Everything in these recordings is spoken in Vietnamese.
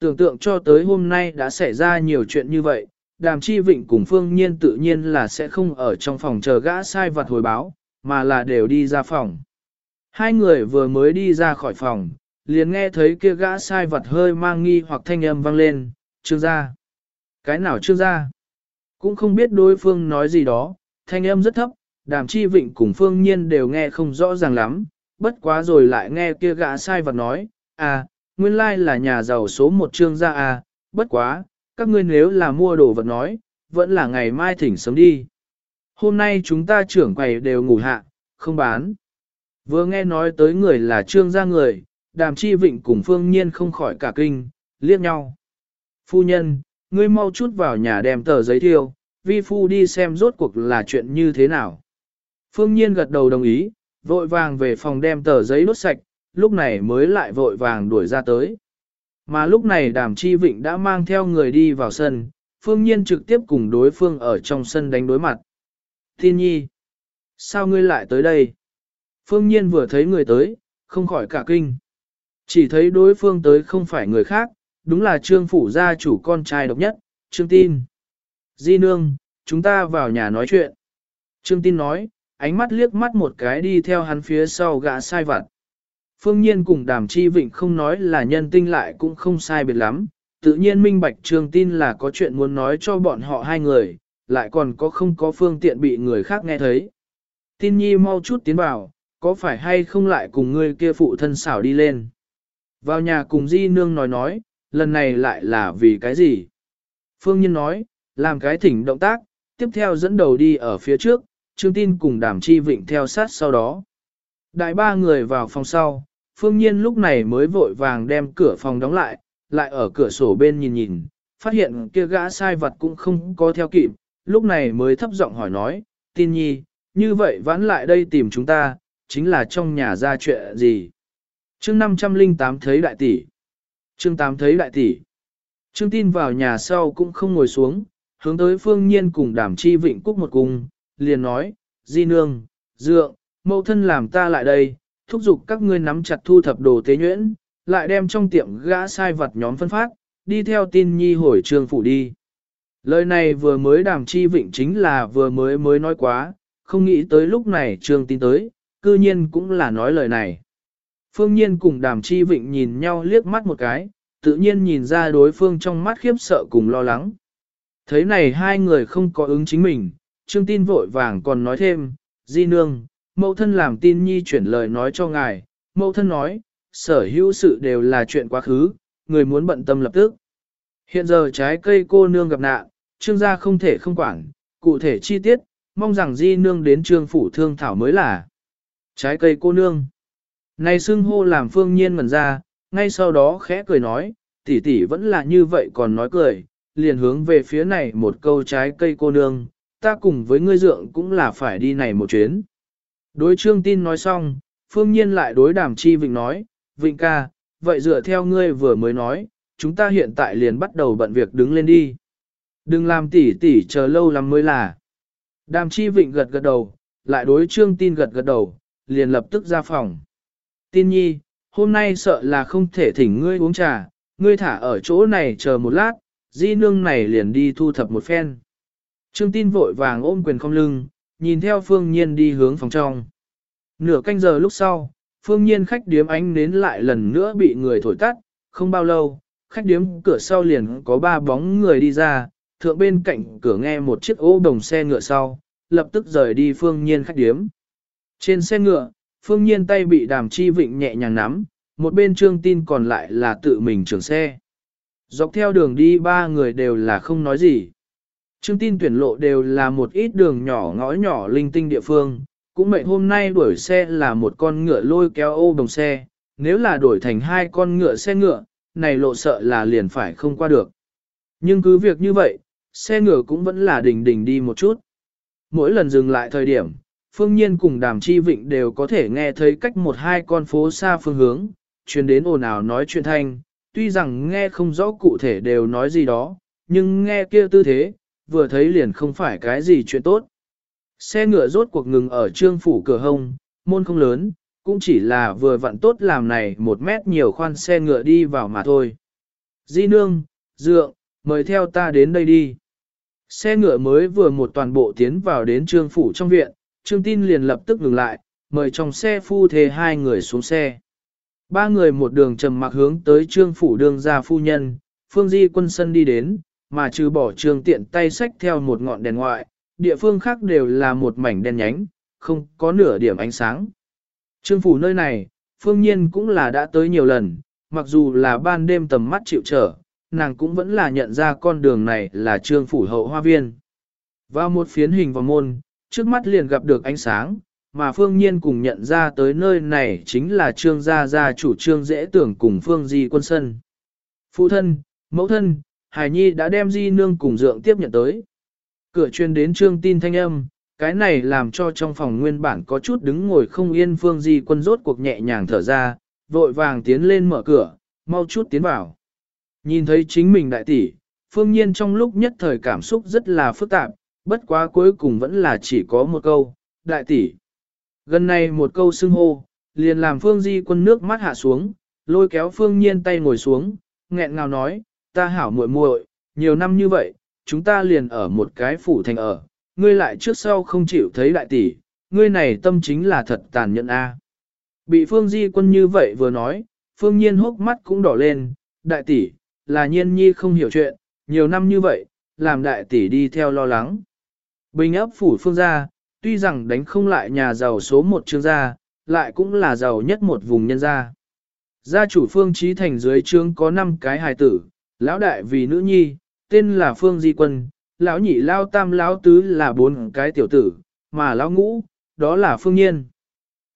Tưởng tượng cho tới hôm nay đã xảy ra nhiều chuyện như vậy, đàm chi vịnh cùng phương nhiên tự nhiên là sẽ không ở trong phòng chờ gã sai vật hồi báo, mà là đều đi ra phòng. Hai người vừa mới đi ra khỏi phòng, liền nghe thấy kia gã sai vật hơi mang nghi hoặc thanh âm vang lên, trương gia. Cái nào trương gia? Cũng không biết đối phương nói gì đó, thanh âm rất thấp, đàm chi vịnh cùng phương nhiên đều nghe không rõ ràng lắm, bất quá rồi lại nghe kia gã sai vật nói, à, nguyên lai là nhà giàu số một trương gia à, bất quá, các ngươi nếu là mua đồ vật nói, vẫn là ngày mai thỉnh sớm đi. Hôm nay chúng ta trưởng quầy đều ngủ hạ, không bán. Vừa nghe nói tới người là trương gia người, đàm chi vịnh cùng phương nhiên không khỏi cả kinh, liếc nhau. Phu nhân, ngươi mau chút vào nhà đem tờ giấy thiêu, vi phu đi xem rốt cuộc là chuyện như thế nào. Phương nhiên gật đầu đồng ý, vội vàng về phòng đem tờ giấy đốt sạch, lúc này mới lại vội vàng đuổi ra tới. Mà lúc này đàm chi vịnh đã mang theo người đi vào sân, phương nhiên trực tiếp cùng đối phương ở trong sân đánh đối mặt. Thiên nhi, sao ngươi lại tới đây? Phương nhiên vừa thấy người tới, không khỏi cả kinh. Chỉ thấy đối phương tới không phải người khác, đúng là trương phủ gia chủ con trai độc nhất, trương tin. Di nương, chúng ta vào nhà nói chuyện. Trương tin nói, ánh mắt liếc mắt một cái đi theo hắn phía sau gã sai vặt. Phương nhiên cùng đàm chi vịnh không nói là nhân tinh lại cũng không sai biệt lắm, tự nhiên minh bạch Trường tin là có chuyện muốn nói cho bọn họ hai người, lại còn có không có phương tiện bị người khác nghe thấy. Tin nhi mau chút tiến vào, có phải hay không lại cùng ngươi kia phụ thân xảo đi lên. Vào nhà cùng di nương nói nói, lần này lại là vì cái gì? Phương Nhiên nói, làm cái thỉnh động tác, tiếp theo dẫn đầu đi ở phía trước, Trương Tin cùng Đàm Chi Vịnh theo sát sau đó. Đại ba người vào phòng sau, Phương Nhiên lúc này mới vội vàng đem cửa phòng đóng lại, lại ở cửa sổ bên nhìn nhìn, phát hiện kia gã sai vật cũng không có theo kịp, lúc này mới thấp giọng hỏi nói, tin nhi, như vậy vãn lại đây tìm chúng ta, chính là trong nhà ra chuyện gì. Chương 508 thấy đại tỷ. Chương 8 thấy đại tỷ. Trương tin vào nhà sau cũng không ngồi xuống, hướng tới phương nhiên cùng đàm chi vịnh cúc một cung, liền nói, di nương, dượng, mẫu thân làm ta lại đây, thúc giục các ngươi nắm chặt thu thập đồ tế nhuyễn, lại đem trong tiệm gã sai vật nhóm phân phát, đi theo tin nhi hồi trường phủ đi. Lời này vừa mới đàm chi vịnh chính là vừa mới mới nói quá, không nghĩ tới lúc này trương tin tới, cư nhiên cũng là nói lời này. Phương Nhiên cùng đàm chi vịnh nhìn nhau liếc mắt một cái, tự nhiên nhìn ra đối phương trong mắt khiếp sợ cùng lo lắng. Thấy này hai người không có ứng chính mình, Trương tin vội vàng còn nói thêm, Di Nương, mẫu thân làm tin nhi chuyển lời nói cho ngài, mẫu thân nói, sở hữu sự đều là chuyện quá khứ, người muốn bận tâm lập tức. Hiện giờ trái cây cô nương gặp nạn, trương gia không thể không quản, cụ thể chi tiết, mong rằng Di Nương đến trương phủ thương thảo mới là. Trái cây cô nương. Này xưng hô làm phương nhiên ngẩn ra, ngay sau đó khẽ cười nói, tỷ tỷ vẫn là như vậy còn nói cười, liền hướng về phía này một câu trái cây cô nương, ta cùng với ngươi dượng cũng là phải đi này một chuyến. Đối trương tin nói xong, phương nhiên lại đối đàm chi vịnh nói, vịnh ca, vậy dựa theo ngươi vừa mới nói, chúng ta hiện tại liền bắt đầu bận việc đứng lên đi. Đừng làm tỉ tỉ chờ lâu lắm mới là. Đàm chi vịnh gật gật đầu, lại đối trương tin gật gật đầu, liền lập tức ra phòng. Tin nhi, hôm nay sợ là không thể thỉnh ngươi uống trà, ngươi thả ở chỗ này chờ một lát, di nương này liền đi thu thập một phen. Trương tin vội vàng ôm quyền không lưng, nhìn theo phương nhiên đi hướng phòng trong. Nửa canh giờ lúc sau, phương nhiên khách điếm ánh nến lại lần nữa bị người thổi tắt, không bao lâu, khách điếm cửa sau liền có ba bóng người đi ra, thượng bên cạnh cửa nghe một chiếc ô đồng xe ngựa sau, lập tức rời đi phương nhiên khách điếm. Trên xe ngựa, phương nhiên tay bị đàm chi vịnh nhẹ nhàng nắm, một bên trương tin còn lại là tự mình trưởng xe. Dọc theo đường đi ba người đều là không nói gì. Chương tin tuyển lộ đều là một ít đường nhỏ ngõ nhỏ linh tinh địa phương, cũng mệnh hôm nay đuổi xe là một con ngựa lôi kéo ô đồng xe, nếu là đổi thành hai con ngựa xe ngựa, này lộ sợ là liền phải không qua được. Nhưng cứ việc như vậy, xe ngựa cũng vẫn là đỉnh đỉnh đi một chút. Mỗi lần dừng lại thời điểm, Phương Nhiên cùng Đàm Chi Vịnh đều có thể nghe thấy cách một hai con phố xa phương hướng, truyền đến ồn ào nói chuyện thanh, tuy rằng nghe không rõ cụ thể đều nói gì đó, nhưng nghe kia tư thế, vừa thấy liền không phải cái gì chuyện tốt. Xe ngựa rốt cuộc ngừng ở trương phủ cửa hông, môn không lớn, cũng chỉ là vừa vặn tốt làm này một mét nhiều khoan xe ngựa đi vào mà thôi. Di nương, dượng, mời theo ta đến đây đi. Xe ngựa mới vừa một toàn bộ tiến vào đến trương phủ trong viện, trương tin liền lập tức ngừng lại, mời trong xe phu thề hai người xuống xe. Ba người một đường trầm mặc hướng tới trương phủ đường ra phu nhân, phương di quân sân đi đến, mà trừ bỏ trường tiện tay sách theo một ngọn đèn ngoại, địa phương khác đều là một mảnh đen nhánh, không có nửa điểm ánh sáng. Trương phủ nơi này, phương nhiên cũng là đã tới nhiều lần, mặc dù là ban đêm tầm mắt chịu trở, nàng cũng vẫn là nhận ra con đường này là trương phủ hậu hoa viên. Vào một phiến hình vào môn, trước mắt liền gặp được ánh sáng, mà phương nhiên cùng nhận ra tới nơi này chính là trương gia gia chủ trương dễ tưởng cùng phương di quân sân. Phụ thân, mẫu thân, Hải Nhi đã đem di nương cùng dượng tiếp nhận tới. Cửa truyền đến trương tin thanh âm, cái này làm cho trong phòng nguyên bản có chút đứng ngồi không yên phương di quân rốt cuộc nhẹ nhàng thở ra, vội vàng tiến lên mở cửa, mau chút tiến vào. Nhìn thấy chính mình đại tỷ, phương nhiên trong lúc nhất thời cảm xúc rất là phức tạp, bất quá cuối cùng vẫn là chỉ có một câu, đại tỷ. Gần này một câu xưng hô, liền làm phương di quân nước mắt hạ xuống, lôi kéo phương nhiên tay ngồi xuống, nghẹn ngào nói, ta hảo muội muội, nhiều năm như vậy, chúng ta liền ở một cái phủ thành ở, ngươi lại trước sau không chịu thấy đại tỷ, ngươi này tâm chính là thật tàn nhẫn a. Bị phương di quân như vậy vừa nói, phương nhiên hốc mắt cũng đỏ lên, đại tỷ, là nhiên nhi không hiểu chuyện, nhiều năm như vậy, làm đại tỷ đi theo lo lắng. Bình ấp phủ phương gia, tuy rằng đánh không lại nhà giàu số một trương gia, lại cũng là giàu nhất một vùng nhân gia. Gia chủ phương trí thành dưới trương có 5 cái hài tử, lão đại vì nữ nhi, tên là phương di quân, lão nhị lao tam lão tứ là bốn cái tiểu tử, mà lão ngũ, đó là phương nhiên.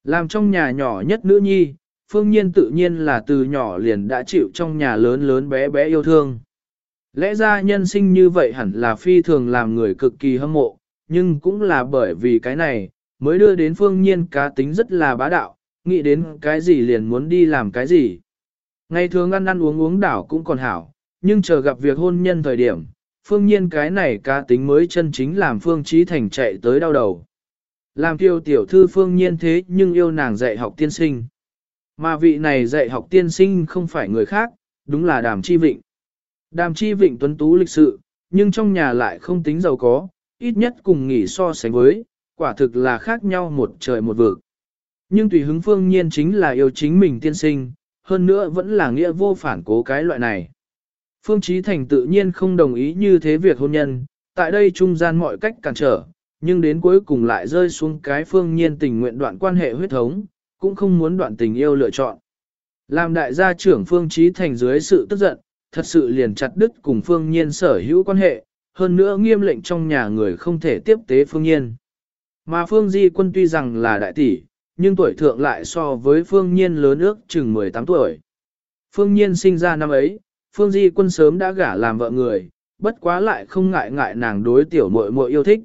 Làm trong nhà nhỏ nhất nữ nhi, phương nhiên tự nhiên là từ nhỏ liền đã chịu trong nhà lớn lớn bé bé yêu thương. Lẽ ra nhân sinh như vậy hẳn là phi thường làm người cực kỳ hâm mộ, nhưng cũng là bởi vì cái này, mới đưa đến phương nhiên cá tính rất là bá đạo, nghĩ đến cái gì liền muốn đi làm cái gì. Ngày thường ăn ăn uống uống đảo cũng còn hảo, nhưng chờ gặp việc hôn nhân thời điểm, phương nhiên cái này cá tính mới chân chính làm phương trí thành chạy tới đau đầu. Làm kiêu tiểu thư phương nhiên thế nhưng yêu nàng dạy học tiên sinh. Mà vị này dạy học tiên sinh không phải người khác, đúng là đàm chi vịnh. Đàm chi vịnh tuấn tú lịch sự, nhưng trong nhà lại không tính giàu có, ít nhất cùng nghỉ so sánh với, quả thực là khác nhau một trời một vực. Nhưng tùy hứng phương nhiên chính là yêu chính mình tiên sinh, hơn nữa vẫn là nghĩa vô phản cố cái loại này. Phương Chí Thành tự nhiên không đồng ý như thế việc hôn nhân, tại đây trung gian mọi cách cản trở, nhưng đến cuối cùng lại rơi xuống cái phương nhiên tình nguyện đoạn quan hệ huyết thống, cũng không muốn đoạn tình yêu lựa chọn. Làm đại gia trưởng Phương Chí Thành dưới sự tức giận, thật sự liền chặt đứt cùng Phương Nhiên sở hữu quan hệ, hơn nữa nghiêm lệnh trong nhà người không thể tiếp tế Phương Nhiên. Mà Phương Di Quân tuy rằng là đại tỷ, nhưng tuổi thượng lại so với Phương Nhiên lớn ước chừng 18 tuổi. Phương Nhiên sinh ra năm ấy, Phương Di Quân sớm đã gả làm vợ người, bất quá lại không ngại ngại nàng đối tiểu muội muội yêu thích.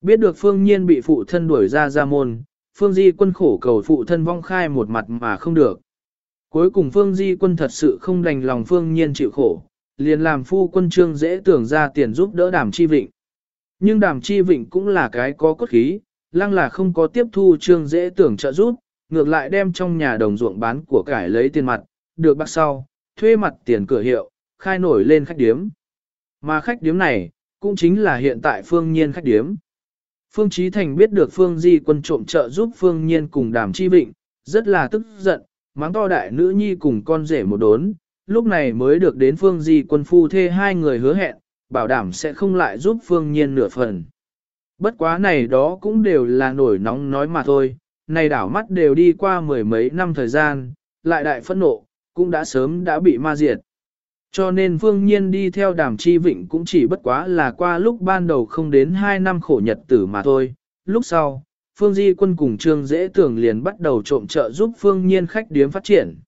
Biết được Phương Nhiên bị phụ thân đuổi ra ra môn, Phương Di Quân khổ cầu phụ thân vong khai một mặt mà không được. Cuối cùng Phương Di Quân thật sự không đành lòng Phương Nhiên chịu khổ, liền làm phu quân trương dễ tưởng ra tiền giúp đỡ đàm chi vịnh. Nhưng đàm chi vịnh cũng là cái có cốt khí, lăng là không có tiếp thu trương dễ tưởng trợ giúp, ngược lại đem trong nhà đồng ruộng bán của cải lấy tiền mặt, được bắt sau, thuê mặt tiền cửa hiệu, khai nổi lên khách điếm. Mà khách điếm này, cũng chính là hiện tại phương nhiên khách điếm. Phương Trí Thành biết được Phương Di quân trộm trợ giúp Phương Nhiên cùng đàm chi vịnh, rất là tức giận, mắng to đại nữ nhi cùng con rể một đốn, lúc này mới được đến Phương Di quân phu thê hai người hứa hẹn, bảo đảm sẽ không lại giúp Phương Nhiên nửa phần. Bất quá này đó cũng đều là nổi nóng nói mà thôi, này đảo mắt đều đi qua mười mấy năm thời gian, lại đại phẫn nộ, cũng đã sớm đã bị ma diệt. Cho nên Phương Nhiên đi theo đàm chi vịnh cũng chỉ bất quá là qua lúc ban đầu không đến 2 năm khổ nhật tử mà thôi. Lúc sau, Phương Di quân cùng Trương Dễ Tưởng liền bắt đầu trộm trợ giúp Phương Nhiên khách điếm phát triển.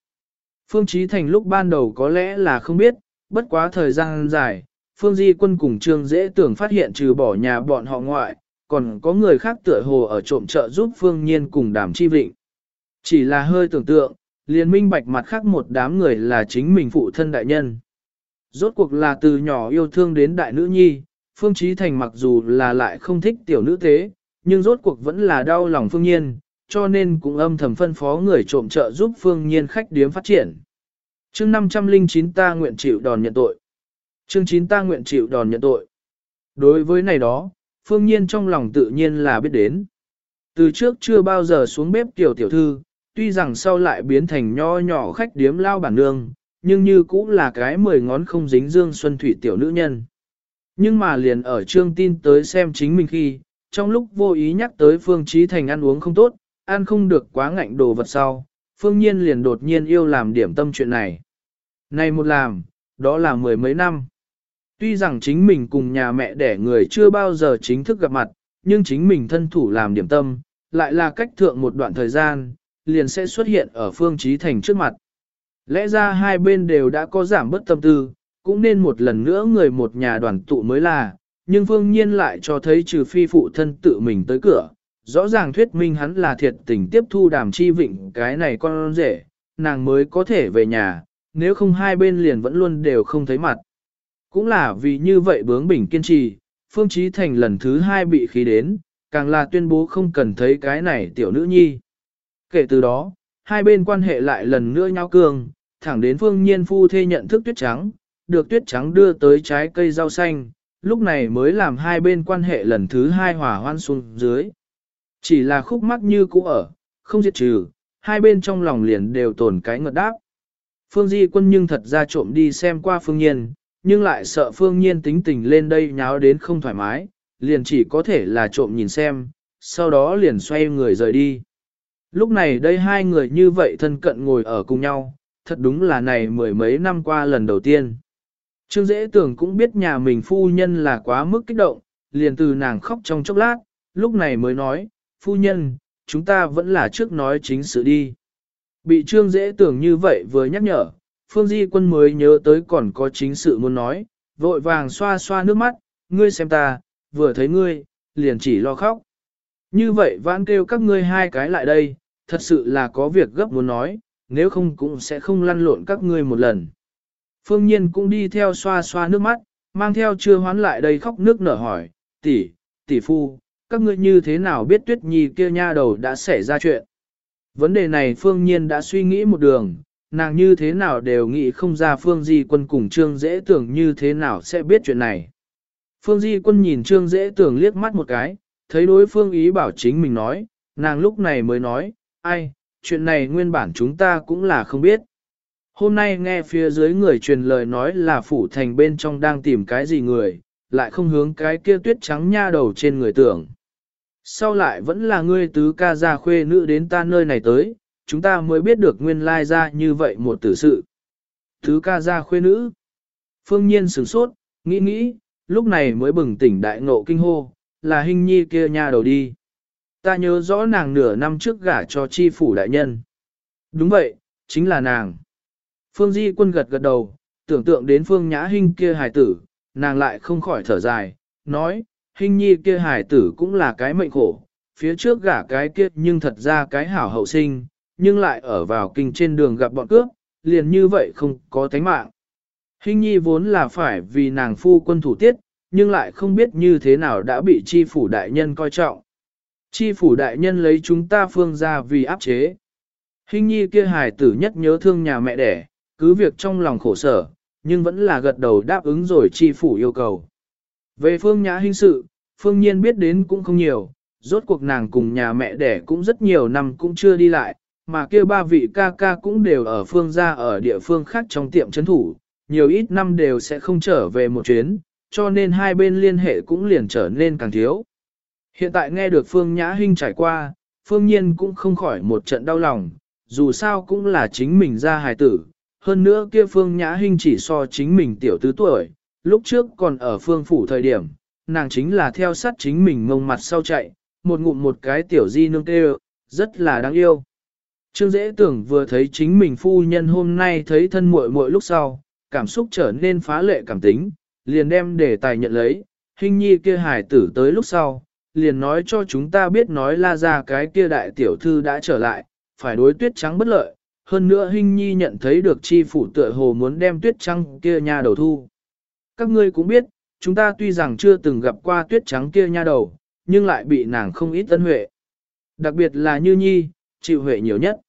Phương Trí Thành lúc ban đầu có lẽ là không biết, bất quá thời gian dài, Phương Di quân cùng Trương Dễ Tưởng phát hiện trừ bỏ nhà bọn họ ngoại, còn có người khác tựa hồ ở trộm trợ giúp Phương Nhiên cùng đàm chi vịnh. Chỉ là hơi tưởng tượng, liền minh bạch mặt khác một đám người là chính mình phụ thân đại nhân. Rốt cuộc là từ nhỏ yêu thương đến đại nữ nhi, Phương chí Thành mặc dù là lại không thích tiểu nữ thế, nhưng rốt cuộc vẫn là đau lòng Phương Nhiên, cho nên cũng âm thầm phân phó người trộm trợ giúp Phương Nhiên khách điếm phát triển. chương 509 ta nguyện chịu đòn nhận tội. Chương 9 ta nguyện chịu đòn nhận tội. Đối với này đó, phương nhiên trong lòng tự nhiên là biết đến. Từ trước chưa bao giờ xuống bếp tiểu tiểu thư, tuy rằng sau lại biến thành nho nhỏ khách điếm lao bản nương, nhưng như cũng là cái mười ngón không dính dương xuân thủy tiểu nữ nhân. Nhưng mà liền ở trương tin tới xem chính mình khi, trong lúc vô ý nhắc tới Phương Trí Thành ăn uống không tốt, ăn không được quá ngạnh đồ vật sau, Phương Nhiên liền đột nhiên yêu làm điểm tâm chuyện này. Này một làm, đó là mười mấy năm. Tuy rằng chính mình cùng nhà mẹ đẻ người chưa bao giờ chính thức gặp mặt, nhưng chính mình thân thủ làm điểm tâm, lại là cách thượng một đoạn thời gian, liền sẽ xuất hiện ở Phương Trí Thành trước mặt. Lẽ ra hai bên đều đã có giảm bất tâm tư, cũng nên một lần nữa người một nhà đoàn tụ mới là, nhưng Phương Nhiên lại cho thấy trừ phi phụ thân tự mình tới cửa, rõ ràng thuyết minh hắn là thiệt tình tiếp thu đàm chi vịnh cái này con rể, nàng mới có thể về nhà, nếu không hai bên liền vẫn luôn đều không thấy mặt. Cũng là vì như vậy bướng bỉnh kiên trì, Phương trí Thành lần thứ hai bị khí đến, càng là tuyên bố không cần thấy cái này tiểu nữ nhi. Kể từ đó, hai bên quan hệ lại lần nữa nhau cường, thẳng đến Phương Nhiên phu thê nhận thức tuyết trắng, được tuyết trắng đưa tới trái cây rau xanh, lúc này mới làm hai bên quan hệ lần thứ hai hòa hoan xuống dưới. Chỉ là khúc mắc như cũ ở, không diệt trừ, hai bên trong lòng liền đều tổn cái ngợt đáp. Phương Di quân nhưng thật ra trộm đi xem qua Phương Nhiên, nhưng lại sợ Phương Nhiên tính tình lên đây nháo đến không thoải mái, liền chỉ có thể là trộm nhìn xem, sau đó liền xoay người rời đi. Lúc này đây hai người như vậy thân cận ngồi ở cùng nhau, thật đúng là này mười mấy năm qua lần đầu tiên. Trương dễ tưởng cũng biết nhà mình phu nhân là quá mức kích động, liền từ nàng khóc trong chốc lát, lúc này mới nói, phu nhân, chúng ta vẫn là trước nói chính sự đi. Bị trương dễ tưởng như vậy vừa nhắc nhở, Phương Di quân mới nhớ tới còn có chính sự muốn nói, vội vàng xoa xoa nước mắt, ngươi xem ta, vừa thấy ngươi, liền chỉ lo khóc. Như vậy vãn kêu các ngươi hai cái lại đây, thật sự là có việc gấp muốn nói, nếu không cũng sẽ không lăn lộn các ngươi một lần. Phương Nhiên cũng đi theo xoa xoa nước mắt, mang theo chưa hoán lại đây khóc nước nở hỏi, tỷ, tỷ phu, các ngươi như thế nào biết tuyết nhi kia nha đầu đã xảy ra chuyện. Vấn đề này Phương Nhiên đã suy nghĩ một đường, nàng như thế nào đều nghĩ không ra Phương Di quân cùng Trương Dễ tưởng như thế nào sẽ biết chuyện này. Phương Di quân nhìn Trương Dễ tưởng liếc mắt một cái, thấy đối phương ý bảo chính mình nói, nàng lúc này mới nói, ai, chuyện này nguyên bản chúng ta cũng là không biết. Hôm nay nghe phía dưới người truyền lời nói là phủ thành bên trong đang tìm cái gì người, lại không hướng cái kia tuyết trắng nha đầu trên người tưởng. Sau lại vẫn là ngươi tứ ca gia khuê nữ đến ta nơi này tới, chúng ta mới biết được nguyên lai ra như vậy một tử sự. Tứ ca gia khuê nữ. Phương nhiên sửng sốt, nghĩ nghĩ, lúc này mới bừng tỉnh đại ngộ kinh hô, là hình nhi kia nha đầu đi. Ta nhớ rõ nàng nửa năm trước gả cho chi phủ đại nhân. Đúng vậy, chính là nàng. Phương Di quân gật gật đầu, tưởng tượng đến Phương Nhã Hinh kia hài tử, nàng lại không khỏi thở dài, nói, Hinh nhi kia hài tử cũng là cái mệnh khổ, phía trước gả cái kia nhưng thật ra cái hảo hậu sinh, nhưng lại ở vào kinh trên đường gặp bọn cướp, liền như vậy không có tánh mạng. Hinh nhi vốn là phải vì nàng phu quân thủ tiết, nhưng lại không biết như thế nào đã bị chi phủ đại nhân coi trọng. Chi phủ đại nhân lấy chúng ta phương ra vì áp chế. hình nhi kia hài tử nhất nhớ thương nhà mẹ đẻ, cứ việc trong lòng khổ sở, nhưng vẫn là gật đầu đáp ứng rồi chi phủ yêu cầu. Về phương nhã hình sự, phương nhiên biết đến cũng không nhiều, rốt cuộc nàng cùng nhà mẹ đẻ cũng rất nhiều năm cũng chưa đi lại, mà kia ba vị ca ca cũng đều ở phương gia ở địa phương khác trong tiệm chấn thủ, nhiều ít năm đều sẽ không trở về một chuyến, cho nên hai bên liên hệ cũng liền trở nên càng thiếu. Hiện tại nghe được Phương Nhã Hinh trải qua, Phương Nhiên cũng không khỏi một trận đau lòng, dù sao cũng là chính mình ra hài tử, hơn nữa kia Phương Nhã Hinh chỉ so chính mình tiểu tứ tuổi, lúc trước còn ở phương phủ thời điểm, nàng chính là theo sát chính mình ngông mặt sau chạy, một ngụm một cái tiểu di nương kêu, rất là đáng yêu. Trương dễ tưởng vừa thấy chính mình phu nhân hôm nay thấy thân muội muội lúc sau, cảm xúc trở nên phá lệ cảm tính, liền đem đề tài nhận lấy, hình nhi kia hài tử tới lúc sau, liền nói cho chúng ta biết nói la ra cái kia đại tiểu thư đã trở lại, phải đối tuyết trắng bất lợi, hơn nữa hình Nhi nhận thấy được chi phủ tựa hồ muốn đem tuyết trắng kia nha đầu thu. Các ngươi cũng biết, chúng ta tuy rằng chưa từng gặp qua tuyết trắng kia nha đầu, nhưng lại bị nàng không ít ân huệ. Đặc biệt là Như Nhi, chịu huệ nhiều nhất.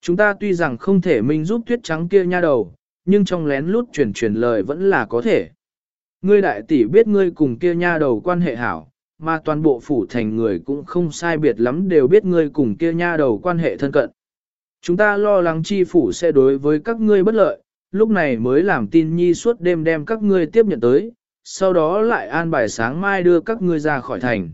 Chúng ta tuy rằng không thể minh giúp tuyết trắng kia nha đầu, nhưng trong lén lút truyền truyền lời vẫn là có thể. Ngươi đại tỷ biết ngươi cùng kia nha đầu quan hệ hảo, mà toàn bộ phủ thành người cũng không sai biệt lắm đều biết ngươi cùng kia nha đầu quan hệ thân cận. Chúng ta lo lắng chi phủ sẽ đối với các ngươi bất lợi, lúc này mới làm tin nhi suốt đêm đem các ngươi tiếp nhận tới, sau đó lại an bài sáng mai đưa các ngươi ra khỏi thành.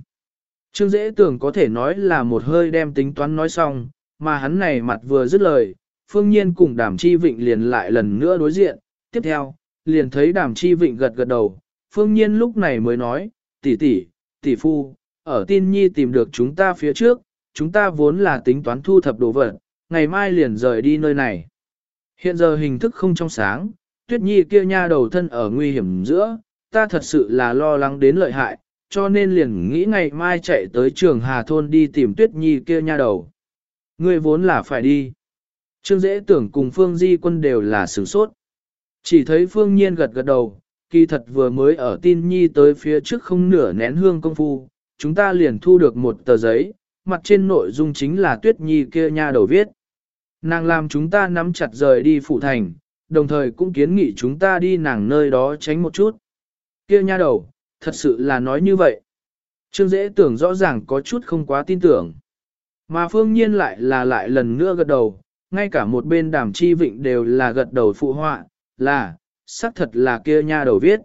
Trương dễ tưởng có thể nói là một hơi đem tính toán nói xong, mà hắn này mặt vừa dứt lời, phương nhiên cùng đàm chi vịnh liền lại lần nữa đối diện, tiếp theo, liền thấy đàm chi vịnh gật gật đầu, phương nhiên lúc này mới nói, tỷ tỷ, tỷ phu, ở tin nhi tìm được chúng ta phía trước, chúng ta vốn là tính toán thu thập đồ vật, ngày mai liền rời đi nơi này. Hiện giờ hình thức không trong sáng, tuyết nhi kia nha đầu thân ở nguy hiểm giữa, ta thật sự là lo lắng đến lợi hại, cho nên liền nghĩ ngày mai chạy tới trường Hà Thôn đi tìm tuyết nhi kia nha đầu. Ngươi vốn là phải đi. Trương dễ tưởng cùng Phương Di quân đều là sửng sốt. Chỉ thấy Phương Nhiên gật gật đầu, kỳ thật vừa mới ở tin nhi tới phía trước không nửa nén hương công phu, chúng ta liền thu được một tờ giấy, mặt trên nội dung chính là tuyết nhi kia nha đầu viết. Nàng làm chúng ta nắm chặt rời đi phủ thành, đồng thời cũng kiến nghị chúng ta đi nàng nơi đó tránh một chút. Kia nha đầu, thật sự là nói như vậy. Trương dễ tưởng rõ ràng có chút không quá tin tưởng. Mà phương nhiên lại là lại lần nữa gật đầu, ngay cả một bên đàm chi vịnh đều là gật đầu phụ họa, là, xác thật là kia nha đầu viết.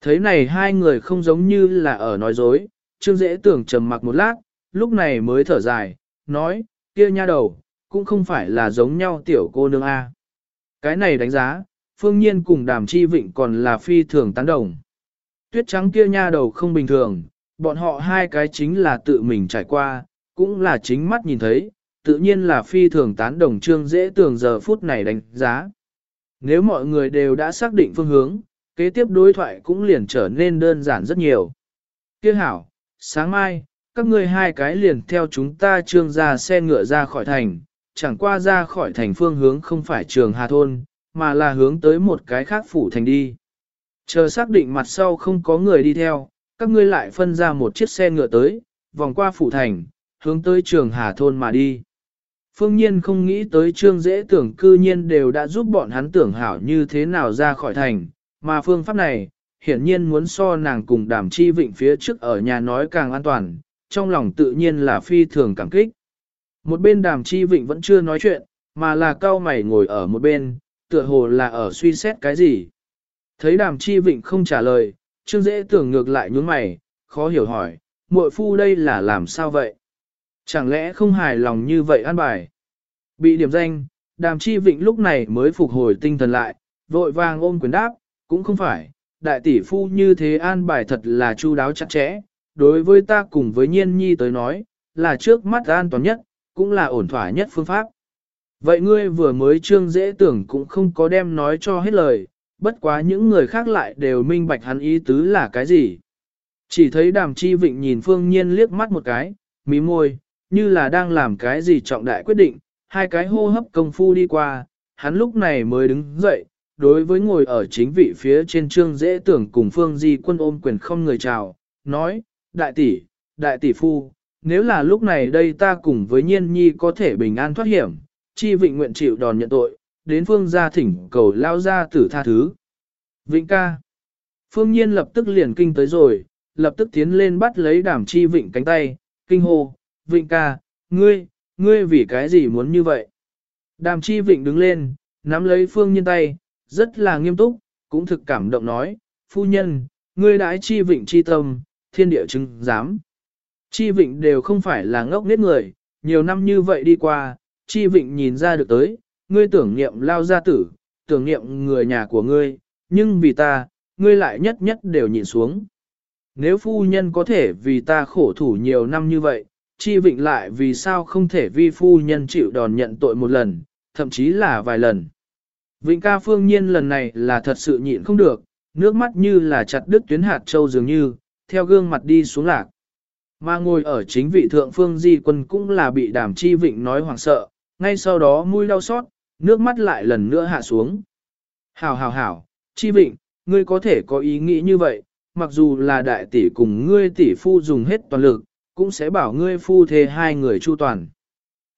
Thấy này hai người không giống như là ở nói dối, trương dễ tưởng trầm mặc một lát, lúc này mới thở dài, nói, kia nha đầu, cũng không phải là giống nhau tiểu cô nương A. Cái này đánh giá, phương nhiên cùng đàm chi vịnh còn là phi thường tán đồng. Tuyết trắng kia nha đầu không bình thường, bọn họ hai cái chính là tự mình trải qua, cũng là chính mắt nhìn thấy, tự nhiên là phi thường tán đồng trương dễ tưởng giờ phút này đánh giá. Nếu mọi người đều đã xác định phương hướng, kế tiếp đối thoại cũng liền trở nên đơn giản rất nhiều. Kia hảo, sáng mai, các ngươi hai cái liền theo chúng ta trương ra xe ngựa ra khỏi thành, chẳng qua ra khỏi thành phương hướng không phải trường Hà Thôn, mà là hướng tới một cái khác phủ thành đi. Chờ xác định mặt sau không có người đi theo, các ngươi lại phân ra một chiếc xe ngựa tới, vòng qua phủ thành, hướng tới trường Hà Thôn mà đi. Phương Nhiên không nghĩ tới trương dễ tưởng cư nhiên đều đã giúp bọn hắn tưởng hảo như thế nào ra khỏi thành, mà phương pháp này, hiển nhiên muốn so nàng cùng đàm chi vịnh phía trước ở nhà nói càng an toàn, trong lòng tự nhiên là phi thường cảm kích. Một bên đàm chi vịnh vẫn chưa nói chuyện, mà là cao mày ngồi ở một bên, tựa hồ là ở suy xét cái gì. Thấy đàm chi vịnh không trả lời, trương dễ tưởng ngược lại nhún mày, khó hiểu hỏi, muội phu đây là làm sao vậy? Chẳng lẽ không hài lòng như vậy an bài? Bị điểm danh, đàm chi vịnh lúc này mới phục hồi tinh thần lại, vội vàng ôm quyền đáp, cũng không phải, đại tỷ phu như thế an bài thật là chu đáo chặt chẽ, đối với ta cùng với nhiên nhi tới nói, là trước mắt an toàn nhất, cũng là ổn thỏa nhất phương pháp. Vậy ngươi vừa mới trương dễ tưởng cũng không có đem nói cho hết lời, bất quá những người khác lại đều minh bạch hắn ý tứ là cái gì. Chỉ thấy đàm chi vịnh nhìn phương nhiên liếc mắt một cái, mí môi, như là đang làm cái gì trọng đại quyết định, hai cái hô hấp công phu đi qua, hắn lúc này mới đứng dậy, đối với ngồi ở chính vị phía trên trương dễ tưởng cùng phương di quân ôm quyền không người chào, nói, đại tỷ, đại tỷ phu, nếu là lúc này đây ta cùng với nhiên nhi có thể bình an thoát hiểm, chi vịnh nguyện chịu đòn nhận tội, đến phương gia thỉnh cầu lao ra tử tha thứ. Vịnh ca. Phương nhiên lập tức liền kinh tới rồi, lập tức tiến lên bắt lấy đảm chi vịnh cánh tay, kinh hô, vịnh ca, ngươi, ngươi vì cái gì muốn như vậy? Đàm chi vịnh đứng lên, nắm lấy phương nhiên tay, rất là nghiêm túc, cũng thực cảm động nói, phu nhân, ngươi đãi chi vịnh chi tâm, thiên địa chứng giám. Chi vịnh đều không phải là ngốc nết người, nhiều năm như vậy đi qua, chi vịnh nhìn ra được tới, ngươi tưởng niệm lao gia tử, tưởng niệm người nhà của ngươi, nhưng vì ta, ngươi lại nhất nhất đều nhìn xuống. Nếu phu nhân có thể vì ta khổ thủ nhiều năm như vậy, chi vịnh lại vì sao không thể vi phu nhân chịu đòn nhận tội một lần, thậm chí là vài lần. Vịnh ca phương nhiên lần này là thật sự nhịn không được, nước mắt như là chặt đứt tuyến hạt châu dường như, theo gương mặt đi xuống lạc. Mà ngồi ở chính vị thượng phương di quân cũng là bị đàm chi vịnh nói hoảng sợ, ngay sau đó mũi đau xót, nước mắt lại lần nữa hạ xuống. Hảo hảo hảo, chi vịnh, ngươi có thể có ý nghĩ như vậy, mặc dù là đại tỷ cùng ngươi tỷ phu dùng hết toàn lực, cũng sẽ bảo ngươi phu thê hai người chu toàn.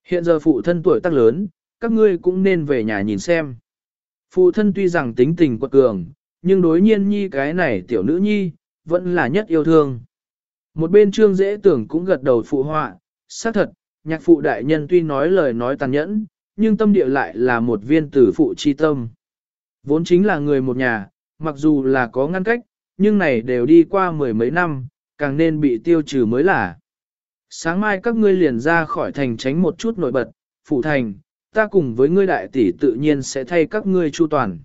Hiện giờ phụ thân tuổi tác lớn, các ngươi cũng nên về nhà nhìn xem. Phụ thân tuy rằng tính tình quật cường, nhưng đối nhiên nhi cái này tiểu nữ nhi, vẫn là nhất yêu thương. Một bên trương dễ tưởng cũng gật đầu phụ họa, xác thật, nhạc phụ đại nhân tuy nói lời nói tàn nhẫn, nhưng tâm địa lại là một viên tử phụ chi tâm. Vốn chính là người một nhà, mặc dù là có ngăn cách, nhưng này đều đi qua mười mấy năm, càng nên bị tiêu trừ mới là. Sáng mai các ngươi liền ra khỏi thành tránh một chút nổi bật, phụ thành, ta cùng với ngươi đại tỷ tự nhiên sẽ thay các ngươi chu toàn.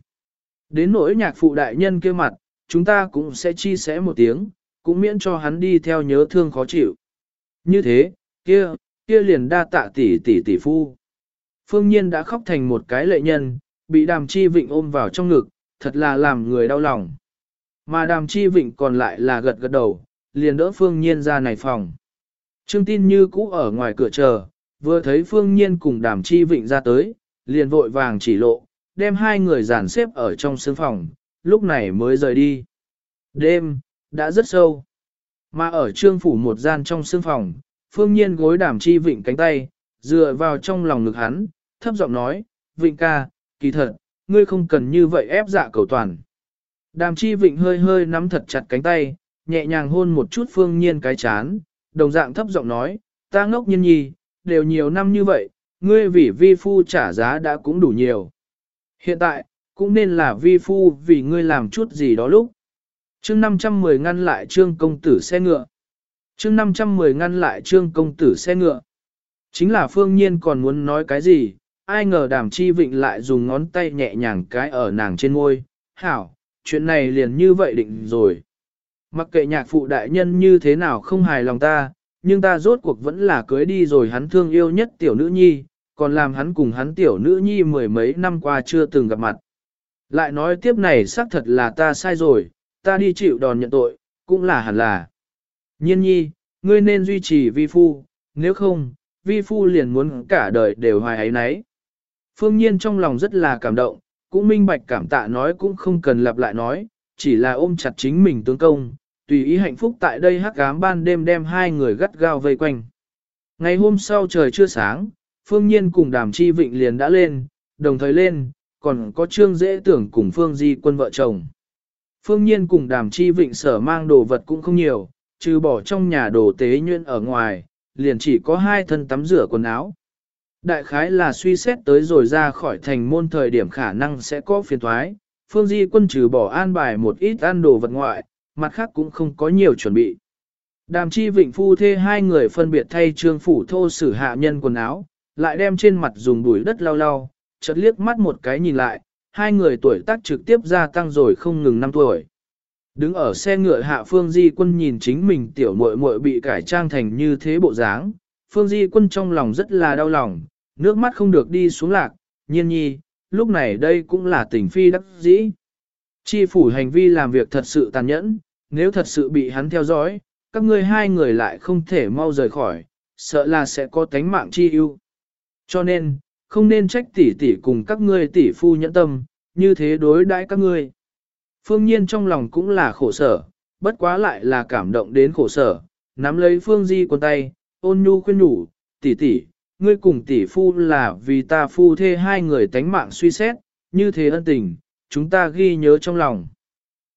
Đến nỗi nhạc phụ đại nhân kia mặt, chúng ta cũng sẽ chi sẻ một tiếng, cũng miễn cho hắn đi theo nhớ thương khó chịu. Như thế, kia, kia liền đa tạ tỷ tỷ tỷ phu. Phương Nhiên đã khóc thành một cái lệ nhân, bị đàm chi vịnh ôm vào trong ngực, thật là làm người đau lòng. Mà đàm chi vịnh còn lại là gật gật đầu, liền đỡ Phương Nhiên ra này phòng. Trương tin như cũ ở ngoài cửa chờ, vừa thấy Phương Nhiên cùng đàm chi vịnh ra tới, liền vội vàng chỉ lộ, đem hai người dàn xếp ở trong sương phòng, lúc này mới rời đi. Đêm, đã rất sâu. Mà ở trương phủ một gian trong sương phòng, Phương Nhiên gối đàm chi vịnh cánh tay, dựa vào trong lòng ngực hắn, thấp giọng nói, Vịnh ca, kỳ thật, ngươi không cần như vậy ép dạ cầu toàn. Đàm chi vịnh hơi hơi nắm thật chặt cánh tay, nhẹ nhàng hôn một chút Phương Nhiên cái chán, đồng dạng thấp giọng nói, ta ngốc nhiên nhi, đều nhiều năm như vậy, ngươi vì vi phu trả giá đã cũng đủ nhiều. Hiện tại, cũng nên là vi phu vì ngươi làm chút gì đó lúc. chương 510 ngăn lại trương công tử xe ngựa. chương 510 ngăn lại trương công tử xe ngựa. Chính là phương nhiên còn muốn nói cái gì, ai ngờ đàm chi vịnh lại dùng ngón tay nhẹ nhàng cái ở nàng trên ngôi. Hảo, chuyện này liền như vậy định rồi. Mặc kệ nhạc phụ đại nhân như thế nào không hài lòng ta, nhưng ta rốt cuộc vẫn là cưới đi rồi hắn thương yêu nhất tiểu nữ nhi, còn làm hắn cùng hắn tiểu nữ nhi mười mấy năm qua chưa từng gặp mặt. Lại nói tiếp này xác thật là ta sai rồi, ta đi chịu đòn nhận tội, cũng là hẳn là. Nhiên nhi, ngươi nên duy trì vi phu, nếu không, vi phu liền muốn cả đời đều hoài ấy nấy. Phương nhiên trong lòng rất là cảm động, cũng minh bạch cảm tạ nói cũng không cần lặp lại nói, chỉ là ôm chặt chính mình tướng công, tùy ý hạnh phúc tại đây hắc ám ban đêm đem hai người gắt gao vây quanh. Ngày hôm sau trời chưa sáng, Phương Nhiên cùng Đàm Chi Vịnh liền đã lên, đồng thời lên, còn có Trương Dễ Tưởng cùng Phương Di quân vợ chồng. Phương Nhiên cùng Đàm Chi Vịnh sở mang đồ vật cũng không nhiều, trừ bỏ trong nhà đồ tế nhuyễn ở ngoài, liền chỉ có hai thân tắm rửa quần áo. Đại khái là suy xét tới rồi ra khỏi thành môn thời điểm khả năng sẽ có phiền thoái, Phương Di quân trừ bỏ an bài một ít ăn đồ vật ngoại, mặt khác cũng không có nhiều chuẩn bị. Đàm chi vịnh phu thê hai người phân biệt thay trương phủ thô sử hạ nhân quần áo, lại đem trên mặt dùng bụi đất lau lau, chợt liếc mắt một cái nhìn lại, hai người tuổi tác trực tiếp gia tăng rồi không ngừng năm tuổi. Đứng ở xe ngựa hạ Phương Di Quân nhìn chính mình tiểu muội muội bị cải trang thành như thế bộ dáng, Phương Di Quân trong lòng rất là đau lòng, nước mắt không được đi xuống lạc, nhiên nhi, lúc này đây cũng là tình phi đắc dĩ. Chi phủ hành vi làm việc thật sự tàn nhẫn, nếu thật sự bị hắn theo dõi, các ngươi hai người lại không thể mau rời khỏi, sợ là sẽ có tánh mạng chi ưu. Cho nên, không nên trách tỷ tỷ cùng các ngươi tỷ phu nhẫn tâm, như thế đối đãi các ngươi. Phương Nhiên trong lòng cũng là khổ sở, bất quá lại là cảm động đến khổ sở, nắm lấy Phương Di quần tay, ôn nhu khuyên nhủ, tỷ tỷ, ngươi cùng tỷ phu là vì ta phu thê hai người tánh mạng suy xét, như thế ân tình, chúng ta ghi nhớ trong lòng.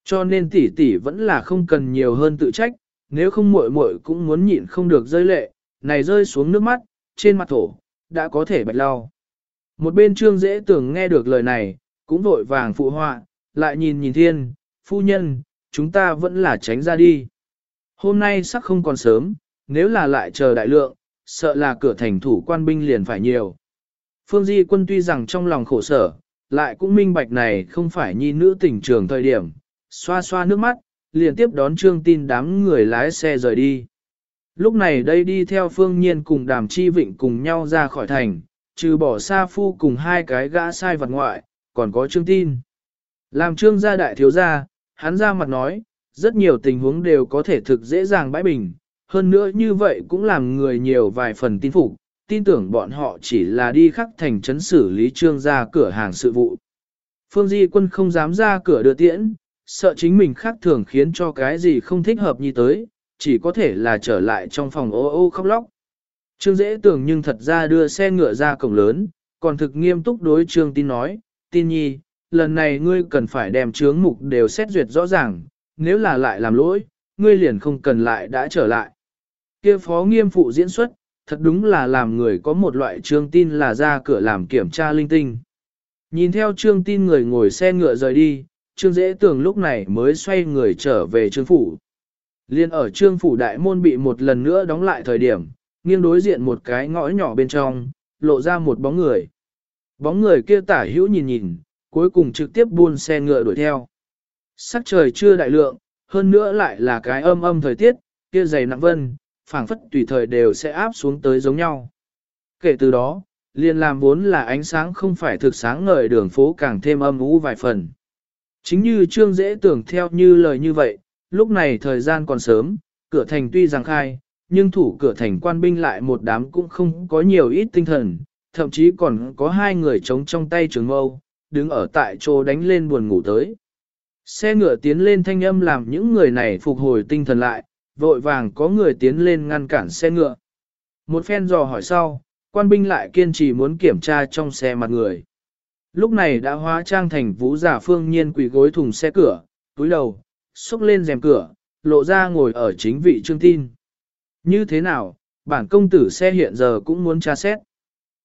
Cho nên tỷ tỷ vẫn là không cần nhiều hơn tự trách, nếu không muội muội cũng muốn nhịn không được rơi lệ, này rơi xuống nước mắt, trên mặt thổ, đã có thể bạch lau. Một bên trương dễ tưởng nghe được lời này, cũng vội vàng phụ họa, lại nhìn nhìn thiên, phu nhân, chúng ta vẫn là tránh ra đi. Hôm nay sắc không còn sớm, nếu là lại chờ đại lượng, sợ là cửa thành thủ quan binh liền phải nhiều. Phương Di quân tuy rằng trong lòng khổ sở, lại cũng minh bạch này không phải nhi nữ tình trường thời điểm, xoa xoa nước mắt, liền tiếp đón trương tin đám người lái xe rời đi. Lúc này đây đi theo phương nhiên cùng đàm chi vịnh cùng nhau ra khỏi thành, trừ bỏ xa phu cùng hai cái gã sai vật ngoại, còn có trương tin. Làm trương gia đại thiếu gia, hắn ra mặt nói, rất nhiều tình huống đều có thể thực dễ dàng bãi bình, hơn nữa như vậy cũng làm người nhiều vài phần tin phục, tin tưởng bọn họ chỉ là đi khắc thành trấn xử lý trương gia cửa hàng sự vụ. Phương Di quân không dám ra cửa đưa tiễn, sợ chính mình khác thường khiến cho cái gì không thích hợp như tới, chỉ có thể là trở lại trong phòng ô ô khóc lóc. Trương dễ tưởng nhưng thật ra đưa xe ngựa ra cổng lớn, còn thực nghiêm túc đối trương tin nói, tin nhi, lần này ngươi cần phải đem chướng mục đều xét duyệt rõ ràng, nếu là lại làm lỗi, ngươi liền không cần lại đã trở lại. kia phó nghiêm phụ diễn xuất, thật đúng là làm người có một loại trương tin là ra cửa làm kiểm tra linh tinh. Nhìn theo trương tin người ngồi xe ngựa rời đi, trương dễ tưởng lúc này mới xoay người trở về trương phủ. Liên ở trương phủ đại môn bị một lần nữa đóng lại thời điểm, nghiêng đối diện một cái ngõ nhỏ bên trong, lộ ra một bóng người. Bóng người kia tả hữu nhìn nhìn, cuối cùng trực tiếp buôn xe ngựa đuổi theo. Sắc trời chưa đại lượng, hơn nữa lại là cái âm âm thời tiết, kia dày nặng vân, phảng phất tùy thời đều sẽ áp xuống tới giống nhau. Kể từ đó, liền làm vốn là ánh sáng không phải thực sáng ngời đường phố càng thêm âm u vài phần. Chính như Trương dễ tưởng theo như lời như vậy, lúc này thời gian còn sớm, cửa thành tuy rằng khai, nhưng thủ cửa thành quan binh lại một đám cũng không có nhiều ít tinh thần, thậm chí còn có hai người chống trong tay trường mâu, đứng ở tại chỗ đánh lên buồn ngủ tới. Xe ngựa tiến lên thanh âm làm những người này phục hồi tinh thần lại, vội vàng có người tiến lên ngăn cản xe ngựa. Một phen dò hỏi sau, quan binh lại kiên trì muốn kiểm tra trong xe mặt người. Lúc này đã hóa trang thành vũ giả phương nhiên quỳ gối thùng xe cửa, túi đầu, xúc lên rèm cửa, lộ ra ngồi ở chính vị trương tin. Như thế nào, bản công tử xe hiện giờ cũng muốn tra xét.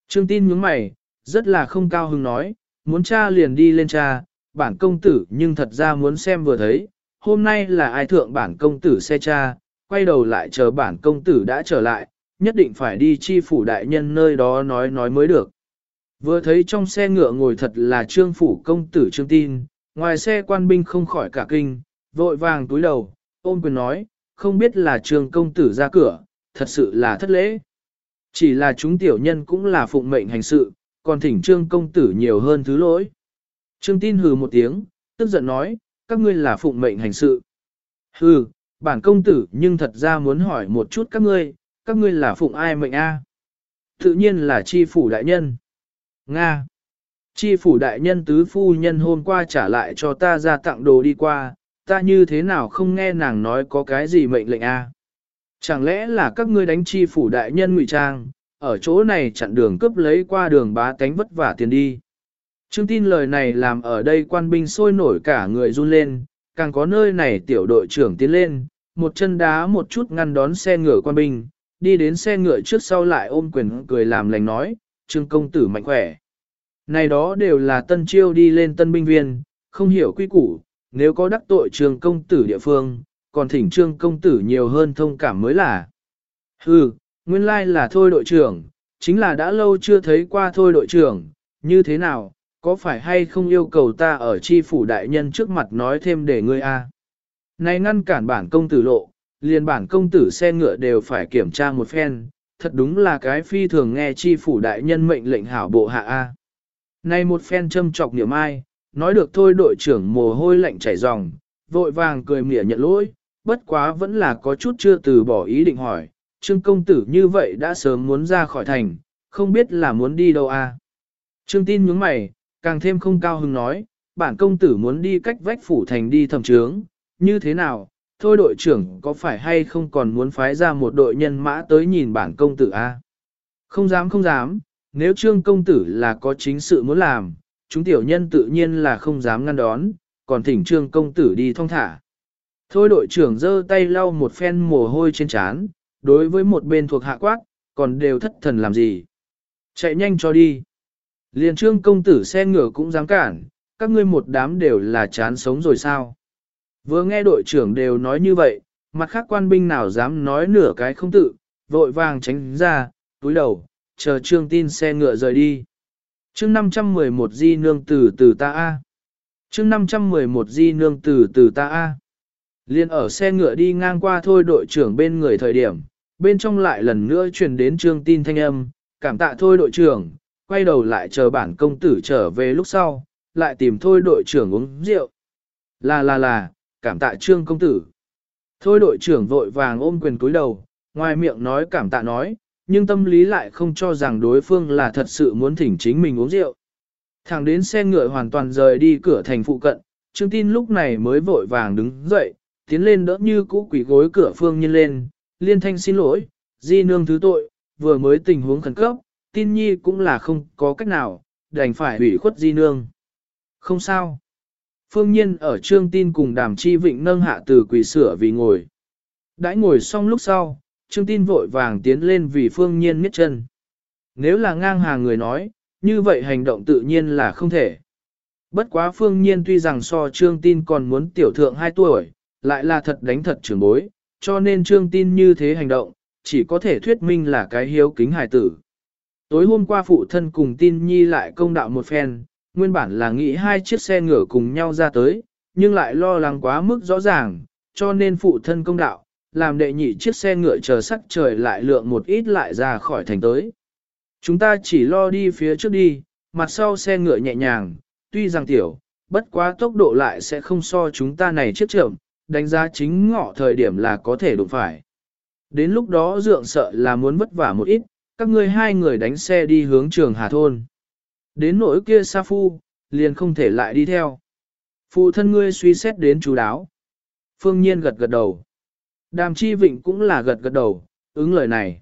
Trương tin nhướng mày, rất là không cao hứng nói, muốn tra liền đi lên tra, bản công tử nhưng thật ra muốn xem vừa thấy, hôm nay là ai thượng bản công tử xe cha, quay đầu lại chờ bản công tử đã trở lại, nhất định phải đi chi phủ đại nhân nơi đó nói nói mới được. Vừa thấy trong xe ngựa ngồi thật là trương phủ công tử trương tin, ngoài xe quan binh không khỏi cả kinh, vội vàng túi đầu, ôm quyền nói, không biết là trương công tử ra cửa, thật sự là thất lễ. Chỉ là chúng tiểu nhân cũng là phụng mệnh hành sự, còn thỉnh trương công tử nhiều hơn thứ lỗi. Trương tin hừ một tiếng, tức giận nói, các ngươi là phụng mệnh hành sự. Hừ, bản công tử nhưng thật ra muốn hỏi một chút các ngươi, các ngươi là phụng ai mệnh a? Tự nhiên là chi phủ đại nhân. Nga. Chi phủ đại nhân tứ phu nhân hôm qua trả lại cho ta ra tặng đồ đi qua, ta như thế nào không nghe nàng nói có cái gì mệnh lệnh a? Chẳng lẽ là các ngươi đánh chi phủ đại nhân ngụy trang, ở chỗ này chặn đường cướp lấy qua đường bá tánh vất vả tiền đi. Trương tin lời này làm ở đây quan binh sôi nổi cả người run lên, càng có nơi này tiểu đội trưởng tiến lên, một chân đá một chút ngăn đón xe ngựa quan binh, đi đến xe ngựa trước sau lại ôm quyền cười làm lành nói, trương công tử mạnh khỏe. Này đó đều là tân chiêu đi lên tân binh viên, không hiểu quy củ, nếu có đắc tội trương công tử địa phương, còn thỉnh trương công tử nhiều hơn thông cảm mới là. Hừ, nguyên lai là thôi đội trưởng, chính là đã lâu chưa thấy qua thôi đội trưởng, như thế nào, có phải hay không yêu cầu ta ở chi phủ đại nhân trước mặt nói thêm để ngươi a? Này ngăn cản bản công tử lộ, liền bản công tử xe ngựa đều phải kiểm tra một phen, thật đúng là cái phi thường nghe chi phủ đại nhân mệnh lệnh hảo bộ hạ a. Này một phen châm chọc niệm ai, nói được thôi đội trưởng mồ hôi lạnh chảy ròng, vội vàng cười mỉa nhận lỗi, bất quá vẫn là có chút chưa từ bỏ ý định hỏi, trương công tử như vậy đã sớm muốn ra khỏi thành, không biết là muốn đi đâu a. Trương tin nhướng mày, càng thêm không cao hứng nói, bản công tử muốn đi cách vách phủ thành đi thẩm trướng, như thế nào, thôi đội trưởng có phải hay không còn muốn phái ra một đội nhân mã tới nhìn bản công tử a? Không dám không dám, nếu trương công tử là có chính sự muốn làm, chúng tiểu nhân tự nhiên là không dám ngăn đón, còn thỉnh trương công tử đi thong thả. Thôi đội trưởng giơ tay lau một phen mồ hôi trên trán, đối với một bên thuộc hạ quát, còn đều thất thần làm gì. Chạy nhanh cho đi. Liền trương công tử xe ngựa cũng dám cản, các ngươi một đám đều là chán sống rồi sao. Vừa nghe đội trưởng đều nói như vậy, mặt khác quan binh nào dám nói nửa cái không tự, vội vàng tránh ra, túi đầu, chờ trương tin xe ngựa rời đi. chương 511 di nương tử từ ta A. chương 511 di nương tử từ ta A. Liên ở xe ngựa đi ngang qua thôi đội trưởng bên người thời điểm, bên trong lại lần nữa truyền đến trương tin thanh âm, cảm tạ thôi đội trưởng, quay đầu lại chờ bản công tử trở về lúc sau, lại tìm thôi đội trưởng uống rượu. Là là là, cảm tạ trương công tử. Thôi đội trưởng vội vàng ôm quyền cúi đầu, ngoài miệng nói cảm tạ nói, nhưng tâm lý lại không cho rằng đối phương là thật sự muốn thỉnh chính mình uống rượu. Thẳng đến xe ngựa hoàn toàn rời đi cửa thành phụ cận, Trương Tin lúc này mới vội vàng đứng dậy, tiến lên đỡ như cũ quỷ gối cửa phương nhiên lên, liên thanh xin lỗi, di nương thứ tội, vừa mới tình huống khẩn cấp, tin nhi cũng là không có cách nào, đành phải hủy khuất di nương. Không sao. Phương nhiên ở trương tin cùng đàm chi vịnh nâng hạ từ quỳ sửa vì ngồi. Đãi ngồi xong lúc sau, trương tin vội vàng tiến lên vì phương nhiên miết chân. Nếu là ngang hàng người nói, như vậy hành động tự nhiên là không thể. Bất quá phương nhiên tuy rằng so trương tin còn muốn tiểu thượng 2 tuổi, lại là thật đánh thật trưởng bối, cho nên trương tin như thế hành động, chỉ có thể thuyết minh là cái hiếu kính hài tử. Tối hôm qua phụ thân cùng tin nhi lại công đạo một phen, nguyên bản là nghĩ hai chiếc xe ngựa cùng nhau ra tới, nhưng lại lo lắng quá mức rõ ràng, cho nên phụ thân công đạo, làm đệ nhị chiếc xe ngựa chờ sắc trời lại lượng một ít lại ra khỏi thành tới. Chúng ta chỉ lo đi phía trước đi, mặt sau xe ngựa nhẹ nhàng, tuy rằng tiểu, bất quá tốc độ lại sẽ không so chúng ta này chiếc chậm, đánh giá chính ngọ thời điểm là có thể đụng phải. Đến lúc đó dượng sợ là muốn vất vả một ít, các ngươi hai người đánh xe đi hướng trường Hà Thôn. Đến nỗi kia Sa Phu, liền không thể lại đi theo. Phụ thân ngươi suy xét đến chú đáo. Phương Nhiên gật gật đầu. Đàm Chi Vịnh cũng là gật gật đầu, ứng lời này.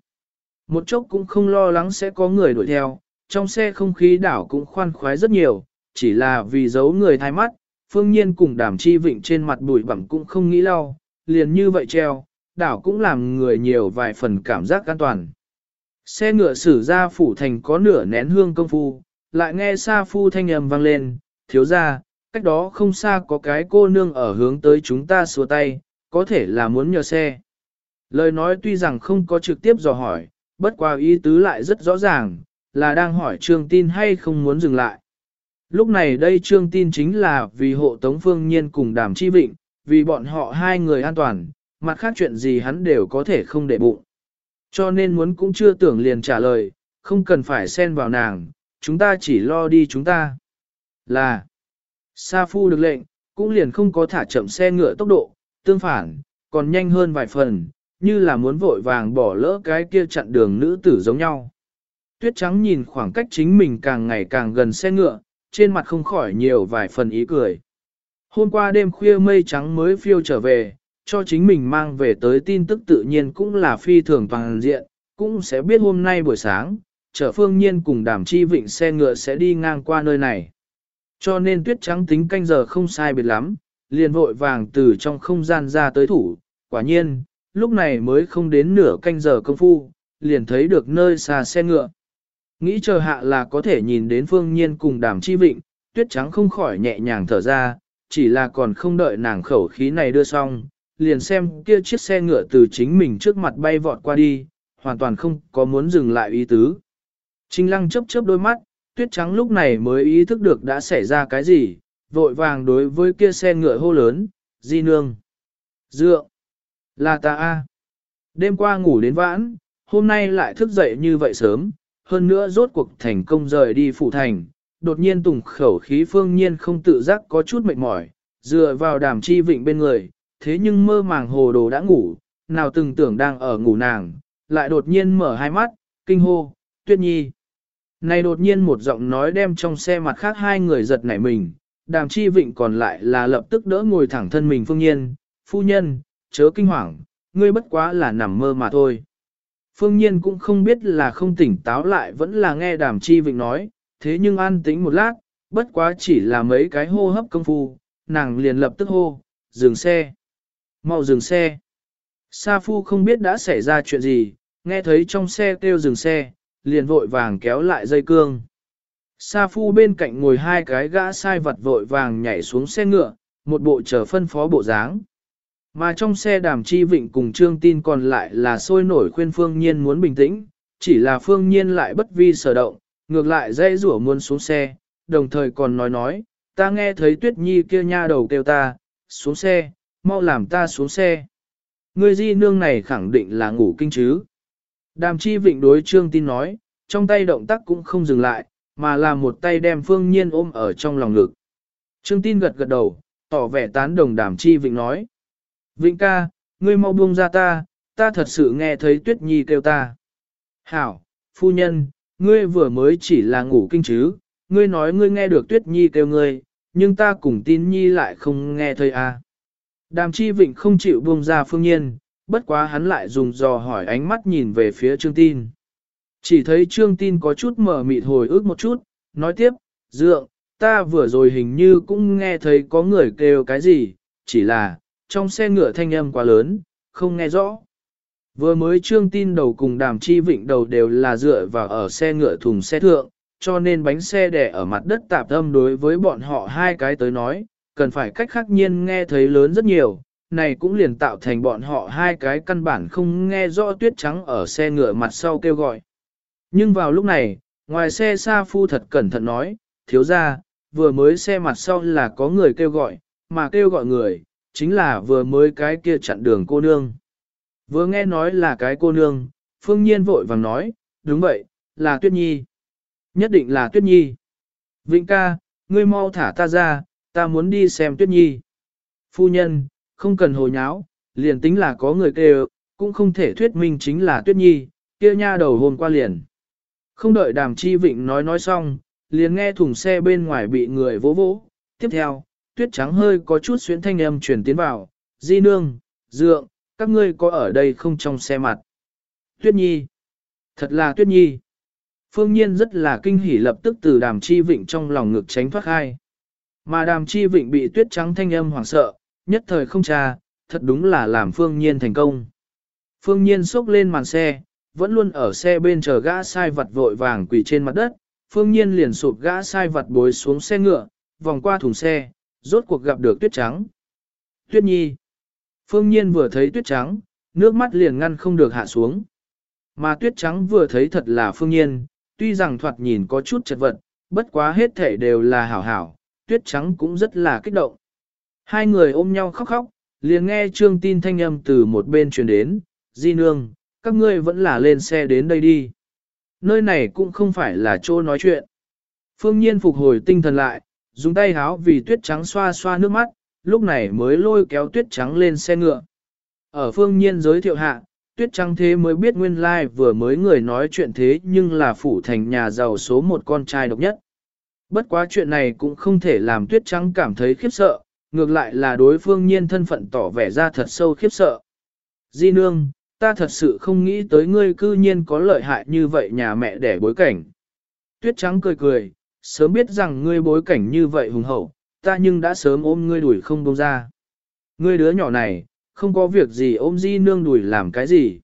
Một chốc cũng không lo lắng sẽ có người đuổi theo, trong xe không khí đảo cũng khoan khoái rất nhiều, chỉ là vì giấu người thay mắt, Phương Nhiên cùng Đàm Chi Vịnh trên mặt bụi bặm cũng không nghĩ lau, liền như vậy treo, đảo cũng làm người nhiều vài phần cảm giác an toàn. Xe ngựa xử ra phủ thành có nửa nén hương công phu, lại nghe xa phu thanh âm vang lên, thiếu ra, cách đó không xa có cái cô nương ở hướng tới chúng ta xua tay, có thể là muốn nhờ xe. Lời nói tuy rằng không có trực tiếp dò hỏi, bất qua ý tứ lại rất rõ ràng, là đang hỏi trương tin hay không muốn dừng lại. Lúc này đây trương tin chính là vì hộ tống phương nhiên cùng đàm chi vịnh, vì bọn họ hai người an toàn, mặt khác chuyện gì hắn đều có thể không để bụng. Cho nên muốn cũng chưa tưởng liền trả lời, không cần phải xen vào nàng, chúng ta chỉ lo đi chúng ta. Là, Sa Phu được lệnh, cũng liền không có thả chậm xe ngựa tốc độ, tương phản, còn nhanh hơn vài phần, như là muốn vội vàng bỏ lỡ cái kia chặn đường nữ tử giống nhau. Tuyết trắng nhìn khoảng cách chính mình càng ngày càng gần xe ngựa, trên mặt không khỏi nhiều vài phần ý cười. Hôm qua đêm khuya mây trắng mới phiêu trở về, cho chính mình mang về tới tin tức tự nhiên cũng là phi thường toàn diện, cũng sẽ biết hôm nay buổi sáng, chở phương nhiên cùng đàm chi vịnh xe ngựa sẽ đi ngang qua nơi này. Cho nên tuyết trắng tính canh giờ không sai biệt lắm, liền vội vàng từ trong không gian ra tới thủ, quả nhiên, lúc này mới không đến nửa canh giờ công phu, liền thấy được nơi xa xe ngựa. Nghĩ chờ hạ là có thể nhìn đến phương nhiên cùng đàm chi vịnh, tuyết trắng không khỏi nhẹ nhàng thở ra, chỉ là còn không đợi nàng khẩu khí này đưa xong, liền xem kia chiếc xe ngựa từ chính mình trước mặt bay vọt qua đi, hoàn toàn không có muốn dừng lại ý tứ. Trình lăng chớp chớp đôi mắt, tuyết trắng lúc này mới ý thức được đã xảy ra cái gì, vội vàng đối với kia xe ngựa hô lớn, di nương. Dựa, là ta a. Đêm qua ngủ đến vãn, hôm nay lại thức dậy như vậy sớm, hơn nữa rốt cuộc thành công rời đi phủ thành, đột nhiên tùng khẩu khí phương nhiên không tự giác có chút mệt mỏi, dựa vào đàm chi vịnh bên người, thế nhưng mơ màng hồ đồ đã ngủ, nào từng tưởng đang ở ngủ nàng, lại đột nhiên mở hai mắt, kinh hô, tuyết nhi. Này đột nhiên một giọng nói đem trong xe mặt khác hai người giật nảy mình, đàm chi vịnh còn lại là lập tức đỡ ngồi thẳng thân mình phương nhiên, phu nhân, chớ kinh hoàng, ngươi bất quá là nằm mơ mà thôi. Phương nhiên cũng không biết là không tỉnh táo lại vẫn là nghe đàm chi vịnh nói, thế nhưng an tĩnh một lát, bất quá chỉ là mấy cái hô hấp công phu, nàng liền lập tức hô, dừng xe. Mau dừng xe. Sa Phu không biết đã xảy ra chuyện gì, nghe thấy trong xe kêu dừng xe, liền vội vàng kéo lại dây cương. Sa Phu bên cạnh ngồi hai cái gã sai vật vội vàng nhảy xuống xe ngựa, một bộ chờ phân phó bộ dáng. Mà trong xe đàm chi vịnh cùng trương tin còn lại là sôi nổi khuyên Phương Nhiên muốn bình tĩnh, chỉ là Phương Nhiên lại bất vi sở động, ngược lại dây rủa muốn xuống xe, đồng thời còn nói nói, ta nghe thấy Tuyết Nhi kia nha đầu kêu ta, xuống xe, mau làm ta xuống xe. Ngươi di nương này khẳng định là ngủ kinh chứ. Đàm chi vịnh đối trương tin nói, trong tay động tác cũng không dừng lại, mà là một tay đem phương nhiên ôm ở trong lòng ngực. Trương tin gật gật đầu, tỏ vẻ tán đồng đàm chi vịnh nói. Vịnh ca, ngươi mau buông ra ta, ta thật sự nghe thấy tuyết nhi kêu ta. Hảo, phu nhân, ngươi vừa mới chỉ là ngủ kinh chứ, ngươi nói ngươi nghe được tuyết nhi kêu ngươi, nhưng ta cùng tin nhi lại không nghe thấy à. Đàm chi vịnh không chịu buông ra phương nhiên, bất quá hắn lại dùng dò hỏi ánh mắt nhìn về phía trương tin. Chỉ thấy trương tin có chút mở mịt hồi ức một chút, nói tiếp, dượng, ta vừa rồi hình như cũng nghe thấy có người kêu cái gì, chỉ là, trong xe ngựa thanh âm quá lớn, không nghe rõ. Vừa mới trương tin đầu cùng đàm chi vịnh đầu đều là dựa vào ở xe ngựa thùng xe thượng, cho nên bánh xe đẻ ở mặt đất tạp âm đối với bọn họ hai cái tới nói, cần phải cách khắc nhiên nghe thấy lớn rất nhiều, này cũng liền tạo thành bọn họ hai cái căn bản không nghe rõ tuyết trắng ở xe ngựa mặt sau kêu gọi. Nhưng vào lúc này, ngoài xe xa phu thật cẩn thận nói, thiếu ra, vừa mới xe mặt sau là có người kêu gọi, mà kêu gọi người, chính là vừa mới cái kia chặn đường cô nương. Vừa nghe nói là cái cô nương, phương nhiên vội vàng nói, đúng vậy, là Tuyết Nhi. Nhất định là Tuyết Nhi. Vĩnh ca, ngươi mau thả ta ra, ta muốn đi xem Tuyết Nhi. Phu nhân, không cần hồi nháo, liền tính là có người kêu, cũng không thể thuyết minh chính là Tuyết Nhi, kia nha đầu hồn qua liền. Không đợi đàm chi vịnh nói nói xong, liền nghe thùng xe bên ngoài bị người vỗ vỗ. Tiếp theo, tuyết trắng hơi có chút xuyến thanh âm truyền tiến vào, di nương, dượng, các ngươi có ở đây không trong xe mặt. Tuyết nhi, thật là tuyết nhi. Phương nhiên rất là kinh hỉ lập tức từ đàm chi vịnh trong lòng ngực tránh thoát hai. Mà đàm chi vịnh bị tuyết trắng thanh âm hoảng sợ, nhất thời không tra, thật đúng là làm phương nhiên thành công. Phương nhiên xốc lên màn xe, vẫn luôn ở xe bên chờ gã sai vật vội vàng quỳ trên mặt đất, phương nhiên liền sụp gã sai vật bối xuống xe ngựa, vòng qua thùng xe, rốt cuộc gặp được tuyết trắng. Tuyết nhi. Phương nhiên vừa thấy tuyết trắng, nước mắt liền ngăn không được hạ xuống. Mà tuyết trắng vừa thấy thật là phương nhiên, tuy rằng thoạt nhìn có chút chật vật, bất quá hết thể đều là hảo hảo, tuyết trắng cũng rất là kích động. Hai người ôm nhau khóc khóc, liền nghe trương tin thanh âm từ một bên truyền đến, di nương, các ngươi vẫn là lên xe đến đây đi. Nơi này cũng không phải là chỗ nói chuyện. Phương Nhiên phục hồi tinh thần lại, dùng tay háo vì tuyết trắng xoa xoa nước mắt, lúc này mới lôi kéo tuyết trắng lên xe ngựa. Ở Phương Nhiên giới thiệu hạ, tuyết trắng thế mới biết nguyên lai like vừa mới người nói chuyện thế nhưng là phủ thành nhà giàu số một con trai độc nhất. Bất quá chuyện này cũng không thể làm tuyết trắng cảm thấy khiếp sợ, ngược lại là đối phương nhiên thân phận tỏ vẻ ra thật sâu khiếp sợ. Di nương, ta thật sự không nghĩ tới ngươi cư nhiên có lợi hại như vậy nhà mẹ đẻ bối cảnh. Tuyết trắng cười cười, sớm biết rằng ngươi bối cảnh như vậy hùng hậu, ta nhưng đã sớm ôm ngươi đuổi không bông ra. Ngươi đứa nhỏ này, không có việc gì ôm di nương đuổi làm cái gì.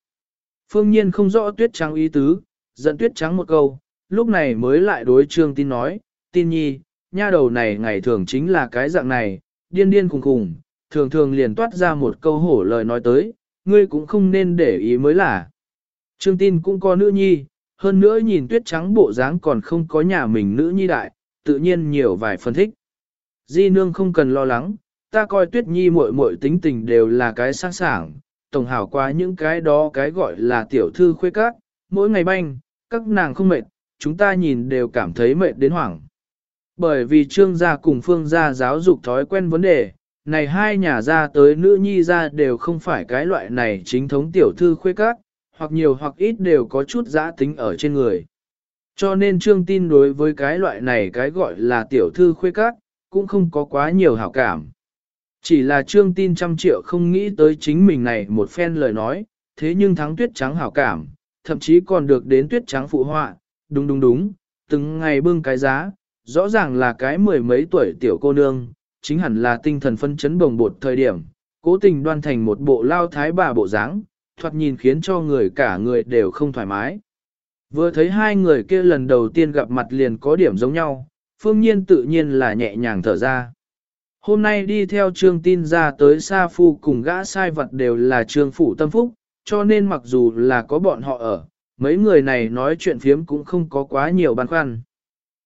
Phương nhiên không rõ tuyết trắng ý tứ, giận tuyết trắng một câu, lúc này mới lại đối trương tin nói, tin nhi, nha đầu này ngày thường chính là cái dạng này, điên điên khùng khùng, thường thường liền toát ra một câu hổ lời nói tới, ngươi cũng không nên để ý mới là. Trương tin cũng có nữ nhi, hơn nữa nhìn tuyết trắng bộ dáng còn không có nhà mình nữ nhi đại, tự nhiên nhiều vài phân thích. Di nương không cần lo lắng, ta coi tuyết nhi muội muội tính tình đều là cái sáng sảng, tổng hảo qua những cái đó cái gọi là tiểu thư khuê các, mỗi ngày banh, các nàng không mệt, chúng ta nhìn đều cảm thấy mệt đến hoảng. Bởi vì trương gia cùng phương gia giáo dục thói quen vấn đề, này hai nhà gia tới nữ nhi gia đều không phải cái loại này chính thống tiểu thư khuê các, hoặc nhiều hoặc ít đều có chút giã tính ở trên người. Cho nên trương tin đối với cái loại này cái gọi là tiểu thư khuê các, cũng không có quá nhiều hảo cảm. Chỉ là trương tin trăm triệu không nghĩ tới chính mình này một phen lời nói, thế nhưng thắng tuyết trắng hảo cảm, thậm chí còn được đến tuyết trắng phụ họa, đúng đúng đúng, từng ngày bưng cái giá, rõ ràng là cái mười mấy tuổi tiểu cô nương, chính hẳn là tinh thần phân chấn bồng bột thời điểm, cố tình đoan thành một bộ lao thái bà bộ dáng, thoạt nhìn khiến cho người cả người đều không thoải mái. Vừa thấy hai người kia lần đầu tiên gặp mặt liền có điểm giống nhau, phương nhiên tự nhiên là nhẹ nhàng thở ra. Hôm nay đi theo trương tin ra tới Sa Phu cùng gã sai vật đều là trương phủ tâm phúc, cho nên mặc dù là có bọn họ ở, mấy người này nói chuyện phiếm cũng không có quá nhiều băn khoăn.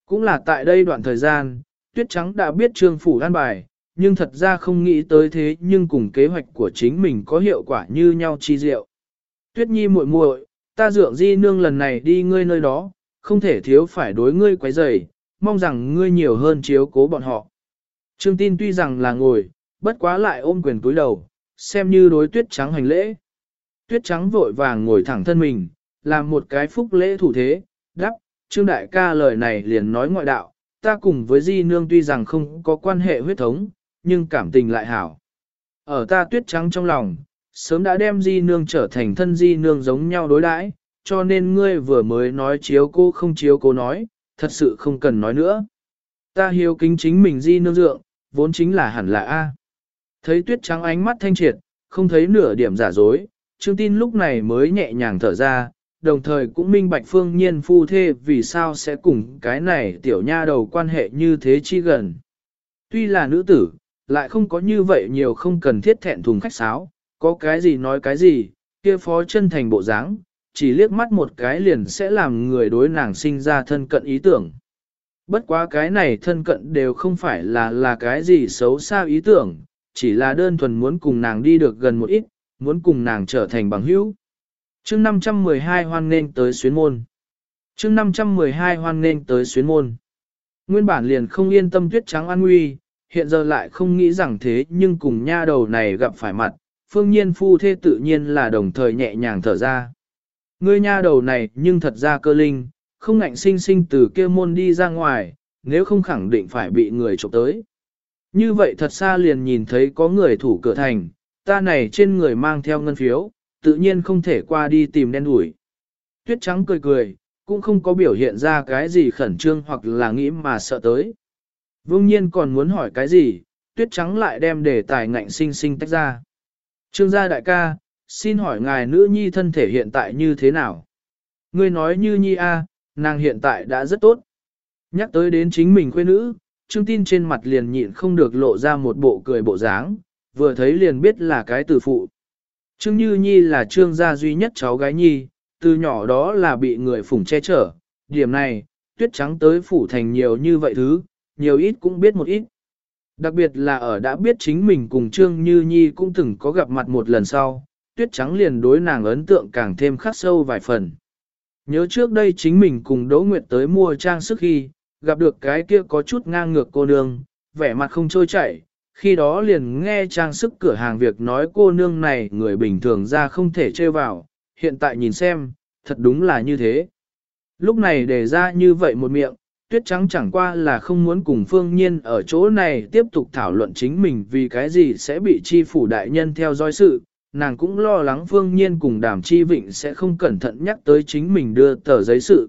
Cũng là tại đây đoạn thời gian, Tuyết Trắng đã biết trương phủ an bài, nhưng thật ra không nghĩ tới thế nhưng cùng kế hoạch của chính mình có hiệu quả như nhau chi diệu. Tuyết Nhi muội muội, ta dượng di nương lần này đi ngươi nơi đó, không thể thiếu phải đối ngươi quấy rầy, mong rằng ngươi nhiều hơn chiếu cố bọn họ. Trương tin tuy rằng là ngồi, bất quá lại ôm quyền túi đầu, xem như đối tuyết trắng hành lễ. Tuyết trắng vội vàng ngồi thẳng thân mình, làm một cái phúc lễ thủ thế, đắp, trương đại ca lời này liền nói ngoại đạo, ta cùng với di nương tuy rằng không có quan hệ huyết thống, nhưng cảm tình lại hảo. Ở ta tuyết trắng trong lòng, sớm đã đem di nương trở thành thân di nương giống nhau đối đãi, cho nên ngươi vừa mới nói chiếu cô không chiếu cô nói, thật sự không cần nói nữa. Ta hiếu kính chính mình di nương dượng, vốn chính là hẳn là A. Thấy tuyết trắng ánh mắt thanh triệt, không thấy nửa điểm giả dối, Trương Tin lúc này mới nhẹ nhàng thở ra, đồng thời cũng minh bạch phương nhiên phu thê vì sao sẽ cùng cái này tiểu nha đầu quan hệ như thế chi gần. Tuy là nữ tử, lại không có như vậy nhiều không cần thiết thẹn thùng khách sáo, có cái gì nói cái gì, kia phó chân thành bộ dáng, chỉ liếc mắt một cái liền sẽ làm người đối nàng sinh ra thân cận ý tưởng. Bất quá cái này thân cận đều không phải là là cái gì xấu xa ý tưởng, chỉ là đơn thuần muốn cùng nàng đi được gần một ít, muốn cùng nàng trở thành bằng hữu chương 512 hoan nên tới xuyến môn. chương 512 hoan nên tới xuyến môn. Nguyên bản liền không yên tâm tuyết trắng an nguy, hiện giờ lại không nghĩ rằng thế nhưng cùng nha đầu này gặp phải mặt, phương nhiên phu thê tự nhiên là đồng thời nhẹ nhàng thở ra. Ngươi nha đầu này nhưng thật ra cơ linh, không ngạnh sinh sinh từ kia môn đi ra ngoài, nếu không khẳng định phải bị người trộm tới. Như vậy thật xa liền nhìn thấy có người thủ cửa thành, ta này trên người mang theo ngân phiếu, tự nhiên không thể qua đi tìm đen đuổi. Tuyết trắng cười cười, cũng không có biểu hiện ra cái gì khẩn trương hoặc là nghĩ mà sợ tới. Vương nhiên còn muốn hỏi cái gì, tuyết trắng lại đem đề tài ngạnh sinh sinh tách ra. Trương gia đại ca, xin hỏi ngài nữ nhi thân thể hiện tại như thế nào? Ngươi nói như nhi a, nàng hiện tại đã rất tốt. Nhắc tới đến chính mình quê nữ, Trương tin trên mặt liền nhịn không được lộ ra một bộ cười bộ dáng, vừa thấy liền biết là cái tử phụ. Trương Như Nhi là trương gia duy nhất cháu gái Nhi, từ nhỏ đó là bị người phủng che chở, điểm này, tuyết trắng tới phủ thành nhiều như vậy thứ, nhiều ít cũng biết một ít. Đặc biệt là ở đã biết chính mình cùng Trương Như Nhi cũng từng có gặp mặt một lần sau, tuyết trắng liền đối nàng ấn tượng càng thêm khắc sâu vài phần. Nhớ trước đây chính mình cùng Đỗ Nguyệt tới mua trang sức khi, gặp được cái kia có chút ngang ngược cô nương, vẻ mặt không trôi chảy, khi đó liền nghe trang sức cửa hàng việc nói cô nương này người bình thường ra không thể chơi vào, hiện tại nhìn xem, thật đúng là như thế. Lúc này để ra như vậy một miệng, tuyết trắng chẳng qua là không muốn cùng phương nhiên ở chỗ này tiếp tục thảo luận chính mình vì cái gì sẽ bị chi phủ đại nhân theo dõi sự, nàng cũng lo lắng phương nhiên cùng đàm chi vịnh sẽ không cẩn thận nhắc tới chính mình đưa tờ giấy sự.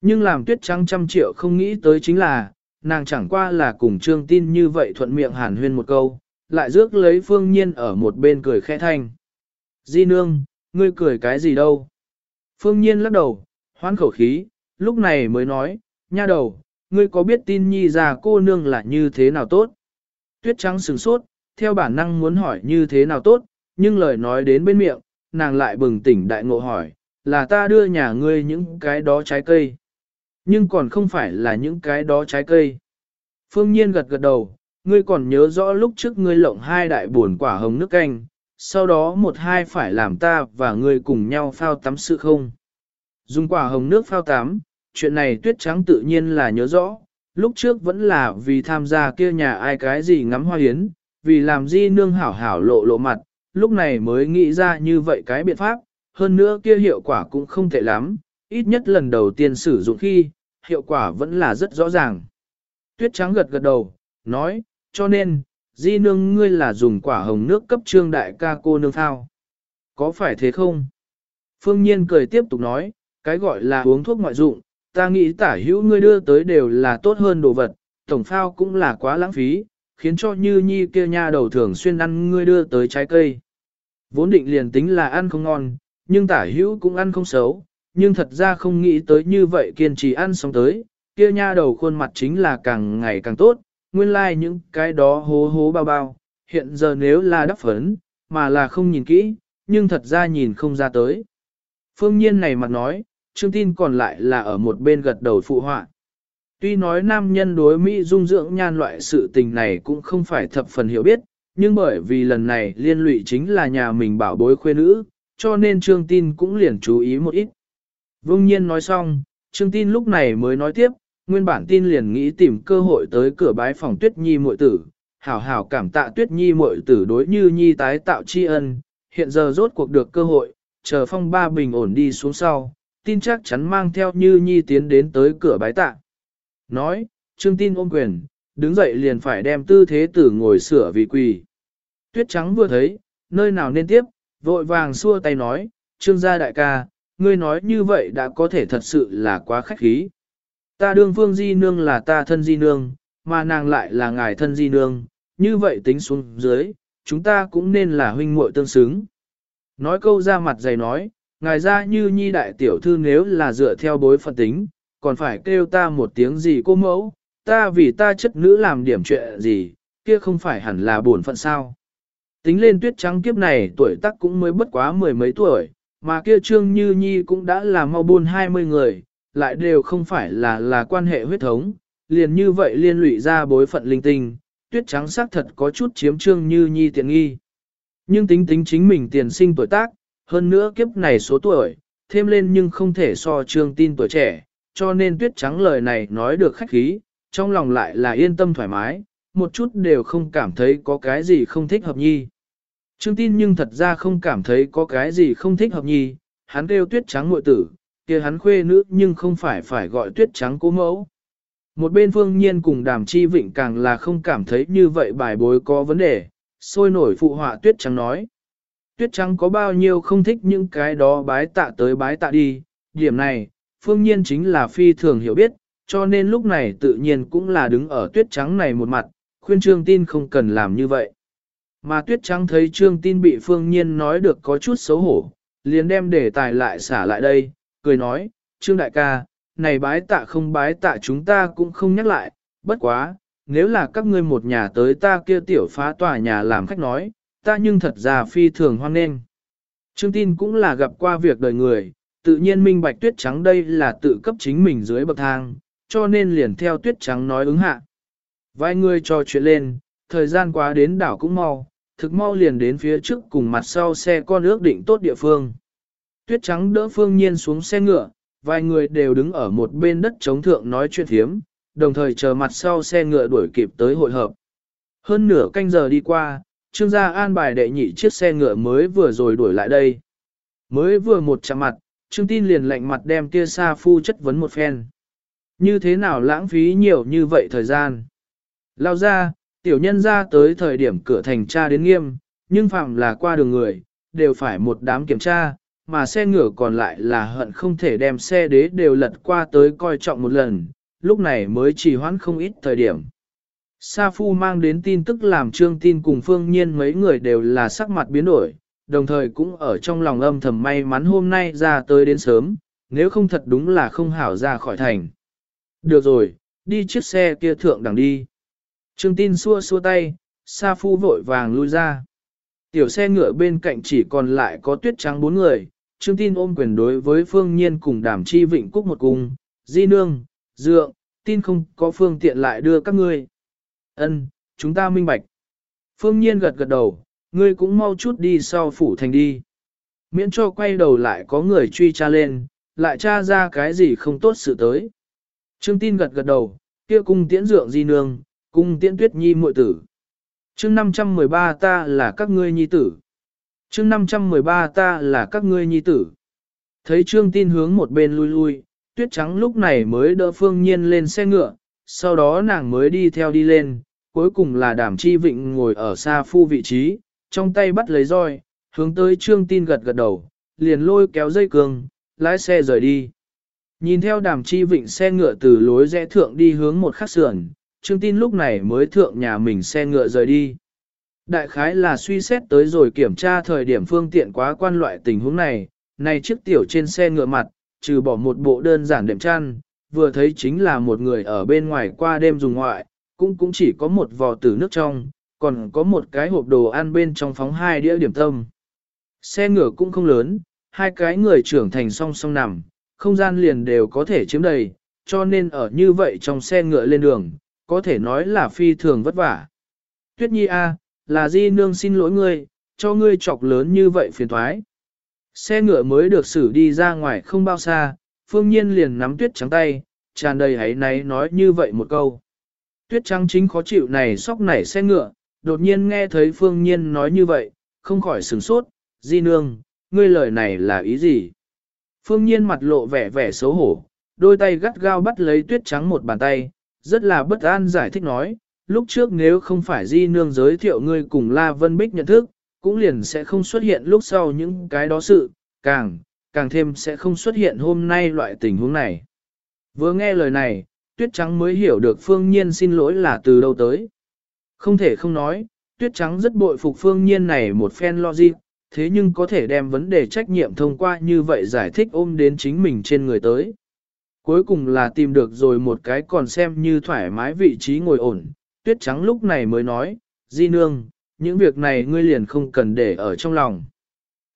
Nhưng làm tuyết trắng trăm triệu không nghĩ tới chính là, nàng chẳng qua là cùng trương tin như vậy thuận miệng hàn huyên một câu, lại rước lấy phương nhiên ở một bên cười khẽ thanh. Di nương, ngươi cười cái gì đâu? Phương nhiên lắc đầu, hoán khẩu khí, lúc này mới nói, nha đầu, ngươi có biết tin nhi già cô nương là như thế nào tốt? Tuyết trắng sừng sốt, theo bản năng muốn hỏi như thế nào tốt, nhưng lời nói đến bên miệng, nàng lại bừng tỉnh đại ngộ hỏi, là ta đưa nhà ngươi những cái đó trái cây. Nhưng còn không phải là những cái đó trái cây. Phương Nhiên gật gật đầu, ngươi còn nhớ rõ lúc trước ngươi lộng hai đại buồn quả hồng nước canh, sau đó một hai phải làm ta và ngươi cùng nhau phao tắm sự không. Dùng quả hồng nước phao tắm, chuyện này tuyết trắng tự nhiên là nhớ rõ, lúc trước vẫn là vì tham gia kia nhà ai cái gì ngắm hoa hiến, vì làm di nương hảo hảo lộ lộ mặt, lúc này mới nghĩ ra như vậy cái biện pháp, hơn nữa kia hiệu quả cũng không tệ lắm, ít nhất lần đầu tiên sử dụng khi, hiệu quả vẫn là rất rõ ràng. Tuyết trắng gật gật đầu, nói, cho nên, di nương ngươi là dùng quả hồng nước cấp trương đại ca cô nương thao. Có phải thế không? Phương Nhiên cười tiếp tục nói, cái gọi là uống thuốc ngoại dụng, ta nghĩ tả hữu ngươi đưa tới đều là tốt hơn đồ vật, tổng phao cũng là quá lãng phí, khiến cho như nhi kia nha đầu thường xuyên ăn ngươi đưa tới trái cây. Vốn định liền tính là ăn không ngon, nhưng tả hữu cũng ăn không xấu, nhưng thật ra không nghĩ tới như vậy kiên trì ăn xong tới, kia nha đầu khuôn mặt chính là càng ngày càng tốt, nguyên lai like những cái đó hố hố bao bao, hiện giờ nếu là đắp phấn, mà là không nhìn kỹ, nhưng thật ra nhìn không ra tới. Phương nhiên này mặt nói, Trương tin còn lại là ở một bên gật đầu phụ họa. Tuy nói nam nhân đối Mỹ dung dưỡng nhan loại sự tình này cũng không phải thập phần hiểu biết, nhưng bởi vì lần này liên lụy chính là nhà mình bảo bối khuê nữ, cho nên Trương tin cũng liền chú ý một ít. Vương nhiên nói xong, Trương tin lúc này mới nói tiếp, nguyên bản tin liền nghĩ tìm cơ hội tới cửa bái phòng Tuyết Nhi muội tử, hảo hảo cảm tạ Tuyết Nhi muội tử đối như Nhi tái tạo tri ân, hiện giờ rốt cuộc được cơ hội, chờ phong ba bình ổn đi xuống sau, tin chắc chắn mang theo như Nhi tiến đến tới cửa bái tạ. Nói, Trương tin ôm quyền, đứng dậy liền phải đem tư thế tử ngồi sửa vì quỳ. Tuyết trắng vừa thấy, nơi nào nên tiếp, vội vàng xua tay nói, Trương gia đại ca, ngươi nói như vậy đã có thể thật sự là quá khách khí. Ta đương phương di nương là ta thân di nương, mà nàng lại là ngài thân di nương, như vậy tính xuống dưới, chúng ta cũng nên là huynh muội tương xứng. Nói câu ra mặt dày nói, ngài ra như nhi đại tiểu thư nếu là dựa theo bối phận tính, còn phải kêu ta một tiếng gì cô mẫu, ta vì ta chất nữ làm điểm chuyện gì, kia không phải hẳn là buồn phận sao. Tính lên tuyết trắng kiếp này tuổi tác cũng mới bất quá mười mấy tuổi, mà kia trương như nhi cũng đã là mau buôn hai mươi người, lại đều không phải là là quan hệ huyết thống, liền như vậy liên lụy ra bối phận linh tinh, tuyết trắng xác thật có chút chiếm trương như nhi tiện nghi. Nhưng tính tính chính mình tiền sinh tuổi tác, hơn nữa kiếp này số tuổi, thêm lên nhưng không thể so trương tin tuổi trẻ, cho nên tuyết trắng lời này nói được khách khí, trong lòng lại là yên tâm thoải mái, một chút đều không cảm thấy có cái gì không thích hợp nhi. Trương tin nhưng thật ra không cảm thấy có cái gì không thích hợp nhi, hắn kêu tuyết trắng ngội tử, kia hắn khuê nữ nhưng không phải phải gọi tuyết trắng cố mẫu. Một bên phương nhiên cùng đàm chi vịnh càng là không cảm thấy như vậy bài bối có vấn đề, sôi nổi phụ họa tuyết trắng nói. Tuyết trắng có bao nhiêu không thích những cái đó bái tạ tới bái tạ đi, điểm này, phương nhiên chính là phi thường hiểu biết, cho nên lúc này tự nhiên cũng là đứng ở tuyết trắng này một mặt, khuyên trương tin không cần làm như vậy. Mà tuyết trắng thấy trương tin bị phương nhiên nói được có chút xấu hổ, liền đem đề tài lại xả lại đây, cười nói, trương đại ca, này bái tạ không bái tạ chúng ta cũng không nhắc lại, bất quá, nếu là các ngươi một nhà tới ta kia tiểu phá tòa nhà làm khách nói, ta nhưng thật ra phi thường hoan nghênh. Trương tin cũng là gặp qua việc đời người, tự nhiên minh bạch tuyết trắng đây là tự cấp chính mình dưới bậc thang, cho nên liền theo tuyết trắng nói ứng hạ. Vài người trò chuyện lên, thời gian quá đến đảo cũng mau, thực mau liền đến phía trước cùng mặt sau xe con ước định tốt địa phương. Tuyết trắng đỡ phương nhiên xuống xe ngựa, vài người đều đứng ở một bên đất chống thượng nói chuyện thiếm, đồng thời chờ mặt sau xe ngựa đuổi kịp tới hội hợp. Hơn nửa canh giờ đi qua, trương gia an bài đệ nhị chiếc xe ngựa mới vừa rồi đuổi lại đây. Mới vừa một chạm mặt, trương tin liền lạnh mặt đem kia xa phu chất vấn một phen. Như thế nào lãng phí nhiều như vậy thời gian? Lao ra, tiểu nhân ra tới thời điểm cửa thành tra đến nghiêm, nhưng phạm là qua đường người, đều phải một đám kiểm tra, mà xe ngựa còn lại là hận không thể đem xe đế đều lật qua tới coi trọng một lần, lúc này mới chỉ hoãn không ít thời điểm. Sa Phu mang đến tin tức làm trương tin cùng phương nhiên mấy người đều là sắc mặt biến đổi, đồng thời cũng ở trong lòng âm thầm may mắn hôm nay ra tới đến sớm, nếu không thật đúng là không hảo ra khỏi thành. Được rồi, đi chiếc xe kia thượng đằng đi. Trương tin xua xua tay, Sa Phu vội vàng lui ra. Tiểu xe ngựa bên cạnh chỉ còn lại có tuyết trắng bốn người, Trương tin ôm quyền đối với phương nhiên cùng đàm chi vịnh cúc một cùng. di nương, dượng, tin không có phương tiện lại đưa các ngươi. Ân, chúng ta minh bạch. Phương nhiên gật gật đầu, ngươi cũng mau chút đi sau phủ thành đi. Miễn cho quay đầu lại có người truy tra lên, lại tra ra cái gì không tốt sự tới. Trương tin gật gật đầu, kia cung tiễn dượng di nương, cung tiễn tuyết nhi muội tử. chương 513 ta là các ngươi nhi tử. chương 513 ta là các ngươi nhi tử. Thấy trương tin hướng một bên lui lui, tuyết trắng lúc này mới đỡ phương nhiên lên xe ngựa, sau đó nàng mới đi theo đi lên, cuối cùng là đàm chi vịnh ngồi ở xa phu vị trí, trong tay bắt lấy roi, hướng tới trương tin gật gật đầu, liền lôi kéo dây cương lái xe rời đi. Nhìn theo đàm chi vịnh xe ngựa từ lối rẽ thượng đi hướng một khắc sườn, trương tin lúc này mới thượng nhà mình xe ngựa rời đi. Đại khái là suy xét tới rồi kiểm tra thời điểm phương tiện quá quan loại tình huống này, này chiếc tiểu trên xe ngựa mặt, trừ bỏ một bộ đơn giản đệm chăn, vừa thấy chính là một người ở bên ngoài qua đêm dùng ngoại, cũng cũng chỉ có một vò tử nước trong, còn có một cái hộp đồ ăn bên trong phóng hai đĩa điểm tâm. Xe ngựa cũng không lớn, hai cái người trưởng thành song song nằm, không gian liền đều có thể chiếm đầy, cho nên ở như vậy trong xe ngựa lên đường, có thể nói là phi thường vất vả. Tuyết Nhi A, là Di Nương xin lỗi ngươi, cho ngươi chọc lớn như vậy phiền thoái. Xe ngựa mới được xử đi ra ngoài không bao xa, phương nhiên liền nắm tuyết trắng tay, tràn đầy hãy náy nói như vậy một câu. Tuyết trắng chính khó chịu này sóc nảy xe ngựa, đột nhiên nghe thấy phương nhiên nói như vậy, không khỏi sửng sốt, di nương, ngươi lời này là ý gì? Phương nhiên mặt lộ vẻ vẻ xấu hổ, đôi tay gắt gao bắt lấy tuyết trắng một bàn tay, rất là bất an giải thích nói, lúc trước nếu không phải di nương giới thiệu ngươi cùng La Vân Bích nhận thức, cũng liền sẽ không xuất hiện lúc sau những cái đó sự, càng, càng thêm sẽ không xuất hiện hôm nay loại tình huống này. Vừa nghe lời này, tuyết trắng mới hiểu được phương nhiên xin lỗi là từ đâu tới. Không thể không nói, tuyết trắng rất bội phục phương nhiên này một phen logic, thế nhưng có thể đem vấn đề trách nhiệm thông qua như vậy giải thích ôm đến chính mình trên người tới. Cuối cùng là tìm được rồi một cái còn xem như thoải mái vị trí ngồi ổn, tuyết trắng lúc này mới nói, Di Nương, những việc này ngươi liền không cần để ở trong lòng.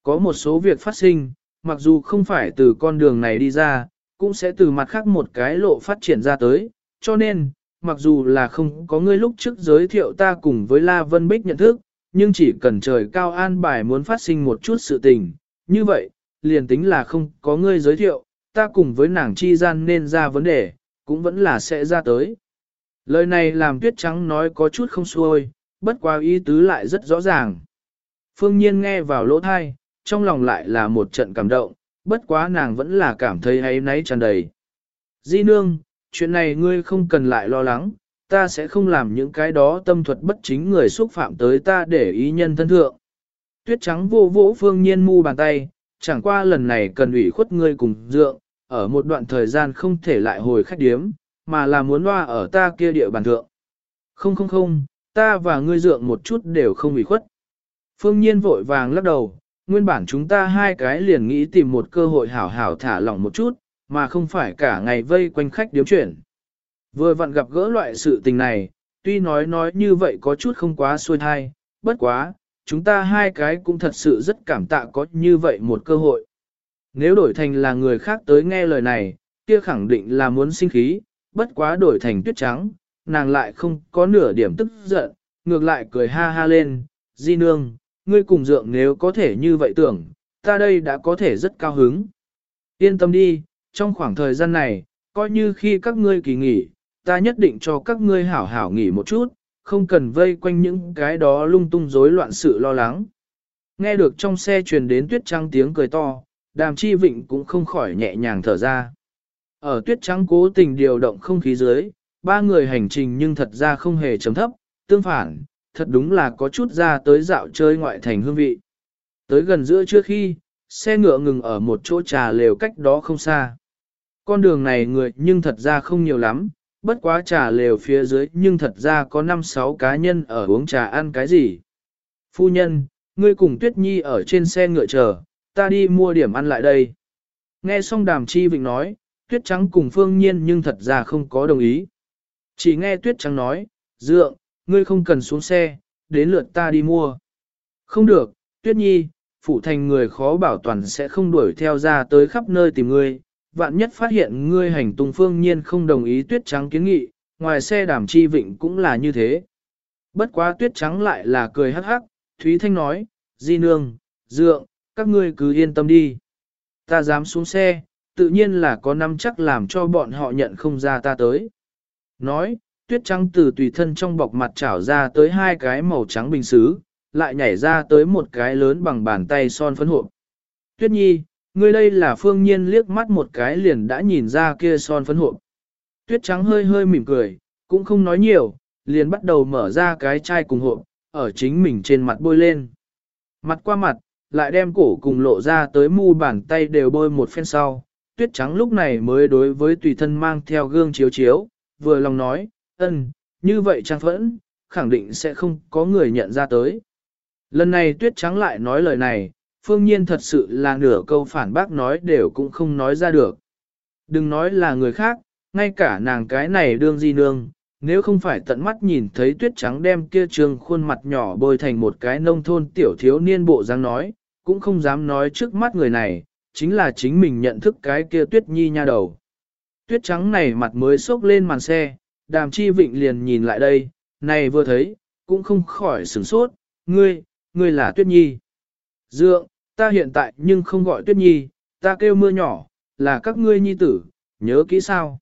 Có một số việc phát sinh, mặc dù không phải từ con đường này đi ra, cũng sẽ từ mặt khác một cái lộ phát triển ra tới, cho nên, mặc dù là không có ngươi lúc trước giới thiệu ta cùng với La Vân Bích nhận thức, nhưng chỉ cần trời cao an bài muốn phát sinh một chút sự tình, như vậy, liền tính là không có ngươi giới thiệu, ta cùng với nàng chi gian nên ra vấn đề, cũng vẫn là sẽ ra tới. Lời này làm tuyết trắng nói có chút không xuôi, bất quá ý tứ lại rất rõ ràng. Phương Nhiên nghe vào lỗ thai, trong lòng lại là một trận cảm động, bất quá nàng vẫn là cảm thấy hay náy tràn đầy. Di nương, chuyện này ngươi không cần lại lo lắng, ta sẽ không làm những cái đó tâm thuật bất chính người xúc phạm tới ta để ý nhân thân thượng. Tuyết trắng vô vỗ phương nhiên mu bàn tay, chẳng qua lần này cần ủy khuất ngươi cùng dượng, ở một đoạn thời gian không thể lại hồi khách điếm, mà là muốn loa ở ta kia địa bàn thượng. Không không không, ta và ngươi dượng một chút đều không ủy khuất. Phương nhiên vội vàng lắc đầu, nguyên bản chúng ta hai cái liền nghĩ tìm một cơ hội hảo hảo thả lỏng một chút, mà không phải cả ngày vây quanh khách điếm chuyển. Vừa vặn gặp gỡ loại sự tình này, tuy nói nói như vậy có chút không quá xuôi thai, bất quá, chúng ta hai cái cũng thật sự rất cảm tạ có như vậy một cơ hội. Nếu đổi thành là người khác tới nghe lời này, kia khẳng định là muốn sinh khí, bất quá đổi thành tuyết trắng, nàng lại không có nửa điểm tức giận, ngược lại cười ha ha lên, di nương, ngươi cùng dượng nếu có thể như vậy tưởng, ta đây đã có thể rất cao hứng. Yên tâm đi, trong khoảng thời gian này, coi như khi các ngươi kỳ nghỉ, ta nhất định cho các ngươi hảo hảo nghỉ một chút, không cần vây quanh những cái đó lung tung rối loạn sự lo lắng. Nghe được trong xe truyền đến tuyết trắng tiếng cười to, đàm chi vịnh cũng không khỏi nhẹ nhàng thở ra. Ở tuyết trắng cố tình điều động không khí dưới, ba người hành trình nhưng thật ra không hề chấm thấp, tương phản, thật đúng là có chút ra tới dạo chơi ngoại thành hương vị. Tới gần giữa trước khi, xe ngựa ngừng ở một chỗ trà lều cách đó không xa. Con đường này người nhưng thật ra không nhiều lắm, bất quá trà lều phía dưới nhưng thật ra có 5-6 cá nhân ở uống trà ăn cái gì. Phu nhân, ngươi cùng Tuyết Nhi ở trên xe ngựa chờ, ta đi mua điểm ăn lại đây. Nghe xong đàm chi vịnh nói, Tuyết Trắng cùng Phương Nhiên nhưng thật ra không có đồng ý. Chỉ nghe Tuyết Trắng nói, dượng, ngươi không cần xuống xe, đến lượt ta đi mua. Không được, Tuyết Nhi, phụ thành người khó bảo toàn sẽ không đuổi theo ra tới khắp nơi tìm ngươi, vạn nhất phát hiện ngươi hành tung phương nhiên không đồng ý tuyết trắng kiến nghị, ngoài xe đàm chi vịnh cũng là như thế. Bất quá tuyết trắng lại là cười hắc hắc, Thúy Thanh nói, Di Nương, Dượng, các ngươi cứ yên tâm đi. Ta dám xuống xe, tự nhiên là có năm chắc làm cho bọn họ nhận không ra ta tới. Nói, tuyết trắng từ tùy thân trong bọc mặt trảo ra tới hai cái màu trắng bình xứ, lại nhảy ra tới một cái lớn bằng bàn tay son phấn hộp. Tuyết nhi, ngươi đây là phương nhiên liếc mắt một cái liền đã nhìn ra kia son phấn hộp. Tuyết trắng hơi hơi mỉm cười, cũng không nói nhiều, liền bắt đầu mở ra cái chai cùng hộp, ở chính mình trên mặt bôi lên. Mặt qua mặt, lại đem cổ cùng lộ ra tới mu bàn tay đều bôi một phen sau. Tuyết trắng lúc này mới đối với tùy thân mang theo gương chiếu chiếu, vừa lòng nói, ân, như vậy trang phẫn, khẳng định sẽ không có người nhận ra tới. Lần này tuyết trắng lại nói lời này, phương nhiên thật sự là nửa câu phản bác nói đều cũng không nói ra được. Đừng nói là người khác, ngay cả nàng cái này đương di nương, nếu không phải tận mắt nhìn thấy tuyết trắng đem kia trường khuôn mặt nhỏ bôi thành một cái nông thôn tiểu thiếu niên bộ dáng nói, cũng không dám nói trước mắt người này, chính là chính mình nhận thức cái kia tuyết nhi nha đầu. Tuyết trắng này mặt mới sốc lên màn xe, đàm chi vịnh liền nhìn lại đây, này vừa thấy, cũng không khỏi sửng sốt, ngươi, ngươi là tuyết nhi. Dượng, ta hiện tại nhưng không gọi tuyết nhi, ta kêu mưa nhỏ, là các ngươi nhi tử, nhớ kỹ sao.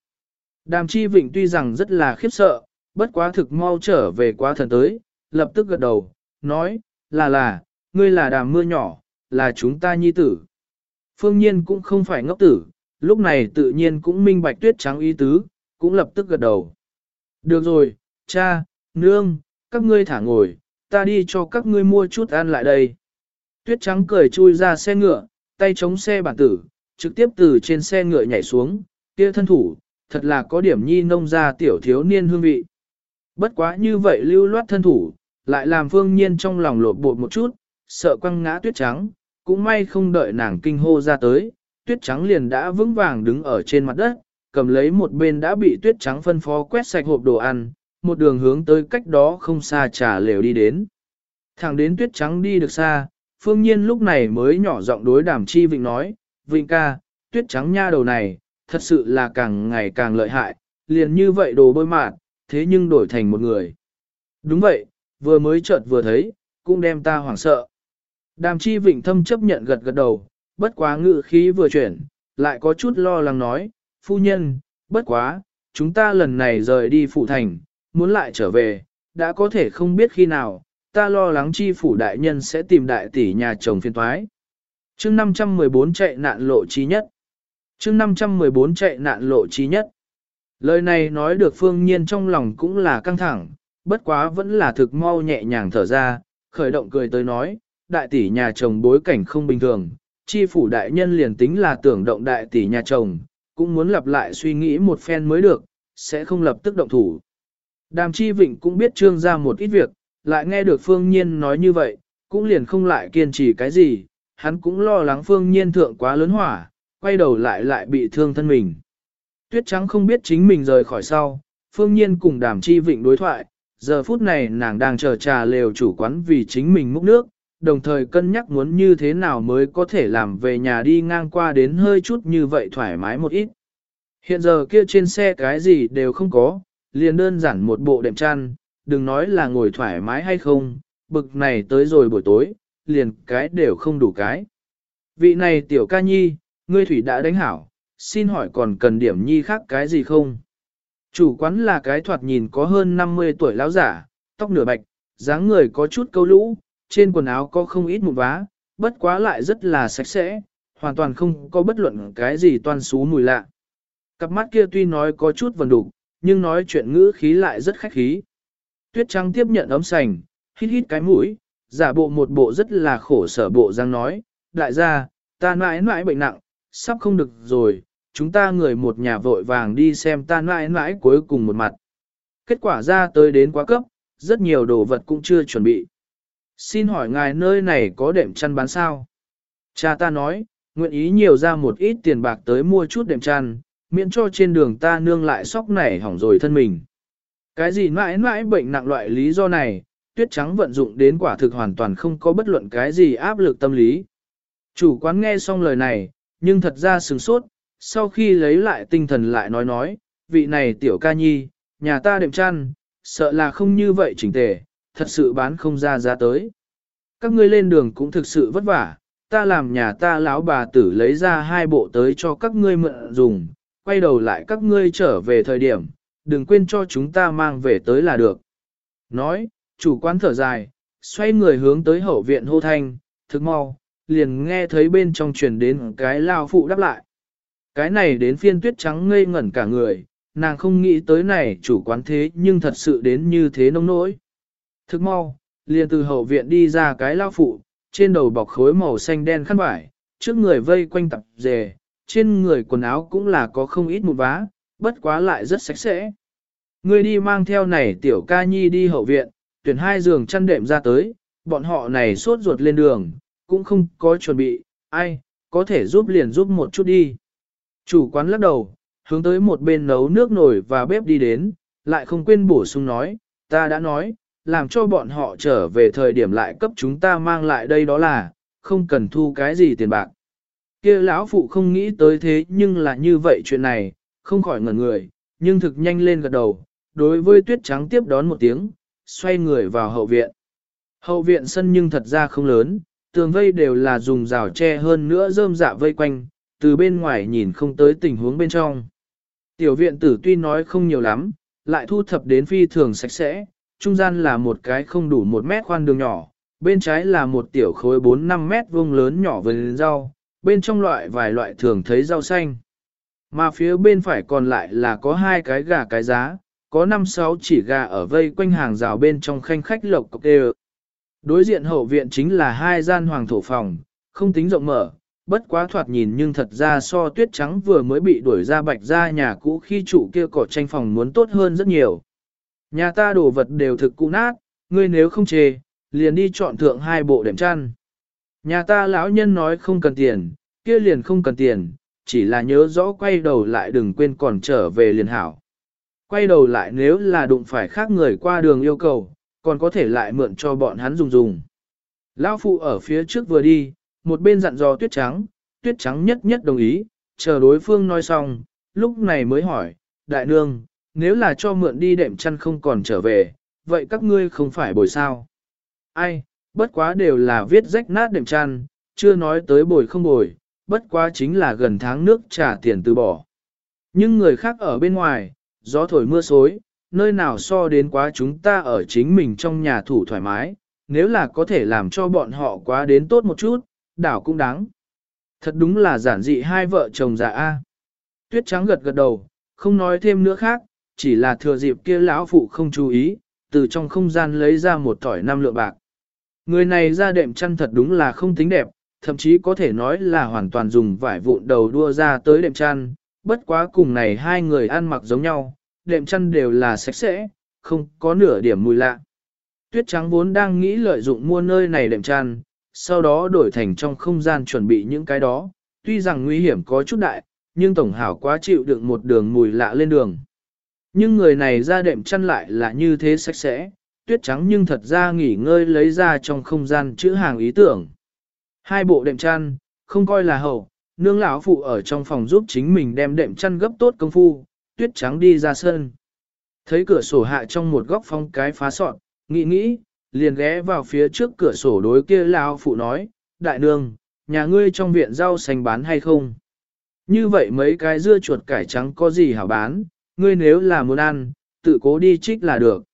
Đàm chi vịnh tuy rằng rất là khiếp sợ, bất quá thực mau trở về quá thần tới, lập tức gật đầu, nói, là là, ngươi là đàm mưa nhỏ, là chúng ta nhi tử. Phương nhiên cũng không phải ngốc tử, lúc này tự nhiên cũng minh bạch tuyết trắng ý tứ, cũng lập tức gật đầu. Được rồi, cha, nương, các ngươi thả ngồi, ta đi cho các ngươi mua chút ăn lại đây. Tuyết trắng cười chui ra xe ngựa, tay chống xe bản tử, trực tiếp từ trên xe ngựa nhảy xuống, kia thân thủ, thật là có điểm nhi nông ra tiểu thiếu niên hương vị. Bất quá như vậy lưu loát thân thủ, lại làm phương nhiên trong lòng lột bột một chút, sợ quăng ngã tuyết trắng, cũng may không đợi nàng kinh hô ra tới, tuyết trắng liền đã vững vàng đứng ở trên mặt đất, cầm lấy một bên đã bị tuyết trắng phân phó quét sạch hộp đồ ăn, một đường hướng tới cách đó không xa trà lều đi đến. Thẳng đến tuyết trắng đi được xa, phương nhiên lúc này mới nhỏ giọng đối đàm chi vịnh nói, vịnh ca, tuyết trắng nha đầu này, thật sự là càng ngày càng lợi hại, liền như vậy đồ bôi mạn, thế nhưng đổi thành một người. Đúng vậy, vừa mới chợt vừa thấy, cũng đem ta hoảng sợ. Đàm chi vịnh thâm chấp nhận gật gật đầu, bất quá ngự khí vừa chuyển, lại có chút lo lắng nói, phu nhân, bất quá, chúng ta lần này rời đi phụ thành, muốn lại trở về, đã có thể không biết khi nào, ta lo lắng chi phủ đại nhân sẽ tìm đại tỷ nhà chồng phiên thoái. chương 514 chạy nạn lộ chi nhất. chương 514 chạy nạn lộ chi nhất. Lời này nói được phương nhiên trong lòng cũng là căng thẳng, bất quá vẫn là thực mau nhẹ nhàng thở ra, khởi động cười tới nói, đại tỷ nhà chồng bối cảnh không bình thường, chi phủ đại nhân liền tính là tưởng động đại tỷ nhà chồng, cũng muốn lặp lại suy nghĩ một phen mới được, sẽ không lập tức động thủ. Đàm chi vịnh cũng biết trương ra một ít việc, lại nghe được phương nhiên nói như vậy, cũng liền không lại kiên trì cái gì, hắn cũng lo lắng phương nhiên thượng quá lớn hỏa, quay đầu lại lại bị thương thân mình. Tuyết trắng không biết chính mình rời khỏi sau, phương nhiên cùng đàm chi vịnh đối thoại, giờ phút này nàng đang chờ trà lều chủ quán vì chính mình múc nước, đồng thời cân nhắc muốn như thế nào mới có thể làm về nhà đi ngang qua đến hơi chút như vậy thoải mái một ít. Hiện giờ kia trên xe cái gì đều không có, liền đơn giản một bộ đệm chăn, đừng nói là ngồi thoải mái hay không, bực này tới rồi buổi tối, liền cái đều không đủ cái. Vị này tiểu ca nhi, ngươi thủy đã đánh hảo, xin hỏi còn cần điểm nhi khác cái gì không? Chủ quán là cái thoạt nhìn có hơn 50 tuổi lão giả, tóc nửa bạch, dáng người có chút câu lũ, trên quần áo có không ít mụn vá, bất quá lại rất là sạch sẽ, hoàn toàn không có bất luận cái gì toan xú mùi lạ. Cặp mắt kia tuy nói có chút vần đục, nhưng nói chuyện ngữ khí lại rất khách khí. Tuyết Trăng tiếp nhận ấm sành, hít hít cái mũi, giả bộ một bộ rất là khổ sở bộ răng nói, đại gia, ta mãi mãi bệnh nặng, sắp không được rồi, chúng ta người một nhà vội vàng đi xem ta mãi mãi cuối cùng một mặt. Kết quả ra tới đến quá cấp, rất nhiều đồ vật cũng chưa chuẩn bị. Xin hỏi ngài nơi này có đệm chăn bán sao? Cha ta nói, nguyện ý nhiều ra một ít tiền bạc tới mua chút đệm chăn, miễn cho trên đường ta nương lại sóc nảy hỏng rồi thân mình. Cái gì mãi mãi bệnh nặng loại lý do này, tuyết trắng vận dụng đến quả thực hoàn toàn không có bất luận cái gì áp lực tâm lý. Chủ quán nghe xong lời này, nhưng thật ra sừng sốt, sau khi lấy lại tinh thần lại nói nói, vị này tiểu ca nhi, nhà ta đệm chăn, sợ là không như vậy chỉnh tề, thật sự bán không ra ra tới. Các ngươi lên đường cũng thực sự vất vả, ta làm nhà ta lão bà tử lấy ra hai bộ tới cho các ngươi mượn dùng, quay đầu lại các ngươi trở về thời điểm, đừng quên cho chúng ta mang về tới là được. Nói, chủ quán thở dài, xoay người hướng tới hậu viện hô thanh, thức mau, liền nghe thấy bên trong truyền đến cái lao phụ đáp lại. Cái này đến phiên tuyết trắng ngây ngẩn cả người, nàng không nghĩ tới này chủ quán thế nhưng thật sự đến như thế nông nỗi. Thức mau, liền từ hậu viện đi ra cái lao phụ, trên đầu bọc khối màu xanh đen khăn vải, trước người vây quanh tập dề, trên người quần áo cũng là có không ít một vá, bất quá lại rất sạch sẽ. Người đi mang theo này tiểu ca nhi đi hậu viện, tuyển hai giường chăn đệm ra tới, bọn họ này sốt ruột lên đường, cũng không có chuẩn bị, ai, có thể giúp liền giúp một chút đi. Chủ quán lắc đầu, hướng tới một bên nấu nước nổi và bếp đi đến, lại không quên bổ sung nói, ta đã nói, làm cho bọn họ trở về thời điểm lại cấp chúng ta mang lại đây đó là, không cần thu cái gì tiền bạc. kia lão phụ không nghĩ tới thế nhưng là như vậy chuyện này, không khỏi ngẩn người, nhưng thực nhanh lên gật đầu, đối với tuyết trắng tiếp đón một tiếng, xoay người vào hậu viện. Hậu viện sân nhưng thật ra không lớn, tường vây đều là dùng rào tre hơn nữa rơm dạ vây quanh, từ bên ngoài nhìn không tới tình huống bên trong. Tiểu viện tử tuy nói không nhiều lắm, lại thu thập đến phi thường sạch sẽ, trung gian là một cái không đủ một mét khoan đường nhỏ, bên trái là một tiểu khối 4-5 mét vuông lớn nhỏ vườn rau, bên trong loại vài loại thường thấy rau xanh. Mà phía bên phải còn lại là có hai cái gà cái giá, có 5-6 chỉ gà ở vây quanh hàng rào bên trong khanh khách lộc cọc đều. Đối diện hậu viện chính là hai gian hoàng thổ phòng, không tính rộng mở, bất quá thoạt nhìn nhưng thật ra so tuyết trắng vừa mới bị đuổi ra bạch ra nhà cũ khi trụ kia cỏ tranh phòng muốn tốt hơn rất nhiều. Nhà ta đồ vật đều thực cũ nát, ngươi nếu không chê, liền đi chọn thượng hai bộ đệm chăn. Nhà ta lão nhân nói không cần tiền, kia liền không cần tiền, chỉ là nhớ rõ quay đầu lại đừng quên còn trở về liền hảo. Quay đầu lại nếu là đụng phải khác người qua đường yêu cầu, còn có thể lại mượn cho bọn hắn dùng dùng. Lão phụ ở phía trước vừa đi, một bên dặn dò tuyết trắng, tuyết trắng nhất nhất đồng ý, chờ đối phương nói xong, lúc này mới hỏi, đại nương, nếu là cho mượn đi đệm chăn không còn trở về, vậy các ngươi không phải bồi sao? Ai, bất quá đều là viết rách nát đệm chăn, chưa nói tới bồi không bồi, bất quá chính là gần tháng nước trả tiền từ bỏ. Nhưng người khác ở bên ngoài, gió thổi mưa xối, nơi nào so đến quá chúng ta ở chính mình trong nhà thủ thoải mái, nếu là có thể làm cho bọn họ quá đến tốt một chút, đảo cũng đáng. Thật đúng là giản dị hai vợ chồng già A. Tuyết trắng gật gật đầu, không nói thêm nữa khác, chỉ là thừa dịp kia lão phụ không chú ý, từ trong không gian lấy ra một tỏi năm lượng bạc. Người này ra đệm chăn thật đúng là không tính đẹp, thậm chí có thể nói là hoàn toàn dùng vải vụn đầu đua ra tới đệm chăn, bất quá cùng này hai người ăn mặc giống nhau, đệm chăn đều là sạch sẽ, không có nửa điểm mùi lạ. Tuyết trắng vốn đang nghĩ lợi dụng mua nơi này đệm chăn, sau đó đổi thành trong không gian chuẩn bị những cái đó, tuy rằng nguy hiểm có chút đại, nhưng tổng hảo quá chịu đựng một đường mùi lạ lên đường. Nhưng người này ra đệm chăn lại là như thế sạch sẽ, tuyết trắng nhưng thật ra nghỉ ngơi lấy ra trong không gian chữ hàng ý tưởng. Hai bộ đệm chăn, không coi là hậu, nương lão phụ ở trong phòng giúp chính mình đem đệm chăn gấp tốt công phu, tuyết trắng đi ra sân. Thấy cửa sổ hạ trong một góc phong cái phá sọn, nghĩ nghĩ, liền ghé vào phía trước cửa sổ đối kia lão phụ nói, đại nương, nhà ngươi trong viện rau xanh bán hay không? Như vậy mấy cái dưa chuột cải trắng có gì hảo bán, ngươi nếu là muốn ăn, tự cố đi trích là được.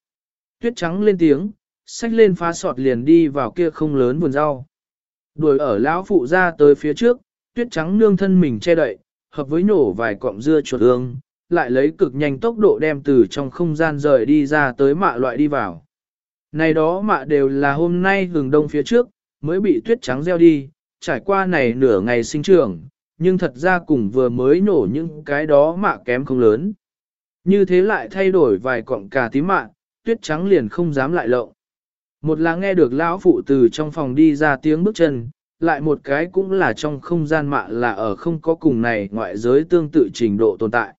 Tuyết trắng lên tiếng, xách lên phá sọt liền đi vào kia không lớn vườn rau. Đuổi ở lão phụ ra tới phía trước, tuyết trắng nương thân mình che đậy, hợp với nổ vài cọng dưa chuột ương, lại lấy cực nhanh tốc độ đem từ trong không gian rời đi ra tới mạ loại đi vào. Này đó mạ đều là hôm nay hừng đông phía trước, mới bị tuyết trắng gieo đi, trải qua này nửa ngày sinh trưởng, nhưng thật ra cùng vừa mới nổ những cái đó mạ kém không lớn. Như thế lại thay đổi vài cọng cà tím mạng, tuyết trắng liền không dám lại lộng. Một là nghe được lão phụ từ trong phòng đi ra tiếng bước chân, lại một cái cũng là trong không gian mạ là ở không có cùng này ngoại giới tương tự trình độ tồn tại.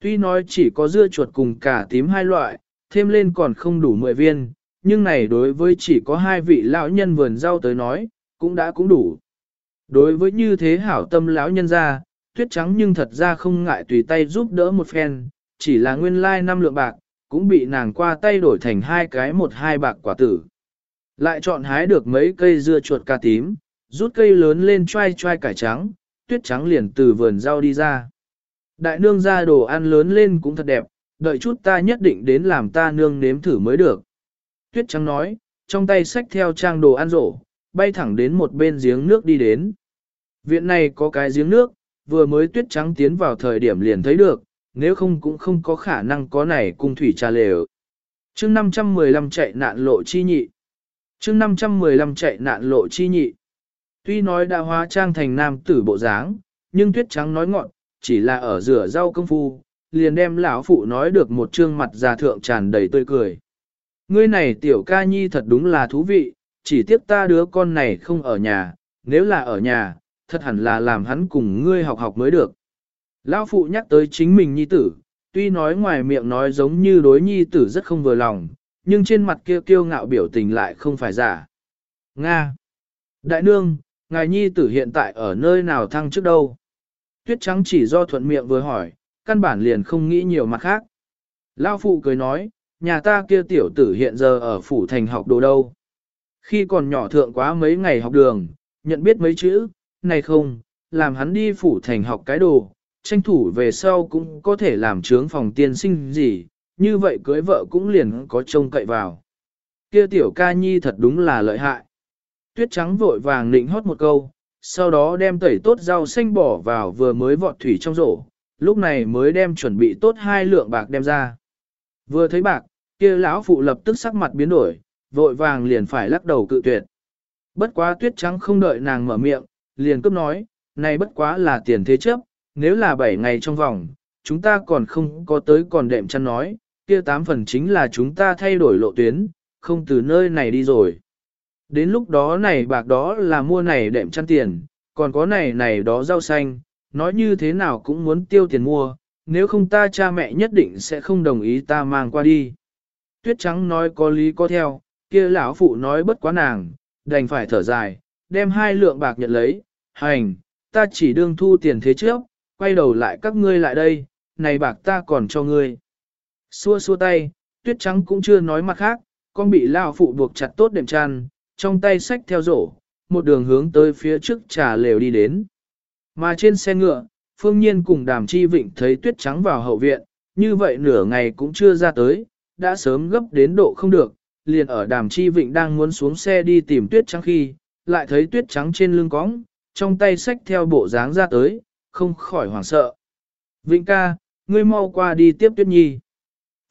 Tuy nói chỉ có dưa chuột cùng cả tím hai loại, thêm lên còn không đủ 10 viên, nhưng này đối với chỉ có hai vị lão nhân vườn rau tới nói, cũng đã cũng đủ. Đối với như thế hảo tâm lão nhân ra, tuyết trắng nhưng thật ra không ngại tùy tay giúp đỡ một phen, chỉ là nguyên lai năm lượng bạc, cũng bị nàng qua tay đổi thành hai cái một hai bạc quả tử. Lại chọn hái được mấy cây dưa chuột ca tím, rút cây lớn lên choai choai cải trắng, tuyết trắng liền từ vườn rau đi ra. Đại nương ra đồ ăn lớn lên cũng thật đẹp, đợi chút ta nhất định đến làm ta nương nếm thử mới được. Tuyết trắng nói, trong tay xách theo trang đồ ăn rổ, bay thẳng đến một bên giếng nước đi đến. Viện này có cái giếng nước, vừa mới tuyết trắng tiến vào thời điểm liền thấy được, nếu không cũng không có khả năng có này cung thủy trà lều. chương 515 chạy nạn lộ chi nhị. chương 515 chạy nạn lộ chi nhị. Tuy nói đã hóa trang thành nam tử bộ dáng, nhưng tuyết trắng nói ngọn, chỉ là ở rửa rau công phu, liền đem lão phụ nói được một trương mặt già thượng tràn đầy tươi cười. Ngươi này tiểu ca nhi thật đúng là thú vị, chỉ tiếc ta đứa con này không ở nhà, nếu là ở nhà, thật hẳn là làm hắn cùng ngươi học học mới được. Lão phụ nhắc tới chính mình nhi tử, tuy nói ngoài miệng nói giống như đối nhi tử rất không vừa lòng, nhưng trên mặt kia kiêu ngạo biểu tình lại không phải giả. Nga! Đại nương, ngài nhi tử hiện tại ở nơi nào thăng trước đâu? Tuyết trắng chỉ do thuận miệng vừa hỏi, căn bản liền không nghĩ nhiều mặt khác. Lão phụ cười nói, nhà ta kia tiểu tử hiện giờ ở phủ thành học đồ đâu. Khi còn nhỏ thượng quá mấy ngày học đường, nhận biết mấy chữ, này không, làm hắn đi phủ thành học cái đồ, tranh thủ về sau cũng có thể làm trướng phòng tiên sinh gì, như vậy cưới vợ cũng liền có trông cậy vào. Kia tiểu ca nhi thật đúng là lợi hại. Tuyết trắng vội vàng nịnh hót một câu, sau đó đem tẩy tốt rau xanh bỏ vào vừa mới vọt thủy trong rổ, lúc này mới đem chuẩn bị tốt hai lượng bạc đem ra. Vừa thấy bạc, kia lão phụ lập tức sắc mặt biến đổi, vội vàng liền phải lắc đầu cự tuyệt. Bất quá tuyết trắng không đợi nàng mở miệng, liền cướp nói, này bất quá là tiền thế chấp, nếu là 7 ngày trong vòng, chúng ta còn không có tới còn đệm chăn nói, kia tám phần chính là chúng ta thay đổi lộ tuyến, không từ nơi này đi rồi. Đến lúc đó này bạc đó là mua này đệm chăn tiền, còn có này này đó rau xanh, nói như thế nào cũng muốn tiêu tiền mua, nếu không ta cha mẹ nhất định sẽ không đồng ý ta mang qua đi. Tuyết trắng nói có lý có theo, kia lão phụ nói bất quá nàng, đành phải thở dài, đem hai lượng bạc nhận lấy, hành, ta chỉ đương thu tiền thế trước, quay đầu lại các ngươi lại đây, này bạc ta còn cho ngươi. Xua xua tay, tuyết trắng cũng chưa nói mặt khác, con bị lao phụ buộc chặt tốt đệm tràn, trong tay sách theo rổ, một đường hướng tới phía trước trà lều đi đến. Mà trên xe ngựa, Phương Nhiên cùng Đàm Chi Vịnh thấy tuyết trắng vào hậu viện, như vậy nửa ngày cũng chưa ra tới, đã sớm gấp đến độ không được, liền ở Đàm Chi Vịnh đang muốn xuống xe đi tìm tuyết trắng khi, lại thấy tuyết trắng trên lưng cóng, trong tay sách theo bộ dáng ra tới, không khỏi hoảng sợ. Vịnh ca, ngươi mau qua đi tiếp tuyết nhi.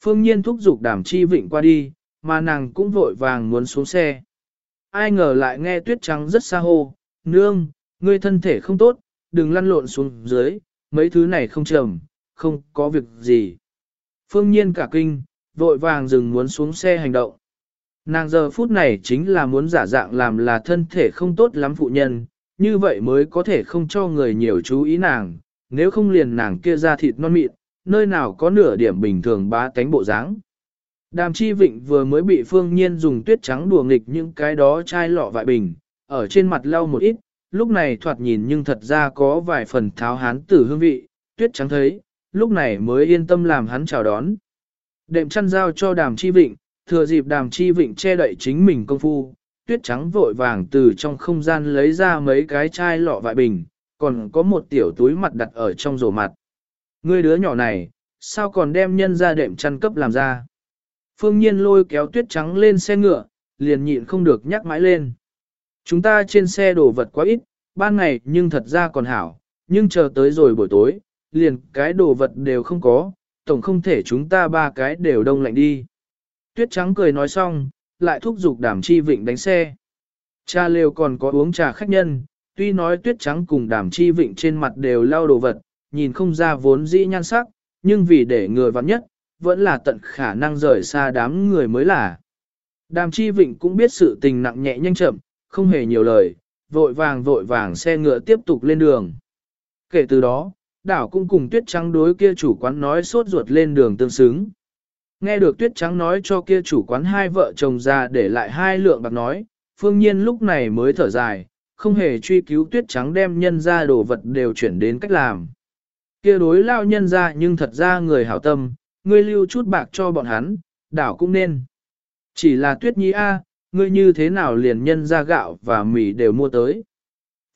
Phương Nhiên thúc giục Đàm Chi Vịnh qua đi, mà nàng cũng vội vàng muốn xuống xe ai ngờ lại nghe tuyết trắng rất xa hô, nương, ngươi thân thể không tốt, đừng lăn lộn xuống dưới, mấy thứ này không trầm, không có việc gì. Phương nhiên cả kinh, vội vàng dừng muốn xuống xe hành động. Nàng giờ phút này chính là muốn giả dạng làm là thân thể không tốt lắm phụ nhân, như vậy mới có thể không cho người nhiều chú ý nàng, nếu không liền nàng kia ra thịt non mịn, nơi nào có nửa điểm bình thường bá tánh bộ dáng. Đàm chi vịnh vừa mới bị phương nhiên dùng tuyết trắng đùa nghịch những cái đó chai lọ vại bình, ở trên mặt lau một ít, lúc này thoạt nhìn nhưng thật ra có vài phần tháo hán tử hương vị, tuyết trắng thấy, lúc này mới yên tâm làm hắn chào đón. Đệm chăn giao cho đàm chi vịnh, thừa dịp đàm chi vịnh che đậy chính mình công phu, tuyết trắng vội vàng từ trong không gian lấy ra mấy cái chai lọ vại bình, còn có một tiểu túi mặt đặt ở trong rổ mặt. Ngươi đứa nhỏ này, sao còn đem nhân ra đệm chăn cấp làm ra? Phương Nhiên lôi kéo tuyết trắng lên xe ngựa, liền nhịn không được nhắc mãi lên. Chúng ta trên xe đồ vật quá ít, ban ngày nhưng thật ra còn hảo, nhưng chờ tới rồi buổi tối, liền cái đồ vật đều không có, tổng không thể chúng ta ba cái đều đông lạnh đi. Tuyết trắng cười nói xong, lại thúc giục đàm chi vịnh đánh xe. Cha lều còn có uống trà khách nhân, tuy nói tuyết trắng cùng đàm chi vịnh trên mặt đều lau đồ vật, nhìn không ra vốn dĩ nhan sắc, nhưng vì để người vắng nhất, vẫn là tận khả năng rời xa đám người mới là. Đàm chi vịnh cũng biết sự tình nặng nhẹ nhanh chậm, không hề nhiều lời, vội vàng vội vàng xe ngựa tiếp tục lên đường. Kể từ đó, đảo cũng cùng tuyết trắng đối kia chủ quán nói sốt ruột lên đường tương xứng. Nghe được tuyết trắng nói cho kia chủ quán hai vợ chồng ra để lại hai lượng bạc nói, phương nhiên lúc này mới thở dài, không hề truy cứu tuyết trắng đem nhân ra đồ vật đều chuyển đến cách làm. Kia đối lao nhân ra nhưng thật ra người hảo tâm, ngươi lưu chút bạc cho bọn hắn, đảo cũng nên. Chỉ là tuyết nhi A, ngươi như thế nào liền nhân ra gạo và mì đều mua tới.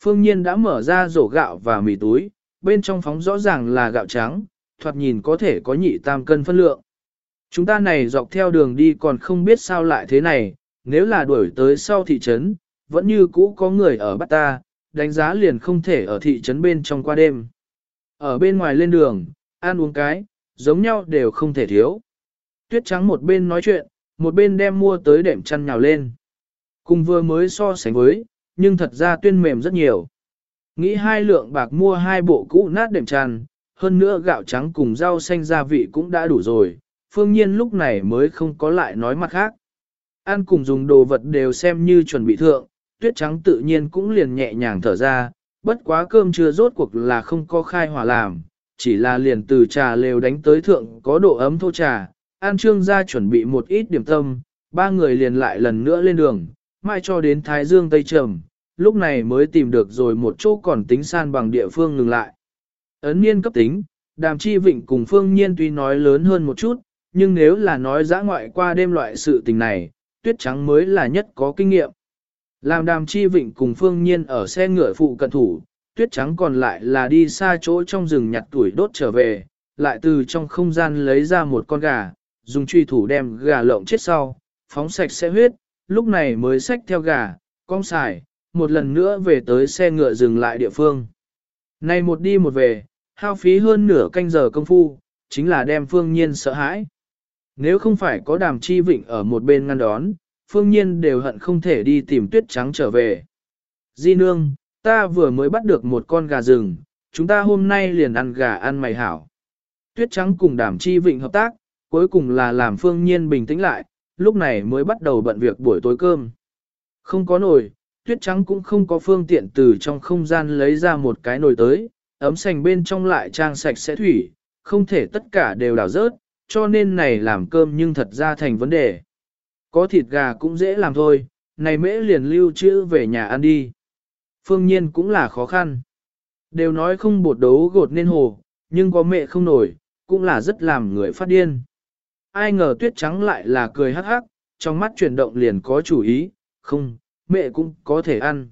Phương Nhiên đã mở ra rổ gạo và mì túi, bên trong phóng rõ ràng là gạo trắng, thoạt nhìn có thể có nhị tam cân phân lượng. Chúng ta này dọc theo đường đi còn không biết sao lại thế này, nếu là đuổi tới sau thị trấn, vẫn như cũ có người ở bắt ta, đánh giá liền không thể ở thị trấn bên trong qua đêm. Ở bên ngoài lên đường, ăn uống cái, giống nhau đều không thể thiếu. Tuyết trắng một bên nói chuyện, một bên đem mua tới đệm chăn nhào lên. Cùng vừa mới so sánh với, nhưng thật ra tuyên mềm rất nhiều. Nghĩ hai lượng bạc mua hai bộ cũ nát đệm chăn, hơn nữa gạo trắng cùng rau xanh gia vị cũng đã đủ rồi, phương nhiên lúc này mới không có lại nói mặt khác. Ăn cùng dùng đồ vật đều xem như chuẩn bị thượng, tuyết trắng tự nhiên cũng liền nhẹ nhàng thở ra, bất quá cơm chưa rốt cuộc là không có khai hỏa làm, chỉ là liền từ trà lều đánh tới thượng có độ ấm thô trà, An Trương ra chuẩn bị một ít điểm tâm, ba người liền lại lần nữa lên đường, mai cho đến Thái Dương Tây Trầm, lúc này mới tìm được rồi một chỗ còn tính san bằng địa phương ngừng lại. Ấn niên cấp tính, đàm chi vịnh cùng phương nhiên tuy nói lớn hơn một chút, nhưng nếu là nói giã ngoại qua đêm loại sự tình này, tuyết trắng mới là nhất có kinh nghiệm. Làm đàm chi vịnh cùng phương nhiên ở xe ngựa phụ cận thủ, tuyết trắng còn lại là đi xa chỗ trong rừng nhặt tuổi đốt trở về, lại từ trong không gian lấy ra một con gà, dùng truy thủ đem gà lộng chết sau, phóng sạch sẽ huyết, lúc này mới xách theo gà, cong xài, một lần nữa về tới xe ngựa dừng lại địa phương. Này một đi một về, hao phí hơn nửa canh giờ công phu, chính là đem phương nhiên sợ hãi. Nếu không phải có đàm chi vịnh ở một bên ngăn đón, phương nhiên đều hận không thể đi tìm tuyết trắng trở về. Di nương, ta vừa mới bắt được một con gà rừng, chúng ta hôm nay liền ăn gà ăn mày hảo. Tuyết trắng cùng Đàm chi vịnh hợp tác, cuối cùng là làm phương nhiên bình tĩnh lại, lúc này mới bắt đầu bận việc buổi tối cơm. Không có nồi, tuyết trắng cũng không có phương tiện từ trong không gian lấy ra một cái nồi tới, ấm sành bên trong lại trang sạch sẽ thủy, không thể tất cả đều đảo rớt, cho nên này làm cơm nhưng thật ra thành vấn đề. Có thịt gà cũng dễ làm thôi, này mễ liền lưu trữ về nhà ăn đi. Phương nhiên cũng là khó khăn. Đều nói không bột đấu gột nên hồ, nhưng có mẹ không nổi, cũng là rất làm người phát điên. Ai ngờ tuyết trắng lại là cười hắc hắc, trong mắt chuyển động liền có chủ ý, không, mẹ cũng có thể ăn.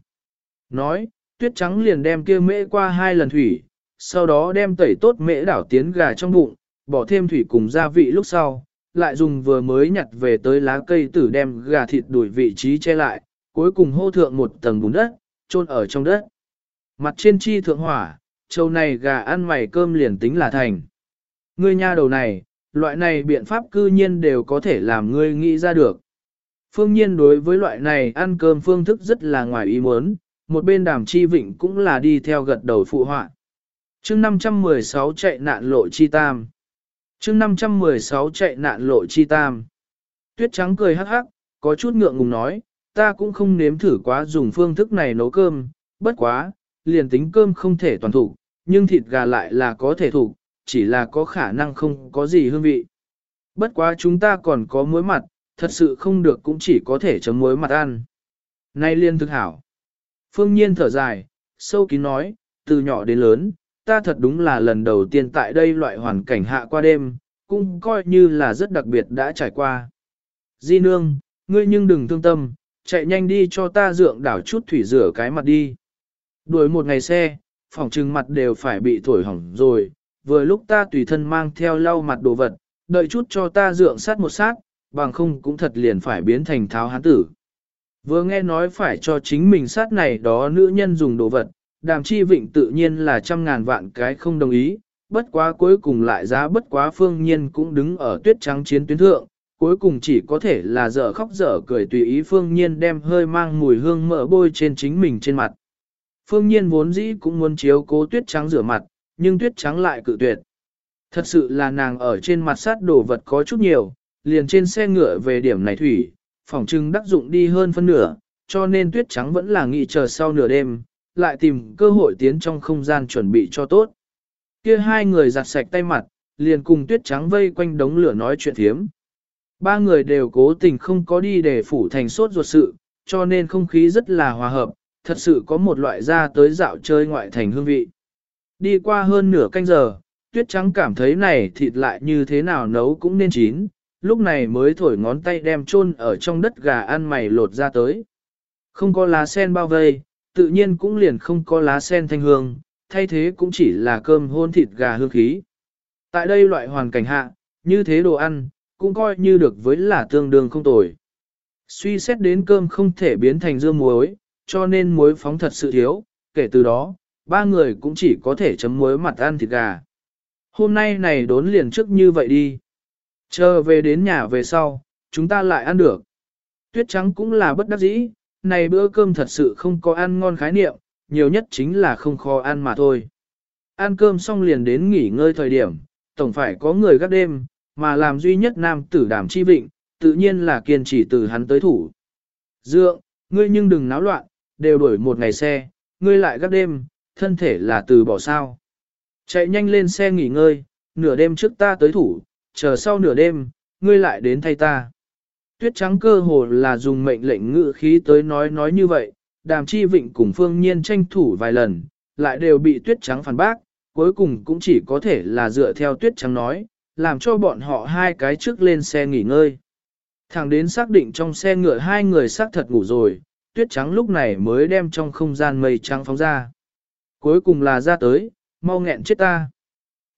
Nói, tuyết trắng liền đem kia mễ qua hai lần thủy, sau đó đem tẩy tốt mễ đảo tiến gà trong bụng, bỏ thêm thủy cùng gia vị lúc sau, lại dùng vừa mới nhặt về tới lá cây tử đem gà thịt đuổi vị trí che lại, cuối cùng hô thượng một tầng bùn đất, chôn ở trong đất. Mặt trên chi thượng hỏa, châu này gà ăn mày cơm liền tính là thành. Ngươi nha đầu này, loại này biện pháp cư nhiên đều có thể làm ngươi nghĩ ra được. Phương nhiên đối với loại này ăn cơm phương thức rất là ngoài ý muốn, một bên đàm chi vịnh cũng là đi theo gật đầu phụ họa. chương 516 chạy nạn lộ chi tam chương 516 chạy nạn lộ chi tam. Tuyết trắng cười hắc hắc, có chút ngượng ngùng nói, ta cũng không nếm thử quá dùng phương thức này nấu cơm, bất quá, liền tính cơm không thể toàn thủ, nhưng thịt gà lại là có thể thủ, chỉ là có khả năng không có gì hương vị. Bất quá chúng ta còn có muối mặt, thật sự không được cũng chỉ có thể chấm muối mặt ăn. Nay liên thực hảo. Phương Nhiên thở dài, sâu kín nói, từ nhỏ đến lớn, ta thật đúng là lần đầu tiên tại đây loại hoàn cảnh hạ qua đêm, cũng coi như là rất đặc biệt đã trải qua. Di nương, ngươi nhưng đừng thương tâm, chạy nhanh đi cho ta dượng đảo chút thủy rửa cái mặt đi. Đuổi một ngày xe, phòng trừng mặt đều phải bị thổi hỏng rồi, vừa lúc ta tùy thân mang theo lau mặt đồ vật, đợi chút cho ta dượng sát một sát, bằng không cũng thật liền phải biến thành tháo hán tử. Vừa nghe nói phải cho chính mình sát này đó nữ nhân dùng đồ vật, đàm chi vịnh tự nhiên là trăm ngàn vạn cái không đồng ý, bất quá cuối cùng lại giá bất quá phương nhiên cũng đứng ở tuyết trắng chiến tuyến thượng, cuối cùng chỉ có thể là dở khóc dở cười tùy ý phương nhiên đem hơi mang mùi hương mỡ bôi trên chính mình trên mặt. Phương nhiên vốn dĩ cũng muốn chiếu cố tuyết trắng rửa mặt, nhưng tuyết trắng lại cự tuyệt. Thật sự là nàng ở trên mặt sát đồ vật có chút nhiều, liền trên xe ngựa về điểm này thủy, phòng trưng đắc dụng đi hơn phân nửa, cho nên tuyết trắng vẫn là nghị chờ sau nửa đêm, lại tìm cơ hội tiến trong không gian chuẩn bị cho tốt. Kia hai người giặt sạch tay mặt, liền cùng tuyết trắng vây quanh đống lửa nói chuyện thiếm. Ba người đều cố tình không có đi để phủ thành sốt ruột sự, cho nên không khí rất là hòa hợp, thật sự có một loại ra tới dạo chơi ngoại thành hương vị. Đi qua hơn nửa canh giờ, tuyết trắng cảm thấy này thịt lại như thế nào nấu cũng nên chín, lúc này mới thổi ngón tay đem chôn ở trong đất gà ăn mày lột ra tới. Không có lá sen bao vây, tự nhiên cũng liền không có lá sen thanh hương, thay thế cũng chỉ là cơm hôn thịt gà hương khí. Tại đây loại hoàn cảnh hạ, như thế đồ ăn, cũng coi như được với là tương đương không tồi. Suy xét đến cơm không thể biến thành dưa muối, cho nên muối phóng thật sự thiếu, kể từ đó, ba người cũng chỉ có thể chấm muối mặt ăn thịt gà. Hôm nay này đốn liền trước như vậy đi. Chờ về đến nhà về sau, chúng ta lại ăn được. Tuyết trắng cũng là bất đắc dĩ, này bữa cơm thật sự không có ăn ngon khái niệm, nhiều nhất chính là không khó ăn mà thôi. Ăn cơm xong liền đến nghỉ ngơi thời điểm, tổng phải có người gác đêm, mà làm duy nhất nam tử đảm chi vịnh, tự nhiên là kiên trì từ hắn tới thủ. Dượng, ngươi nhưng đừng náo loạn, đều đuổi một ngày xe, ngươi lại gác đêm, thân thể là từ bỏ sao. Chạy nhanh lên xe nghỉ ngơi, nửa đêm trước ta tới thủ, chờ sau nửa đêm, ngươi lại đến thay ta. Tuyết trắng cơ hồ là dùng mệnh lệnh ngự khí tới nói nói như vậy, đàm chi vịnh cùng phương nhiên tranh thủ vài lần, lại đều bị tuyết trắng phản bác, cuối cùng cũng chỉ có thể là dựa theo tuyết trắng nói, làm cho bọn họ hai cái trước lên xe nghỉ ngơi. Thẳng đến xác định trong xe ngựa hai người xác thật ngủ rồi, tuyết trắng lúc này mới đem trong không gian mây trắng phóng ra. Cuối cùng là ra tới, mau nghẹn chết ta.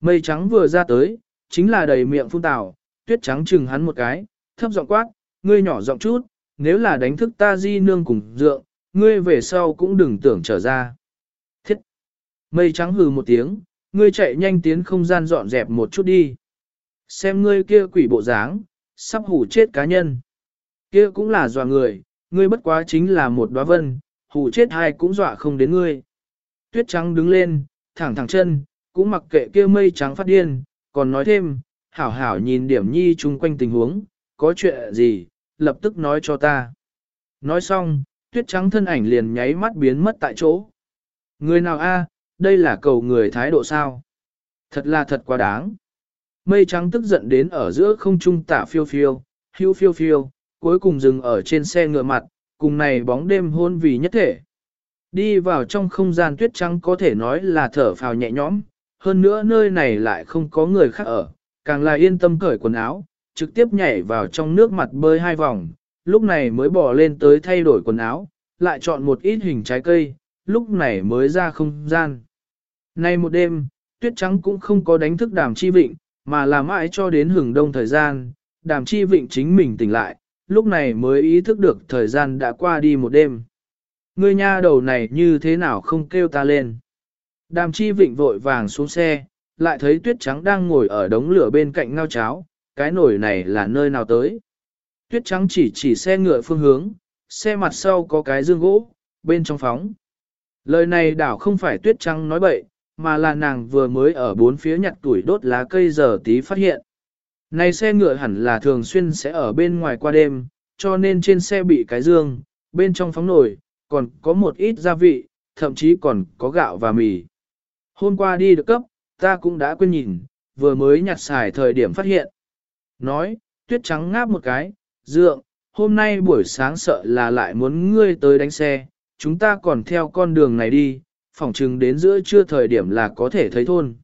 Mây trắng vừa ra tới, chính là đầy miệng phun tảo, tuyết trắng chừng hắn một cái, thấp giọng quát, ngươi nhỏ giọng chút, nếu là đánh thức ta di nương cùng dượng, ngươi về sau cũng đừng tưởng trở ra. Thiết! Mây trắng hừ một tiếng, ngươi chạy nhanh tiến không gian dọn dẹp một chút đi. Xem ngươi kia quỷ bộ dáng, sắp hủ chết cá nhân. Kia cũng là dọa người, ngươi bất quá chính là một đóa vân, hù chết hai cũng dọa không đến ngươi. Tuyết trắng đứng lên, thẳng thẳng chân, cũng mặc kệ kia mây trắng phát điên, còn nói thêm, hảo hảo nhìn điểm nhi chung quanh tình huống, có chuyện gì, lập tức nói cho ta. Nói xong, tuyết trắng thân ảnh liền nháy mắt biến mất tại chỗ. Người nào a, đây là cầu người thái độ sao? Thật là thật quá đáng. Mây trắng tức giận đến ở giữa không trung tả phiêu phiêu, hưu phiêu phiêu, cuối cùng dừng ở trên xe ngựa mặt, cùng này bóng đêm hôn vì nhất thể. Đi vào trong không gian tuyết trắng có thể nói là thở phào nhẹ nhõm, hơn nữa nơi này lại không có người khác ở, càng là yên tâm cởi quần áo, trực tiếp nhảy vào trong nước mặt bơi hai vòng, lúc này mới bỏ lên tới thay đổi quần áo, lại chọn một ít hình trái cây, lúc này mới ra không gian. Nay một đêm, tuyết trắng cũng không có đánh thức đàm chi vịnh, mà là mãi cho đến hừng đông thời gian, đàm chi vịnh chính mình tỉnh lại, lúc này mới ý thức được thời gian đã qua đi một đêm. Ngươi nha đầu này như thế nào không kêu ta lên. Đàm chi vịnh vội vàng xuống xe, lại thấy tuyết trắng đang ngồi ở đống lửa bên cạnh ngao cháo, cái nổi này là nơi nào tới. Tuyết trắng chỉ chỉ xe ngựa phương hướng, xe mặt sau có cái dương gỗ, bên trong phóng. Lời này đảo không phải tuyết trắng nói bậy, mà là nàng vừa mới ở bốn phía nhặt tuổi đốt lá cây giờ tí phát hiện. Này xe ngựa hẳn là thường xuyên sẽ ở bên ngoài qua đêm, cho nên trên xe bị cái dương, bên trong phóng nổi, còn có một ít gia vị, thậm chí còn có gạo và mì. Hôm qua đi được cấp, ta cũng đã quên nhìn, vừa mới nhặt xài thời điểm phát hiện. Nói, tuyết trắng ngáp một cái, dượng, hôm nay buổi sáng sợ là lại muốn ngươi tới đánh xe, chúng ta còn theo con đường này đi, phỏng chừng đến giữa trưa thời điểm là có thể thấy thôn.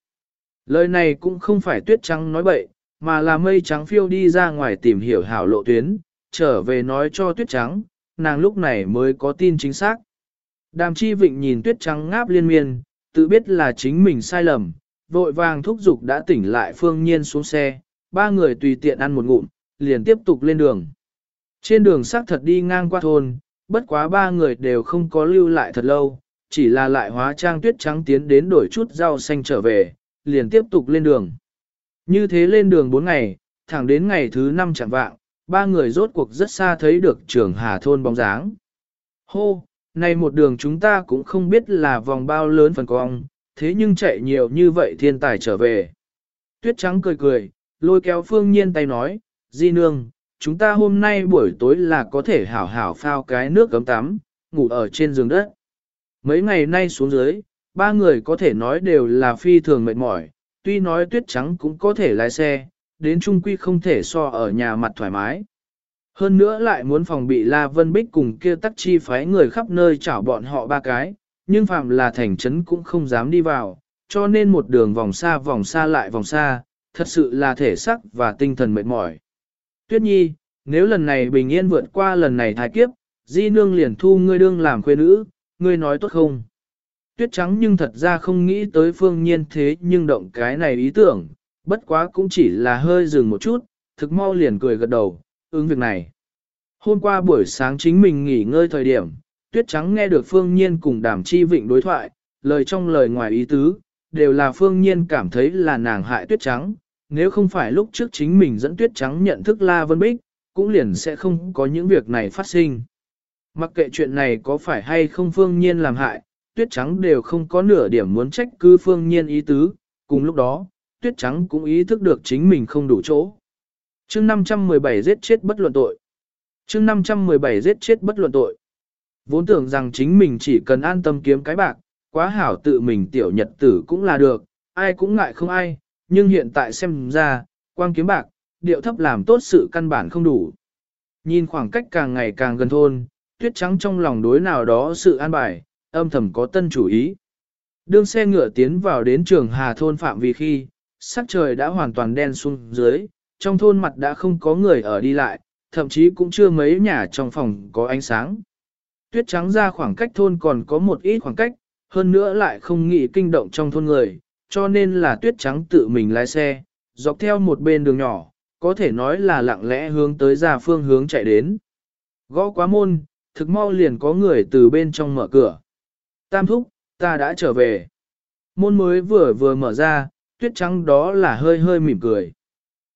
Lời này cũng không phải tuyết trắng nói bậy, mà là mây trắng phiêu đi ra ngoài tìm hiểu hảo lộ tuyến, trở về nói cho tuyết trắng, nàng lúc này mới có tin chính xác. Đàm chi vịnh nhìn tuyết trắng ngáp liên miên, tự biết là chính mình sai lầm, vội vàng thúc giục đã tỉnh lại phương nhiên xuống xe, ba người tùy tiện ăn một ngụm, liền tiếp tục lên đường. Trên đường xác thật đi ngang qua thôn, bất quá ba người đều không có lưu lại thật lâu, chỉ là lại hóa trang tuyết trắng tiến đến đổi chút rau xanh trở về, liền tiếp tục lên đường. Như thế lên đường 4 ngày, thẳng đến ngày thứ 5 chẳng vạng, ba người rốt cuộc rất xa thấy được trường Hà Thôn bóng dáng. Hô, này một đường chúng ta cũng không biết là vòng bao lớn phần cong, thế nhưng chạy nhiều như vậy thiên tài trở về. Tuyết trắng cười cười, lôi kéo phương nhiên tay nói, Di nương, chúng ta hôm nay buổi tối là có thể hảo hảo phao cái nước cấm tắm, ngủ ở trên giường đất. Mấy ngày nay xuống dưới, ba người có thể nói đều là phi thường mệt mỏi, tuy nói tuyết trắng cũng có thể lái xe, đến trung quy không thể so ở nhà mặt thoải mái. Hơn nữa lại muốn phòng bị La Vân Bích cùng kia tắc chi phái người khắp nơi chảo bọn họ ba cái, nhưng phạm là thành trấn cũng không dám đi vào, cho nên một đường vòng xa vòng xa lại vòng xa, thật sự là thể sắc và tinh thần mệt mỏi. Tuyết Nhi, nếu lần này bình yên vượt qua lần này thái kiếp, di nương liền thu ngươi đương làm khuê nữ, ngươi nói tốt không? Tuyết trắng nhưng thật ra không nghĩ tới phương nhiên thế nhưng động cái này ý tưởng, bất quá cũng chỉ là hơi dừng một chút, thực mau liền cười gật đầu, ứng việc này. Hôm qua buổi sáng chính mình nghỉ ngơi thời điểm, tuyết trắng nghe được phương nhiên cùng đàm chi vịnh đối thoại, lời trong lời ngoài ý tứ, đều là phương nhiên cảm thấy là nàng hại tuyết trắng, nếu không phải lúc trước chính mình dẫn tuyết trắng nhận thức La Vân Bích, cũng liền sẽ không có những việc này phát sinh. Mặc kệ chuyện này có phải hay không phương nhiên làm hại, tuyết trắng đều không có nửa điểm muốn trách cứ phương nhiên ý tứ, cùng lúc đó, tuyết trắng cũng ý thức được chính mình không đủ chỗ. chương 517 giết chết bất luận tội. chương 517 giết chết bất luận tội. Vốn tưởng rằng chính mình chỉ cần an tâm kiếm cái bạc, quá hảo tự mình tiểu nhật tử cũng là được, ai cũng ngại không ai, nhưng hiện tại xem ra, quang kiếm bạc, điệu thấp làm tốt sự căn bản không đủ. Nhìn khoảng cách càng ngày càng gần thôn, tuyết trắng trong lòng đối nào đó sự an bài, âm thầm có tân chủ ý. Đương xe ngựa tiến vào đến trường Hà thôn phạm vì khi, sắc trời đã hoàn toàn đen xuống dưới, trong thôn mặt đã không có người ở đi lại, thậm chí cũng chưa mấy nhà trong phòng có ánh sáng. Tuyết trắng ra khoảng cách thôn còn có một ít khoảng cách, hơn nữa lại không nghĩ kinh động trong thôn người, cho nên là tuyết trắng tự mình lái xe, dọc theo một bên đường nhỏ, có thể nói là lặng lẽ hướng tới ra phương hướng chạy đến. Gõ quá môn, thực mau liền có người từ bên trong mở cửa. Tam thúc, ta đã trở về. Môn mới vừa vừa mở ra, tuyết trắng đó là hơi hơi mỉm cười.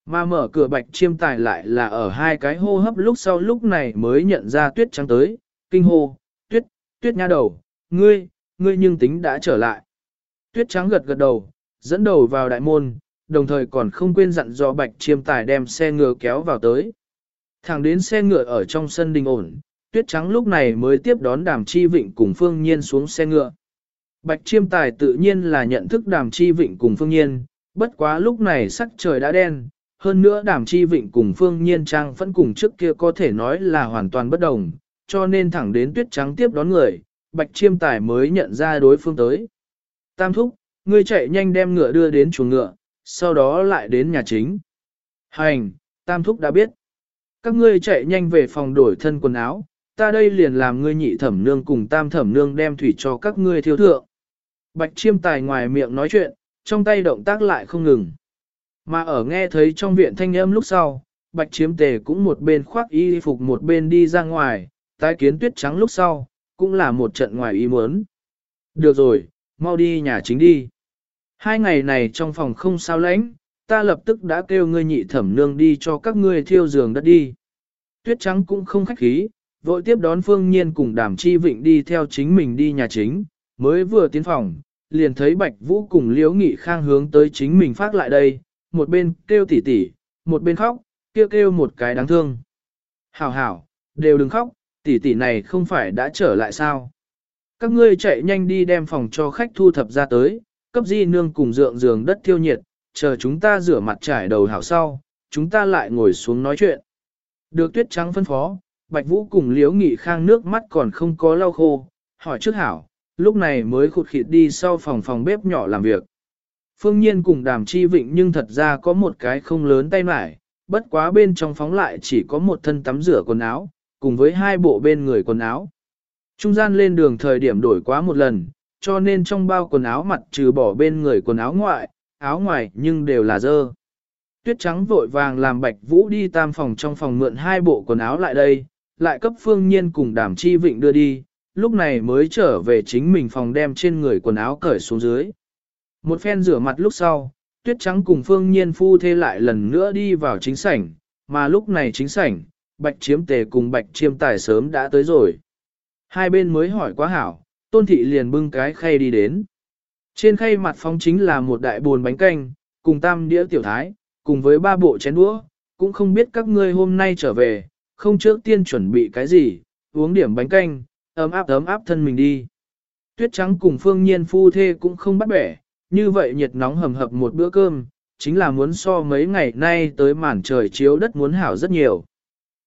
Mà mở cửa bạch chiêm tài lại là ở hai cái hô hấp lúc sau lúc này mới nhận ra tuyết trắng tới, kinh hô, tuyết, tuyết nha đầu, ngươi, ngươi nhưng tính đã trở lại. Tuyết trắng gật gật đầu, dẫn đầu vào đại môn, đồng thời còn không quên dặn dò bạch chiêm tài đem xe ngựa kéo vào tới. Thẳng đến xe ngựa ở trong sân đình ổn, tuyết trắng lúc này mới tiếp đón đàm chi vịnh cùng phương nhiên xuống xe ngựa. Bạch chiêm tài tự nhiên là nhận thức đàm chi vịnh cùng phương nhiên, bất quá lúc này sắc trời đã đen, hơn nữa đàm chi vịnh cùng phương nhiên trang vẫn cùng trước kia có thể nói là hoàn toàn bất đồng, cho nên thẳng đến tuyết trắng tiếp đón người, bạch chiêm tài mới nhận ra đối phương tới. Tam thúc, ngươi chạy nhanh đem ngựa đưa đến chuồng ngựa, sau đó lại đến nhà chính. Hành, tam thúc đã biết. Các ngươi chạy nhanh về phòng đổi thân quần áo, ta đây liền làm ngươi nhị thẩm nương cùng tam thẩm nương đem thủy cho các ngươi thiếu thượng. Bạch chiêm tài ngoài miệng nói chuyện, trong tay động tác lại không ngừng. Mà ở nghe thấy trong viện thanh âm lúc sau, bạch chiếm tề cũng một bên khoác y phục một bên đi ra ngoài, tái kiến tuyết trắng lúc sau, cũng là một trận ngoài ý muốn. Được rồi, mau đi nhà chính đi. Hai ngày này trong phòng không sao lãnh, ta lập tức đã kêu ngươi nhị thẩm nương đi cho các ngươi thiêu giường đất đi. Tuyết trắng cũng không khách khí, vội tiếp đón phương nhiên cùng đàm chi vịnh đi theo chính mình đi nhà chính, mới vừa tiến phòng, liền thấy bạch vũ cùng liễu nghị khang hướng tới chính mình phát lại đây, một bên kêu tỉ tỉ, một bên khóc, kêu kêu một cái đáng thương. Hảo hảo, đều đừng khóc, tỷ tỷ này không phải đã trở lại sao? Các ngươi chạy nhanh đi đem phòng cho khách thu thập ra tới, cấp di nương cùng dượng giường đất thiêu nhiệt, chờ chúng ta rửa mặt trải đầu hảo sau, chúng ta lại ngồi xuống nói chuyện. Được tuyết trắng phân phó, Bạch Vũ cùng Liễu Nghị Khang nước mắt còn không có lau khô, hỏi trước hảo, lúc này mới khụt khịt đi sau phòng phòng bếp nhỏ làm việc. Phương Nhiên cùng đàm chi vịnh nhưng thật ra có một cái không lớn tay mải, bất quá bên trong phóng lại chỉ có một thân tắm rửa quần áo, cùng với hai bộ bên người quần áo. Trung gian lên đường thời điểm đổi quá một lần, cho nên trong bao quần áo mặt trừ bỏ bên người quần áo ngoại, áo ngoài nhưng đều là dơ. Tuyết trắng vội vàng làm bạch vũ đi tam phòng trong phòng mượn hai bộ quần áo lại đây, lại cấp phương nhiên cùng đàm chi vịnh đưa đi, lúc này mới trở về chính mình phòng đem trên người quần áo cởi xuống dưới. Một phen rửa mặt lúc sau, tuyết trắng cùng phương nhiên phu thê lại lần nữa đi vào chính sảnh, mà lúc này chính sảnh, bạch chiếm tề cùng bạch chiêm tài sớm đã tới rồi. Hai bên mới hỏi quá hảo, tôn thị liền bưng cái khay đi đến. Trên khay mặt phong chính là một đại bồn bánh canh, cùng tam đĩa tiểu thái, cùng với ba bộ chén đũa, cũng không biết các ngươi hôm nay trở về, không trước tiên chuẩn bị cái gì, uống điểm bánh canh, ấm áp ấm áp thân mình đi. Tuyết trắng cùng phương nhiên phu thê cũng không bắt bẻ, như vậy nhiệt nóng hầm hập một bữa cơm, chính là muốn so mấy ngày nay tới màn trời chiếu đất muốn hảo rất nhiều.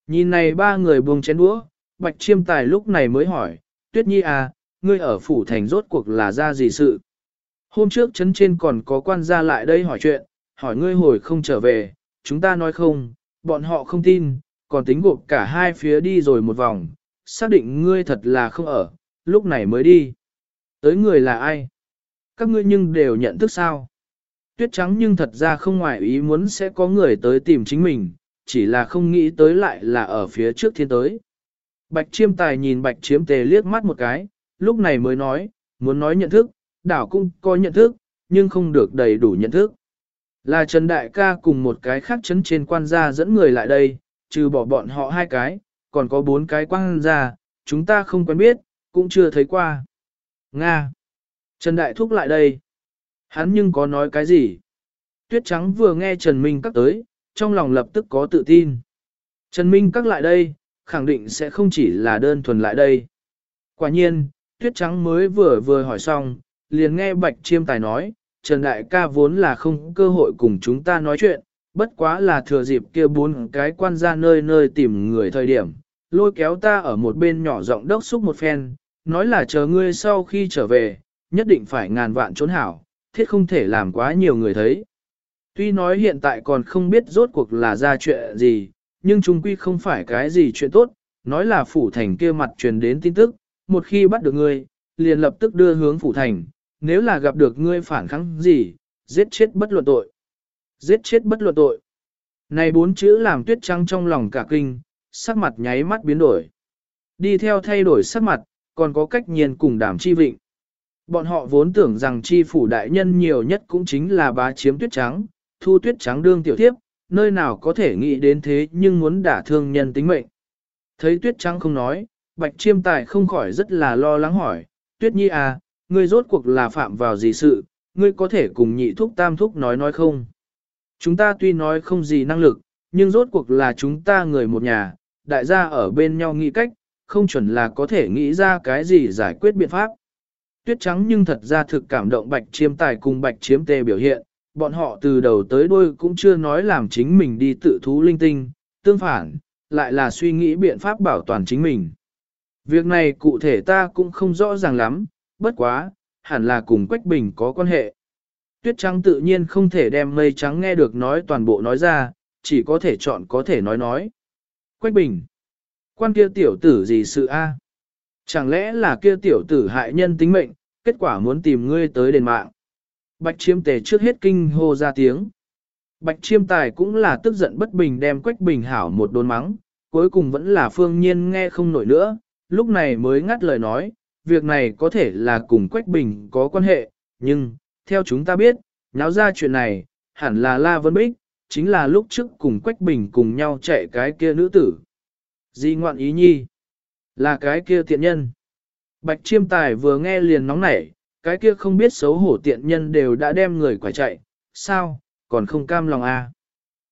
Nhìn này ba người buông chén đũa, bạch chiêm tài lúc này mới hỏi, Tuyết Nhi à, ngươi ở phủ thành rốt cuộc là ra gì sự? Hôm trước chấn trên còn có quan gia lại đây hỏi chuyện, hỏi ngươi hồi không trở về, chúng ta nói không, bọn họ không tin, còn tính gộp cả hai phía đi rồi một vòng, xác định ngươi thật là không ở, lúc này mới đi. Tới người là ai? Các ngươi nhưng đều nhận thức sao? Tuyết trắng nhưng thật ra không ngoài ý muốn sẽ có người tới tìm chính mình, chỉ là không nghĩ tới lại là ở phía trước thiên tới. Bạch chiêm tài nhìn bạch chiếm tề liếc mắt một cái, lúc này mới nói, muốn nói nhận thức, đảo cung có nhận thức, nhưng không được đầy đủ nhận thức. Là Trần Đại ca cùng một cái khác chấn trên quan gia dẫn người lại đây, trừ bỏ bọn họ hai cái, còn có bốn cái quan gia, chúng ta không quen biết, cũng chưa thấy qua. Nga. Trần Đại thúc lại đây. Hắn nhưng có nói cái gì? Tuyết Trắng vừa nghe Trần Minh các tới, trong lòng lập tức có tự tin. Trần Minh các lại đây, khẳng định sẽ không chỉ là đơn thuần lại đây. Quả nhiên, Tuyết Trắng mới vừa vừa hỏi xong, liền nghe Bạch Chiêm Tài nói, Trần Đại ca vốn là không cơ hội cùng chúng ta nói chuyện, bất quá là thừa dịp kia bốn cái quan ra nơi nơi tìm người thời điểm, lôi kéo ta ở một bên nhỏ giọng đốc xúc một phen, nói là chờ ngươi sau khi trở về, nhất định phải ngàn vạn trốn hảo, thiết không thể làm quá nhiều người thấy. Tuy nói hiện tại còn không biết rốt cuộc là ra chuyện gì, nhưng trung quy không phải cái gì chuyện tốt, nói là phủ thành kia mặt truyền đến tin tức, một khi bắt được ngươi, liền lập tức đưa hướng phủ thành, nếu là gặp được ngươi phản kháng gì, giết chết bất luận tội. Giết chết bất luận tội. Này bốn chữ làm tuyết trắng trong lòng cả kinh, sắc mặt nháy mắt biến đổi. Đi theo thay đổi sắc mặt, còn có cách nhiên cùng đảm chi vịnh. Bọn họ vốn tưởng rằng chi phủ đại nhân nhiều nhất cũng chính là bá chiếm tuyết trắng, thu tuyết trắng đương tiểu tiếp, nơi nào có thể nghĩ đến thế nhưng muốn đả thương nhân tính mệnh. Thấy tuyết trắng không nói, Bạch chiêm tài không khỏi rất là lo lắng hỏi, tuyết nhi à, ngươi rốt cuộc là phạm vào gì sự, ngươi có thể cùng nhị thúc tam thúc nói nói không? Chúng ta tuy nói không gì năng lực, nhưng rốt cuộc là chúng ta người một nhà, đại gia ở bên nhau nghĩ cách, không chuẩn là có thể nghĩ ra cái gì giải quyết biện pháp. Tuyết trắng nhưng thật ra thực cảm động bạch chiêm tài cùng bạch chiếm tề biểu hiện, bọn họ từ đầu tới đuôi cũng chưa nói làm chính mình đi tự thú linh tinh, tương phản, lại là suy nghĩ biện pháp bảo toàn chính mình. Việc này cụ thể ta cũng không rõ ràng lắm, bất quá, hẳn là cùng Quách Bình có quan hệ. Tuyết trắng tự nhiên không thể đem mây trắng nghe được nói toàn bộ nói ra, chỉ có thể chọn có thể nói nói. Quách Bình, quan kia tiểu tử gì sự a? Chẳng lẽ là kia tiểu tử hại nhân tính mệnh, kết quả muốn tìm ngươi tới đền mạng. Bạch chiêm tề trước hết kinh hô ra tiếng. Bạch chiêm tài cũng là tức giận bất bình đem Quách Bình hảo một đồn mắng, cuối cùng vẫn là phương nhiên nghe không nổi nữa, lúc này mới ngắt lời nói, việc này có thể là cùng Quách Bình có quan hệ, nhưng, theo chúng ta biết, nháo ra chuyện này, hẳn là La Vân Bích, chính là lúc trước cùng Quách Bình cùng nhau chạy cái kia nữ tử. Di ngoạn ý nhi, là cái kia tiện nhân. Bạch chiêm tài vừa nghe liền nóng nảy, cái kia không biết xấu hổ tiện nhân đều đã đem người quả chạy, sao, còn không cam lòng à.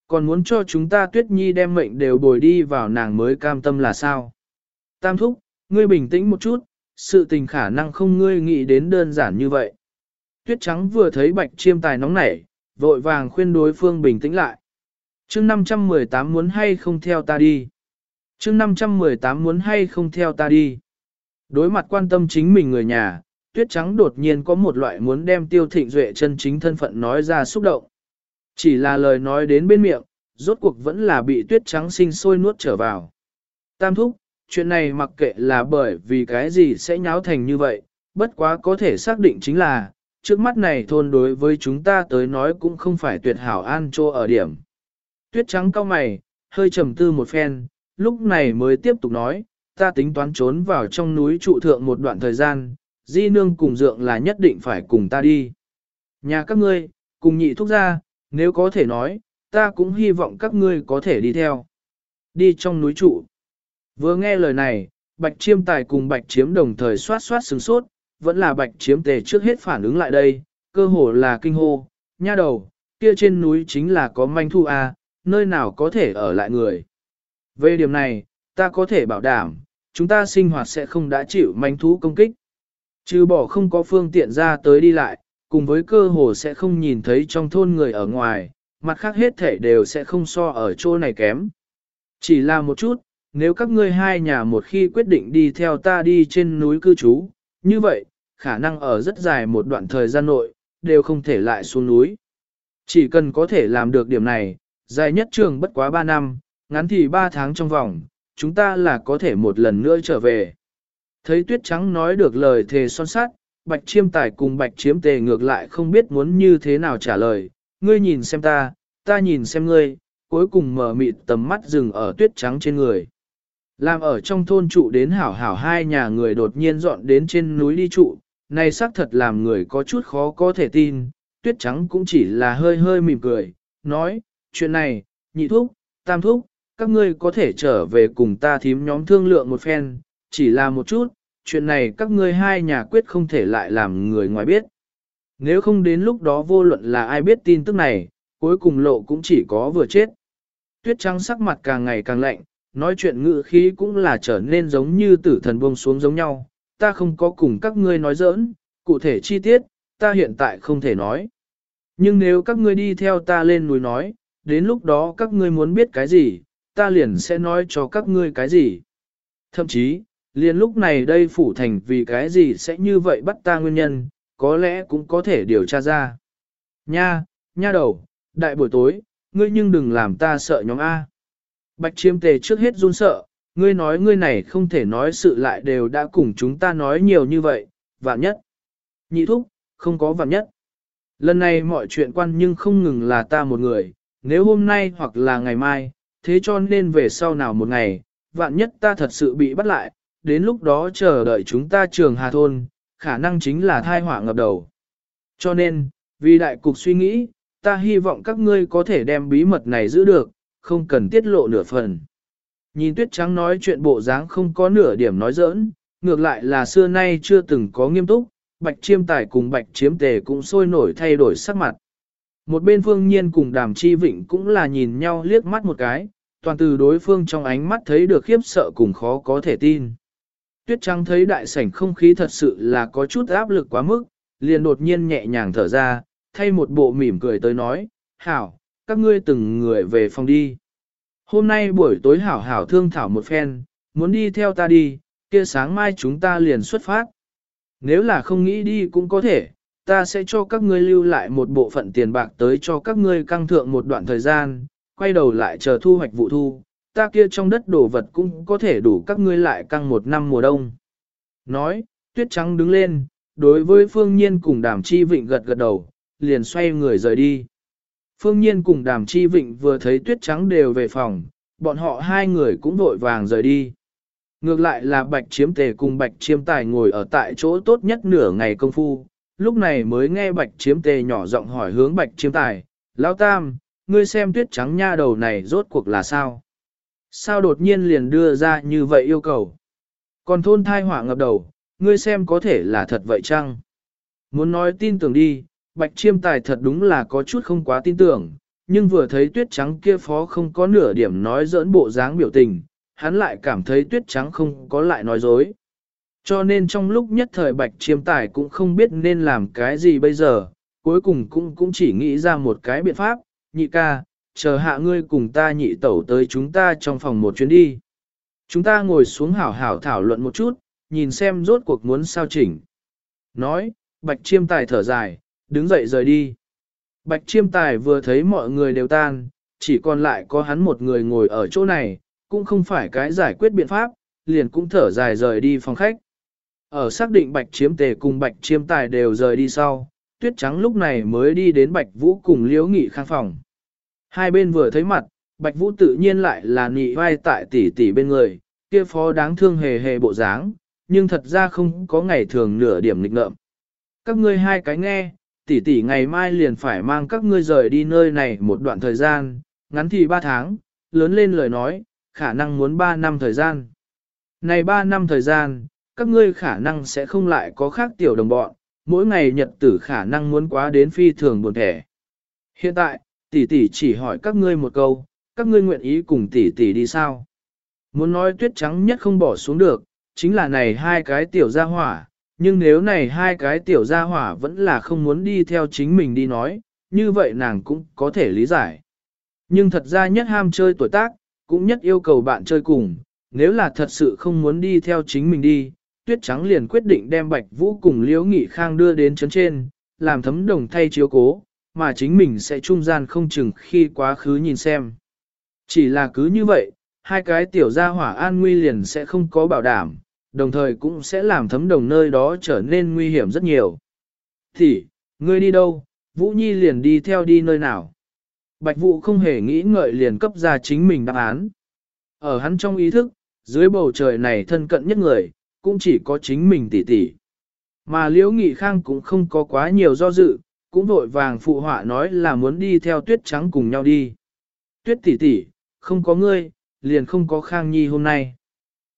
Còn muốn cho chúng ta tuyết nhi đem mệnh đều bồi đi vào nàng mới cam tâm là sao. Tam thúc, ngươi bình tĩnh một chút, sự tình khả năng không ngươi nghĩ đến đơn giản như vậy. Tuyết trắng vừa thấy bạch chiêm tài nóng nảy, vội vàng khuyên đối phương bình tĩnh lại. chương 518 muốn hay không theo ta đi. chương 518 muốn hay không theo ta đi. Đối mặt quan tâm chính mình người nhà, tuyết trắng đột nhiên có một loại muốn đem tiêu thịnh duệ chân chính thân phận nói ra xúc động. Chỉ là lời nói đến bên miệng, rốt cuộc vẫn là bị tuyết trắng sinh sôi nuốt trở vào. Tam thúc, chuyện này mặc kệ là bởi vì cái gì sẽ nháo thành như vậy, bất quá có thể xác định chính là, trước mắt này thôn đối với chúng ta tới nói cũng không phải tuyệt hảo an trô ở điểm. Tuyết trắng cao mày, hơi trầm tư một phen, lúc này mới tiếp tục nói, ta tính toán trốn vào trong núi trụ thượng một đoạn thời gian, di nương cùng dượng là nhất định phải cùng ta đi. Nhà các ngươi, cùng nhị thúc ra, nếu có thể nói, ta cũng hy vọng các ngươi có thể đi theo. Đi trong núi trụ. Vừa nghe lời này, bạch chiêm tài cùng bạch chiếm đồng thời xoát xoát sừng sốt, vẫn là bạch chiếm tề trước hết phản ứng lại đây, cơ hồ là kinh hô, nha đầu, kia trên núi chính là có manh thu A, nơi nào có thể ở lại người. Về điểm này, ta có thể bảo đảm, chúng ta sinh hoạt sẽ không đã chịu manh thú công kích. Trừ bỏ không có phương tiện ra tới đi lại, cùng với cơ hồ sẽ không nhìn thấy trong thôn người ở ngoài, mặt khác hết thể đều sẽ không so ở chỗ này kém. Chỉ là một chút, nếu các ngươi hai nhà một khi quyết định đi theo ta đi trên núi cư trú, như vậy, khả năng ở rất dài một đoạn thời gian nội, đều không thể lại xuống núi. Chỉ cần có thể làm được điểm này, dài nhất trường bất quá 3 năm, ngắn thì 3 tháng trong vòng, chúng ta là có thể một lần nữa trở về. Thấy tuyết trắng nói được lời thề son sát, bạch chiêm tài cùng bạch chiếm tề ngược lại không biết muốn như thế nào trả lời, ngươi nhìn xem ta, ta nhìn xem ngươi, cuối cùng mở mịt tầm mắt dừng ở tuyết trắng trên người. Làm ở trong thôn trụ đến hảo hảo hai nhà người đột nhiên dọn đến trên núi đi trụ, này xác thật làm người có chút khó có thể tin, tuyết trắng cũng chỉ là hơi hơi mỉm cười, nói, chuyện này, nhị thúc, tam thúc, các ngươi có thể trở về cùng ta thím nhóm thương lượng một phen, chỉ là một chút, chuyện này các ngươi hai nhà quyết không thể lại làm người ngoài biết. Nếu không đến lúc đó vô luận là ai biết tin tức này, cuối cùng lộ cũng chỉ có vừa chết. Tuyết trắng sắc mặt càng ngày càng lạnh, nói chuyện ngữ khí cũng là trở nên giống như tử thần buông xuống giống nhau, ta không có cùng các ngươi nói giỡn, cụ thể chi tiết, ta hiện tại không thể nói. Nhưng nếu các ngươi đi theo ta lên núi nói, đến lúc đó các ngươi muốn biết cái gì, ta liền sẽ nói cho các ngươi cái gì. Thậm chí, liền lúc này đây phủ thành vì cái gì sẽ như vậy bắt ta nguyên nhân, có lẽ cũng có thể điều tra ra. Nha, nha đầu, đại buổi tối, ngươi nhưng đừng làm ta sợ nhóm A. Bạch chiêm tề trước hết run sợ, ngươi nói ngươi này không thể nói sự lại đều đã cùng chúng ta nói nhiều như vậy, vạn nhất. Nhị thúc, không có vạn nhất. Lần này mọi chuyện quan nhưng không ngừng là ta một người, nếu hôm nay hoặc là ngày mai, thế cho nên về sau nào một ngày, vạn nhất ta thật sự bị bắt lại, đến lúc đó chờ đợi chúng ta trường Hà Thôn, khả năng chính là thai họa ngập đầu. Cho nên, vì đại cục suy nghĩ, ta hy vọng các ngươi có thể đem bí mật này giữ được, không cần tiết lộ nửa phần. Nhìn tuyết trắng nói chuyện bộ dáng không có nửa điểm nói giỡn, ngược lại là xưa nay chưa từng có nghiêm túc, bạch chiêm tài cùng bạch chiếm tề cũng sôi nổi thay đổi sắc mặt. Một bên phương nhiên cùng đàm chi vịnh cũng là nhìn nhau liếc mắt một cái, toàn từ đối phương trong ánh mắt thấy được khiếp sợ cùng khó có thể tin. Tuyết trắng thấy đại sảnh không khí thật sự là có chút áp lực quá mức, liền đột nhiên nhẹ nhàng thở ra, thay một bộ mỉm cười tới nói, hảo, các ngươi từng người về phòng đi. Hôm nay buổi tối hảo hảo thương thảo một phen, muốn đi theo ta đi, kia sáng mai chúng ta liền xuất phát. Nếu là không nghĩ đi cũng có thể, ta sẽ cho các ngươi lưu lại một bộ phận tiền bạc tới cho các ngươi căng thượng một đoạn thời gian, quay đầu lại chờ thu hoạch vụ thu, ta kia trong đất đồ vật cũng có thể đủ các ngươi lại căng một năm mùa đông. Nói, tuyết trắng đứng lên, đối với phương nhiên cùng đàm chi vịnh gật gật đầu, liền xoay người rời đi. Phương nhiên cùng đàm chi vịnh vừa thấy tuyết trắng đều về phòng, bọn họ hai người cũng vội vàng rời đi. Ngược lại là bạch chiếm tề cùng bạch chiếm tài ngồi ở tại chỗ tốt nhất nửa ngày công phu, lúc này mới nghe bạch chiếm tề nhỏ giọng hỏi hướng bạch chiếm tài, Lão Tam, ngươi xem tuyết trắng nha đầu này rốt cuộc là sao? Sao đột nhiên liền đưa ra như vậy yêu cầu? Còn thôn thai hỏa ngập đầu, ngươi xem có thể là thật vậy chăng? Muốn nói tin tưởng đi, bạch chiêm tài thật đúng là có chút không quá tin tưởng, nhưng vừa thấy tuyết trắng kia phó không có nửa điểm nói dỡn bộ dáng biểu tình, hắn lại cảm thấy tuyết trắng không có lại nói dối. Cho nên trong lúc nhất thời bạch chiêm tài cũng không biết nên làm cái gì bây giờ, cuối cùng cũng cũng chỉ nghĩ ra một cái biện pháp, nhị ca, chờ hạ ngươi cùng ta nhị tẩu tới chúng ta trong phòng một chuyến đi. Chúng ta ngồi xuống hảo hảo thảo luận một chút, nhìn xem rốt cuộc muốn sao chỉnh. Nói, bạch chiêm tài thở dài, đứng dậy rời đi. Bạch chiêm tài vừa thấy mọi người đều tan, chỉ còn lại có hắn một người ngồi ở chỗ này, cũng không phải cái giải quyết biện pháp, liền cũng thở dài rời đi phòng khách. Ở xác định bạch chiêm tề cùng bạch chiêm tài đều rời đi sau, tuyết trắng lúc này mới đi đến bạch vũ cùng liễu nghị khang phòng. Hai bên vừa thấy mặt, bạch vũ tự nhiên lại là nị vai tại tỷ tỷ bên người, kia phó đáng thương hề hề bộ dáng, nhưng thật ra không có ngày thường nửa điểm nghịch ngợm. Các ngươi hai cái nghe, tỷ tỷ ngày mai liền phải mang các ngươi rời đi nơi này một đoạn thời gian, ngắn thì ba tháng, lớn lên lời nói, khả năng muốn ba năm thời gian. Này ba năm thời gian, các ngươi khả năng sẽ không lại có khác tiểu đồng bọn, mỗi ngày nhật tử khả năng muốn quá đến phi thường buồn thẻ. Hiện tại, tỷ tỷ chỉ hỏi các ngươi một câu, các ngươi nguyện ý cùng tỷ tỷ đi sao? Muốn nói tuyết trắng nhất không bỏ xuống được, chính là này hai cái tiểu gia hỏa, nhưng nếu này hai cái tiểu gia hỏa vẫn là không muốn đi theo chính mình đi nói, như vậy nàng cũng có thể lý giải. Nhưng thật ra nhất ham chơi tuổi tác, cũng nhất yêu cầu bạn chơi cùng, nếu là thật sự không muốn đi theo chính mình đi, tuyết trắng liền quyết định đem bạch vũ cùng liễu nghị khang đưa đến chấn trên, làm thấm đồng thay chiếu cố, mà chính mình sẽ trung gian không chừng khi quá khứ nhìn xem. Chỉ là cứ như vậy, hai cái tiểu gia hỏa an nguy liền sẽ không có bảo đảm, đồng thời cũng sẽ làm thấm đồng nơi đó trở nên nguy hiểm rất nhiều. Thì, ngươi đi đâu, Vũ Nhi liền đi theo đi nơi nào. Bạch Vũ không hề nghĩ ngợi liền cấp ra chính mình đáp án. Ở hắn trong ý thức, dưới bầu trời này thân cận nhất người, cũng chỉ có chính mình tỷ tỷ. Mà Liễu Nghị Khang cũng không có quá nhiều do dự, cũng vội vàng phụ họa nói là muốn đi theo tuyết trắng cùng nhau đi. Tuyết tỷ tỷ, không có ngươi, liền không có Khang Nhi hôm nay.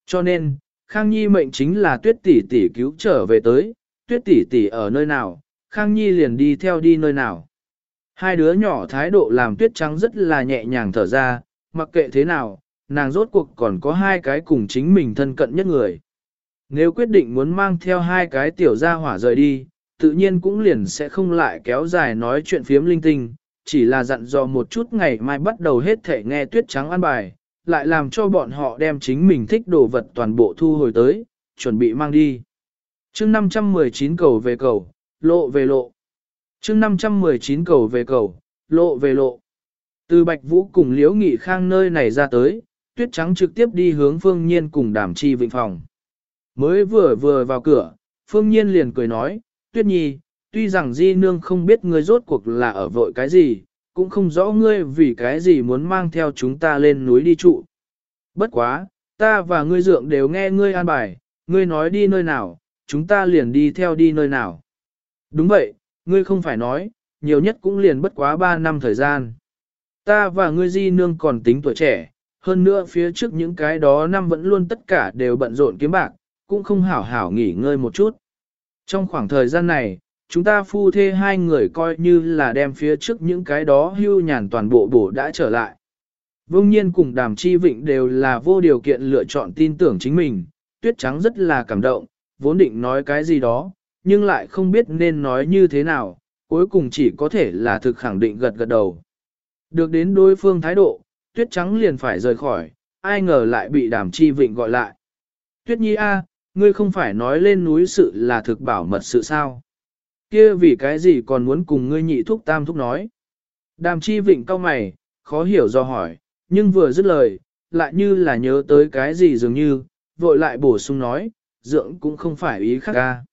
Cho nên, Khang Nhi mệnh chính là tuyết tỷ tỷ cứu trở về tới, tuyết tỷ tỷ ở nơi nào, Khang Nhi liền đi theo đi nơi nào. Hai đứa nhỏ thái độ làm tuyết trắng rất là nhẹ nhàng thở ra, mặc kệ thế nào, nàng rốt cuộc còn có hai cái cùng chính mình thân cận nhất người. Nếu quyết định muốn mang theo hai cái tiểu gia hỏa rời đi, tự nhiên cũng liền sẽ không lại kéo dài nói chuyện phiếm linh tinh, chỉ là dặn dò một chút ngày mai bắt đầu hết thể nghe tuyết trắng ăn bài, lại làm cho bọn họ đem chính mình thích đồ vật toàn bộ thu hồi tới, chuẩn bị mang đi. chương 519 cầu về cầu, lộ về lộ. chương 519 cầu về cầu, lộ về lộ. Từ Bạch Vũ cùng Liễu Nghị Khang nơi này ra tới, tuyết trắng trực tiếp đi hướng Phương Nhiên cùng đàm chi vịnh phòng. Mới vừa vừa vào cửa, Phương Nhiên liền cười nói, Tuyết Nhi, tuy rằng Di Nương không biết ngươi rốt cuộc là ở vội cái gì, cũng không rõ ngươi vì cái gì muốn mang theo chúng ta lên núi đi trụ. Bất quá, ta và ngươi dượng đều nghe ngươi an bài, ngươi nói đi nơi nào, chúng ta liền đi theo đi nơi nào. Đúng vậy, ngươi không phải nói, nhiều nhất cũng liền bất quá 3 năm thời gian. Ta và ngươi di nương còn tính tuổi trẻ, hơn nữa phía trước những cái đó năm vẫn luôn tất cả đều bận rộn kiếm bạc, cũng không hảo hảo nghỉ ngơi một chút. Trong khoảng thời gian này, chúng ta phu thê hai người coi như là đem phía trước những cái đó hưu nhàn toàn bộ bổ đã trở lại. Vương nhiên cùng đàm chi vịnh đều là vô điều kiện lựa chọn tin tưởng chính mình, tuyết trắng rất là cảm động, vốn định nói cái gì đó, nhưng lại không biết nên nói như thế nào, cuối cùng chỉ có thể là thực khẳng định gật gật đầu. Được đến đối phương thái độ, tuyết trắng liền phải rời khỏi, ai ngờ lại bị đàm chi vịnh gọi lại. Tuyết nhi a, ngươi không phải nói lên núi sự là thực bảo mật sự sao? Kia vì cái gì còn muốn cùng ngươi nhị thúc tam thúc nói? Đàm chi vịnh cao mày, khó hiểu do hỏi, nhưng vừa dứt lời, lại như là nhớ tới cái gì dường như, vội lại bổ sung nói, dượng cũng không phải ý khác ca.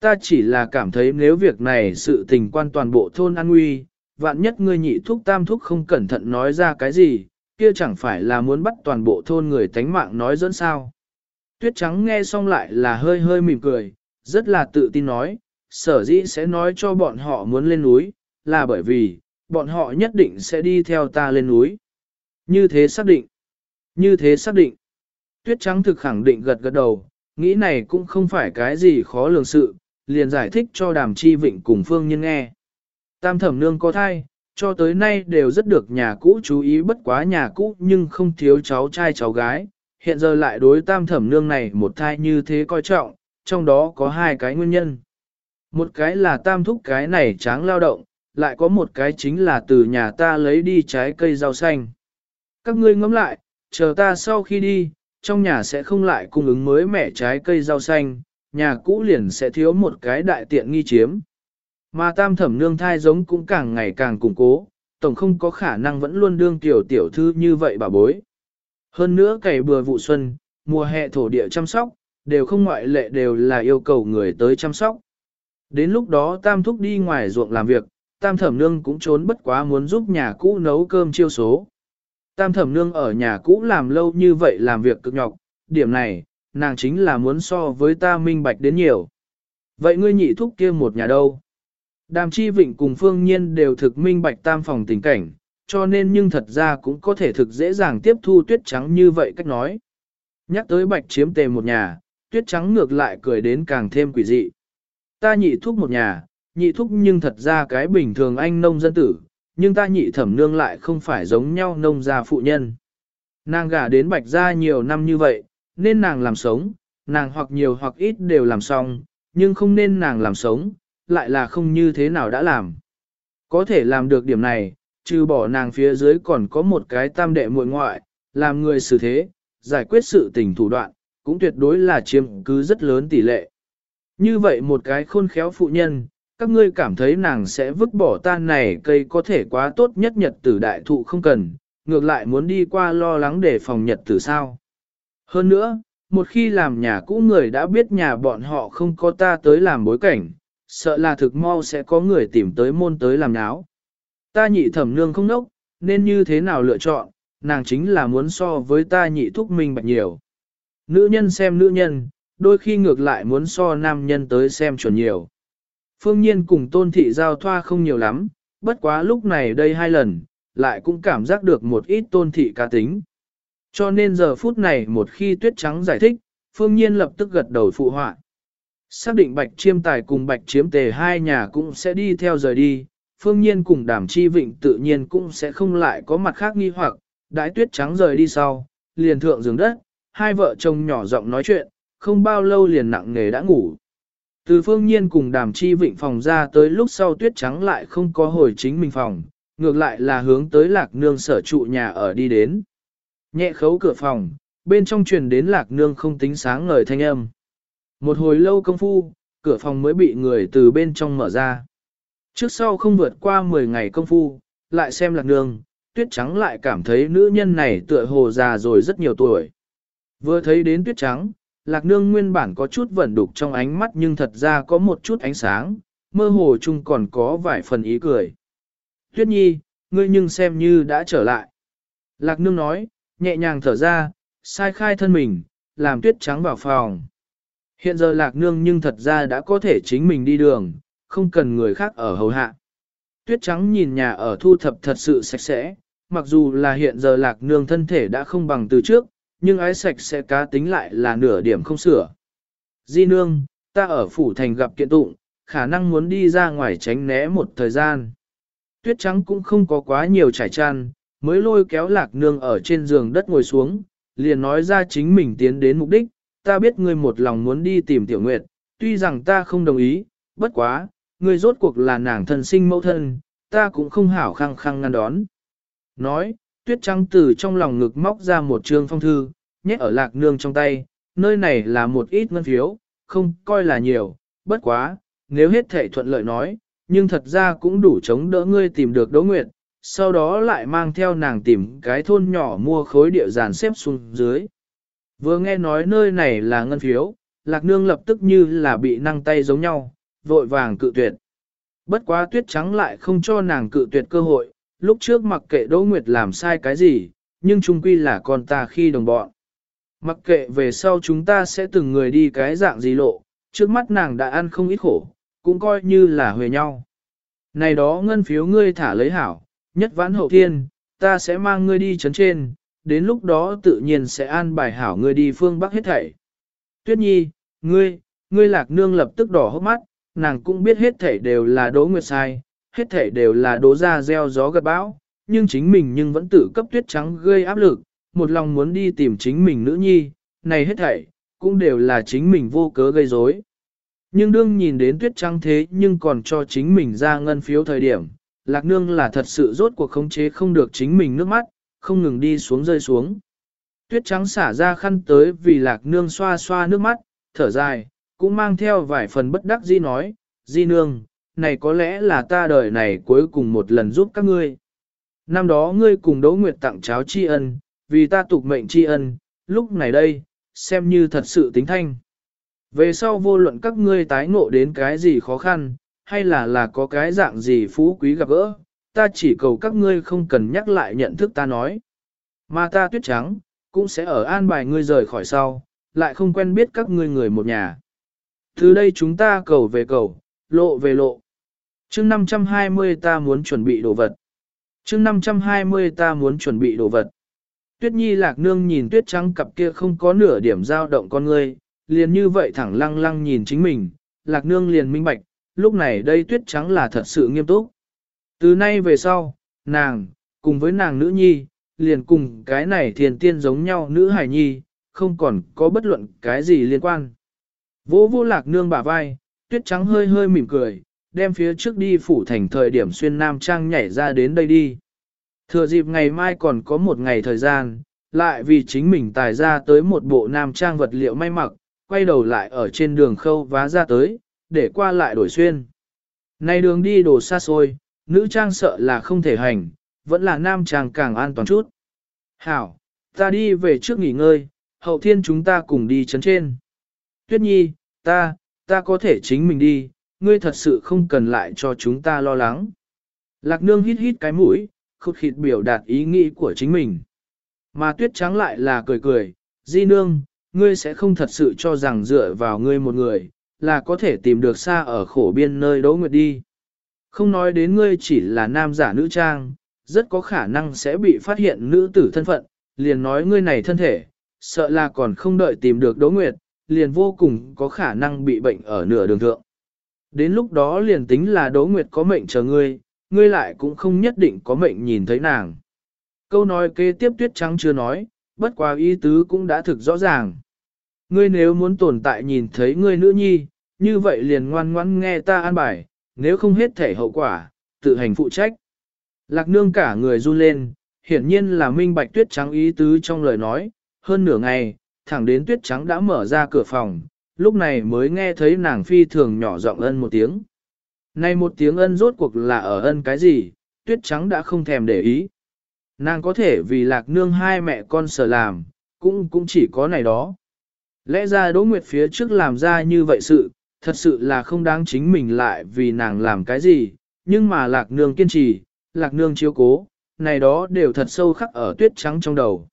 Ta chỉ là cảm thấy nếu việc này sự tình quan toàn bộ thôn an nguy, vạn nhất ngươi nhị thúc tam thúc không cẩn thận nói ra cái gì, kia chẳng phải là muốn bắt toàn bộ thôn người tánh mạng nói dẫn sao. Tuyết trắng nghe xong lại là hơi hơi mỉm cười, rất là tự tin nói, sở dĩ sẽ nói cho bọn họ muốn lên núi, là bởi vì, bọn họ nhất định sẽ đi theo ta lên núi. Như thế xác định. Như thế xác định. Tuyết trắng thực khẳng định gật gật đầu, nghĩ này cũng không phải cái gì khó lường sự, liền giải thích cho đàm chi vịnh cùng phương nhân nghe. Tam thẩm nương có thai, cho tới nay đều rất được nhà cũ chú ý bất quá nhà cũ nhưng không thiếu cháu trai cháu gái, hiện giờ lại đối tam thẩm nương này một thai như thế coi trọng, trong đó có hai cái nguyên nhân. Một cái là tam thúc cái này tráng lao động, lại có một cái chính là từ nhà ta lấy đi trái cây rau xanh. Các ngươi ngẫm lại, chờ ta sau khi đi, trong nhà sẽ không lại cung ứng mới mẻ trái cây rau xanh, nhà cũ liền sẽ thiếu một cái đại tiện nghi chiếm. Mà tam thẩm nương thai giống cũng càng ngày càng củng cố, tổng không có khả năng vẫn luôn đương tiểu tiểu thư như vậy bà bối. Hơn nữa cày bừa vụ xuân, mùa hè thổ địa chăm sóc, đều không ngoại lệ đều là yêu cầu người tới chăm sóc. Đến lúc đó tam thúc đi ngoài ruộng làm việc, tam thẩm nương cũng trốn bất quá muốn giúp nhà cũ nấu cơm chiêu số. Tam thẩm nương ở nhà cũ làm lâu như vậy làm việc cực nhọc, điểm này, nàng chính là muốn so với ta minh bạch đến nhiều. Vậy ngươi nhị thúc kia một nhà đâu? Đàm chi vịnh cùng phương nhiên đều thực minh bạch tam phòng tình cảnh, cho nên nhưng thật ra cũng có thể thực dễ dàng tiếp thu tuyết trắng như vậy cách nói. Nhắc tới bạch chiếm tề một nhà, tuyết trắng ngược lại cười đến càng thêm quỷ dị. Ta nhị thúc một nhà, nhị thúc nhưng thật ra cái bình thường anh nông dân tử, nhưng ta nhị thẩm nương lại không phải giống nhau nông gia phụ nhân. Nàng gả đến bạch gia nhiều năm như vậy, nên nàng làm sống, nàng hoặc nhiều hoặc ít đều làm xong, nhưng không nên nàng làm sống, lại là không như thế nào đã làm. Có thể làm được điểm này, trừ bỏ nàng phía dưới còn có một cái tam đệ muội ngoại, làm người xử thế, giải quyết sự tình thủ đoạn, cũng tuyệt đối là chiếm cứ rất lớn tỷ lệ. Như vậy một cái khôn khéo phụ nhân, các ngươi cảm thấy nàng sẽ vứt bỏ tan này cây có thể quá tốt nhất nhật tử đại thụ không cần, ngược lại muốn đi qua lo lắng để phòng nhật tử sao. Hơn nữa, một khi làm nhà cũ người đã biết nhà bọn họ không có ta tới làm bối cảnh, sợ là thực mau sẽ có người tìm tới môn tới làm náo. Ta nhị thẩm nương không nốc, nên như thế nào lựa chọn, nàng chính là muốn so với ta nhị thúc minh bạch nhiều. Nữ nhân xem nữ nhân, đôi khi ngược lại muốn so nam nhân tới xem chuẩn nhiều. Phương nhiên cùng tôn thị giao thoa không nhiều lắm, bất quá lúc này đây hai lần, lại cũng cảm giác được một ít tôn thị cá tính. Cho nên giờ phút này một khi tuyết trắng giải thích, phương nhiên lập tức gật đầu phụ họa. Xác định bạch chiêm tài cùng bạch chiếm tề hai nhà cũng sẽ đi theo rời đi, phương nhiên cùng đàm chi vịnh tự nhiên cũng sẽ không lại có mặt khác nghi hoặc, đãi tuyết trắng rời đi sau, liền thượng giường đất, hai vợ chồng nhỏ giọng nói chuyện, không bao lâu liền nặng nghề đã ngủ. Từ phương nhiên cùng đàm chi vịnh phòng ra tới lúc sau tuyết trắng lại không có hồi chính mình phòng, ngược lại là hướng tới lạc nương sở trụ nhà ở đi đến. Nhẹ khấu cửa phòng, bên trong truyền đến lạc nương không tính sáng ngời thanh âm. Một hồi lâu công phu, cửa phòng mới bị người từ bên trong mở ra. Trước sau không vượt qua 10 ngày công phu, lại xem lạc nương, tuyết trắng lại cảm thấy nữ nhân này tựa hồ già rồi rất nhiều tuổi. Vừa thấy đến tuyết trắng, lạc nương nguyên bản có chút vẩn đục trong ánh mắt nhưng thật ra có một chút ánh sáng, mơ hồ chung còn có vài phần ý cười. Tuyết nhi, ngươi nhưng xem như đã trở lại. Lạc nương nói, nhẹ nhàng thở ra, sai khai thân mình, làm tuyết trắng vào phòng. Hiện giờ lạc nương nhưng thật ra đã có thể chính mình đi đường, không cần người khác ở hầu hạ. Tuyết trắng nhìn nhà ở thu thập thật sự sạch sẽ, mặc dù là hiện giờ lạc nương thân thể đã không bằng từ trước, nhưng ái sạch sẽ cá tính lại là nửa điểm không sửa. Di nương, ta ở phủ thành gặp kiện tụng, khả năng muốn đi ra ngoài tránh né một thời gian. Tuyết trắng cũng không có quá nhiều trải tràn, mới lôi kéo lạc nương ở trên giường đất ngồi xuống, liền nói ra chính mình tiến đến mục đích, ta biết ngươi một lòng muốn đi tìm tiểu nguyệt, tuy rằng ta không đồng ý, bất quá, ngươi rốt cuộc là nàng thân sinh mẫu thân, ta cũng không hảo khăng khăng ngăn đón. Nói, tuyết trắng từ trong lòng ngực móc ra một trương phong thư, nhét ở lạc nương trong tay, nơi này là một ít ngân phiếu, không coi là nhiều, bất quá, nếu hết thệ thuận lợi nói, nhưng thật ra cũng đủ chống đỡ ngươi tìm được Đỗ Nguyệt, sau đó lại mang theo nàng tìm cái thôn nhỏ mua khối địa giàn xếp xuống dưới. Vừa nghe nói nơi này là ngân phiếu, lạc nương lập tức như là bị năng tay giống nhau, vội vàng cự tuyệt. Bất quá tuyết trắng lại không cho nàng cự tuyệt cơ hội, lúc trước mặc kệ Đỗ Nguyệt làm sai cái gì, nhưng chung quy là con ta khi đồng bọn. Mặc kệ về sau chúng ta sẽ từng người đi cái dạng gì lộ, trước mắt nàng đã ăn không ít khổ, cũng coi như là huề nhau. Này đó ngân phiếu ngươi thả lấy hảo, nhất vãn hậu thiên, ta sẽ mang ngươi đi chấn trên, đến lúc đó tự nhiên sẽ an bài hảo ngươi đi phương Bắc hết thảy. Tuyết nhi, ngươi, ngươi lạc nương lập tức đỏ hốc mắt, nàng cũng biết hết thảy đều là đố nguyệt sai, hết thảy đều là đố ra gieo gió gật bão, nhưng chính mình nhưng vẫn tự cấp tuyết trắng gây áp lực, một lòng muốn đi tìm chính mình nữ nhi, này hết thảy, cũng đều là chính mình vô cớ gây rối. Nhưng đương nhìn đến tuyết trắng thế nhưng còn cho chính mình ra ngân phiếu thời điểm, lạc nương là thật sự rốt cuộc khống chế không được chính mình nước mắt, không ngừng đi xuống rơi xuống. Tuyết trắng xả ra khăn tới vì lạc nương xoa xoa nước mắt, thở dài, cũng mang theo vài phần bất đắc dĩ nói, di nương, này có lẽ là ta đời này cuối cùng một lần giúp các ngươi. Năm đó ngươi cùng Đỗ Nguyệt tặng cháo tri ân, vì ta tục mệnh tri ân, lúc này đây, xem như thật sự tính thanh. Về sau vô luận các ngươi tái ngộ đến cái gì khó khăn, hay là là có cái dạng gì phú quý gặp gỡ, ta chỉ cầu các ngươi không cần nhắc lại nhận thức ta nói. Mà ta tuyết trắng, cũng sẽ ở an bài ngươi rời khỏi sau, lại không quen biết các ngươi người một nhà. Từ đây chúng ta cầu về cầu, lộ về lộ. chương 520 ta muốn chuẩn bị đồ vật. chương 520 ta muốn chuẩn bị đồ vật. Tuyết nhi lạc nương nhìn tuyết trắng cặp kia không có nửa điểm dao động con ngươi, liền như vậy thẳng lăng lăng nhìn chính mình, lạc nương liền minh bạch, lúc này đây tuyết trắng là thật sự nghiêm túc. Từ nay về sau, nàng, cùng với nàng nữ nhi, liền cùng cái này thiền tiên giống nhau nữ hải nhi, không còn có bất luận cái gì liên quan. Vô vô lạc nương bả vai, tuyết trắng hơi hơi mỉm cười, đem phía trước đi phủ thành thời điểm xuyên nam trang nhảy ra đến đây đi. Thừa dịp ngày mai còn có một ngày thời gian, lại vì chính mình tài ra tới một bộ nam trang vật liệu may mặc, quay đầu lại ở trên đường khâu vá ra tới, để qua lại đổi xuyên. Này đường đi đồ xa xôi, nữ trang sợ là không thể hành, vẫn là nam trang càng an toàn chút. Hảo, ta đi về trước nghỉ ngơi, hậu thiên chúng ta cùng đi chấn trên. Tuyết nhi, ta, ta có thể chính mình đi, ngươi thật sự không cần lại cho chúng ta lo lắng. Lạc nương hít hít cái mũi, khụt khịt biểu đạt ý nghĩ của chính mình. Mà tuyết trắng lại là cười cười, di nương, ngươi sẽ không thật sự cho rằng dựa vào ngươi một người, là có thể tìm được xa ở khổ biên nơi đỗ nguyệt đi. Không nói đến ngươi chỉ là nam giả nữ trang, rất có khả năng sẽ bị phát hiện nữ tử thân phận, liền nói ngươi này thân thể, sợ là còn không đợi tìm được đỗ nguyệt, liền vô cùng có khả năng bị bệnh ở nửa đường thượng. Đến lúc đó liền tính là đỗ nguyệt có mệnh chờ ngươi, ngươi lại cũng không nhất định có mệnh nhìn thấy nàng. Câu nói kế tiếp tuyết trắng chưa nói, bất quá ý tứ cũng đã thực rõ ràng. Ngươi nếu muốn tồn tại nhìn thấy ngươi nữ nhi, như vậy liền ngoan ngoãn nghe ta an bài, nếu không hết thể hậu quả, tự hành phụ trách. Lạc nương cả người run lên, hiển nhiên là minh bạch tuyết trắng ý tứ trong lời nói, hơn nửa ngày, thẳng đến tuyết trắng đã mở ra cửa phòng, lúc này mới nghe thấy nàng phi thường nhỏ giọng ân một tiếng. Này một tiếng ân rốt cuộc là ở ân cái gì, tuyết trắng đã không thèm để ý. Nàng có thể vì lạc nương hai mẹ con sở làm, cũng cũng chỉ có này đó. Lẽ ra Đỗ Nguyệt phía trước làm ra như vậy sự, thật sự là không đáng chính mình lại vì nàng làm cái gì, nhưng mà lạc nương kiên trì, lạc nương chiếu cố, này đó đều thật sâu khắc ở tuyết trắng trong đầu.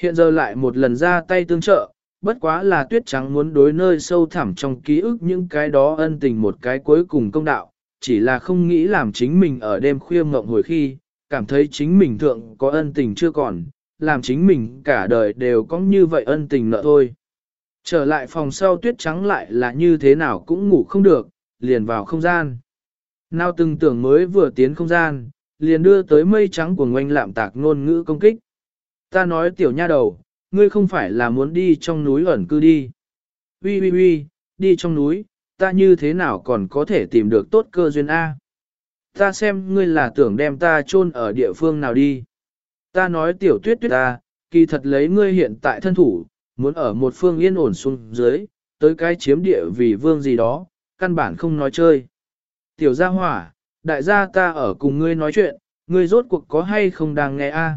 Hiện giờ lại một lần ra tay tương trợ, bất quá là tuyết trắng muốn đối nơi sâu thẳm trong ký ức những cái đó ân tình một cái cuối cùng công đạo, chỉ là không nghĩ làm chính mình ở đêm khuya mộng hồi khi, cảm thấy chính mình thượng có ân tình chưa còn, làm chính mình cả đời đều có như vậy ân tình nợ thôi. Trở lại phòng sau tuyết trắng lại là như thế nào cũng ngủ không được, liền vào không gian. Nào từng tưởng mới vừa tiến không gian, liền đưa tới mây trắng của ngoanh lạm tạc ngôn ngữ công kích. Ta nói tiểu nha đầu, ngươi không phải là muốn đi trong núi ẩn cư đi. Ui ui ui, đi trong núi, ta như thế nào còn có thể tìm được tốt cơ duyên A. Ta xem ngươi là tưởng đem ta chôn ở địa phương nào đi. Ta nói tiểu tuyết tuyết ta, kỳ thật lấy ngươi hiện tại thân thủ, muốn ở một phương yên ổn xuống dưới, tới cái chiếm địa vì vương gì đó, căn bản không nói chơi. Tiểu gia hỏa, đại gia ta ở cùng ngươi nói chuyện, ngươi rốt cuộc có hay không đang nghe a?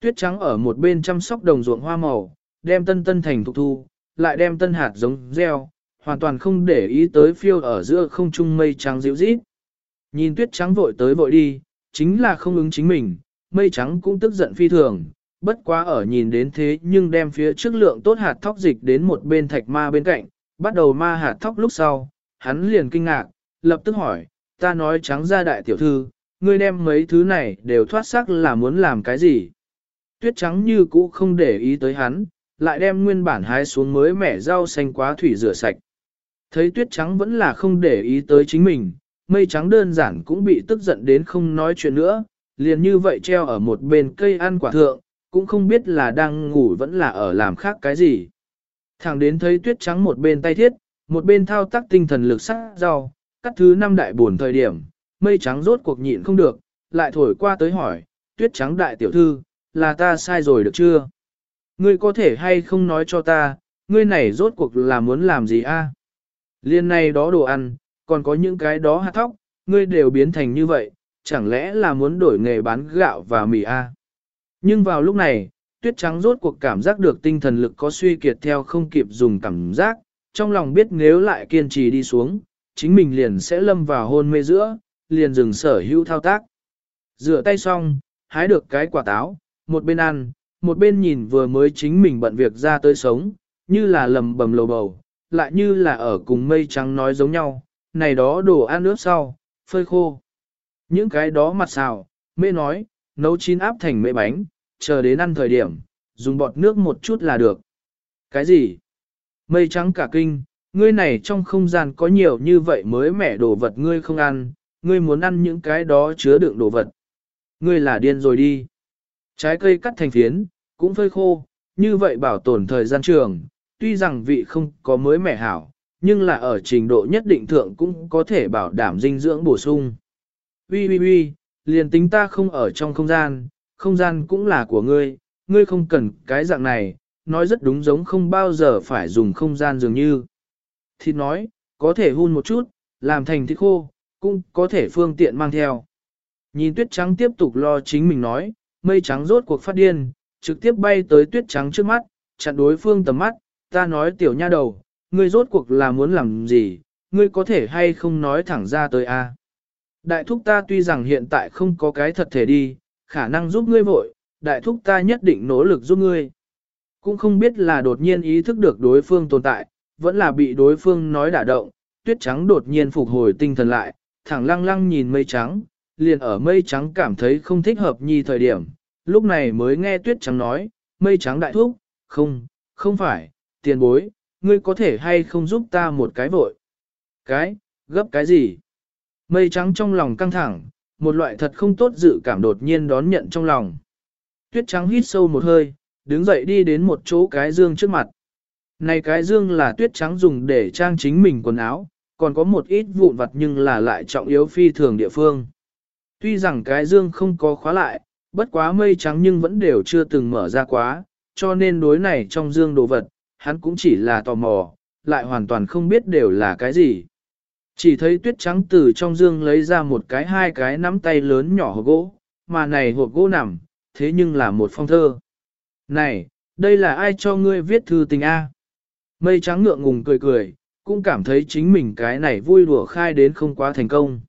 Tuyết trắng ở một bên chăm sóc đồng ruộng hoa màu, đem tân tân thành thục thu, lại đem tân hạt giống gieo, hoàn toàn không để ý tới phiêu ở giữa không trung mây trắng dịu rít. Nhìn tuyết trắng vội tới vội đi, chính là không ứng chính mình, mây trắng cũng tức giận phi thường, bất quá ở nhìn đến thế nhưng đem phía trước lượng tốt hạt thóc dịch đến một bên thạch ma bên cạnh, bắt đầu ma hạt thóc lúc sau, hắn liền kinh ngạc, lập tức hỏi, ta nói trắng ra đại tiểu thư, ngươi đem mấy thứ này đều thoát sắc là muốn làm cái gì? Tuyết trắng như cũ không để ý tới hắn, lại đem nguyên bản hái xuống mới mẻ rau xanh quá thủy rửa sạch. Thấy tuyết trắng vẫn là không để ý tới chính mình, mây trắng đơn giản cũng bị tức giận đến không nói chuyện nữa, liền như vậy treo ở một bên cây ăn quả thượng, cũng không biết là đang ngủ vẫn là ở làm khác cái gì. Thẳng đến thấy tuyết trắng một bên tay thiết, một bên thao tác tinh thần lực sắc rau, cắt thứ năm đại buồn thời điểm, mây trắng rốt cuộc nhịn không được, lại thổi qua tới hỏi, tuyết trắng đại tiểu thư, là ta sai rồi được chưa? Ngươi có thể hay không nói cho ta, ngươi này rốt cuộc là muốn làm gì a? Liên này đó đồ ăn, còn có những cái đó hạt thóc, ngươi đều biến thành như vậy, chẳng lẽ là muốn đổi nghề bán gạo và mì a? Nhưng vào lúc này, tuyết trắng rốt cuộc cảm giác được tinh thần lực có suy kiệt theo không kịp dùng cảm giác, trong lòng biết nếu lại kiên trì đi xuống, chính mình liền sẽ lâm vào hôn mê giữa, liền dừng sở hữu thao tác. Rửa tay xong, hái được cái quả táo, một bên ăn, một bên nhìn vừa mới chính mình bận việc ra tới sống, như là lầm bầm lầu bầu, lại như là ở cùng mây trắng nói giống nhau, này đó đồ ăn nước sau, phơi khô. Những cái đó mặt xào, mê nói, nấu chín áp thành mê bánh, chờ đến ăn thời điểm, dùng bọt nước một chút là được. Cái gì? Mây trắng cả kinh, ngươi này trong không gian có nhiều như vậy mới mẻ đồ vật ngươi không ăn, ngươi muốn ăn những cái đó chứa đựng đồ vật. Ngươi là điên rồi đi. Trái cây cắt thành phiến, cũng phơi khô, như vậy bảo tồn thời gian trường, tuy rằng vị không có mới mẻ hảo, nhưng là ở trình độ nhất định thượng cũng có thể bảo đảm dinh dưỡng bổ sung. Ui ui ui, liền tính ta không ở trong không gian, không gian cũng là của ngươi, ngươi không cần cái dạng này, nói rất đúng giống không bao giờ phải dùng không gian dường như. Thịt nói, có thể hun một chút, làm thành thịt khô, cũng có thể phương tiện mang theo. Nhìn tuyết trắng tiếp tục lo chính mình nói, mây trắng rốt cuộc phát điên, trực tiếp bay tới tuyết trắng trước mắt, chặn đối phương tầm mắt, ta nói tiểu nha đầu, ngươi rốt cuộc là muốn làm gì, ngươi có thể hay không nói thẳng ra tới a? Đại thúc ta tuy rằng hiện tại không có cái thật thể đi, khả năng giúp ngươi vội, đại thúc ta nhất định nỗ lực giúp ngươi. Cũng không biết là đột nhiên ý thức được đối phương tồn tại, vẫn là bị đối phương nói đả động, tuyết trắng đột nhiên phục hồi tinh thần lại, thẳng lăng lăng nhìn mây trắng, liền ở mây trắng cảm thấy không thích hợp nhi thời điểm, lúc này mới nghe tuyết trắng nói, mây trắng đại thúc, không, không phải, tiền bối, ngươi có thể hay không giúp ta một cái vội. Cái, gấp cái gì? Mây trắng trong lòng căng thẳng, một loại thật không tốt dự cảm đột nhiên đón nhận trong lòng. Tuyết trắng hít sâu một hơi, đứng dậy đi đến một chỗ cái dương trước mặt. Này cái dương là tuyết trắng dùng để trang chính mình quần áo, còn có một ít vụn vặt nhưng là lại trọng yếu phi thường địa phương. Tuy rằng cái dương không có khóa lại, bất quá mây trắng nhưng vẫn đều chưa từng mở ra quá, cho nên đối này trong dương đồ vật, hắn cũng chỉ là tò mò, lại hoàn toàn không biết đều là cái gì. Chỉ thấy tuyết trắng từ trong dương lấy ra một cái hai cái nắm tay lớn nhỏ hộp gỗ, mà này hộp gỗ nằm, thế nhưng là một phong thơ. Này, đây là ai cho ngươi viết thư tình A? Mây trắng ngượng ngùng cười cười, cũng cảm thấy chính mình cái này vui đùa khai đến không quá thành công.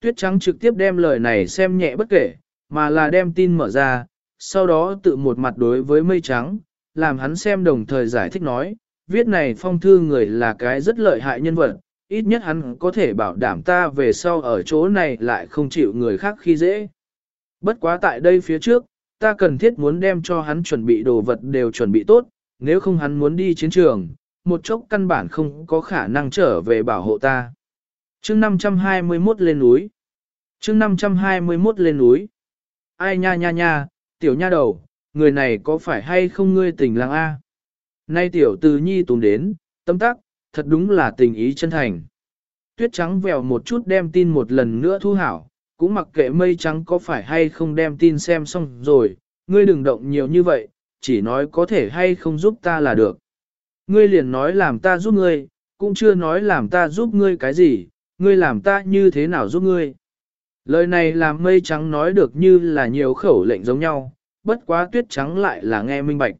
Tuyết trắng trực tiếp đem lời này xem nhẹ bất kể, mà là đem tin mở ra, sau đó tự một mặt đối với mây trắng, làm hắn xem đồng thời giải thích nói, viết này phong thư người là cái rất lợi hại nhân vật, ít nhất hắn có thể bảo đảm ta về sau ở chỗ này lại không chịu người khác khi dễ. Bất quá tại đây phía trước, ta cần thiết muốn đem cho hắn chuẩn bị đồ vật đều chuẩn bị tốt, nếu không hắn muốn đi chiến trường, một chốc căn bản không có khả năng trở về bảo hộ ta. chương 521 lên núi. chương 521 lên núi. Ai nha nha nha, tiểu nha đầu, người này có phải hay không ngươi tình lang A? Nay tiểu từ nhi tùng đến, tâm tác, thật đúng là tình ý chân thành. Tuyết trắng vèo một chút đem tin một lần nữa thu hảo, cũng mặc kệ mây trắng có phải hay không đem tin xem xong rồi, ngươi đừng động nhiều như vậy, chỉ nói có thể hay không giúp ta là được. Ngươi liền nói làm ta giúp ngươi, cũng chưa nói làm ta giúp ngươi cái gì, ngươi làm ta như thế nào giúp ngươi. Lời này làm mây trắng nói được như là nhiều khẩu lệnh giống nhau, bất quá tuyết trắng lại là nghe minh bạch.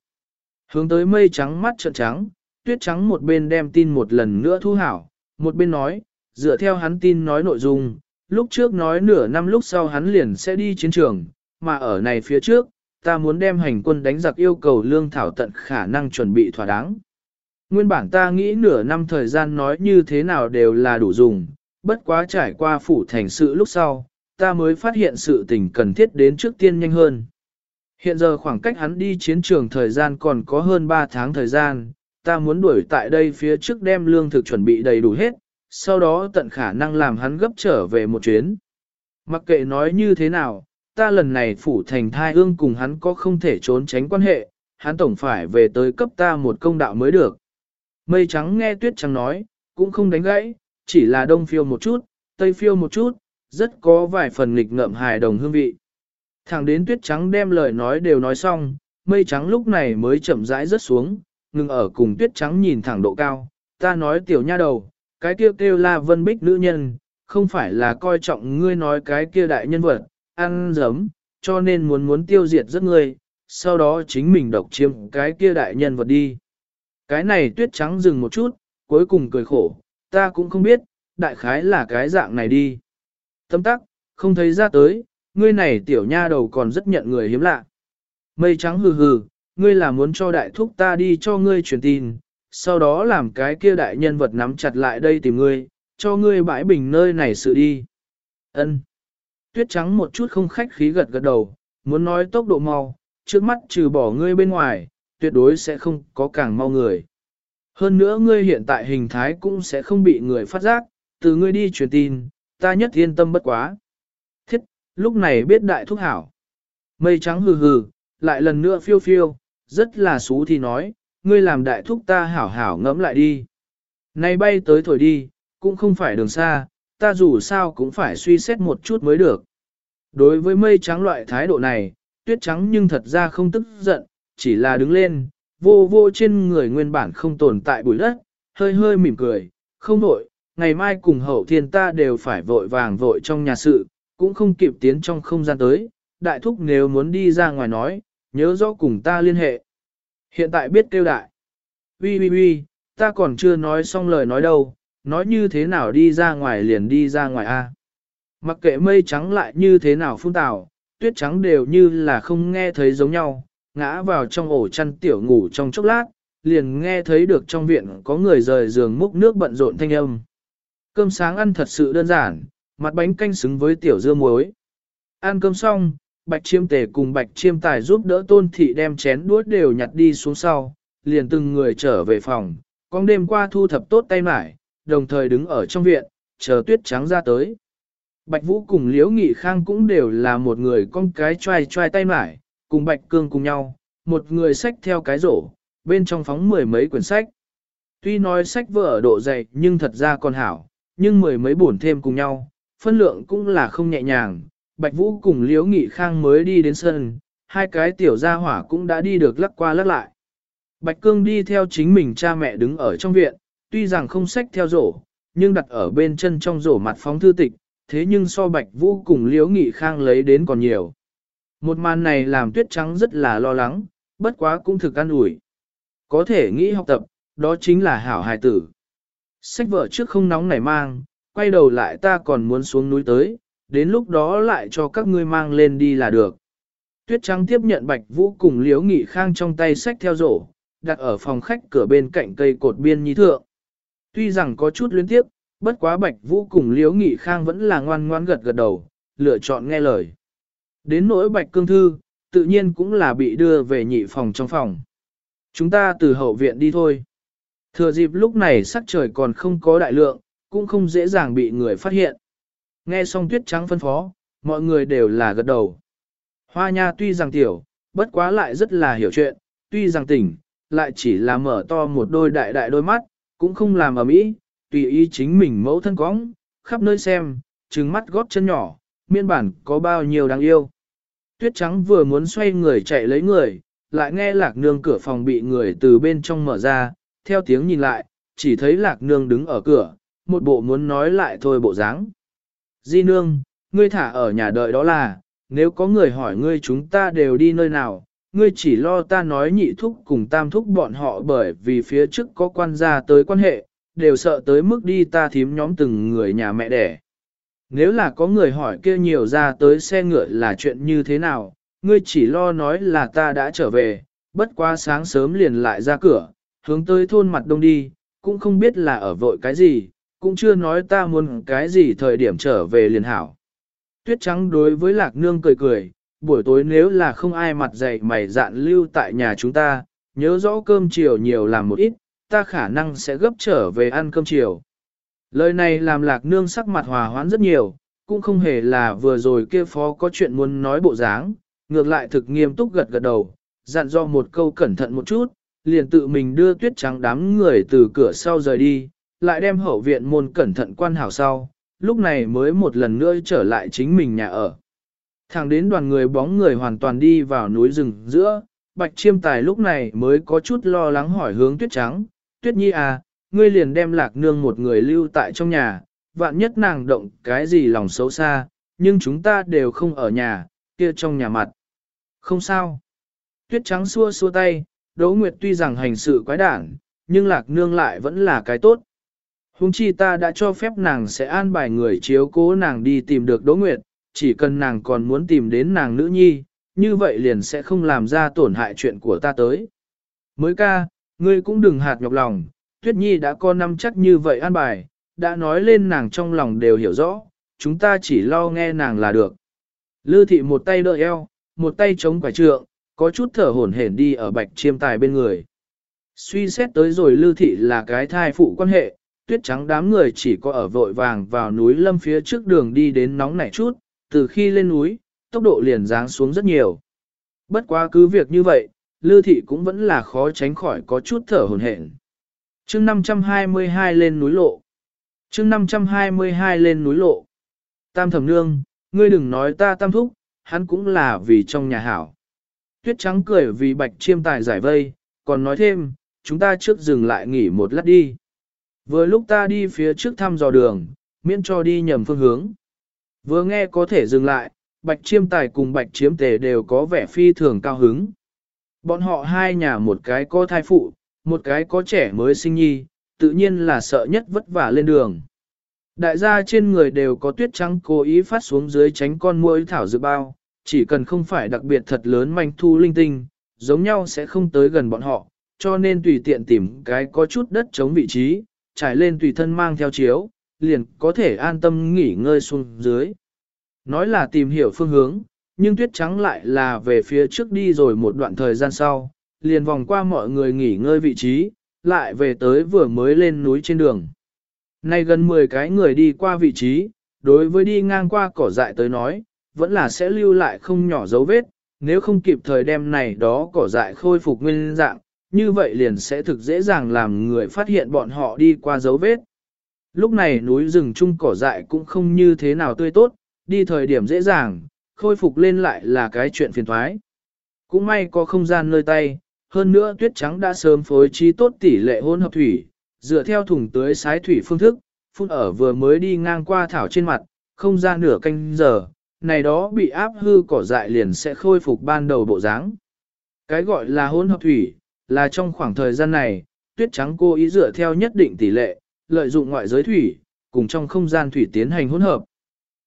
Hướng tới mây trắng mắt trợn trắng, tuyết trắng một bên đem tin một lần nữa thu hảo, một bên nói, dựa theo hắn tin nói nội dung, lúc trước nói nửa năm lúc sau hắn liền sẽ đi chiến trường, mà ở này phía trước, ta muốn đem hành quân đánh giặc yêu cầu lương thảo tận khả năng chuẩn bị thỏa đáng. Nguyên bản ta nghĩ nửa năm thời gian nói như thế nào đều là đủ dùng, bất quá trải qua phủ thành sự lúc sau, ta mới phát hiện sự tình cần thiết đến trước tiên nhanh hơn. Hiện giờ khoảng cách hắn đi chiến trường thời gian còn có hơn 3 tháng thời gian, ta muốn đuổi tại đây phía trước đem lương thực chuẩn bị đầy đủ hết, sau đó tận khả năng làm hắn gấp trở về một chuyến. Mặc kệ nói như thế nào, ta lần này phủ thành thai ương cùng hắn có không thể trốn tránh quan hệ, hắn tổng phải về tới cấp ta một công đạo mới được. Mây trắng nghe tuyết trắng nói, cũng không đánh gãy, chỉ là đông phiêu một chút, tây phiêu một chút, rất có vài phần nghịch ngợm hài đồng hương vị. Thẳng đến tuyết trắng đem lời nói đều nói xong, mây trắng lúc này mới chậm rãi rớt xuống, ngừng ở cùng tuyết trắng nhìn thẳng độ cao. Ta nói tiểu nha đầu, cái kia kêu, kêu là vân bích nữ nhân, không phải là coi trọng ngươi nói cái kia đại nhân vật, ăn dấm, cho nên muốn muốn tiêu diệt rất ngươi, sau đó chính mình độc chiếm cái kia đại nhân vật đi. Cái này tuyết trắng dừng một chút, cuối cùng cười khổ, ta cũng không biết, đại khái là cái dạng này đi. Tâm tắc, không thấy ra tới, ngươi này tiểu nha đầu còn rất nhận người hiếm lạ. Mây trắng hừ hừ, ngươi là muốn cho đại thúc ta đi cho ngươi truyền tin, sau đó làm cái kia đại nhân vật nắm chặt lại đây tìm ngươi, cho ngươi bãi bình nơi này sự đi. Ân. Tuyết trắng một chút không khách khí gật gật đầu, muốn nói tốc độ mau, trước mắt trừ bỏ ngươi bên ngoài, tuyệt đối sẽ không có càng mau người. Hơn nữa ngươi hiện tại hình thái cũng sẽ không bị người phát giác, từ ngươi đi truyền tin, ta nhất yên tâm bất quá. Thiết, lúc này biết đại thúc hảo. Mây trắng hừ hừ, lại lần nữa phiêu phiêu, rất là xú thì nói, ngươi làm đại thúc ta hảo hảo ngẫm lại đi. Này bay tới thổi đi, cũng không phải đường xa, ta dù sao cũng phải suy xét một chút mới được. Đối với mây trắng loại thái độ này, tuyết trắng nhưng thật ra không tức giận, chỉ là đứng lên, vô vô trên người nguyên bản không tồn tại bụi đất, hơi hơi mỉm cười, không nổi ngày mai cùng hậu thiên ta đều phải vội vàng vội trong nhà sự, cũng không kịp tiến trong không gian tới, đại thúc nếu muốn đi ra ngoài nói, nhớ rõ cùng ta liên hệ. Hiện tại biết kêu đại. Ui ui ui, ta còn chưa nói xong lời nói đâu, nói như thế nào đi ra ngoài liền đi ra ngoài a. Mặc kệ mây trắng lại như thế nào phun tào, tuyết trắng đều như là không nghe thấy giống nhau, ngã vào trong ổ chăn tiểu ngủ trong chốc lát, liền nghe thấy được trong viện có người rời giường múc nước bận rộn thanh âm. Cơm sáng ăn thật sự đơn giản, mặt bánh canh xứng với tiểu dưa muối. Ăn cơm xong, bạch chiêm tề cùng bạch chiêm tài giúp đỡ tôn thị đem chén đuốt đều nhặt đi xuống sau, liền từng người trở về phòng, con đêm qua thu thập tốt tay mải, đồng thời đứng ở trong viện, chờ tuyết trắng ra tới. Bạch Vũ cùng Liễu Nghị Khang cũng đều là một người con cái trai trai tay mải, cùng Bạch Cương cùng nhau, một người sách theo cái rổ, bên trong phóng mười mấy quyển sách. Tuy nói sách vở ở độ dày nhưng thật ra còn hảo, nhưng mười mấy bổn thêm cùng nhau, phân lượng cũng là không nhẹ nhàng. Bạch Vũ cùng Liễu Nghị Khang mới đi đến sân, hai cái tiểu gia hỏa cũng đã đi được lắc qua lắc lại. Bạch Cương đi theo chính mình cha mẹ đứng ở trong viện, tuy rằng không sách theo rổ, nhưng đặt ở bên chân trong rổ mặt phóng thư tịch, thế nhưng so Bạch Vũ cùng Liễu Nghị Khang lấy đến còn nhiều. Một màn này làm tuyết trắng rất là lo lắng, bất quá cũng thực an ủi. Có thể nghĩ học tập, đó chính là hảo hài tử. Sách vở trước không nóng nảy mang, quay đầu lại ta còn muốn xuống núi tới, đến lúc đó lại cho các ngươi mang lên đi là được. Tuyết trắng tiếp nhận Bạch Vũ cùng Liễu Nghị Khang trong tay sách theo rổ, đặt ở phòng khách cửa bên cạnh cây cột biên nhi thượng. Tuy rằng có chút luyến tiếp, bất quá Bạch Vũ cùng Liễu Nghị Khang vẫn là ngoan ngoan gật gật đầu, lựa chọn nghe lời. Đến nỗi bạch cương thư, tự nhiên cũng là bị đưa về nhị phòng trong phòng. Chúng ta từ hậu viện đi thôi. Thừa dịp lúc này sắc trời còn không có đại lượng, cũng không dễ dàng bị người phát hiện. Nghe xong tuyết trắng phân phó, mọi người đều là gật đầu. Hoa nha tuy rằng tiểu, bất quá lại rất là hiểu chuyện, tuy rằng tỉnh, lại chỉ là mở to một đôi đại đại đôi mắt, cũng không làm ở mỹ, tùy ý chính mình mẫu thân cóng, khắp nơi xem, trừng mắt góp chân nhỏ, miên bản có bao nhiêu đáng yêu. Tuyết trắng vừa muốn xoay người chạy lấy người, lại nghe lạc nương cửa phòng bị người từ bên trong mở ra, theo tiếng nhìn lại, chỉ thấy lạc nương đứng ở cửa, một bộ muốn nói lại thôi bộ dáng. Di nương, ngươi thả ở nhà đợi đó là, nếu có người hỏi ngươi chúng ta đều đi nơi nào, ngươi chỉ lo ta nói nhị thúc cùng tam thúc bọn họ bởi vì phía trước có quan gia tới quan hệ, đều sợ tới mức đi ta thím nhóm từng người nhà mẹ đẻ. Nếu là có người hỏi kia nhiều ra tới xe ngựa là chuyện như thế nào, ngươi chỉ lo nói là ta đã trở về, bất quá sáng sớm liền lại ra cửa, hướng tới thôn mặt đông đi, cũng không biết là ở vội cái gì, cũng chưa nói ta muốn cái gì thời điểm trở về liền hảo. Tuyết trắng đối với lạc nương cười cười, buổi tối nếu là không ai mặt dày mày dạn lưu tại nhà chúng ta, nhớ rõ cơm chiều nhiều làm một ít, ta khả năng sẽ gấp trở về ăn cơm chiều. Lời này làm lạc nương sắc mặt hòa hoãn rất nhiều, cũng không hề là vừa rồi kia phó có chuyện muốn nói bộ dáng, ngược lại thực nghiêm túc gật gật đầu, dặn do một câu cẩn thận một chút, liền tự mình đưa tuyết trắng đám người từ cửa sau rời đi, lại đem hậu viện môn cẩn thận quan hảo sau, lúc này mới một lần nữa trở lại chính mình nhà ở. Thẳng đến đoàn người bóng người hoàn toàn đi vào núi rừng giữa, bạch chiêm tài lúc này mới có chút lo lắng hỏi hướng tuyết trắng, tuyết nhi à, ngươi liền đem lạc nương một người lưu tại trong nhà, vạn nhất nàng động cái gì lòng xấu xa, nhưng chúng ta đều không ở nhà, kia trong nhà mặt. Không sao. Tuyết trắng xua xua tay, Đỗ Nguyệt tuy rằng hành sự quái đản, nhưng lạc nương lại vẫn là cái tốt. Hùng chi ta đã cho phép nàng sẽ an bài người chiếu cố nàng đi tìm được Đỗ Nguyệt, chỉ cần nàng còn muốn tìm đến nàng nữ nhi, như vậy liền sẽ không làm ra tổn hại chuyện của ta tới. Mới ca, ngươi cũng đừng hạt nhọc lòng, Tuyết Nhi đã có năm chắc như vậy an bài, đã nói lên nàng trong lòng đều hiểu rõ, chúng ta chỉ lo nghe nàng là được. Lư thị một tay đỡ eo, một tay chống quả trượng, có chút thở hổn hển đi ở bạch chiêm tài bên người. Suy xét tới rồi lư thị là cái thai phụ quan hệ, tuyết trắng đám người chỉ có ở vội vàng vào núi lâm phía trước đường đi đến nóng nảy chút, từ khi lên núi, tốc độ liền giáng xuống rất nhiều. Bất quá cứ việc như vậy, lư thị cũng vẫn là khó tránh khỏi có chút thở hổn hển. chương 522 lên núi lộ. chương 522 lên núi lộ. Tam thẩm nương, ngươi đừng nói ta tam thúc, hắn cũng là vì trong nhà hảo. Tuyết trắng cười vì bạch chiêm tài giải vây, còn nói thêm, chúng ta trước dừng lại nghỉ một lát đi. Vừa lúc ta đi phía trước thăm dò đường, miễn cho đi nhầm phương hướng. Vừa nghe có thể dừng lại, bạch chiêm tài cùng bạch chiếm tề đều có vẻ phi thường cao hứng. Bọn họ hai nhà một cái có thai phụ, một cái có trẻ mới sinh nhi, tự nhiên là sợ nhất vất vả lên đường. Đại gia trên người đều có tuyết trắng cố ý phát xuống dưới tránh con muỗi thảo dự bao, chỉ cần không phải đặc biệt thật lớn manh thu linh tinh, giống nhau sẽ không tới gần bọn họ, cho nên tùy tiện tìm cái có chút đất chống vị trí, trải lên tùy thân mang theo chiếu, liền có thể an tâm nghỉ ngơi xuống dưới. Nói là tìm hiểu phương hướng, nhưng tuyết trắng lại là về phía trước đi rồi một đoạn thời gian sau, liền vòng qua mọi người nghỉ ngơi vị trí, lại về tới vừa mới lên núi trên đường. Nay gần 10 cái người đi qua vị trí, đối với đi ngang qua cỏ dại tới nói, vẫn là sẽ lưu lại không nhỏ dấu vết, nếu không kịp thời đem này đó cỏ dại khôi phục nguyên dạng, như vậy liền sẽ thực dễ dàng làm người phát hiện bọn họ đi qua dấu vết. Lúc này núi rừng chung cỏ dại cũng không như thế nào tươi tốt, đi thời điểm dễ dàng, khôi phục lên lại là cái chuyện phiền thoái. Cũng may có không gian nơi tay, hơn nữa tuyết trắng đã sớm phối trí tốt tỷ lệ hôn hợp thủy, dựa theo thùng tưới sái thủy phương thức, phun ở vừa mới đi ngang qua thảo trên mặt, không ra nửa canh giờ, này đó bị áp hư cỏ dại liền sẽ khôi phục ban đầu bộ dáng. Cái gọi là hỗn hợp thủy, là trong khoảng thời gian này, tuyết trắng cô ý dựa theo nhất định tỷ lệ, lợi dụng ngoại giới thủy, cùng trong không gian thủy tiến hành hỗn hợp.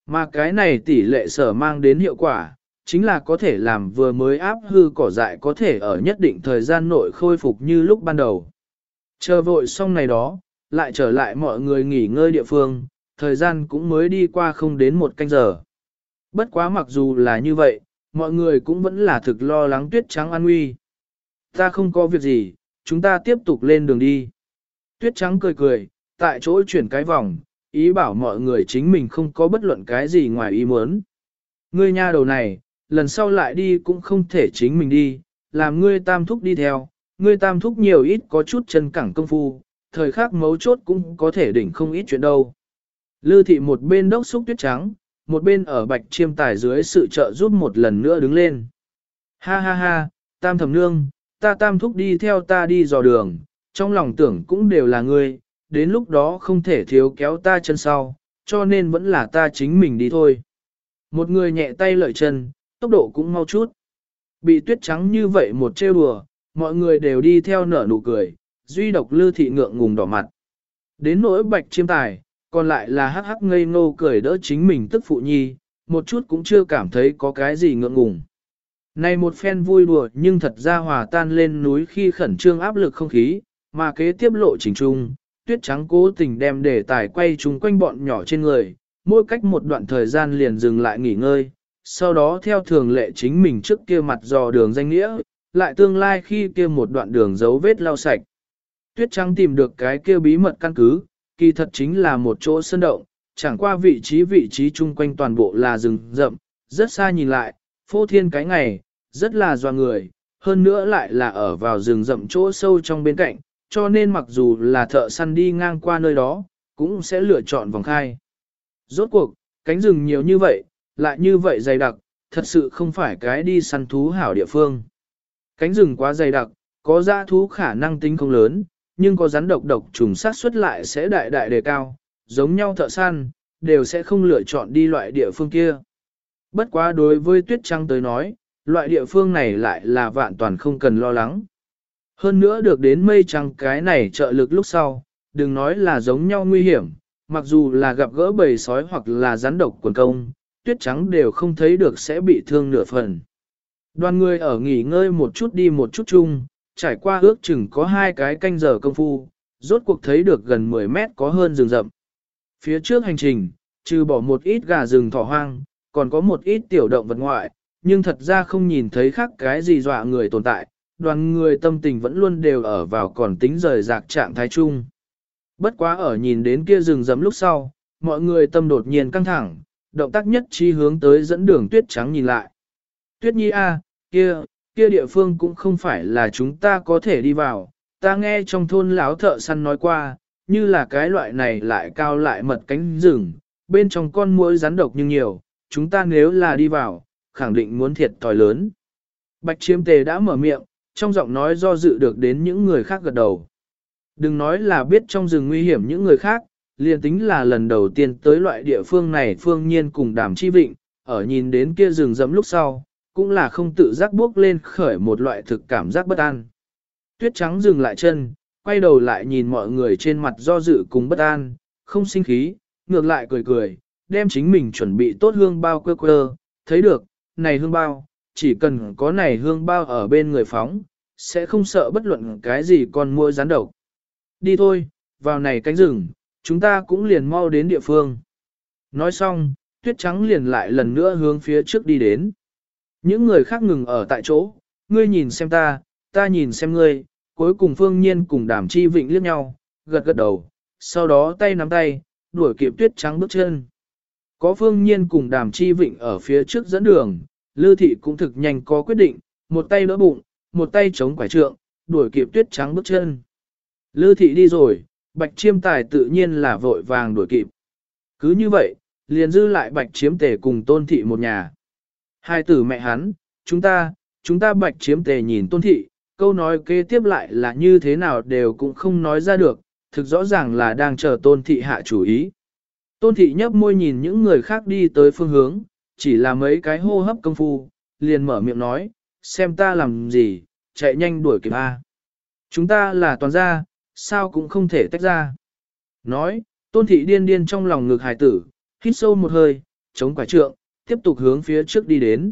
Mà cái này tỷ lệ sở mang đến hiệu quả, chính là có thể làm vừa mới áp hư cỏ dại có thể ở nhất định thời gian nội khôi phục như lúc ban đầu. Chờ vội xong này đó, lại trở lại mọi người nghỉ ngơi địa phương, thời gian cũng mới đi qua không đến một canh giờ. Bất quá mặc dù là như vậy, mọi người cũng vẫn là thực lo lắng tuyết trắng an nguy. Ta không có việc gì, chúng ta tiếp tục lên đường đi. Tuyết trắng cười cười, tại chỗ chuyển cái vòng, ý bảo mọi người chính mình không có bất luận cái gì ngoài ý muốn. Ngươi nha đầu này, lần sau lại đi cũng không thể chính mình đi, làm ngươi tam thúc đi theo, ngươi tam thúc nhiều ít có chút chân cẳng công phu, thời khắc mấu chốt cũng có thể đỉnh không ít chuyện đâu. Lư thị một bên đốc xúc tuyết trắng, một bên ở bạch chiêm tài dưới sự trợ giúp một lần nữa đứng lên. Ha ha ha, tam thẩm nương, ta tam thúc đi theo ta đi dò đường, trong lòng tưởng cũng đều là ngươi, đến lúc đó không thể thiếu kéo ta chân sau, cho nên vẫn là ta chính mình đi thôi. Một người nhẹ tay lợi chân, tốc độ cũng mau chút. Bị tuyết trắng như vậy một trêu đùa, mọi người đều đi theo nở nụ cười, duy độc lư thị ngượng ngùng đỏ mặt. Đến nỗi bạch chiêm tài, còn lại là hắc hắc ngây ngô cười đỡ chính mình tức phụ nhi, một chút cũng chưa cảm thấy có cái gì ngượng ngùng. Này một phen vui đùa nhưng thật ra hòa tan lên núi khi khẩn trương áp lực không khí, mà kế tiếp lộ trình trung, tuyết trắng cố tình đem đề tài quay chung quanh bọn nhỏ trên người, mỗi cách một đoạn thời gian liền dừng lại nghỉ ngơi, sau đó theo thường lệ chính mình trước kia mặt dò đường danh nghĩa, lại tương lai khi kia một đoạn đường dấu vết lau sạch. Tuyết trắng tìm được cái kia bí mật căn cứ, kỳ thật chính là một chỗ sơn động, chẳng qua vị trí vị trí chung quanh toàn bộ là rừng rậm, rất xa nhìn lại, phô thiên cái ngày, rất là doa người, hơn nữa lại là ở vào rừng rậm chỗ sâu trong bên cạnh, cho nên mặc dù là thợ săn đi ngang qua nơi đó, cũng sẽ lựa chọn vòng khai. Rốt cuộc, cánh rừng nhiều như vậy, lại như vậy dày đặc, thật sự không phải cái đi săn thú hảo địa phương. Cánh rừng quá dày đặc, có dã thú khả năng tính không lớn, nhưng có rắn độc độc trùng sát xuất lại sẽ đại đại đề cao, giống nhau thợ săn, đều sẽ không lựa chọn đi loại địa phương kia. Bất quá đối với tuyết trăng tới nói, loại địa phương này lại là vạn toàn không cần lo lắng. Hơn nữa được đến mây trăng cái này trợ lực lúc sau, đừng nói là giống nhau nguy hiểm, mặc dù là gặp gỡ bầy sói hoặc là rắn độc quần công, tuyết trắng đều không thấy được sẽ bị thương nửa phần. Đoàn người ở nghỉ ngơi một chút đi một chút chung, trải qua ước chừng có hai cái canh giờ công phu, rốt cuộc thấy được gần 10 mét có hơn rừng rậm. Phía trước hành trình, trừ bỏ một ít gà rừng thỏ hoang, còn có một ít tiểu động vật ngoại, nhưng thật ra không nhìn thấy khác cái gì dọa người tồn tại, đoàn người tâm tình vẫn luôn đều ở vào còn tính rời rạc trạng thái chung. Bất quá ở nhìn đến kia rừng rậm lúc sau, mọi người tâm đột nhiên căng thẳng, động tác nhất chi hướng tới dẫn đường tuyết trắng nhìn lại. Tuyết nhi a, kia, kia địa phương cũng không phải là chúng ta có thể đi vào, ta nghe trong thôn láo thợ săn nói qua, như là cái loại này lại cao lại mật cánh rừng, bên trong con muỗi rắn độc nhưng nhiều, chúng ta nếu là đi vào, khẳng định muốn thiệt thòi lớn. Bạch chiêm tề đã mở miệng, trong giọng nói do dự được đến những người khác gật đầu. Đừng nói là biết trong rừng nguy hiểm những người khác, liền tính là lần đầu tiên tới loại địa phương này phương nhiên cùng đàm chi vịnh, ở nhìn đến kia rừng rậm lúc sau, cũng là không tự giác bước lên khởi một loại thực cảm giác bất an. Tuyết trắng dừng lại chân, quay đầu lại nhìn mọi người trên mặt do dự cùng bất an, không sinh khí, ngược lại cười cười, đem chính mình chuẩn bị tốt hương bao quơ quơ, thấy được, này hương bao, chỉ cần có này hương bao ở bên người phóng, sẽ không sợ bất luận cái gì còn mua rắn độc. Đi thôi, vào này cánh rừng, chúng ta cũng liền mau đến địa phương. Nói xong, tuyết trắng liền lại lần nữa hướng phía trước đi đến. Những người khác ngừng ở tại chỗ, ngươi nhìn xem ta, ta nhìn xem ngươi, cuối cùng phương nhiên cùng đàm chi vịnh liếc nhau, gật gật đầu, sau đó tay nắm tay, đuổi kịp tuyết trắng bước chân. Có phương nhiên cùng đàm chi vịnh ở phía trước dẫn đường, Lư thị cũng thực nhanh có quyết định, một tay đỡ bụng, một tay chống quải trượng, đuổi kịp tuyết trắng bước chân. Lư thị đi rồi, bạch chiêm tài tự nhiên là vội vàng đuổi kịp. Cứ như vậy, liền dư lại bạch chiếm tề cùng tôn thị một nhà. Hai tử mẹ hắn, chúng ta, chúng ta bạch chiếm tề nhìn tôn thị, câu nói kế tiếp lại là như thế nào đều cũng không nói ra được, thực rõ ràng là đang chờ tôn thị hạ chủ ý. Tôn thị nhấp môi nhìn những người khác đi tới phương hướng, chỉ là mấy cái hô hấp công phu, liền mở miệng nói, xem ta làm gì, chạy nhanh đuổi kịp A. Chúng ta là toàn gia, sao cũng không thể tách ra. Nói, tôn thị điên điên trong lòng ngực hài tử, hít sâu một hơi, chống quả trượng, tiếp tục hướng phía trước đi đến.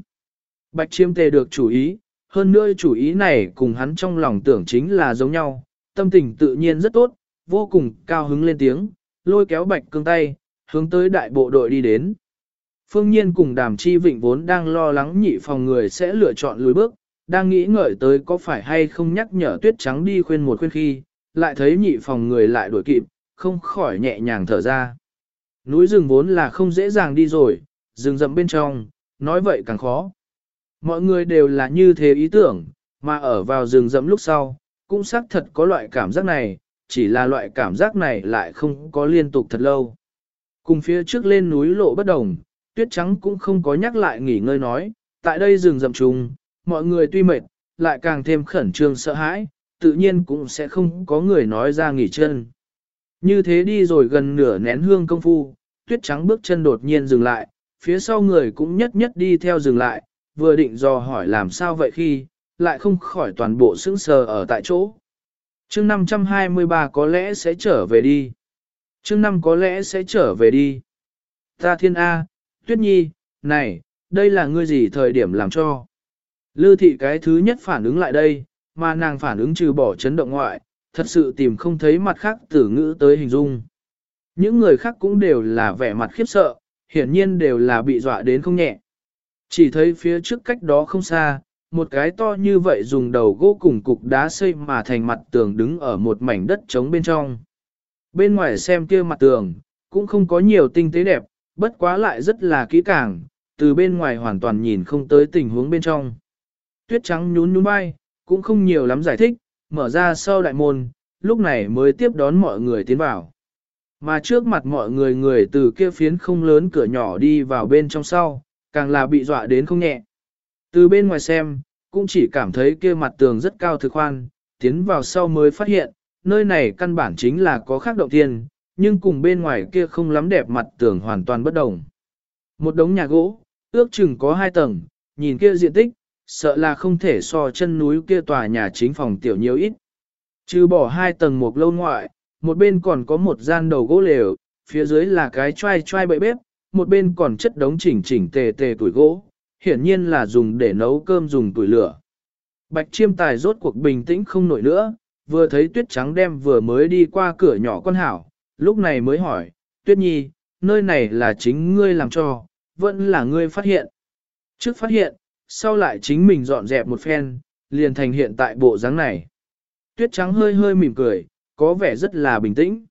Bạch chiêm tề được chủ ý, hơn nữa chủ ý này cùng hắn trong lòng tưởng chính là giống nhau, tâm tình tự nhiên rất tốt, vô cùng cao hứng lên tiếng, lôi kéo bạch cương tay, hướng tới đại bộ đội đi đến. Phương Nhiên cùng đàm chi vịnh vốn đang lo lắng nhị phòng người sẽ lựa chọn lùi bước, đang nghĩ ngợi tới có phải hay không nhắc nhở tuyết trắng đi khuyên một khuyên khi, lại thấy nhị phòng người lại đuổi kịp, không khỏi nhẹ nhàng thở ra. Núi rừng vốn là không dễ dàng đi rồi, rừng rậm bên trong, nói vậy càng khó. Mọi người đều là như thế ý tưởng, mà ở vào rừng rậm lúc sau, cũng xác thật có loại cảm giác này, chỉ là loại cảm giác này lại không có liên tục thật lâu. Cùng phía trước lên núi lộ bất đồng, tuyết trắng cũng không có nhắc lại nghỉ ngơi nói, tại đây rừng rậm trùng, mọi người tuy mệt, lại càng thêm khẩn trương sợ hãi, tự nhiên cũng sẽ không có người nói ra nghỉ chân. Như thế đi rồi gần nửa nén hương công phu, tuyết trắng bước chân đột nhiên dừng lại, phía sau người cũng nhất nhất đi theo dừng lại, vừa định dò hỏi làm sao vậy khi, lại không khỏi toàn bộ sững sờ ở tại chỗ. chương 523 có lẽ sẽ trở về đi. chương 5 có lẽ sẽ trở về đi. Ta thiên A, tuyết nhi, này, đây là ngươi gì thời điểm làm cho. Lư thị cái thứ nhất phản ứng lại đây, mà nàng phản ứng trừ bỏ chấn động ngoại, thật sự tìm không thấy mặt khác tử ngữ tới hình dung. Những người khác cũng đều là vẻ mặt khiếp sợ, hiển nhiên đều là bị dọa đến không nhẹ. Chỉ thấy phía trước cách đó không xa, một cái to như vậy dùng đầu gỗ cùng cục đá xây mà thành mặt tường đứng ở một mảnh đất trống bên trong. Bên ngoài xem kia mặt tường, cũng không có nhiều tinh tế đẹp, bất quá lại rất là kỹ càng, từ bên ngoài hoàn toàn nhìn không tới tình huống bên trong. Tuyết trắng nhún nhún bay, cũng không nhiều lắm giải thích, mở ra sau đại môn, lúc này mới tiếp đón mọi người tiến vào. Mà trước mặt mọi người người từ kia phiến không lớn cửa nhỏ đi vào bên trong sau, càng là bị dọa đến không nhẹ. Từ bên ngoài xem, cũng chỉ cảm thấy kia mặt tường rất cao thực khoan, tiến vào sau mới phát hiện, nơi này căn bản chính là có khác động thiên, nhưng cùng bên ngoài kia không lắm đẹp mặt tường hoàn toàn bất đồng. Một đống nhà gỗ, ước chừng có hai tầng, nhìn kia diện tích, sợ là không thể so chân núi kia tòa nhà chính phòng tiểu nhiều ít. Trừ bỏ hai tầng một lâu ngoại, một bên còn có một gian đầu gỗ lều, phía dưới là cái choai choai bậy bếp, một bên còn chất đống chỉnh chỉnh tề tề tuổi gỗ, hiển nhiên là dùng để nấu cơm dùng tuổi lửa. Bạch chiêm tài rốt cuộc bình tĩnh không nổi nữa, vừa thấy tuyết trắng đem vừa mới đi qua cửa nhỏ con hảo, lúc này mới hỏi, tuyết nhi, nơi này là chính ngươi làm cho, vẫn là ngươi phát hiện. Trước phát hiện, sau lại chính mình dọn dẹp một phen, liền thành hiện tại bộ dáng này. Tuyết trắng hơi hơi mỉm cười, có vẻ rất là bình tĩnh.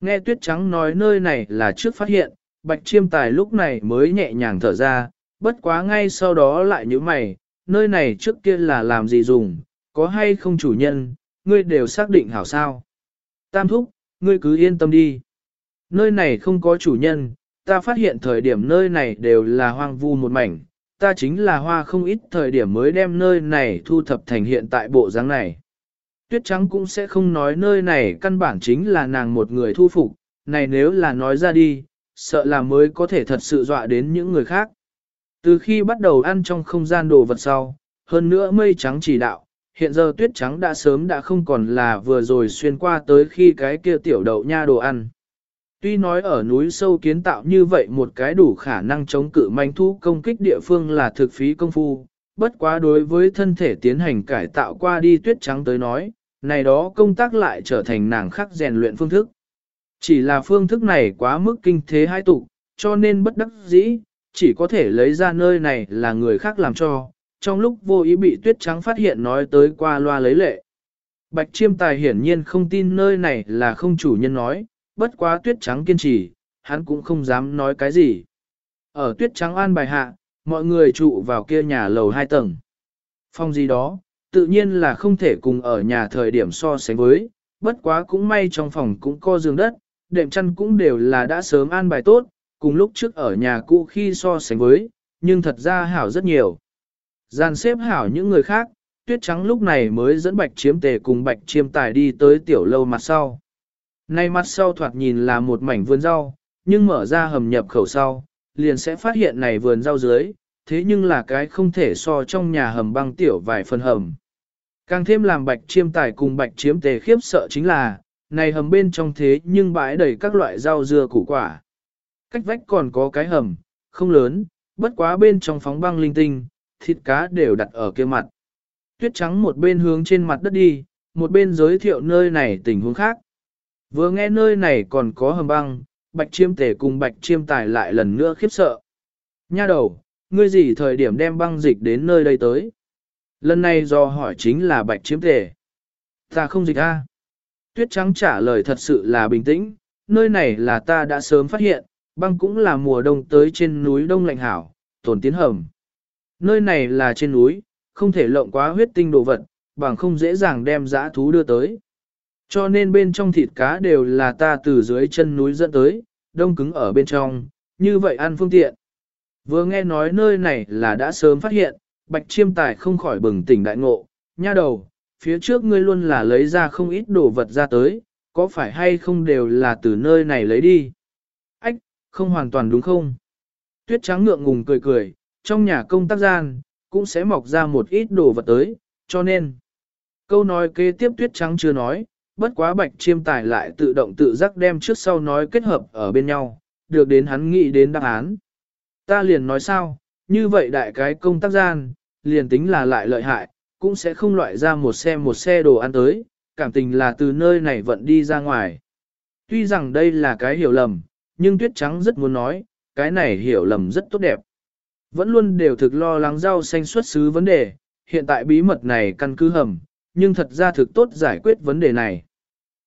Nghe tuyết trắng nói nơi này là trước phát hiện, bạch chiêm tài lúc này mới nhẹ nhàng thở ra, bất quá ngay sau đó lại như mày, nơi này trước kia là làm gì dùng, có hay không chủ nhân, ngươi đều xác định hảo sao. Tam thúc, ngươi cứ yên tâm đi. Nơi này không có chủ nhân, ta phát hiện thời điểm nơi này đều là hoang vu một mảnh, ta chính là hoa không ít thời điểm mới đem nơi này thu thập thành hiện tại bộ dáng này. Tuyết trắng cũng sẽ không nói nơi này căn bản chính là nàng một người thu phục, này nếu là nói ra đi, sợ là mới có thể thật sự dọa đến những người khác. Từ khi bắt đầu ăn trong không gian đồ vật sau, hơn nữa mây trắng chỉ đạo, hiện giờ tuyết trắng đã sớm đã không còn là vừa rồi xuyên qua tới khi cái kia tiểu đậu nha đồ ăn. Tuy nói ở núi sâu kiến tạo như vậy một cái đủ khả năng chống cự manh thu công kích địa phương là thực phí công phu, bất quá đối với thân thể tiến hành cải tạo qua đi tuyết trắng tới nói, này đó công tác lại trở thành nàng khắc rèn luyện phương thức. Chỉ là phương thức này quá mức kinh thế hai tụ, cho nên bất đắc dĩ, chỉ có thể lấy ra nơi này là người khác làm cho, trong lúc vô ý bị tuyết trắng phát hiện nói tới qua loa lấy lệ. Bạch chiêm tài hiển nhiên không tin nơi này là không chủ nhân nói, bất quá tuyết trắng kiên trì, hắn cũng không dám nói cái gì. Ở tuyết trắng an bài hạ, mọi người trụ vào kia nhà lầu hai tầng. Phòng gì đó, tự nhiên là không thể cùng ở nhà thời điểm so sánh với, bất quá cũng may trong phòng cũng có giường đất, đệm chăn cũng đều là đã sớm an bài tốt, cùng lúc trước ở nhà cũ khi so sánh với, nhưng thật ra hảo rất nhiều. Gian xếp hảo những người khác, tuyết trắng lúc này mới dẫn bạch chiếm tề cùng bạch chiêm tài đi tới tiểu lâu mặt sau. Nay mặt sau thoạt nhìn là một mảnh vườn rau, nhưng mở ra hầm nhập khẩu sau, liền sẽ phát hiện này vườn rau dưới, thế nhưng là cái không thể so trong nhà hầm băng tiểu vài phần hầm. Càng thêm làm bạch chiêm tài cùng bạch chiếm tề khiếp sợ chính là, này hầm bên trong thế nhưng bãi đầy các loại rau dưa củ quả. Cách vách còn có cái hầm, không lớn, bất quá bên trong phóng băng linh tinh, thịt cá đều đặt ở kia mặt. Tuyết trắng một bên hướng trên mặt đất đi, một bên giới thiệu nơi này tình huống khác. Vừa nghe nơi này còn có hầm băng, bạch chiêm tể cùng bạch chiêm tài lại lần nữa khiếp sợ. Nha đầu, ngươi gì thời điểm đem băng dịch đến nơi đây tới? Lần này do hỏi chính là bạch chiếm tề. Ta không dịch a. Tuyết trắng trả lời thật sự là bình tĩnh, nơi này là ta đã sớm phát hiện, băng cũng là mùa đông tới trên núi đông lạnh hảo, tổn tiến hầm. Nơi này là trên núi, không thể lộng quá huyết tinh đồ vật, bằng không dễ dàng đem dã thú đưa tới. Cho nên bên trong thịt cá đều là ta từ dưới chân núi dẫn tới, đông cứng ở bên trong, như vậy ăn phương tiện. Vừa nghe nói nơi này là đã sớm phát hiện, bạch chiêm tài không khỏi bừng tỉnh đại ngộ, nha đầu, phía trước ngươi luôn là lấy ra không ít đồ vật ra tới, có phải hay không đều là từ nơi này lấy đi? Ách, không hoàn toàn đúng không? Tuyết trắng ngượng ngùng cười cười, trong nhà công tác gian, cũng sẽ mọc ra một ít đồ vật tới, cho nên. Câu nói kế tiếp tuyết trắng chưa nói, bất quá bạch chiêm tài lại tự động tự giác đem trước sau nói kết hợp ở bên nhau, được đến hắn nghĩ đến đáp án. Ta liền nói sao, như vậy đại cái công tác gian, liền tính là lại lợi hại, cũng sẽ không loại ra một xe một xe đồ ăn tới, cảm tình là từ nơi này vận đi ra ngoài. Tuy rằng đây là cái hiểu lầm, nhưng tuyết trắng rất muốn nói, cái này hiểu lầm rất tốt đẹp. Vẫn luôn đều thực lo lắng rau xanh xuất xứ vấn đề, hiện tại bí mật này căn cứ hầm, nhưng thật ra thực tốt giải quyết vấn đề này.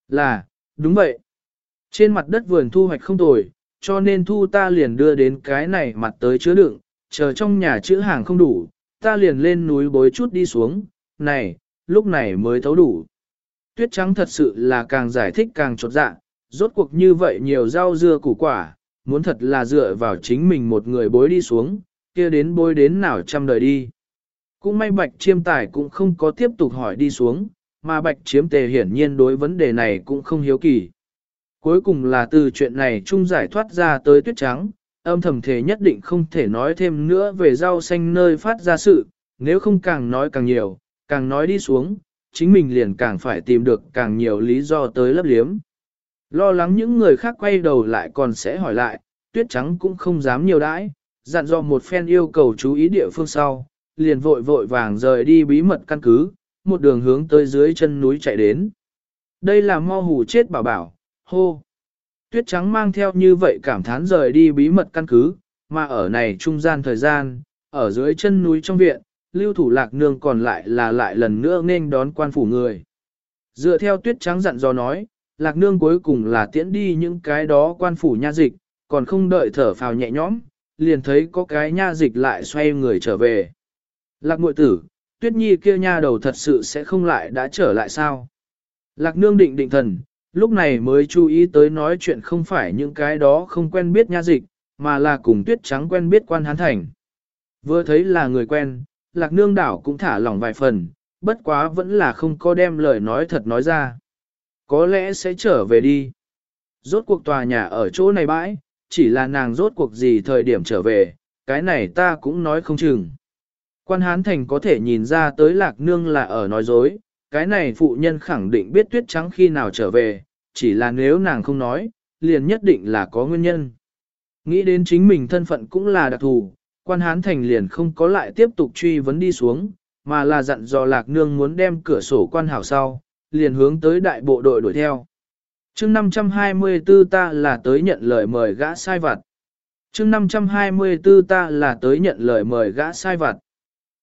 Là, đúng vậy. Trên mặt đất vườn thu hoạch không tồi, cho nên thu ta liền đưa đến cái này mặt tới chứa đựng, chờ trong nhà chữ hàng không đủ, ta liền lên núi bối chút đi xuống, này, lúc này mới thấu đủ. Tuyết trắng thật sự là càng giải thích càng trột dạ, rốt cuộc như vậy nhiều rau dưa củ quả, muốn thật là dựa vào chính mình một người bối đi xuống, kia đến bối đến nào trăm đời đi. Cũng may bạch chiêm tài cũng không có tiếp tục hỏi đi xuống, mà bạch chiếm tề hiển nhiên đối vấn đề này cũng không hiếu kỳ. Cuối cùng là từ chuyện này chung giải thoát ra tới tuyết trắng, âm thầm thể nhất định không thể nói thêm nữa về rau xanh nơi phát ra sự, nếu không càng nói càng nhiều, càng nói đi xuống, chính mình liền càng phải tìm được càng nhiều lý do tới lấp liếm. Lo lắng những người khác quay đầu lại còn sẽ hỏi lại, tuyết trắng cũng không dám nhiều đãi, dặn dò một phen yêu cầu chú ý địa phương sau, liền vội vội vàng rời đi bí mật căn cứ, một đường hướng tới dưới chân núi chạy đến. Đây là mo hủ chết bảo bảo, hô. Tuyết trắng mang theo như vậy cảm thán rời đi bí mật căn cứ, mà ở này trung gian thời gian, ở dưới chân núi trong viện, lưu thủ lạc nương còn lại là lại lần nữa nên đón quan phủ người. Dựa theo tuyết trắng dặn dò nói, lạc nương cuối cùng là tiễn đi những cái đó quan phủ nha dịch, còn không đợi thở phào nhẹ nhõm, liền thấy có cái nha dịch lại xoay người trở về. Lạc muội tử, tuyết nhi kia nha đầu thật sự sẽ không lại đã trở lại sao? Lạc nương định định thần, lúc này mới chú ý tới nói chuyện không phải những cái đó không quen biết nha dịch, mà là cùng tuyết trắng quen biết quan hán thành. Vừa thấy là người quen, lạc nương đảo cũng thả lỏng vài phần, bất quá vẫn là không có đem lời nói thật nói ra. Có lẽ sẽ trở về đi. Rốt cuộc tòa nhà ở chỗ này bãi, chỉ là nàng rốt cuộc gì thời điểm trở về, cái này ta cũng nói không chừng. Quan hán thành có thể nhìn ra tới lạc nương là ở nói dối, cái này phụ nhân khẳng định biết tuyết trắng khi nào trở về, chỉ là nếu nàng không nói, liền nhất định là có nguyên nhân. Nghĩ đến chính mình thân phận cũng là đặc thù, quan hán thành liền không có lại tiếp tục truy vấn đi xuống, mà là dặn dò lạc nương muốn đem cửa sổ quan hảo sau, liền hướng tới đại bộ đội đuổi theo. chương 524 ta là tới nhận lời mời gã sai vặt. chương 524 ta là tới nhận lời mời gã sai vặt.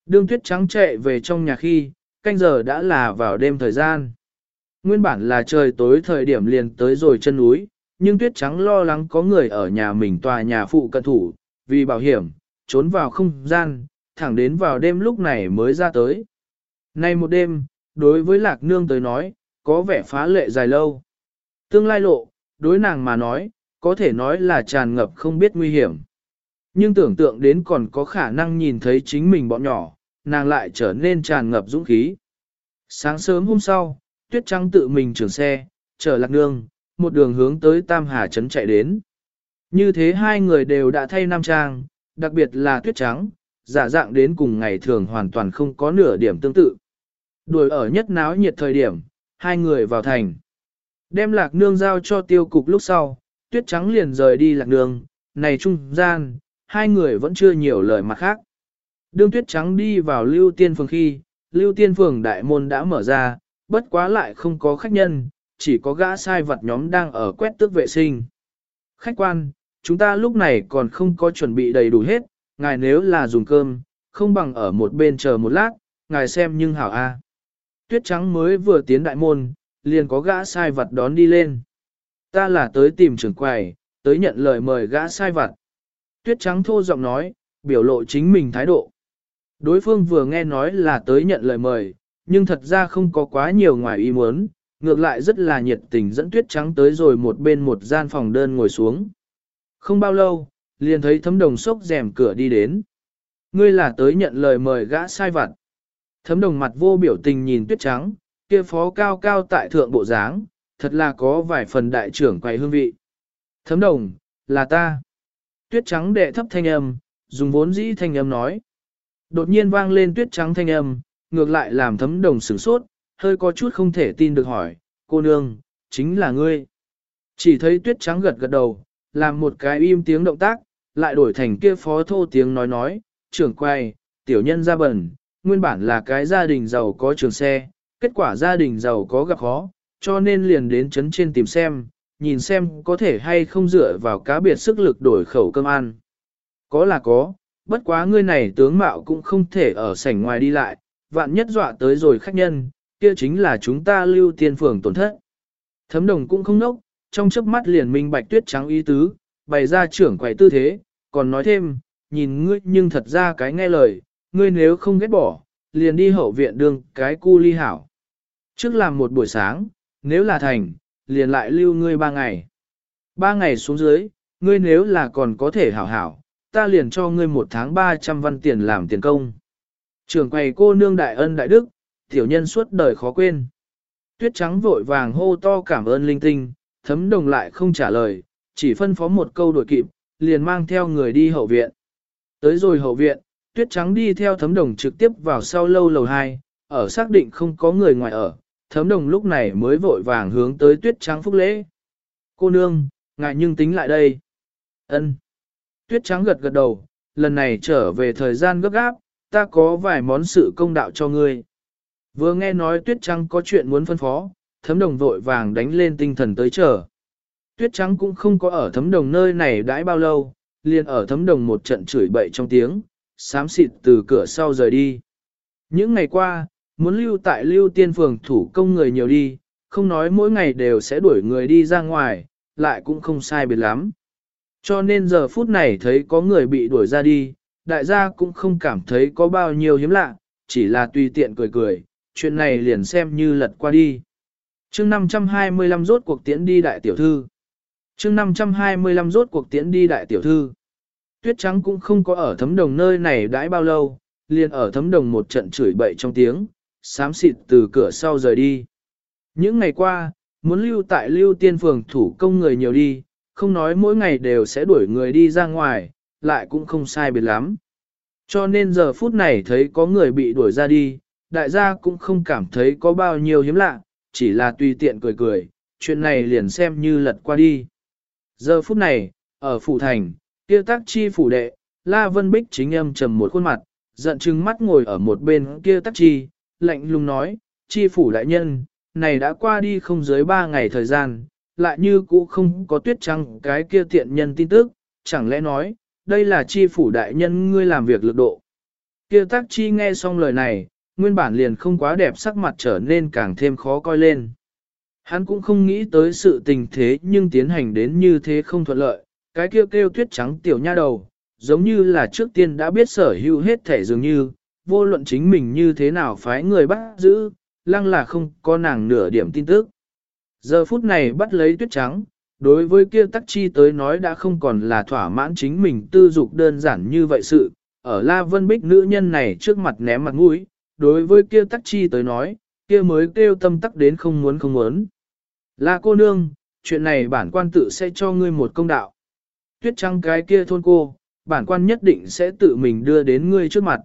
Đương tuyết trắng chạy về trong nhà khi, canh giờ đã là vào đêm thời gian. Nguyên bản là trời tối thời điểm liền tới rồi chân núi, nhưng tuyết trắng lo lắng có người ở nhà mình tòa nhà phụ cận thủ, vì bảo hiểm, trốn vào không gian, thẳng đến vào đêm lúc này mới ra tới. Nay một đêm, đối với lạc nương tới nói, có vẻ phá lệ dài lâu. Tương lai lộ, đối nàng mà nói, có thể nói là tràn ngập không biết nguy hiểm. Nhưng tưởng tượng đến còn có khả năng nhìn thấy chính mình bọn nhỏ, nàng lại trở nên tràn ngập dũng khí. Sáng sớm hôm sau, tuyết trắng tự mình trưởng xe, chở lạc nương, một đường hướng tới Tam Hà Trấn chạy đến. Như thế hai người đều đã thay nam trang, đặc biệt là tuyết trắng, giả dạng đến cùng ngày thường hoàn toàn không có nửa điểm tương tự. Đuổi ở nhất náo nhiệt thời điểm, hai người vào thành. Đem lạc nương giao cho tiêu cục lúc sau, tuyết trắng liền rời đi lạc nương, này trung gian, hai người vẫn chưa nhiều lời mặt khác. Đương tuyết trắng đi vào lưu tiên phường khi, lưu tiên phường đại môn đã mở ra, bất quá lại không có khách nhân, chỉ có gã sai vật nhóm đang ở quét tước vệ sinh. Khách quan, chúng ta lúc này còn không có chuẩn bị đầy đủ hết, ngài nếu là dùng cơm, không bằng ở một bên chờ một lát, ngài xem nhưng hảo a. Tuyết trắng mới vừa tiến đại môn, liền có gã sai vật đón đi lên. Ta là tới tìm trưởng quầy, tới nhận lời mời gã sai vật. Tuyết trắng thô giọng nói, biểu lộ chính mình thái độ. Đối phương vừa nghe nói là tới nhận lời mời, nhưng thật ra không có quá nhiều ngoài ý muốn, ngược lại rất là nhiệt tình dẫn tuyết trắng tới rồi một bên một gian phòng đơn ngồi xuống. Không bao lâu, liền thấy thấm đồng sốc rèm cửa đi đến. Ngươi là tới nhận lời mời gã sai vặt. Thấm đồng mặt vô biểu tình nhìn tuyết trắng, kia phó cao cao tại thượng bộ dáng, thật là có vài phần đại trưởng quầy hương vị. Thấm đồng, là ta. Tuyết trắng đệ thấp thanh âm, dùng vốn dĩ thanh âm nói. Đột nhiên vang lên tuyết trắng thanh âm, ngược lại làm thấm đồng sửng sốt, hơi có chút không thể tin được hỏi, cô nương, chính là ngươi. Chỉ thấy tuyết trắng gật gật đầu, làm một cái im tiếng động tác, lại đổi thành kia phó thô tiếng nói nói, trưởng quay, tiểu nhân ra bẩn, nguyên bản là cái gia đình giàu có trường xe, kết quả gia đình giàu có gặp khó, cho nên liền đến chấn trên tìm xem, nhìn xem có thể hay không dựa vào cá biệt sức lực đổi khẩu cơm ăn. Có là có, bất quá ngươi này tướng mạo cũng không thể ở sảnh ngoài đi lại, vạn nhất dọa tới rồi khách nhân, kia chính là chúng ta lưu tiên phường tổn thất. Thấm đồng cũng không nốc, trong chớp mắt liền minh bạch tuyết trắng ý tứ, bày ra trưởng quầy tư thế, còn nói thêm, nhìn ngươi nhưng thật ra cái nghe lời, ngươi nếu không ghét bỏ, liền đi hậu viện đương cái cu ly hảo. Trước làm một buổi sáng, nếu là thành, liền lại lưu ngươi ba ngày. Ba ngày xuống dưới, ngươi nếu là còn có thể hảo hảo, ta liền cho ngươi một tháng ba trăm văn tiền làm tiền công. Trường quầy cô nương đại ân đại đức, tiểu nhân suốt đời khó quên. Tuyết trắng vội vàng hô to cảm ơn linh tinh, thấm đồng lại không trả lời, chỉ phân phó một câu đổi kịp, liền mang theo người đi hậu viện. Tới rồi hậu viện, tuyết trắng đi theo thấm đồng trực tiếp vào sau lâu lầu 2, ở xác định không có người ngoài ở, thấm đồng lúc này mới vội vàng hướng tới tuyết trắng phúc lễ. Cô nương, ngại nhưng tính lại đây. ân Tuyết trắng gật gật đầu, lần này trở về thời gian gấp gáp, ta có vài món sự công đạo cho ngươi. Vừa nghe nói tuyết trắng có chuyện muốn phân phó, thấm đồng vội vàng đánh lên tinh thần tới chờ. Tuyết trắng cũng không có ở thấm đồng nơi này đãi bao lâu, liền ở thấm đồng một trận chửi bậy trong tiếng, xám xịt từ cửa sau rời đi. Những ngày qua, muốn lưu tại lưu tiên phường thủ công người nhiều đi, không nói mỗi ngày đều sẽ đuổi người đi ra ngoài, lại cũng không sai biệt lắm. Cho nên giờ phút này thấy có người bị đuổi ra đi, đại gia cũng không cảm thấy có bao nhiêu hiếm lạ, chỉ là tùy tiện cười cười, chuyện này liền xem như lật qua đi. chương 525 rốt cuộc tiễn đi đại tiểu thư. chương 525 rốt cuộc tiễn đi đại tiểu thư. Tuyết trắng cũng không có ở thấm đồng nơi này đãi bao lâu, liền ở thấm đồng một trận chửi bậy trong tiếng, xám xịt từ cửa sau rời đi. Những ngày qua, muốn lưu tại lưu tiên phường thủ công người nhiều đi, không nói mỗi ngày đều sẽ đuổi người đi ra ngoài, lại cũng không sai biệt lắm. Cho nên giờ phút này thấy có người bị đuổi ra đi, đại gia cũng không cảm thấy có bao nhiêu hiếm lạ, chỉ là tùy tiện cười cười, chuyện này liền xem như lật qua đi. Giờ phút này, ở phủ thành, kia tác chi phủ đệ, La Vân Bích chính âm trầm một khuôn mặt, giận chừng mắt ngồi ở một bên kia tác chi, lạnh lùng nói, chi phủ đại nhân, này đã qua đi không dưới ba ngày thời gian, lại như cũ không có tuyết trăng cái kia tiện nhân tin tức, chẳng lẽ nói, đây là chi phủ đại nhân ngươi làm việc lực độ. Kia tác chi nghe xong lời này, nguyên bản liền không quá đẹp sắc mặt trở nên càng thêm khó coi lên. Hắn cũng không nghĩ tới sự tình thế nhưng tiến hành đến như thế không thuận lợi, cái kêu kêu tuyết trắng tiểu nha đầu, giống như là trước tiên đã biết sở hữu hết thể dường như, vô luận chính mình như thế nào phái người bắt giữ, lăng là không có nàng nửa điểm tin tức. Giờ phút này bắt lấy tuyết trắng, đối với kia tắc chi tới nói đã không còn là thỏa mãn chính mình tư dục đơn giản như vậy sự, ở La Vân Bích nữ nhân này trước mặt ném mặt mũi, đối với kia tắc chi tới nói, kia mới kêu tâm tắc đến không muốn không muốn. La cô nương, chuyện này bản quan tự sẽ cho ngươi một công đạo. Tuyết trắng cái kia thôn cô, bản quan nhất định sẽ tự mình đưa đến ngươi trước mặt.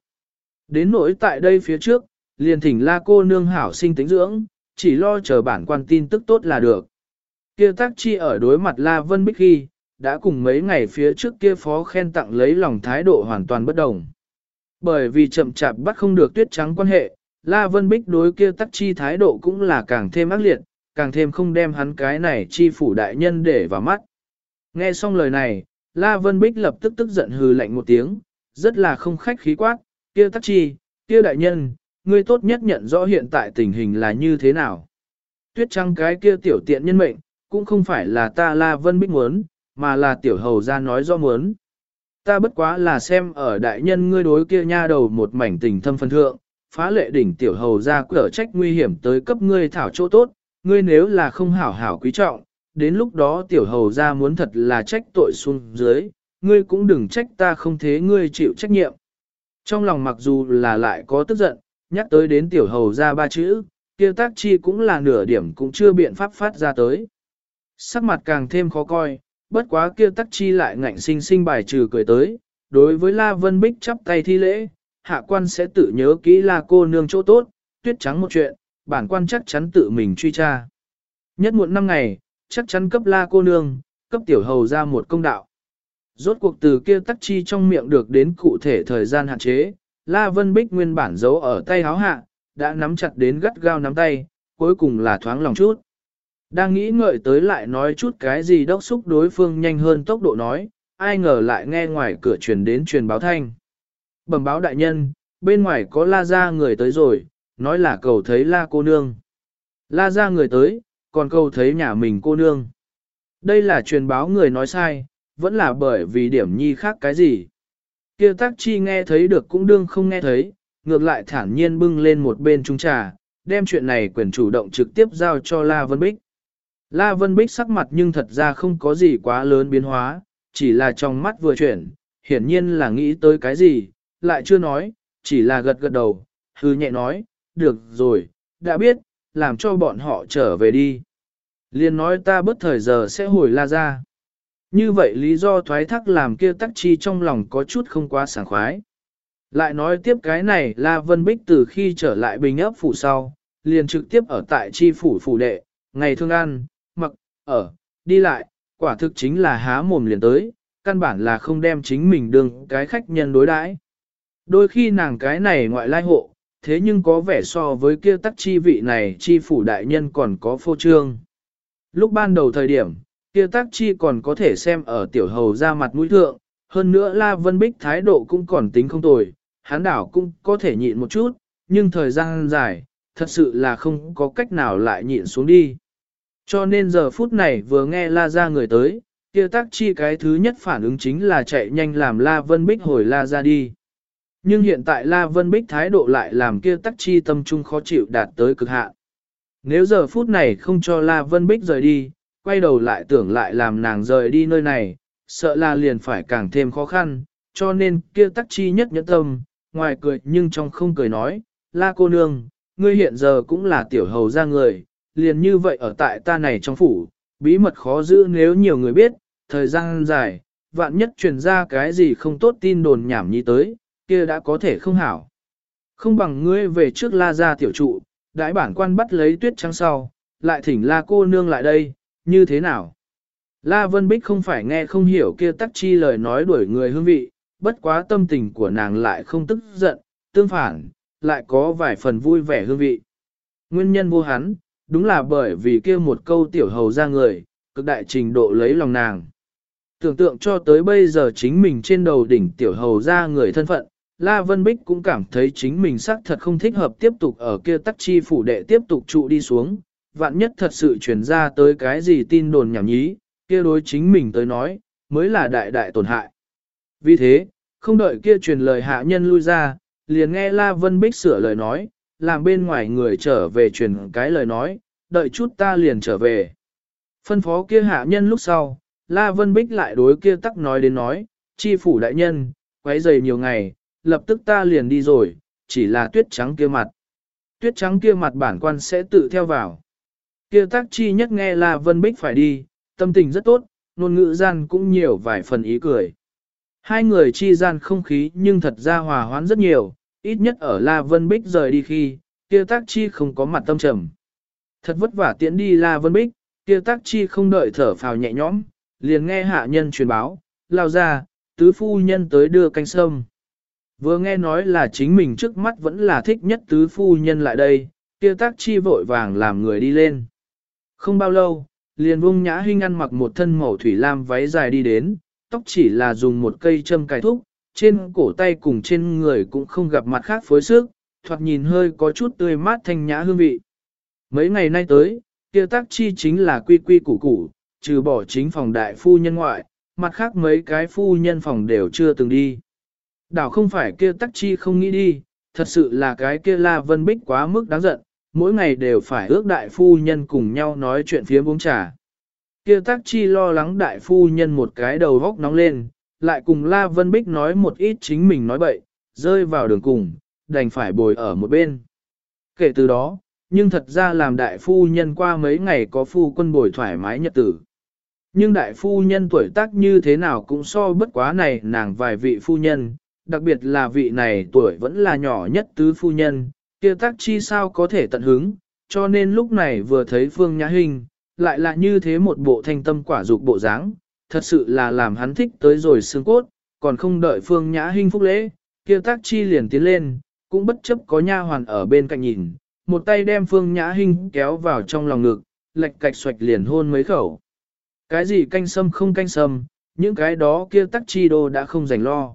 Đến nỗi tại đây phía trước, liền thỉnh la cô nương hảo sinh tính dưỡng, chỉ lo chờ bản quan tin tức tốt là được. Kia tác chi ở đối mặt La Vân Bích khi, đã cùng mấy ngày phía trước kia phó khen tặng lấy lòng thái độ hoàn toàn bất đồng. Bởi vì chậm chạp bắt không được tuyết trắng quan hệ, La Vân Bích đối kia tác chi thái độ cũng là càng thêm ác liệt, càng thêm không đem hắn cái này chi phủ đại nhân để vào mắt. Nghe xong lời này, La Vân Bích lập tức tức giận hừ lạnh một tiếng, rất là không khách khí quát, kia tắc chi, kia đại nhân, ngươi tốt nhất nhận rõ hiện tại tình hình là như thế nào. Tuyết trăng cái kia tiểu tiện nhân mệnh, cũng không phải là ta La Vân Bích muốn, mà là tiểu hầu ra nói do muốn. Ta bất quá là xem ở đại nhân ngươi đối kia nha đầu một mảnh tình thâm phân thượng, phá lệ đỉnh tiểu hầu ra cửa trách nguy hiểm tới cấp ngươi thảo chỗ tốt, ngươi nếu là không hảo hảo quý trọng, đến lúc đó tiểu hầu ra muốn thật là trách tội xuống dưới, ngươi cũng đừng trách ta không thế ngươi chịu trách nhiệm. Trong lòng mặc dù là lại có tức giận, nhắc tới đến tiểu hầu ra ba chữ, kia tác chi cũng là nửa điểm cũng chưa biện pháp phát ra tới. Sắc mặt càng thêm khó coi, bất quá kia tác chi lại ngạnh sinh sinh bài trừ cười tới, đối với La Vân Bích chắp tay thi lễ, hạ quan sẽ tự nhớ kỹ là cô nương chỗ tốt, tuyết trắng một chuyện, bản quan chắc chắn tự mình truy tra. Nhất muộn năm ngày, chắc chắn cấp la cô nương, cấp tiểu hầu ra một công đạo. Rốt cuộc từ kia tắc chi trong miệng được đến cụ thể thời gian hạn chế, La Vân Bích nguyên bản giấu ở tay háo hạ, đã nắm chặt đến gắt gao nắm tay, cuối cùng là thoáng lòng chút. Đang nghĩ ngợi tới lại nói chút cái gì đốc xúc đối phương nhanh hơn tốc độ nói, ai ngờ lại nghe ngoài cửa truyền đến truyền báo thanh. Bẩm báo đại nhân, bên ngoài có la ra người tới rồi, nói là cầu thấy la cô nương. La ra người tới, còn cầu thấy nhà mình cô nương. Đây là truyền báo người nói sai, vẫn là bởi vì điểm nhi khác cái gì. Kia tác chi nghe thấy được cũng đương không nghe thấy, ngược lại thản nhiên bưng lên một bên trung trà, đem chuyện này quyền chủ động trực tiếp giao cho La Vân Bích. La Vân Bích sắc mặt nhưng thật ra không có gì quá lớn biến hóa, chỉ là trong mắt vừa chuyển, hiển nhiên là nghĩ tới cái gì, lại chưa nói, chỉ là gật gật đầu, hư nhẹ nói, được rồi, đã biết, làm cho bọn họ trở về đi. Liên nói ta bất thời giờ sẽ hồi la ra. Như vậy lý do thoái thác làm kia tắc chi trong lòng có chút không quá sảng khoái. Lại nói tiếp cái này là Vân Bích từ khi trở lại bình ấp phủ sau, liền trực tiếp ở tại chi phủ phủ đệ, ngày thương ăn, mặc, ở, đi lại, quả thực chính là há mồm liền tới, căn bản là không đem chính mình đương cái khách nhân đối đãi. Đôi khi nàng cái này ngoại lai hộ, thế nhưng có vẻ so với kia tắc chi vị này chi phủ đại nhân còn có phô trương. Lúc ban đầu thời điểm, kia tắc chi còn có thể xem ở tiểu hầu ra mặt mũi thượng, hơn nữa La Vân Bích thái độ cũng còn tính không tồi, hán đảo cũng có thể nhịn một chút, nhưng thời gian dài, thật sự là không có cách nào lại nhịn xuống đi. Cho nên giờ phút này vừa nghe La ra người tới, kia tác chi cái thứ nhất phản ứng chính là chạy nhanh làm La Vân Bích hồi La ra đi. Nhưng hiện tại La Vân Bích thái độ lại làm kia tắc chi tâm trung khó chịu đạt tới cực hạn. Nếu giờ phút này không cho La Vân Bích rời đi, quay đầu lại tưởng lại làm nàng rời đi nơi này, sợ là liền phải càng thêm khó khăn, cho nên kia tắc chi nhất nhẫn tâm, ngoài cười nhưng trong không cười nói, La cô nương, ngươi hiện giờ cũng là tiểu hầu ra người, liền như vậy ở tại ta này trong phủ, bí mật khó giữ nếu nhiều người biết, thời gian dài, vạn nhất truyền ra cái gì không tốt tin đồn nhảm nhí tới, kia đã có thể không hảo. Không bằng ngươi về trước la ra tiểu trụ, đại bản quan bắt lấy tuyết trắng sau, lại thỉnh la cô nương lại đây, như thế nào? La Vân Bích không phải nghe không hiểu kia tắc chi lời nói đuổi người hương vị, bất quá tâm tình của nàng lại không tức giận, tương phản, lại có vài phần vui vẻ hương vị. Nguyên nhân vô hắn, đúng là bởi vì kia một câu tiểu hầu ra người, cực đại trình độ lấy lòng nàng. Tưởng tượng cho tới bây giờ chính mình trên đầu đỉnh tiểu hầu ra người thân phận, La Vân Bích cũng cảm thấy chính mình xác thật không thích hợp tiếp tục ở kia tắc chi phủ đệ tiếp tục trụ đi xuống, vạn nhất thật sự truyền ra tới cái gì tin đồn nhảm nhí, kia đối chính mình tới nói, mới là đại đại tổn hại. Vì thế, không đợi kia truyền lời hạ nhân lui ra, liền nghe La Vân Bích sửa lời nói, làm bên ngoài người trở về truyền cái lời nói, đợi chút ta liền trở về. Phân phó kia hạ nhân lúc sau, La Vân Bích lại đối kia tắc nói đến nói, chi phủ đại nhân, quấy giày nhiều ngày, lập tức ta liền đi rồi, chỉ là tuyết trắng kia mặt. Tuyết trắng kia mặt bản quan sẽ tự theo vào. Kia tác chi nhất nghe là Vân Bích phải đi, tâm tình rất tốt, ngôn ngữ gian cũng nhiều vài phần ý cười. Hai người chi gian không khí nhưng thật ra hòa hoãn rất nhiều, ít nhất ở La Vân Bích rời đi khi, kia tác chi không có mặt tâm trầm. Thật vất vả tiễn đi La Vân Bích, kia tác chi không đợi thở phào nhẹ nhõm, liền nghe hạ nhân truyền báo, lao ra, tứ phu nhân tới đưa canh sâm. Vừa nghe nói là chính mình trước mắt vẫn là thích nhất tứ phu nhân lại đây, kia tác chi vội vàng làm người đi lên. Không bao lâu, liền vung nhã hinh ăn mặc một thân màu thủy lam váy dài đi đến, tóc chỉ là dùng một cây châm cài thúc, trên cổ tay cùng trên người cũng không gặp mặt khác phối sức, thoạt nhìn hơi có chút tươi mát thanh nhã hương vị. Mấy ngày nay tới, kia tác chi chính là quy quy củ củ, trừ bỏ chính phòng đại phu nhân ngoại, mặt khác mấy cái phu nhân phòng đều chưa từng đi. Đảo không phải kia Tắc chi không nghĩ đi, thật sự là cái kia La Vân Bích quá mức đáng giận, mỗi ngày đều phải ước đại phu nhân cùng nhau nói chuyện phía uống trà. Kia tác chi lo lắng đại phu nhân một cái đầu góc nóng lên, lại cùng La Vân Bích nói một ít chính mình nói bậy, rơi vào đường cùng, đành phải bồi ở một bên. Kể từ đó, nhưng thật ra làm đại phu nhân qua mấy ngày có phu quân bồi thoải mái nhật tử. Nhưng đại phu nhân tuổi tác như thế nào cũng so bất quá này nàng vài vị phu nhân, đặc biệt là vị này tuổi vẫn là nhỏ nhất tứ phu nhân, kia tác chi sao có thể tận hứng, cho nên lúc này vừa thấy Phương Nhã Hinh, lại là như thế một bộ thanh tâm quả dục bộ dáng, thật sự là làm hắn thích tới rồi xương cốt, còn không đợi Phương Nhã Hinh phúc lễ, kia tác chi liền tiến lên, cũng bất chấp có nha hoàn ở bên cạnh nhìn, một tay đem Phương Nhã Hinh kéo vào trong lòng ngực, lệch cạch xoạch liền hôn mấy khẩu. Cái gì canh sâm không canh sâm, những cái đó kia tắc chi đô đã không rảnh lo.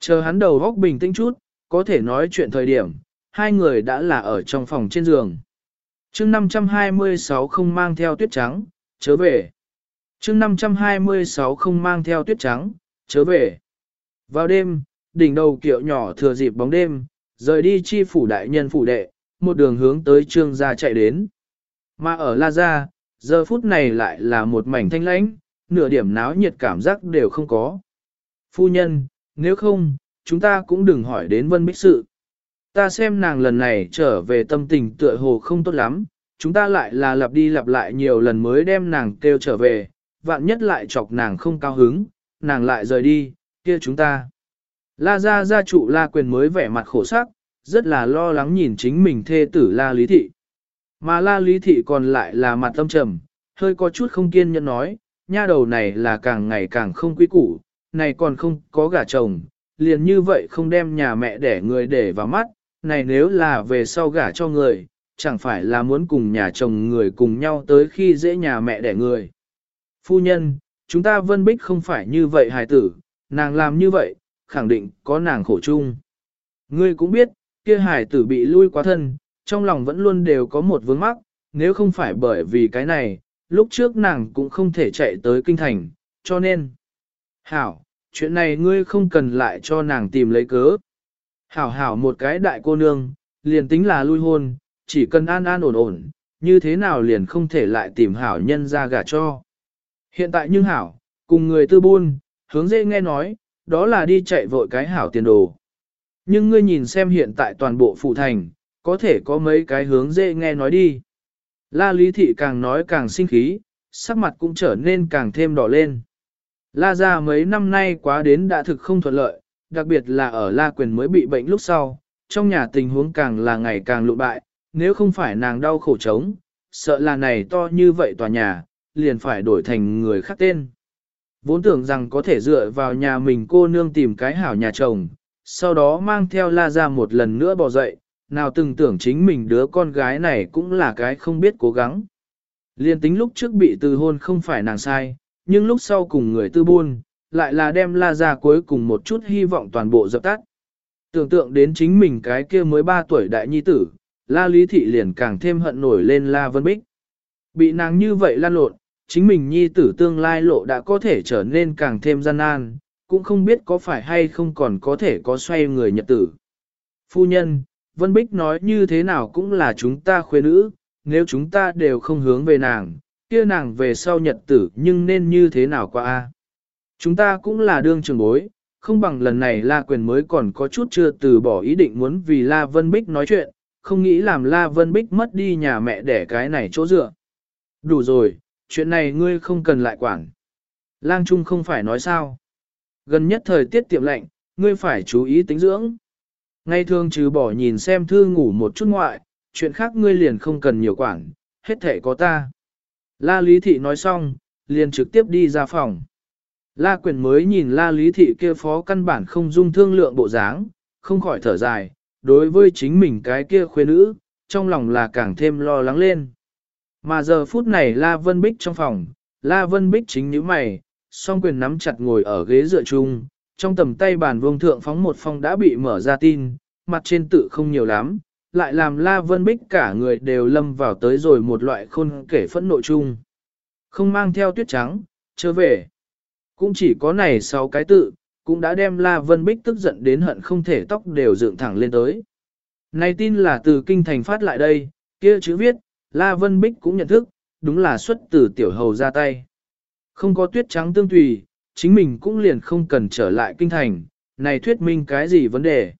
Chờ hắn đầu góc bình tĩnh chút, có thể nói chuyện thời điểm, hai người đã là ở trong phòng trên giường. chương 526 không mang theo tuyết trắng, chớ về. chương 526 không mang theo tuyết trắng, chớ về. Vào đêm, đỉnh đầu kiệu nhỏ thừa dịp bóng đêm, rời đi chi phủ đại nhân phủ đệ, một đường hướng tới trương gia chạy đến. Mà ở La Gia, giờ phút này lại là một mảnh thanh lãnh, nửa điểm náo nhiệt cảm giác đều không có. Phu nhân, nếu không, chúng ta cũng đừng hỏi đến Vân Bích sự. Ta xem nàng lần này trở về tâm tình tựa hồ không tốt lắm, chúng ta lại là lặp đi lặp lại nhiều lần mới đem nàng kêu trở về, vạn nhất lại chọc nàng không cao hứng, nàng lại rời đi, kia chúng ta. La gia gia trụ La quyền mới vẻ mặt khổ sắc, rất là lo lắng nhìn chính mình thê tử La Lý Thị. Mà La Lý Thị còn lại là mặt tâm trầm, hơi có chút không kiên nhẫn nói, nha đầu này là càng ngày càng không quý củ, này còn không có gả chồng, liền như vậy không đem nhà mẹ để người để vào mắt, này nếu là về sau gả cho người, chẳng phải là muốn cùng nhà chồng người cùng nhau tới khi dễ nhà mẹ đẻ người. Phu nhân, chúng ta vân bích không phải như vậy hài tử, nàng làm như vậy, khẳng định có nàng khổ chung. Ngươi cũng biết, kia hài tử bị lui quá thân, trong lòng vẫn luôn đều có một vướng mắc, nếu không phải bởi vì cái này, lúc trước nàng cũng không thể chạy tới kinh thành, cho nên. Hảo, chuyện này ngươi không cần lại cho nàng tìm lấy cớ. Hảo hảo một cái đại cô nương, liền tính là lui hôn, chỉ cần an an ổn ổn, như thế nào liền không thể lại tìm hảo nhân ra gả cho. Hiện tại nhưng hảo, cùng người tư buôn, hướng dễ nghe nói, đó là đi chạy vội cái hảo tiền đồ. Nhưng ngươi nhìn xem hiện tại toàn bộ phụ thành, có thể có mấy cái hướng dễ nghe nói đi. La Lý Thị càng nói càng sinh khí, sắc mặt cũng trở nên càng thêm đỏ lên. La ra mấy năm nay quá đến đã thực không thuận lợi, đặc biệt là ở La Quyền mới bị bệnh lúc sau, trong nhà tình huống càng là ngày càng lụ bại, nếu không phải nàng đau khổ trống, sợ là này to như vậy tòa nhà, liền phải đổi thành người khác tên. Vốn tưởng rằng có thể dựa vào nhà mình cô nương tìm cái hảo nhà chồng, sau đó mang theo La ra một lần nữa bỏ dậy, nào từng tưởng chính mình đứa con gái này cũng là cái không biết cố gắng. Liên tính lúc trước bị từ hôn không phải nàng sai, nhưng lúc sau cùng người tư buôn, lại là đem la ra cuối cùng một chút hy vọng toàn bộ dập tắt. Tưởng tượng đến chính mình cái kia mới 3 tuổi đại nhi tử, la lý thị liền càng thêm hận nổi lên la vân bích. Bị nàng như vậy lan lộn, chính mình nhi tử tương lai lộ đã có thể trở nên càng thêm gian nan, cũng không biết có phải hay không còn có thể có xoay người nhật tử. Phu nhân, Vân Bích nói như thế nào cũng là chúng ta khuê nữ, nếu chúng ta đều không hướng về nàng, kia nàng về sau nhật tử nhưng nên như thế nào qua a? Chúng ta cũng là đương trường bối, không bằng lần này La Quyền mới còn có chút chưa từ bỏ ý định muốn vì La Vân Bích nói chuyện, không nghĩ làm La Vân Bích mất đi nhà mẹ để cái này chỗ dựa. Đủ rồi, chuyện này ngươi không cần lại quản. Lang Trung không phải nói sao. Gần nhất thời tiết tiệm lạnh, ngươi phải chú ý tính dưỡng. Ngay thường trừ bỏ nhìn xem thư ngủ một chút ngoại, chuyện khác ngươi liền không cần nhiều quản, hết thể có ta. La Lý Thị nói xong, liền trực tiếp đi ra phòng. La Quyền mới nhìn La Lý Thị kia phó căn bản không dung thương lượng bộ dáng, không khỏi thở dài, đối với chính mình cái kia khuê nữ, trong lòng là càng thêm lo lắng lên. Mà giờ phút này La Vân Bích trong phòng, La Vân Bích chính như mày, song quyền nắm chặt ngồi ở ghế dựa chung, trong tầm tay bàn vương thượng phóng một phong đã bị mở ra tin, mặt trên tự không nhiều lắm, lại làm La Vân Bích cả người đều lâm vào tới rồi một loại khôn kể phẫn nộ chung. Không mang theo tuyết trắng, trở về. Cũng chỉ có này sáu cái tự, cũng đã đem La Vân Bích tức giận đến hận không thể tóc đều dựng thẳng lên tới. Này tin là từ kinh thành phát lại đây, kia chữ viết, La Vân Bích cũng nhận thức, đúng là xuất từ tiểu hầu ra tay. Không có tuyết trắng tương tùy, chính mình cũng liền không cần trở lại kinh thành, này thuyết minh cái gì vấn đề.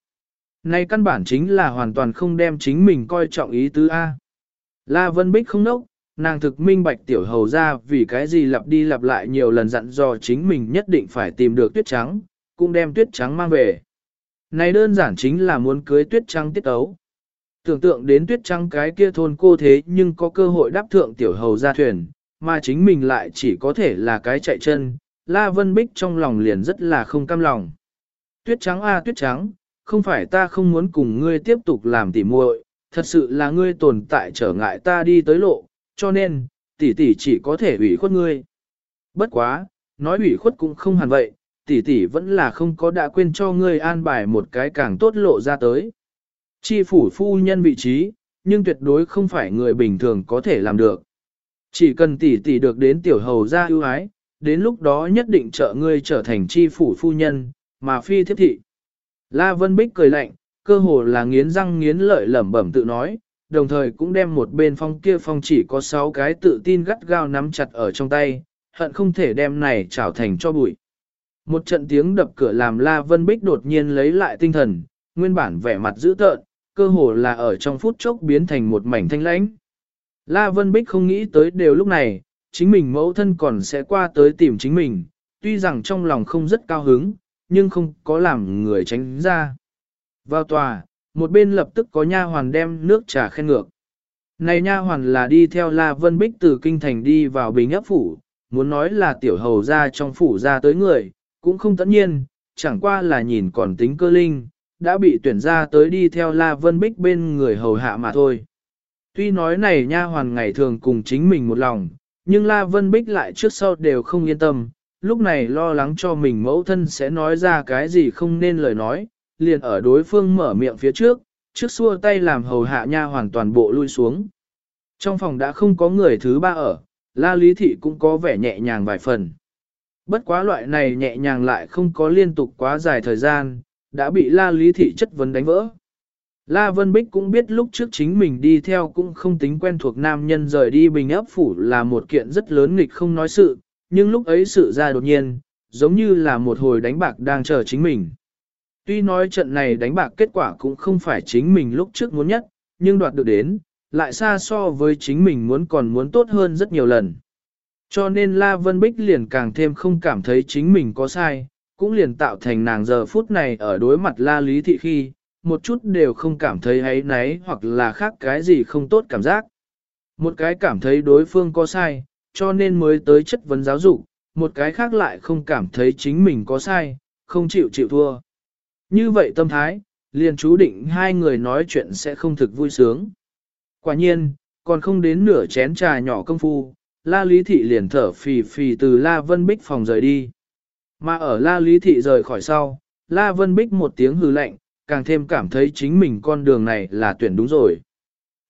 Này căn bản chính là hoàn toàn không đem chính mình coi trọng ý tứ A. La Vân Bích không nốc, nàng thực minh bạch tiểu hầu ra vì cái gì lặp đi lặp lại nhiều lần dặn dò chính mình nhất định phải tìm được tuyết trắng, cũng đem tuyết trắng mang về. Này đơn giản chính là muốn cưới tuyết trắng tiết ấu. Tưởng tượng đến tuyết trắng cái kia thôn cô thế nhưng có cơ hội đáp thượng tiểu hầu ra thuyền, mà chính mình lại chỉ có thể là cái chạy chân, La Vân Bích trong lòng liền rất là không cam lòng. Tuyết trắng a tuyết trắng, không phải ta không muốn cùng ngươi tiếp tục làm tỉ muội, thật sự là ngươi tồn tại trở ngại ta đi tới lộ, cho nên, tỷ tỷ chỉ có thể ủy khuất ngươi. Bất quá, nói ủy khuất cũng không hẳn vậy, tỷ tỷ vẫn là không có đã quên cho ngươi an bài một cái càng tốt lộ ra tới. Chi phủ phu nhân vị trí, nhưng tuyệt đối không phải người bình thường có thể làm được. Chỉ cần tỷ tỷ được đến tiểu hầu ra ưu ái, đến lúc đó nhất định trợ ngươi trở thành chi phủ phu nhân, mà phi thiếp thị. La Vân Bích cười lạnh, cơ hồ là nghiến răng nghiến lợi lẩm bẩm tự nói, đồng thời cũng đem một bên phong kia phong chỉ có 6 cái tự tin gắt gao nắm chặt ở trong tay, hận không thể đem này trảo thành cho bụi. Một trận tiếng đập cửa làm La Vân Bích đột nhiên lấy lại tinh thần, nguyên bản vẻ mặt dữ tợn, cơ hồ là ở trong phút chốc biến thành một mảnh thanh lãnh. La Vân Bích không nghĩ tới đều lúc này, chính mình mẫu thân còn sẽ qua tới tìm chính mình, tuy rằng trong lòng không rất cao hứng, nhưng không có làm người tránh ra. Vào tòa, một bên lập tức có nha hoàn đem nước trà khen ngược. Này nha hoàn là đi theo La Vân Bích từ kinh thành đi vào bình ấp phủ, muốn nói là tiểu hầu ra trong phủ ra tới người, cũng không tất nhiên, chẳng qua là nhìn còn tính cơ linh, đã bị tuyển ra tới đi theo La Vân Bích bên người hầu hạ mà thôi. Tuy nói này nha hoàn ngày thường cùng chính mình một lòng, nhưng La Vân Bích lại trước sau đều không yên tâm, lúc này lo lắng cho mình mẫu thân sẽ nói ra cái gì không nên lời nói, liền ở đối phương mở miệng phía trước, trước xua tay làm hầu hạ nha hoàn toàn bộ lui xuống. Trong phòng đã không có người thứ ba ở, La Lý Thị cũng có vẻ nhẹ nhàng vài phần. Bất quá loại này nhẹ nhàng lại không có liên tục quá dài thời gian, đã bị La Lý Thị chất vấn đánh vỡ. La Vân Bích cũng biết lúc trước chính mình đi theo cũng không tính quen thuộc nam nhân rời đi bình ấp phủ là một kiện rất lớn nghịch không nói sự, nhưng lúc ấy sự ra đột nhiên, giống như là một hồi đánh bạc đang chờ chính mình. Tuy nói trận này đánh bạc kết quả cũng không phải chính mình lúc trước muốn nhất, nhưng đoạt được đến, lại xa so với chính mình muốn còn muốn tốt hơn rất nhiều lần. Cho nên La Vân Bích liền càng thêm không cảm thấy chính mình có sai, cũng liền tạo thành nàng giờ phút này ở đối mặt La Lý Thị khi, một chút đều không cảm thấy hay náy hoặc là khác cái gì không tốt cảm giác. Một cái cảm thấy đối phương có sai, cho nên mới tới chất vấn giáo dục, một cái khác lại không cảm thấy chính mình có sai, không chịu chịu thua. Như vậy tâm thái, liền chú định hai người nói chuyện sẽ không thực vui sướng. Quả nhiên, còn không đến nửa chén trà nhỏ công phu, La Lý Thị liền thở phì phì từ La Vân Bích phòng rời đi. Mà ở La Lý Thị rời khỏi sau, La Vân Bích một tiếng hừ lạnh, càng thêm cảm thấy chính mình con đường này là tuyển đúng rồi.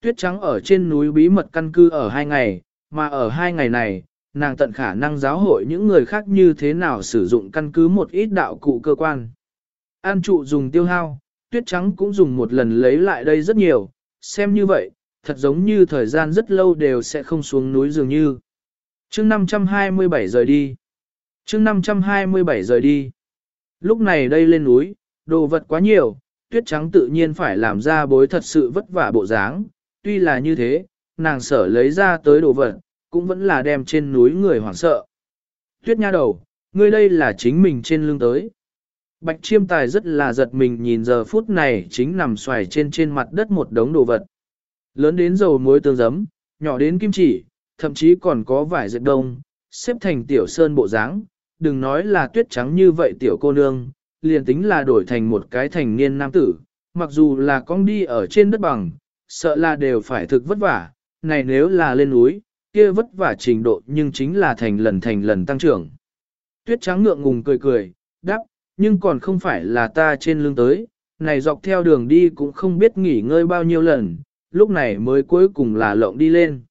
Tuyết trắng ở trên núi bí mật căn cư ở hai ngày, mà ở hai ngày này, nàng tận khả năng giáo hội những người khác như thế nào sử dụng căn cứ một ít đạo cụ cơ quan. An trụ dùng tiêu hao, tuyết trắng cũng dùng một lần lấy lại đây rất nhiều, xem như vậy, thật giống như thời gian rất lâu đều sẽ không xuống núi dường như. chương 527 rời đi. chương 527 rời đi. Lúc này đây lên núi, đồ vật quá nhiều, tuyết trắng tự nhiên phải làm ra bối thật sự vất vả bộ dáng. Tuy là như thế, nàng sở lấy ra tới đồ vật, cũng vẫn là đem trên núi người hoảng sợ. Tuyết nha đầu, ngươi đây là chính mình trên lưng tới. Bạch chiêm tài rất là giật mình nhìn giờ phút này chính nằm xoài trên trên mặt đất một đống đồ vật. Lớn đến dầu muối tương giấm, nhỏ đến kim chỉ, thậm chí còn có vải dệt đông, xếp thành tiểu sơn bộ dáng. đừng nói là tuyết trắng như vậy tiểu cô nương, liền tính là đổi thành một cái thành niên nam tử, mặc dù là con đi ở trên đất bằng, sợ là đều phải thực vất vả, này nếu là lên núi, kia vất vả trình độ nhưng chính là thành lần thành lần tăng trưởng. Tuyết trắng ngượng ngùng cười cười, đáp, nhưng còn không phải là ta trên lưng tới, này dọc theo đường đi cũng không biết nghỉ ngơi bao nhiêu lần, lúc này mới cuối cùng là lộng đi lên.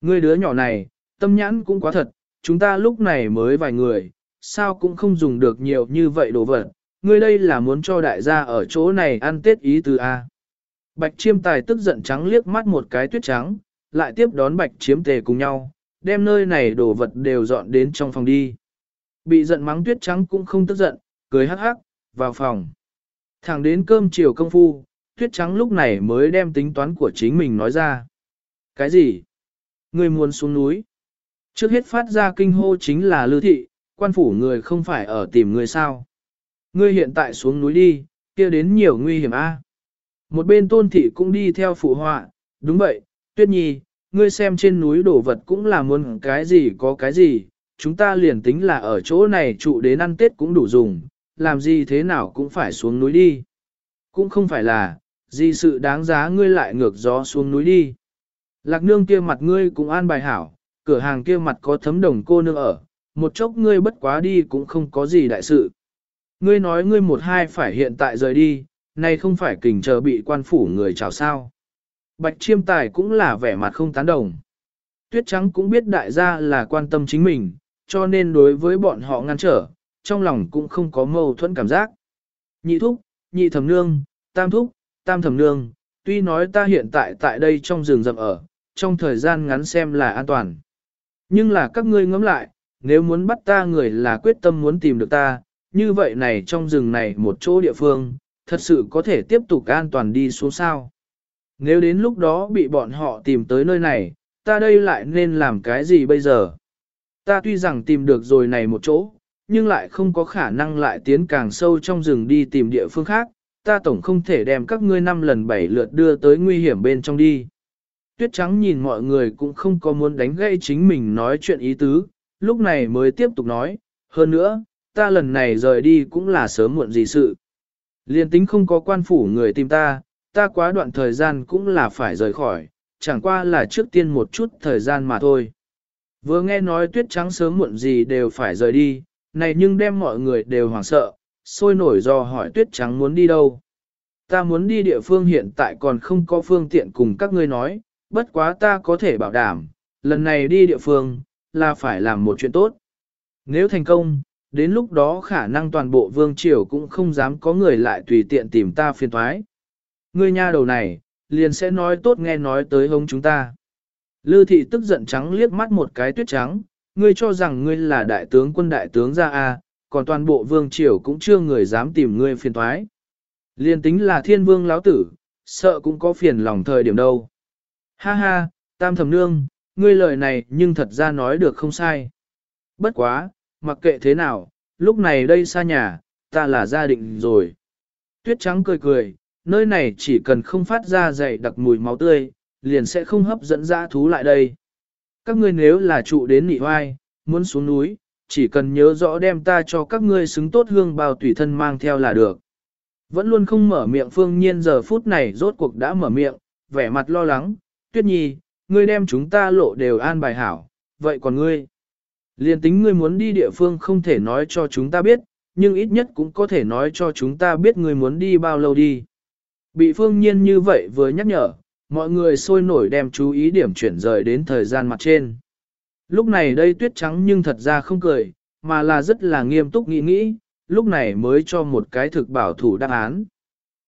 Ngươi đứa nhỏ này, tâm nhãn cũng quá thật, chúng ta lúc này mới vài người, sao cũng không dùng được nhiều như vậy đồ vật, ngươi đây là muốn cho đại gia ở chỗ này ăn tết ý từ A. À? Bạch chiêm tài tức giận trắng liếc mắt một cái tuyết trắng, lại tiếp đón bạch chiếm tề cùng nhau, đem nơi này đồ vật đều dọn đến trong phòng đi. Bị giận mắng tuyết trắng cũng không tức giận, cười hắc hắc, vào phòng. Thẳng đến cơm chiều công phu, tuyết trắng lúc này mới đem tính toán của chính mình nói ra. Cái gì? Người muốn xuống núi? Trước hết phát ra kinh hô chính là lưu thị, quan phủ người không phải ở tìm người sao. Ngươi hiện tại xuống núi đi, kia đến nhiều nguy hiểm a. Một bên tôn thị cũng đi theo phụ họa, đúng vậy, tuyết nhi, ngươi xem trên núi đổ vật cũng là muốn cái gì có cái gì, chúng ta liền tính là ở chỗ này trụ đến ăn tết cũng đủ dùng, làm gì thế nào cũng phải xuống núi đi. Cũng không phải là, gì sự đáng giá ngươi lại ngược gió xuống núi đi. Lạc nương kia mặt ngươi cũng an bài hảo, cửa hàng kia mặt có thấm đồng cô nương ở, một chốc ngươi bất quá đi cũng không có gì đại sự. Ngươi nói ngươi một hai phải hiện tại rời đi, nay không phải kình chờ bị quan phủ người chào sao. Bạch chiêm tài cũng là vẻ mặt không tán đồng. Tuyết trắng cũng biết đại gia là quan tâm chính mình, cho nên đối với bọn họ ngăn trở, trong lòng cũng không có mâu thuẫn cảm giác. Nhị thúc, nhị thẩm nương, tam thúc, tam thẩm nương, tuy nói ta hiện tại tại đây trong rừng rậm ở, trong thời gian ngắn xem là an toàn. Nhưng là các ngươi ngẫm lại, nếu muốn bắt ta người là quyết tâm muốn tìm được ta, như vậy này trong rừng này một chỗ địa phương, thật sự có thể tiếp tục an toàn đi xuống sao. Nếu đến lúc đó bị bọn họ tìm tới nơi này, ta đây lại nên làm cái gì bây giờ? Ta tuy rằng tìm được rồi này một chỗ, nhưng lại không có khả năng lại tiến càng sâu trong rừng đi tìm địa phương khác, ta tổng không thể đem các ngươi năm lần bảy lượt đưa tới nguy hiểm bên trong đi. Tuyết trắng nhìn mọi người cũng không có muốn đánh gây chính mình nói chuyện ý tứ, lúc này mới tiếp tục nói, hơn nữa, ta lần này rời đi cũng là sớm muộn gì sự. Liên tính không có quan phủ người tìm ta, ta quá đoạn thời gian cũng là phải rời khỏi, chẳng qua là trước tiên một chút thời gian mà thôi. Vừa nghe nói tuyết trắng sớm muộn gì đều phải rời đi, này nhưng đem mọi người đều hoảng sợ, sôi nổi do hỏi tuyết trắng muốn đi đâu. Ta muốn đi địa phương hiện tại còn không có phương tiện cùng các ngươi nói, bất quá ta có thể bảo đảm, lần này đi địa phương, là phải làm một chuyện tốt. Nếu thành công, đến lúc đó khả năng toàn bộ vương triều cũng không dám có người lại tùy tiện tìm ta phiền thoái. Ngươi nha đầu này, liền sẽ nói tốt nghe nói tới hông chúng ta. Lư thị tức giận trắng liếc mắt một cái tuyết trắng, ngươi cho rằng ngươi là đại tướng quân đại tướng gia A, à, còn toàn bộ vương triều cũng chưa người dám tìm ngươi phiền thoái. Liên tính là thiên vương lão tử, sợ cũng có phiền lòng thời điểm đâu. Ha ha, tam thẩm nương, ngươi lời này nhưng thật ra nói được không sai. Bất quá, mặc kệ thế nào, lúc này đây xa nhà, ta là gia định rồi. Tuyết trắng cười cười, nơi này chỉ cần không phát ra dày đặc mùi máu tươi, liền sẽ không hấp dẫn dã thú lại đây. Các ngươi nếu là trụ đến nị hoai, muốn xuống núi, chỉ cần nhớ rõ đem ta cho các ngươi xứng tốt hương bao tùy thân mang theo là được. Vẫn luôn không mở miệng phương nhiên giờ phút này rốt cuộc đã mở miệng, vẻ mặt lo lắng, tuyết nhi, ngươi đem chúng ta lộ đều an bài hảo, vậy còn ngươi? Liên tính ngươi muốn đi địa phương không thể nói cho chúng ta biết, nhưng ít nhất cũng có thể nói cho chúng ta biết ngươi muốn đi bao lâu đi. Bị phương nhiên như vậy vừa nhắc nhở, mọi người sôi nổi đem chú ý điểm chuyển rời đến thời gian mặt trên. Lúc này đây tuyết trắng nhưng thật ra không cười, mà là rất là nghiêm túc nghĩ nghĩ, lúc này mới cho một cái thực bảo thủ đáp án.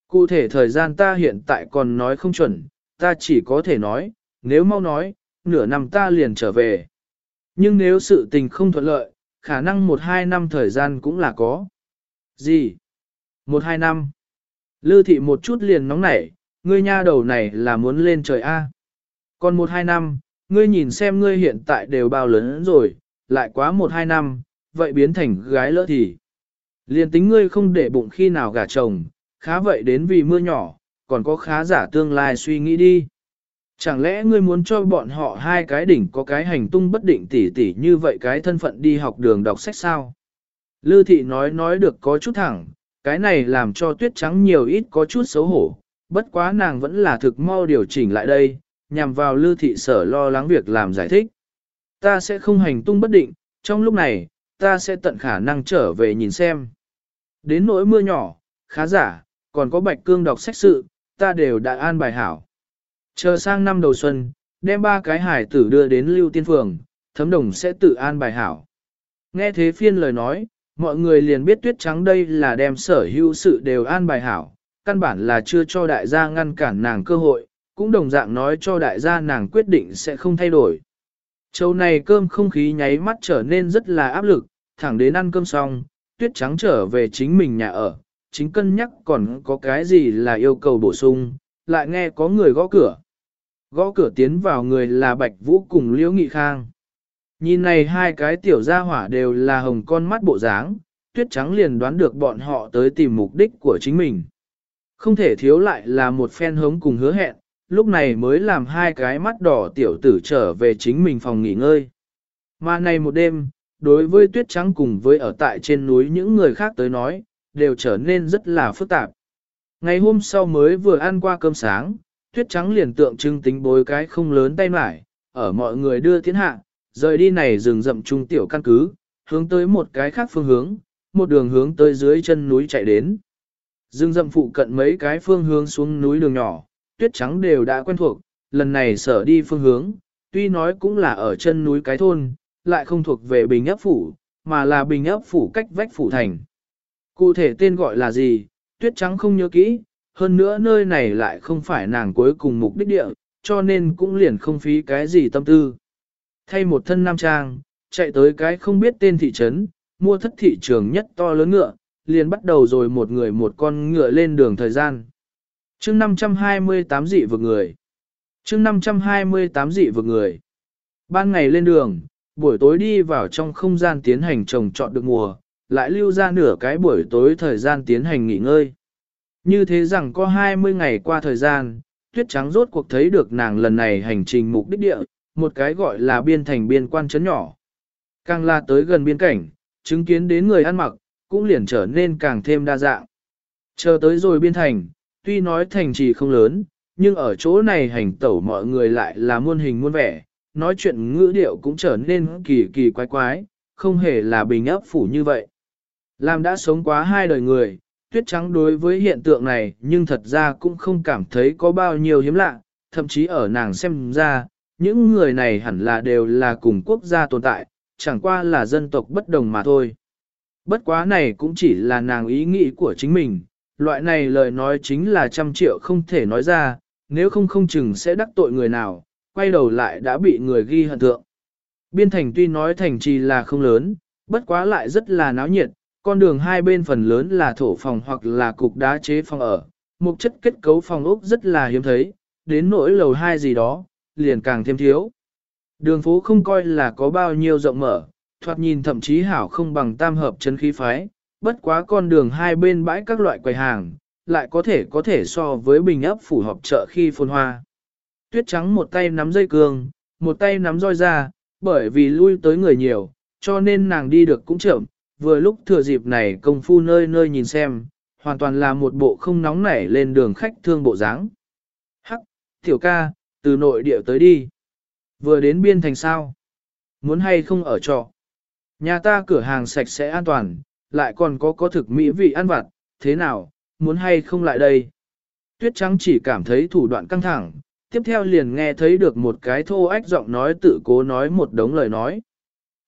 Cụ thể thời gian ta hiện tại còn nói không chuẩn, ta chỉ có thể nói, nếu mau nói, nửa năm ta liền trở về. Nhưng nếu sự tình không thuận lợi, khả năng một hai năm thời gian cũng là có. Gì? Một hai năm? Lư thị một chút liền nóng nảy, ngươi nha đầu này là muốn lên trời A. Còn một hai năm, ngươi nhìn xem ngươi hiện tại đều bao lớn rồi, lại quá một hai năm, vậy biến thành gái lỡ thì. Liền tính ngươi không để bụng khi nào gả chồng, khá vậy đến vì mưa nhỏ, còn có khá giả tương lai suy nghĩ đi. Chẳng lẽ ngươi muốn cho bọn họ hai cái đỉnh có cái hành tung bất định tỉ tỉ như vậy cái thân phận đi học đường đọc sách sao? Lư thị nói nói được có chút thẳng, cái này làm cho tuyết trắng nhiều ít có chút xấu hổ, bất quá nàng vẫn là thực mau điều chỉnh lại đây, nhằm vào Lưu thị sở lo lắng việc làm giải thích. Ta sẽ không hành tung bất định, trong lúc này, ta sẽ tận khả năng trở về nhìn xem. Đến nỗi mưa nhỏ, khá giả, còn có bạch cương đọc sách sự, ta đều đã an bài hảo. Chờ sang năm đầu xuân, đem ba cái hải tử đưa đến lưu tiên phường, thấm đồng sẽ tự an bài hảo. Nghe thế phiên lời nói, mọi người liền biết tuyết trắng đây là đem sở hữu sự đều an bài hảo, căn bản là chưa cho đại gia ngăn cản nàng cơ hội, cũng đồng dạng nói cho đại gia nàng quyết định sẽ không thay đổi. Châu này cơm không khí nháy mắt trở nên rất là áp lực, thẳng đến ăn cơm xong, tuyết trắng trở về chính mình nhà ở, chính cân nhắc còn có cái gì là yêu cầu bổ sung, lại nghe có người gõ cửa. Gõ cửa tiến vào người là Bạch Vũ cùng Liễu Nghị Khang. Nhìn này hai cái tiểu gia hỏa đều là hồng con mắt bộ dáng, tuyết trắng liền đoán được bọn họ tới tìm mục đích của chính mình. Không thể thiếu lại là một phen hống cùng hứa hẹn, lúc này mới làm hai cái mắt đỏ tiểu tử trở về chính mình phòng nghỉ ngơi. Mà này một đêm, đối với tuyết trắng cùng với ở tại trên núi những người khác tới nói, đều trở nên rất là phức tạp. Ngày hôm sau mới vừa ăn qua cơm sáng, tuyết trắng liền tượng trưng tính bối cái không lớn tay mải, ở mọi người đưa tiến hạ, rời đi này rừng rậm trung tiểu căn cứ, hướng tới một cái khác phương hướng, một đường hướng tới dưới chân núi chạy đến dương dậm phụ cận mấy cái phương hướng xuống núi đường nhỏ, tuyết trắng đều đã quen thuộc, lần này sở đi phương hướng, tuy nói cũng là ở chân núi cái thôn, lại không thuộc về bình ấp phủ, mà là bình ấp phủ cách vách phủ thành. Cụ thể tên gọi là gì, tuyết trắng không nhớ kỹ, hơn nữa nơi này lại không phải nàng cuối cùng mục đích địa, cho nên cũng liền không phí cái gì tâm tư. Thay một thân nam trang, chạy tới cái không biết tên thị trấn, mua thất thị trường nhất to lớn ngựa, liền bắt đầu rồi một người một con ngựa lên đường thời gian. chương 528 dị vực người. chương 528 dị vực người. Ban ngày lên đường, buổi tối đi vào trong không gian tiến hành trồng trọt được mùa, lại lưu ra nửa cái buổi tối thời gian tiến hành nghỉ ngơi. Như thế rằng có 20 ngày qua thời gian, tuyết trắng rốt cuộc thấy được nàng lần này hành trình mục đích địa, một cái gọi là biên thành biên quan chấn nhỏ. Càng la tới gần biên cảnh, chứng kiến đến người ăn mặc, cũng liền trở nên càng thêm đa dạng. Chờ tới rồi biên thành, tuy nói thành trì không lớn, nhưng ở chỗ này hành tẩu mọi người lại là muôn hình muôn vẻ, nói chuyện ngữ điệu cũng trở nên kỳ kỳ quái quái, không hề là bình ấp phủ như vậy. Làm đã sống quá hai đời người, tuyết trắng đối với hiện tượng này nhưng thật ra cũng không cảm thấy có bao nhiêu hiếm lạ, thậm chí ở nàng xem ra, những người này hẳn là đều là cùng quốc gia tồn tại, chẳng qua là dân tộc bất đồng mà thôi. Bất quá này cũng chỉ là nàng ý nghĩ của chính mình, loại này lời nói chính là trăm triệu không thể nói ra, nếu không không chừng sẽ đắc tội người nào, quay đầu lại đã bị người ghi hận thượng. Biên thành tuy nói thành trì là không lớn, bất quá lại rất là náo nhiệt, con đường hai bên phần lớn là thổ phòng hoặc là cục đá chế phòng ở, mục chất kết cấu phòng ốc rất là hiếm thấy, đến nỗi lầu hai gì đó, liền càng thêm thiếu. Đường phố không coi là có bao nhiêu rộng mở, thoạt nhìn thậm chí hảo không bằng tam hợp chân khí phái, bất quá con đường hai bên bãi các loại quầy hàng, lại có thể có thể so với bình ấp phủ họp chợ khi phồn hoa. Tuyết trắng một tay nắm dây cương, một tay nắm roi ra, bởi vì lui tới người nhiều, cho nên nàng đi được cũng chậm, vừa lúc thừa dịp này công phu nơi nơi nhìn xem, hoàn toàn là một bộ không nóng nảy lên đường khách thương bộ dáng. Hắc, tiểu ca, từ nội địa tới đi. Vừa đến biên thành sao? Muốn hay không ở trọ? Nhà ta cửa hàng sạch sẽ an toàn, lại còn có có thực mỹ vị ăn vặt, thế nào, muốn hay không lại đây? Tuyết trắng chỉ cảm thấy thủ đoạn căng thẳng, tiếp theo liền nghe thấy được một cái thô ách giọng nói tự cố nói một đống lời nói.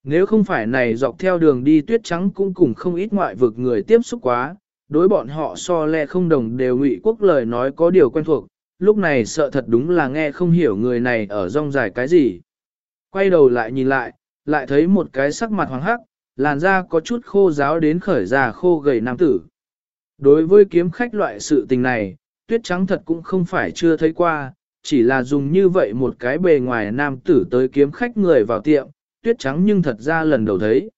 Nếu không phải này dọc theo đường đi tuyết trắng cũng cùng không ít ngoại vực người tiếp xúc quá, đối bọn họ so lẹ không đồng đều ngụy quốc lời nói có điều quen thuộc, lúc này sợ thật đúng là nghe không hiểu người này ở rong dài cái gì. Quay đầu lại nhìn lại, lại thấy một cái sắc mặt hoàng hắc, làn da có chút khô giáo đến khởi già khô gầy nam tử. Đối với kiếm khách loại sự tình này, tuyết trắng thật cũng không phải chưa thấy qua, chỉ là dùng như vậy một cái bề ngoài nam tử tới kiếm khách người vào tiệm, tuyết trắng nhưng thật ra lần đầu thấy.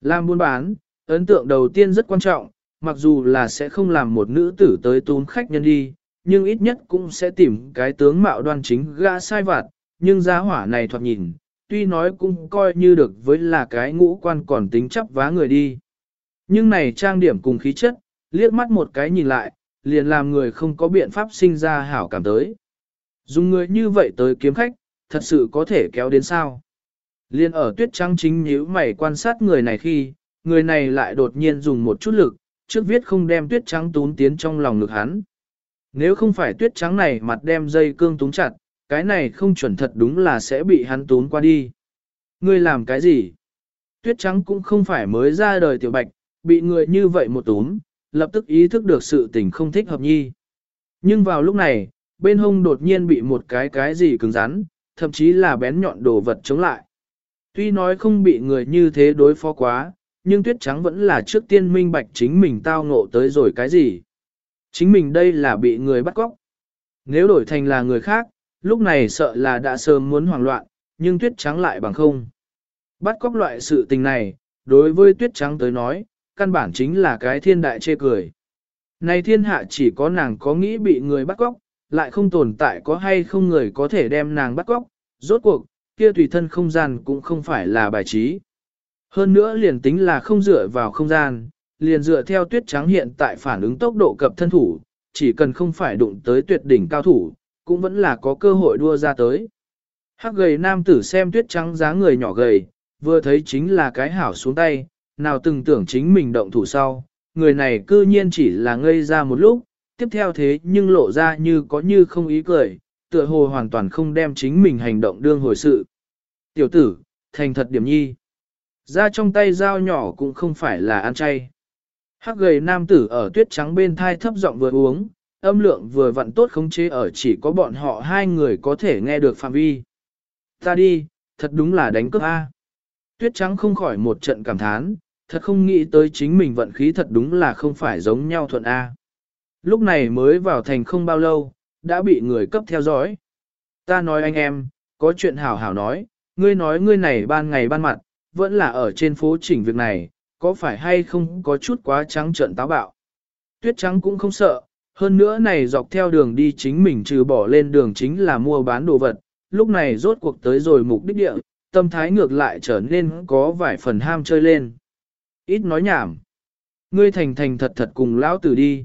Làm buôn bán, ấn tượng đầu tiên rất quan trọng, mặc dù là sẽ không làm một nữ tử tới tún khách nhân đi, nhưng ít nhất cũng sẽ tìm cái tướng mạo đoan chính gã sai vặt, nhưng giá hỏa này thoạt nhìn, tuy nói cũng coi như được với là cái ngũ quan còn tính chấp vá người đi. Nhưng này trang điểm cùng khí chất, liếc mắt một cái nhìn lại, liền làm người không có biện pháp sinh ra hảo cảm tới. Dùng người như vậy tới kiếm khách, thật sự có thể kéo đến sao. Liên ở tuyết trắng chính nhíu mày quan sát người này khi, người này lại đột nhiên dùng một chút lực, trước viết không đem tuyết trắng tún tiến trong lòng ngực hắn. Nếu không phải tuyết trắng này mặt đem dây cương túng chặt, cái này không chuẩn thật đúng là sẽ bị hắn tún qua đi. Ngươi làm cái gì? Tuyết trắng cũng không phải mới ra đời tiểu bạch, bị người như vậy một túm, lập tức ý thức được sự tình không thích hợp nhi. Nhưng vào lúc này, bên hông đột nhiên bị một cái cái gì cứng rắn, thậm chí là bén nhọn đồ vật chống lại. Tuy nói không bị người như thế đối phó quá, nhưng tuyết trắng vẫn là trước tiên minh bạch chính mình tao ngộ tới rồi cái gì. Chính mình đây là bị người bắt cóc. Nếu đổi thành là người khác, lúc này sợ là đã sớm muốn hoảng loạn, nhưng tuyết trắng lại bằng không. Bắt cóc loại sự tình này, đối với tuyết trắng tới nói, căn bản chính là cái thiên đại chê cười. Này thiên hạ chỉ có nàng có nghĩ bị người bắt cóc, lại không tồn tại có hay không người có thể đem nàng bắt cóc, rốt cuộc, kia tùy thân không gian cũng không phải là bài trí. Hơn nữa liền tính là không dựa vào không gian, liền dựa theo tuyết trắng hiện tại phản ứng tốc độ cập thân thủ, chỉ cần không phải đụng tới tuyệt đỉnh cao thủ, cũng vẫn là có cơ hội đua ra tới. Hắc gầy nam tử xem tuyết trắng dáng người nhỏ gầy, vừa thấy chính là cái hảo xuống tay, nào từng tưởng chính mình động thủ sau, người này cư nhiên chỉ là ngây ra một lúc, tiếp theo thế nhưng lộ ra như có như không ý cười, tựa hồ hoàn toàn không đem chính mình hành động đương hồi sự. Tiểu tử, thành thật điểm nhi. Ra trong tay dao nhỏ cũng không phải là ăn chay. Hắc gầy nam tử ở tuyết trắng bên thai thấp giọng vừa uống, âm lượng vừa vặn tốt khống chế ở chỉ có bọn họ hai người có thể nghe được phạm vi. Ta đi, thật đúng là đánh cướp A. Tuyết trắng không khỏi một trận cảm thán, thật không nghĩ tới chính mình vận khí thật đúng là không phải giống nhau thuận A. Lúc này mới vào thành không bao lâu, đã bị người cấp theo dõi. Ta nói anh em, có chuyện hảo hảo nói, ngươi nói ngươi này ban ngày ban mặt, vẫn là ở trên phố chỉnh việc này, có phải hay không có chút quá trắng trợn táo bạo. Tuyết trắng cũng không sợ, hơn nữa này dọc theo đường đi chính mình trừ bỏ lên đường chính là mua bán đồ vật, lúc này rốt cuộc tới rồi mục đích địa, tâm thái ngược lại trở nên có vài phần ham chơi lên. Ít nói nhảm. Ngươi thành thành thật thật cùng lão tử đi.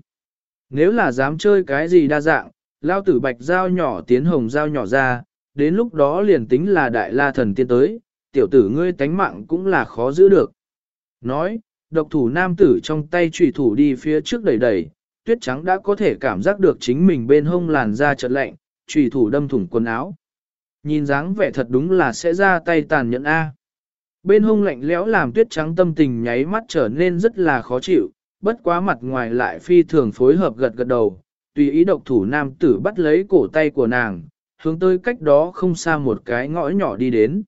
Nếu là dám chơi cái gì đa dạng, lão tử bạch dao nhỏ tiến hồng dao nhỏ ra, đến lúc đó liền tính là đại la thần tiên tới, tiểu tử ngươi tánh mạng cũng là khó giữ được. Nói, độc thủ nam tử trong tay trùy thủ đi phía trước đẩy đẩy, tuyết trắng đã có thể cảm giác được chính mình bên hông làn da chợt lạnh, trùy thủ đâm thủng quần áo. Nhìn dáng vẻ thật đúng là sẽ ra tay tàn nhẫn A. Bên hông lạnh lẽo làm tuyết trắng tâm tình nháy mắt trở nên rất là khó chịu, bất quá mặt ngoài lại phi thường phối hợp gật gật đầu, tùy ý độc thủ nam tử bắt lấy cổ tay của nàng, hướng tới cách đó không xa một cái ngõ nhỏ đi đến.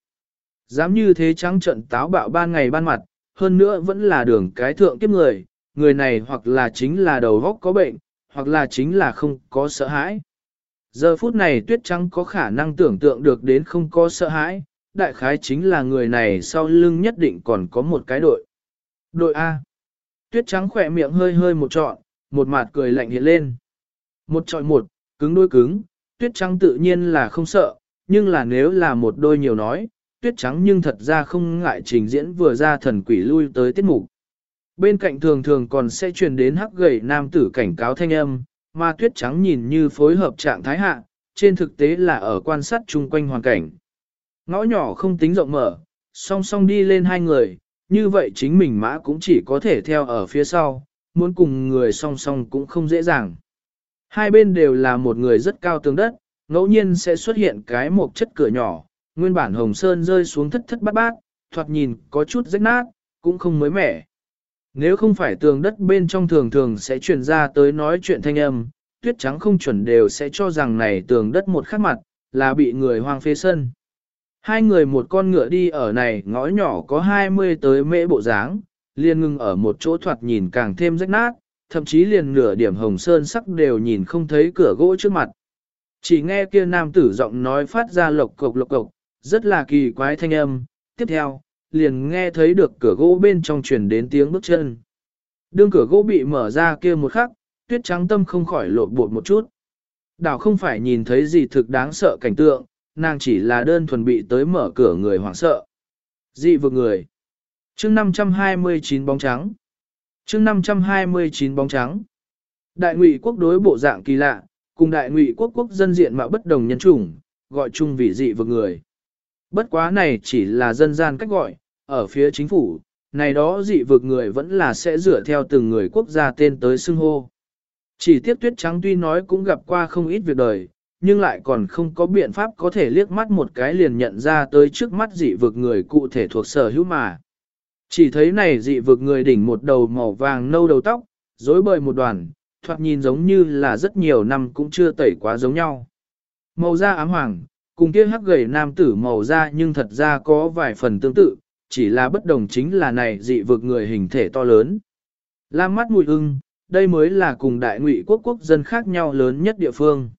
Dám như thế trắng trận táo bạo ban ngày ban mặt, hơn nữa vẫn là đường cái thượng kiếp người, người này hoặc là chính là đầu góc có bệnh, hoặc là chính là không có sợ hãi. Giờ phút này tuyết trắng có khả năng tưởng tượng được đến không có sợ hãi, đại khái chính là người này sau lưng nhất định còn có một cái đội. Đội A. Tuyết trắng khỏe miệng hơi hơi một trọn, một mặt cười lạnh hiện lên. Một trọi một, cứng đôi cứng, tuyết trắng tự nhiên là không sợ, nhưng là nếu là một đôi nhiều nói, tuyết trắng nhưng thật ra không ngại trình diễn vừa ra thần quỷ lui tới tiết mục. Bên cạnh thường thường còn sẽ truyền đến hắc gầy nam tử cảnh cáo thanh âm, mà tuyết trắng nhìn như phối hợp trạng thái hạ, trên thực tế là ở quan sát chung quanh hoàn cảnh. Ngõ nhỏ không tính rộng mở, song song đi lên hai người, như vậy chính mình mã cũng chỉ có thể theo ở phía sau, muốn cùng người song song cũng không dễ dàng. Hai bên đều là một người rất cao tường đất, ngẫu nhiên sẽ xuất hiện cái một chất cửa nhỏ, nguyên bản hồng sơn rơi xuống thất thất bát bát, thoạt nhìn có chút rách nát, cũng không mới mẻ. Nếu không phải tường đất bên trong thường thường sẽ truyền ra tới nói chuyện thanh âm, tuyết trắng không chuẩn đều sẽ cho rằng này tường đất một khắc mặt, là bị người hoang phê sân. Hai người một con ngựa đi ở này ngõ nhỏ có 20 tới mễ bộ dáng, liền ngưng ở một chỗ thoạt nhìn càng thêm rách nát, thậm chí liền nửa điểm hồng sơn sắc đều nhìn không thấy cửa gỗ trước mặt. Chỉ nghe kia nam tử giọng nói phát ra lộc cộc lộc cộc, rất là kỳ quái thanh âm, tiếp theo, liền nghe thấy được cửa gỗ bên trong truyền đến tiếng bước chân. Đương cửa gỗ bị mở ra kia một khắc, tuyết trắng tâm không khỏi lột bột một chút. Đảo không phải nhìn thấy gì thực đáng sợ cảnh tượng, nàng chỉ là đơn thuần bị tới mở cửa người hoảng sợ. Dị vực người. chương 529 bóng trắng. chương 529 bóng trắng. Đại ngụy quốc đối bộ dạng kỳ lạ, cùng đại ngụy quốc quốc dân diện mà bất đồng nhân chủng, gọi chung vì dị vực người. Bất quá này chỉ là dân gian cách gọi, ở phía chính phủ, này đó dị vực người vẫn là sẽ dựa theo từng người quốc gia tên tới xưng hô. Chỉ tiếc tuyết trắng tuy nói cũng gặp qua không ít việc đời, nhưng lại còn không có biện pháp có thể liếc mắt một cái liền nhận ra tới trước mắt dị vực người cụ thể thuộc sở hữu mà. Chỉ thấy này dị vực người đỉnh một đầu màu vàng nâu đầu tóc, rối bời một đoàn, thoạt nhìn giống như là rất nhiều năm cũng chưa tẩy quá giống nhau. Màu da ám hoàng, cùng kia hắc gầy nam tử màu da nhưng thật ra có vài phần tương tự, chỉ là bất đồng chính là này dị vực người hình thể to lớn. Lam mắt mùi ưng, đây mới là cùng đại ngụy quốc quốc dân khác nhau lớn nhất địa phương.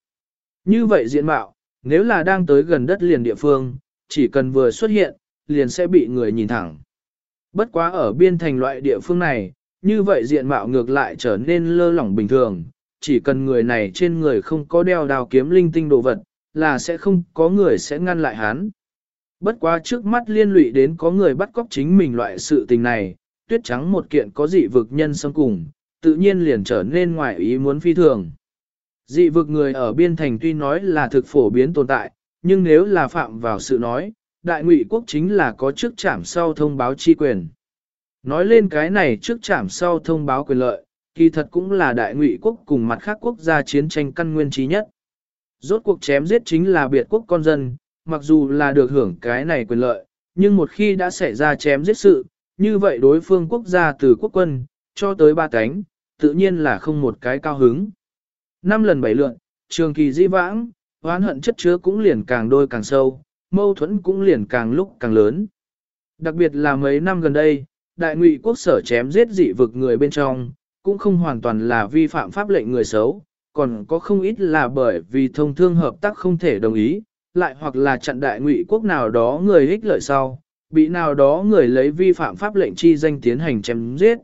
Như vậy diện mạo, nếu là đang tới gần đất liền địa phương, chỉ cần vừa xuất hiện, liền sẽ bị người nhìn thẳng. Bất quá ở biên thành loại địa phương này, như vậy diện mạo ngược lại trở nên lơ lỏng bình thường, chỉ cần người này trên người không có đeo đào kiếm linh tinh đồ vật, là sẽ không có người sẽ ngăn lại hắn. Bất quá trước mắt liên lụy đến có người bắt cóc chính mình loại sự tình này, tuyết trắng một kiện có dị vực nhân xâm cùng, tự nhiên liền trở nên ngoài ý muốn phi thường. Dị vực người ở biên thành tuy nói là thực phổ biến tồn tại, nhưng nếu là phạm vào sự nói, đại ngụy quốc chính là có trước trảm sau thông báo chi quyền. Nói lên cái này trước trảm sau thông báo quyền lợi, kỳ thật cũng là đại ngụy quốc cùng mặt khác quốc gia chiến tranh căn nguyên trí nhất. Rốt cuộc chém giết chính là biệt quốc con dân, mặc dù là được hưởng cái này quyền lợi, nhưng một khi đã xảy ra chém giết sự, như vậy đối phương quốc gia từ quốc quân, cho tới ba cánh, tự nhiên là không một cái cao hứng. Năm lần bảy lượn, trường kỳ di vãng, oán hận chất chứa cũng liền càng đôi càng sâu, mâu thuẫn cũng liền càng lúc càng lớn. Đặc biệt là mấy năm gần đây, đại ngụy quốc sở chém giết dị vực người bên trong, cũng không hoàn toàn là vi phạm pháp lệnh người xấu, còn có không ít là bởi vì thông thương hợp tác không thể đồng ý, lại hoặc là chặn đại ngụy quốc nào đó người ích lợi sau, bị nào đó người lấy vi phạm pháp lệnh chi danh tiến hành chém giết.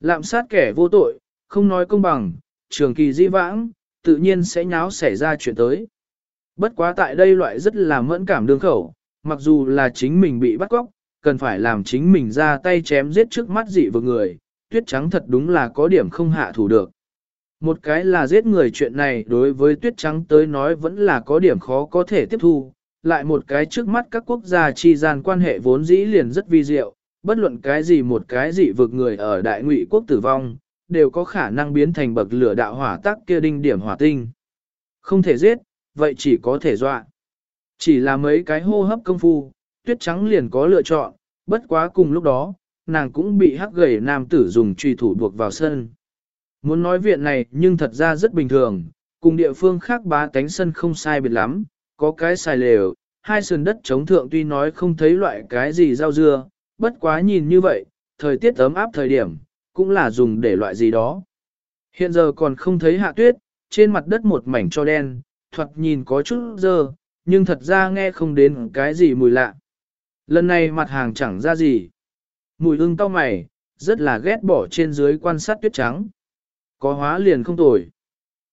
Lạm sát kẻ vô tội, không nói công bằng, trường kỳ di vãng, tự nhiên sẽ nháo xảy ra chuyện tới. Bất quá tại đây loại rất là mẫn cảm đương khẩu, mặc dù là chính mình bị bắt cóc, cần phải làm chính mình ra tay chém giết trước mắt dị vực người, tuyết trắng thật đúng là có điểm không hạ thủ được. Một cái là giết người chuyện này đối với tuyết trắng tới nói vẫn là có điểm khó có thể tiếp thu, lại một cái trước mắt các quốc gia chi gian quan hệ vốn dĩ liền rất vi diệu, bất luận cái gì một cái gì vực người ở đại ngụy quốc tử vong, đều có khả năng biến thành bậc lửa đạo hỏa tắc kia đinh điểm hỏa tinh. Không thể giết, vậy chỉ có thể dọa. Chỉ là mấy cái hô hấp công phu, tuyết trắng liền có lựa chọn, bất quá cùng lúc đó, nàng cũng bị hắc gầy nam tử dùng truy thủ buộc vào sân. Muốn nói viện này nhưng thật ra rất bình thường, cùng địa phương khác bá cánh sân không sai biệt lắm, có cái xài lều, hai sườn đất chống thượng tuy nói không thấy loại cái gì rau dưa, bất quá nhìn như vậy, thời tiết ấm áp thời điểm, cũng là dùng để loại gì đó. Hiện giờ còn không thấy hạ tuyết, trên mặt đất một mảnh cho đen, thoạt nhìn có chút dơ, nhưng thật ra nghe không đến cái gì mùi lạ. Lần này mặt hàng chẳng ra gì. Mùi ưng tao mày, rất là ghét bỏ trên dưới quan sát tuyết trắng. Có hóa liền không tồi.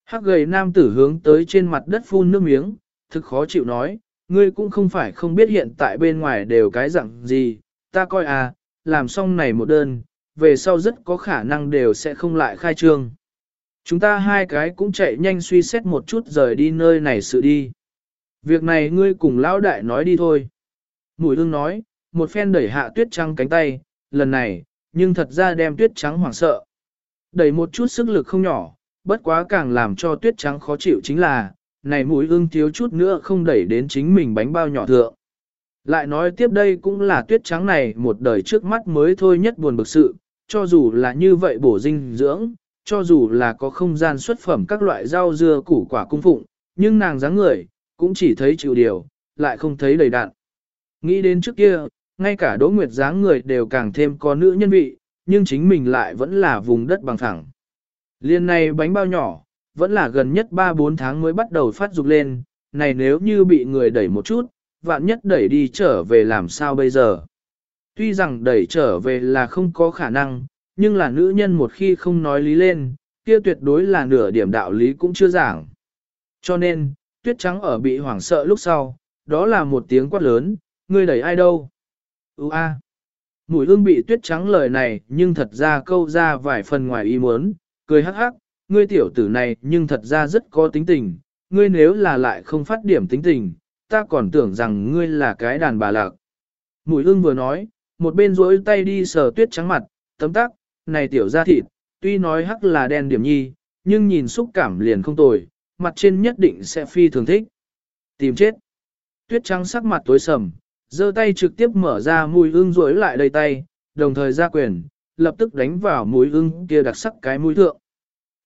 Hắc gầy nam tử hướng tới trên mặt đất phun nước miếng, thực khó chịu nói, ngươi cũng không phải không biết hiện tại bên ngoài đều cái dạng gì, ta coi à, làm xong này một đơn, về sau rất có khả năng đều sẽ không lại khai trương. Chúng ta hai cái cũng chạy nhanh suy xét một chút rời đi nơi này sự đi. Việc này ngươi cùng lão đại nói đi thôi. Mùi hương nói, một phen đẩy hạ tuyết trắng cánh tay, lần này, nhưng thật ra đem tuyết trắng hoảng sợ. Đẩy một chút sức lực không nhỏ, bất quá càng làm cho tuyết trắng khó chịu chính là, này mũi ương thiếu chút nữa không đẩy đến chính mình bánh bao nhỏ thượng. Lại nói tiếp đây cũng là tuyết trắng này một đời trước mắt mới thôi nhất buồn bực sự, cho dù là như vậy bổ dinh dưỡng, cho dù là có không gian xuất phẩm các loại rau dưa củ quả cung phụng, nhưng nàng dáng người, cũng chỉ thấy chịu điều, lại không thấy đầy đạn. Nghĩ đến trước kia, ngay cả Đỗ Nguyệt dáng người đều càng thêm có nữ nhân vị, nhưng chính mình lại vẫn là vùng đất bằng phẳng. Liên này bánh bao nhỏ, vẫn là gần nhất 3-4 tháng mới bắt đầu phát dục lên, này nếu như bị người đẩy một chút, vạn nhất đẩy đi trở về làm sao bây giờ. Tuy rằng đẩy trở về là không có khả năng, nhưng là nữ nhân một khi không nói lý lên, kia tuyệt đối là nửa điểm đạo lý cũng chưa giảng. Cho nên, tuyết trắng ở bị hoảng sợ lúc sau, đó là một tiếng quát lớn, ngươi đẩy ai đâu? Ú a. Mùi ương bị tuyết trắng lời này nhưng thật ra câu ra vài phần ngoài ý muốn, cười hắc hắc, ngươi tiểu tử này nhưng thật ra rất có tính tình, ngươi nếu là lại không phát điểm tính tình, ta còn tưởng rằng ngươi là cái đàn bà lạc. Mùi ương vừa nói, một bên rỗi tay đi sờ tuyết trắng mặt, tấm tắc, này tiểu ra thịt, tuy nói hắc là đen điểm nhi, nhưng nhìn xúc cảm liền không tồi, mặt trên nhất định sẽ phi thường thích. Tìm chết. Tuyết trắng sắc mặt tối sầm, giơ tay trực tiếp mở ra mùi ưng rối lại đầy tay, đồng thời ra quyền, lập tức đánh vào mũi ưng kia đặc sắc cái mũi thượng.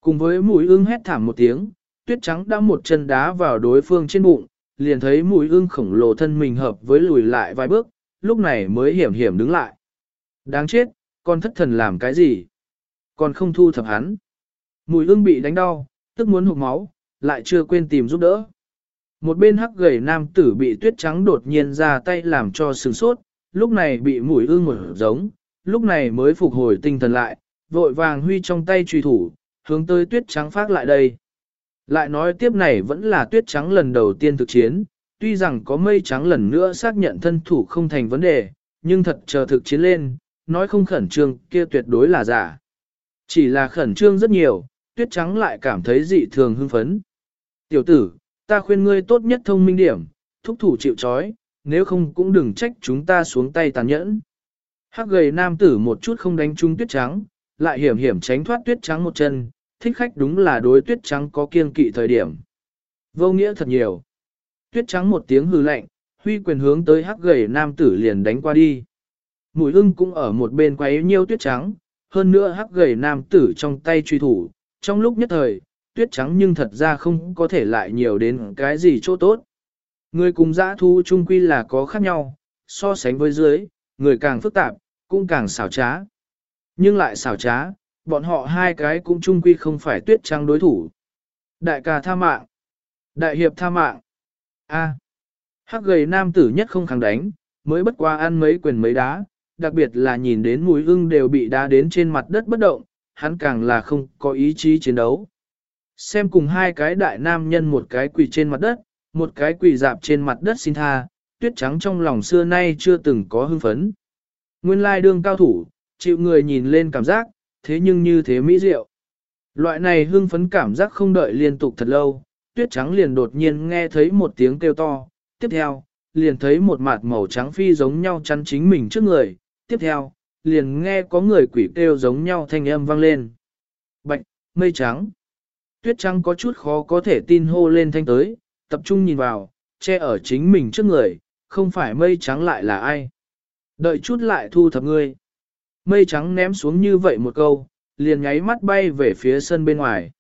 Cùng với mũi ưng hét thảm một tiếng, tuyết trắng đã một chân đá vào đối phương trên bụng, liền thấy mũi ưng khổng lồ thân mình hợp với lùi lại vài bước, lúc này mới hiểm hiểm đứng lại. Đáng chết, con thất thần làm cái gì? Còn không thu thập hắn. Mũi ưng bị đánh đau, tức muốn hụt máu, lại chưa quên tìm giúp đỡ. Một bên hắc gầy nam tử bị tuyết trắng đột nhiên ra tay làm cho sừng sốt, lúc này bị mũi ương một giống, lúc này mới phục hồi tinh thần lại, vội vàng huy trong tay truy thủ, hướng tới tuyết trắng phát lại đây. Lại nói tiếp này vẫn là tuyết trắng lần đầu tiên thực chiến, tuy rằng có mây trắng lần nữa xác nhận thân thủ không thành vấn đề, nhưng thật chờ thực chiến lên, nói không khẩn trương kia tuyệt đối là giả. Chỉ là khẩn trương rất nhiều, tuyết trắng lại cảm thấy dị thường hưng phấn. Tiểu tử, ta khuyên ngươi tốt nhất thông minh điểm, thúc thủ chịu chói, nếu không cũng đừng trách chúng ta xuống tay tàn nhẫn. Hắc gầy nam tử một chút không đánh trúng tuyết trắng, lại hiểm hiểm tránh thoát tuyết trắng một chân, thích khách đúng là đối tuyết trắng có kiên kỵ thời điểm. Vô nghĩa thật nhiều. Tuyết trắng một tiếng hư lạnh, huy quyền hướng tới hắc gầy nam tử liền đánh qua đi. Mùi ưng cũng ở một bên quấy nhiêu tuyết trắng, hơn nữa hắc gầy nam tử trong tay truy thủ, trong lúc nhất thời, tuyết trắng nhưng thật ra không có thể lại nhiều đến cái gì chỗ tốt. Người cùng dã thu chung quy là có khác nhau, so sánh với dưới, người càng phức tạp, cũng càng xảo trá. Nhưng lại xảo trá, bọn họ hai cái cũng chung quy không phải tuyết trắng đối thủ. Đại ca tha mạng. Đại hiệp tha mạng. A. Hắc gầy nam tử nhất không kháng đánh, mới bất qua ăn mấy quyền mấy đá, đặc biệt là nhìn đến mùi ưng đều bị đá đến trên mặt đất bất động, hắn càng là không có ý chí chiến đấu. Xem cùng hai cái đại nam nhân một cái quỳ trên mặt đất, một cái quỳ dạp trên mặt đất xin tha, tuyết trắng trong lòng xưa nay chưa từng có hưng phấn. Nguyên lai đương cao thủ, chịu người nhìn lên cảm giác, thế nhưng như thế mỹ diệu. Loại này hưng phấn cảm giác không đợi liên tục thật lâu, tuyết trắng liền đột nhiên nghe thấy một tiếng kêu to, tiếp theo, liền thấy một mặt màu trắng phi giống nhau chắn chính mình trước người, tiếp theo, liền nghe có người quỷ kêu giống nhau thanh âm vang lên. Bạch, mây trắng. Tuyết trắng có chút khó có thể tin hô lên thanh tới, tập trung nhìn vào, che ở chính mình trước người, không phải mây trắng lại là ai. Đợi chút lại thu thập ngươi. Mây trắng ném xuống như vậy một câu, liền nháy mắt bay về phía sân bên ngoài.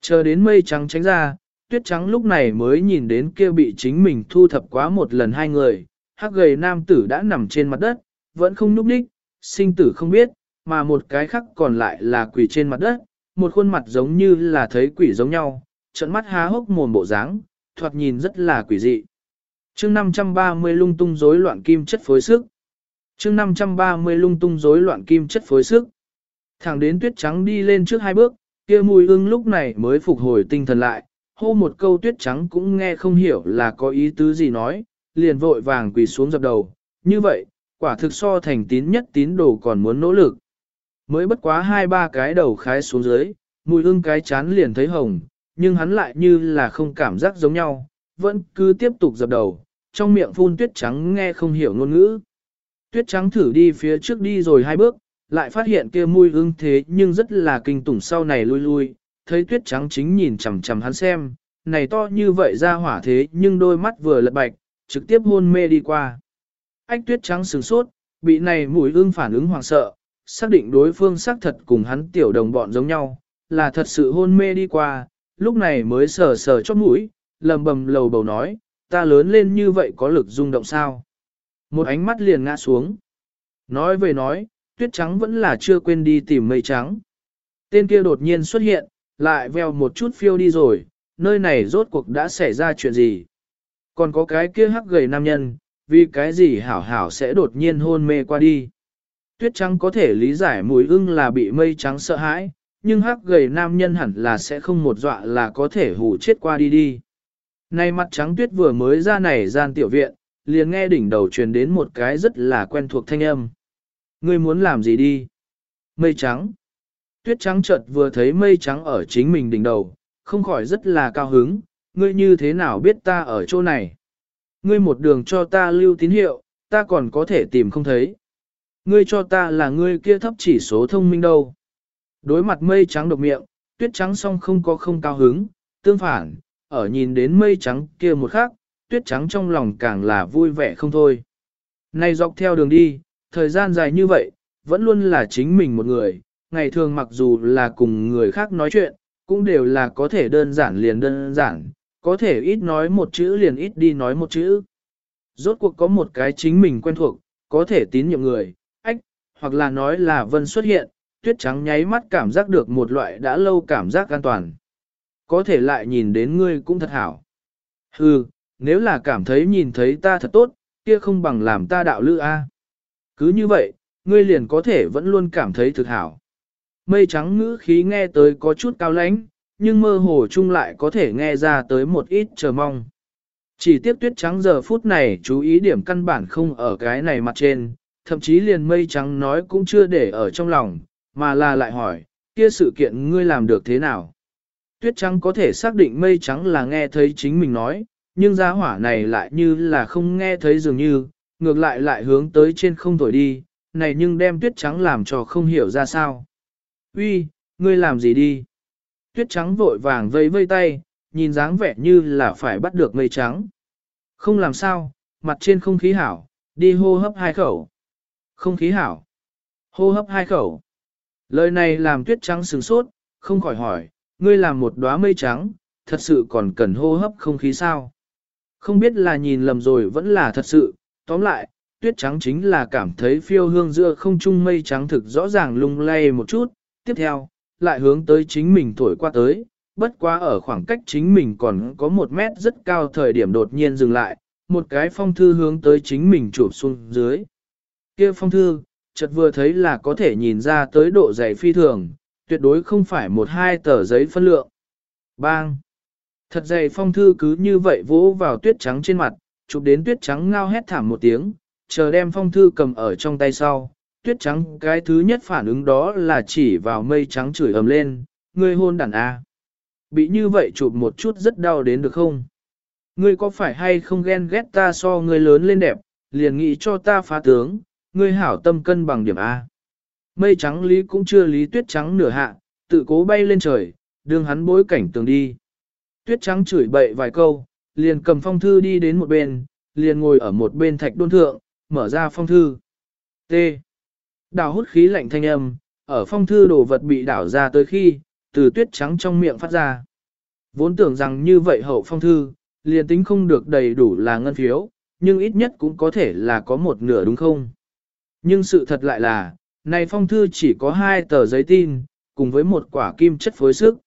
Chờ đến mây trắng tránh ra, tuyết trắng lúc này mới nhìn đến kia bị chính mình thu thập quá một lần hai người, hắc gầy nam tử đã nằm trên mặt đất, vẫn không núp đích, sinh tử không biết, mà một cái khác còn lại là quỳ trên mặt đất, một khuôn mặt giống như là thấy quỷ giống nhau, trận mắt há hốc mồm bộ dáng, thoạt nhìn rất là quỷ dị. chương 530 lung tung rối loạn kim chất phối sức. chương 530 lung tung rối loạn kim chất phối sức. Thẳng đến tuyết trắng đi lên trước hai bước, kia mùi ưng lúc này mới phục hồi tinh thần lại, hô một câu tuyết trắng cũng nghe không hiểu là có ý tứ gì nói, liền vội vàng quỳ xuống dập đầu. Như vậy, quả thực so thành tín nhất tín đồ còn muốn nỗ lực. Mới bất quá hai ba cái đầu khái xuống dưới, mùi hương cái chán liền thấy hồng, nhưng hắn lại như là không cảm giác giống nhau, vẫn cứ tiếp tục dập đầu, trong miệng phun tuyết trắng nghe không hiểu ngôn ngữ. Tuyết trắng thử đi phía trước đi rồi hai bước, lại phát hiện kia mùi hương thế nhưng rất là kinh tủng sau này lui lui, thấy tuyết trắng chính nhìn chằm chằm hắn xem, này to như vậy ra hỏa thế nhưng đôi mắt vừa lật bạch, trực tiếp hôn mê đi qua. Ách tuyết trắng sửng sốt, bị này mùi hương phản ứng hoàng sợ, xác định đối phương xác thật cùng hắn tiểu đồng bọn giống nhau, là thật sự hôn mê đi qua, lúc này mới sờ sờ chót mũi, lầm bầm lầu bầu nói, ta lớn lên như vậy có lực rung động sao. Một ánh mắt liền ngã xuống. Nói về nói, tuyết trắng vẫn là chưa quên đi tìm mây trắng. Tên kia đột nhiên xuất hiện, lại veo một chút phiêu đi rồi, nơi này rốt cuộc đã xảy ra chuyện gì. Còn có cái kia hắc gầy nam nhân, vì cái gì hảo hảo sẽ đột nhiên hôn mê qua đi. Tuyết trắng có thể lý giải mùi ưng là bị mây trắng sợ hãi, nhưng hắc gầy nam nhân hẳn là sẽ không một dọa là có thể hù chết qua đi đi. Này mặt trắng tuyết vừa mới ra này gian tiểu viện, liền nghe đỉnh đầu truyền đến một cái rất là quen thuộc thanh âm. Ngươi muốn làm gì đi? Mây trắng. Tuyết trắng chợt vừa thấy mây trắng ở chính mình đỉnh đầu, không khỏi rất là cao hứng, ngươi như thế nào biết ta ở chỗ này? Ngươi một đường cho ta lưu tín hiệu, ta còn có thể tìm không thấy ngươi cho ta là ngươi kia thấp chỉ số thông minh đâu. Đối mặt mây trắng độc miệng, tuyết trắng song không có không cao hứng, tương phản, ở nhìn đến mây trắng kia một khắc, tuyết trắng trong lòng càng là vui vẻ không thôi. Này dọc theo đường đi, thời gian dài như vậy, vẫn luôn là chính mình một người, ngày thường mặc dù là cùng người khác nói chuyện, cũng đều là có thể đơn giản liền đơn giản, có thể ít nói một chữ liền ít đi nói một chữ. Rốt cuộc có một cái chính mình quen thuộc, có thể tín nhiệm người, hoặc là nói là vân xuất hiện, tuyết trắng nháy mắt cảm giác được một loại đã lâu cảm giác an toàn. Có thể lại nhìn đến ngươi cũng thật hảo. Hừ, nếu là cảm thấy nhìn thấy ta thật tốt, kia không bằng làm ta đạo lữ A. Cứ như vậy, ngươi liền có thể vẫn luôn cảm thấy thực hảo. Mây trắng ngữ khí nghe tới có chút cao lãnh, nhưng mơ hồ chung lại có thể nghe ra tới một ít chờ mong. Chỉ tiếc tuyết trắng giờ phút này chú ý điểm căn bản không ở cái này mặt trên, thậm chí liền mây trắng nói cũng chưa để ở trong lòng, mà là lại hỏi, kia sự kiện ngươi làm được thế nào? Tuyết trắng có thể xác định mây trắng là nghe thấy chính mình nói, nhưng giá hỏa này lại như là không nghe thấy dường như, ngược lại lại hướng tới trên không thổi đi, này nhưng đem tuyết trắng làm cho không hiểu ra sao. Uy, ngươi làm gì đi? Tuyết trắng vội vàng vây vây tay, nhìn dáng vẻ như là phải bắt được mây trắng. Không làm sao, mặt trên không khí hảo, đi hô hấp hai khẩu. Không khí hảo. Hô hấp hai khẩu. Lời này làm tuyết trắng sừng sốt, không khỏi hỏi, ngươi làm một đóa mây trắng, thật sự còn cần hô hấp không khí sao? Không biết là nhìn lầm rồi vẫn là thật sự, tóm lại, tuyết trắng chính là cảm thấy phiêu hương giữa không trung mây trắng thực rõ ràng lung lay một chút, tiếp theo, lại hướng tới chính mình thổi qua tới, bất quá ở khoảng cách chính mình còn có một mét rất cao thời điểm đột nhiên dừng lại, một cái phong thư hướng tới chính mình chụp xuống dưới kia phong thư, chợt vừa thấy là có thể nhìn ra tới độ dày phi thường, tuyệt đối không phải một hai tờ giấy phân lượng. Bang! Thật dày phong thư cứ như vậy vỗ vào tuyết trắng trên mặt, chụp đến tuyết trắng ngao hét thảm một tiếng, chờ đem phong thư cầm ở trong tay sau. Tuyết trắng cái thứ nhất phản ứng đó là chỉ vào mây trắng chửi ầm lên, ngươi hôn đàn A. Bị như vậy chụp một chút rất đau đến được không? Ngươi có phải hay không ghen ghét ta so ngươi lớn lên đẹp, liền nghĩ cho ta phá tướng, ngươi hảo tâm cân bằng điểm A. Mây trắng lý cũng chưa lý tuyết trắng nửa hạ, tự cố bay lên trời, Đường hắn bối cảnh tường đi. Tuyết trắng chửi bậy vài câu, liền cầm phong thư đi đến một bên, liền ngồi ở một bên thạch đôn thượng, mở ra phong thư. T. Đào hút khí lạnh thanh âm, ở phong thư đồ vật bị đảo ra tới khi, từ tuyết trắng trong miệng phát ra. Vốn tưởng rằng như vậy hậu phong thư, liền tính không được đầy đủ là ngân phiếu, nhưng ít nhất cũng có thể là có một nửa đúng không? Nhưng sự thật lại là, này phong thư chỉ có hai tờ giấy tin, cùng với một quả kim chất phối sức.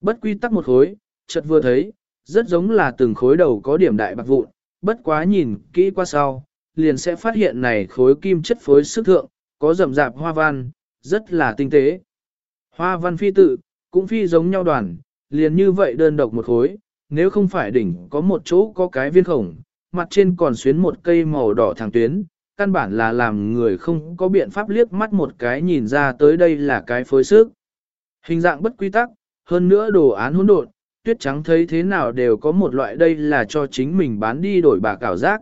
Bất quy tắc một khối, chợt vừa thấy, rất giống là từng khối đầu có điểm đại bạc vụn, bất quá nhìn kỹ qua sau, liền sẽ phát hiện này khối kim chất phối sức thượng, có rậm rạp hoa văn, rất là tinh tế. Hoa văn phi tự, cũng phi giống nhau đoàn, liền như vậy đơn độc một khối, nếu không phải đỉnh có một chỗ có cái viên khổng, mặt trên còn xuyến một cây màu đỏ thẳng tuyến, căn bản là làm người không có biện pháp liếc mắt một cái nhìn ra tới đây là cái phối sức. Hình dạng bất quy tắc, hơn nữa đồ án hỗn độn, tuyết trắng thấy thế nào đều có một loại đây là cho chính mình bán đi đổi bạc ảo giác.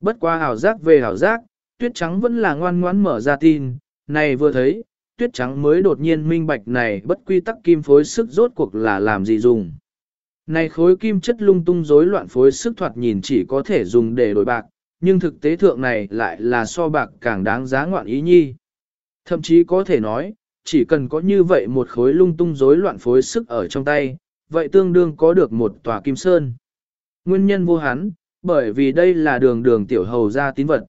Bất qua ảo giác về ảo giác, tuyết trắng vẫn là ngoan ngoãn mở ra tin, này vừa thấy, tuyết trắng mới đột nhiên minh bạch này bất quy tắc kim phối sức rốt cuộc là làm gì dùng. Này khối kim chất lung tung rối loạn phối sức thoạt nhìn chỉ có thể dùng để đổi bạc, nhưng thực tế thượng này lại là so bạc càng đáng giá ngoạn ý nhi. Thậm chí có thể nói, chỉ cần có như vậy một khối lung tung rối loạn phối sức ở trong tay, vậy tương đương có được một tòa kim sơn. Nguyên nhân vô hắn, bởi vì đây là đường đường tiểu hầu ra tín vật.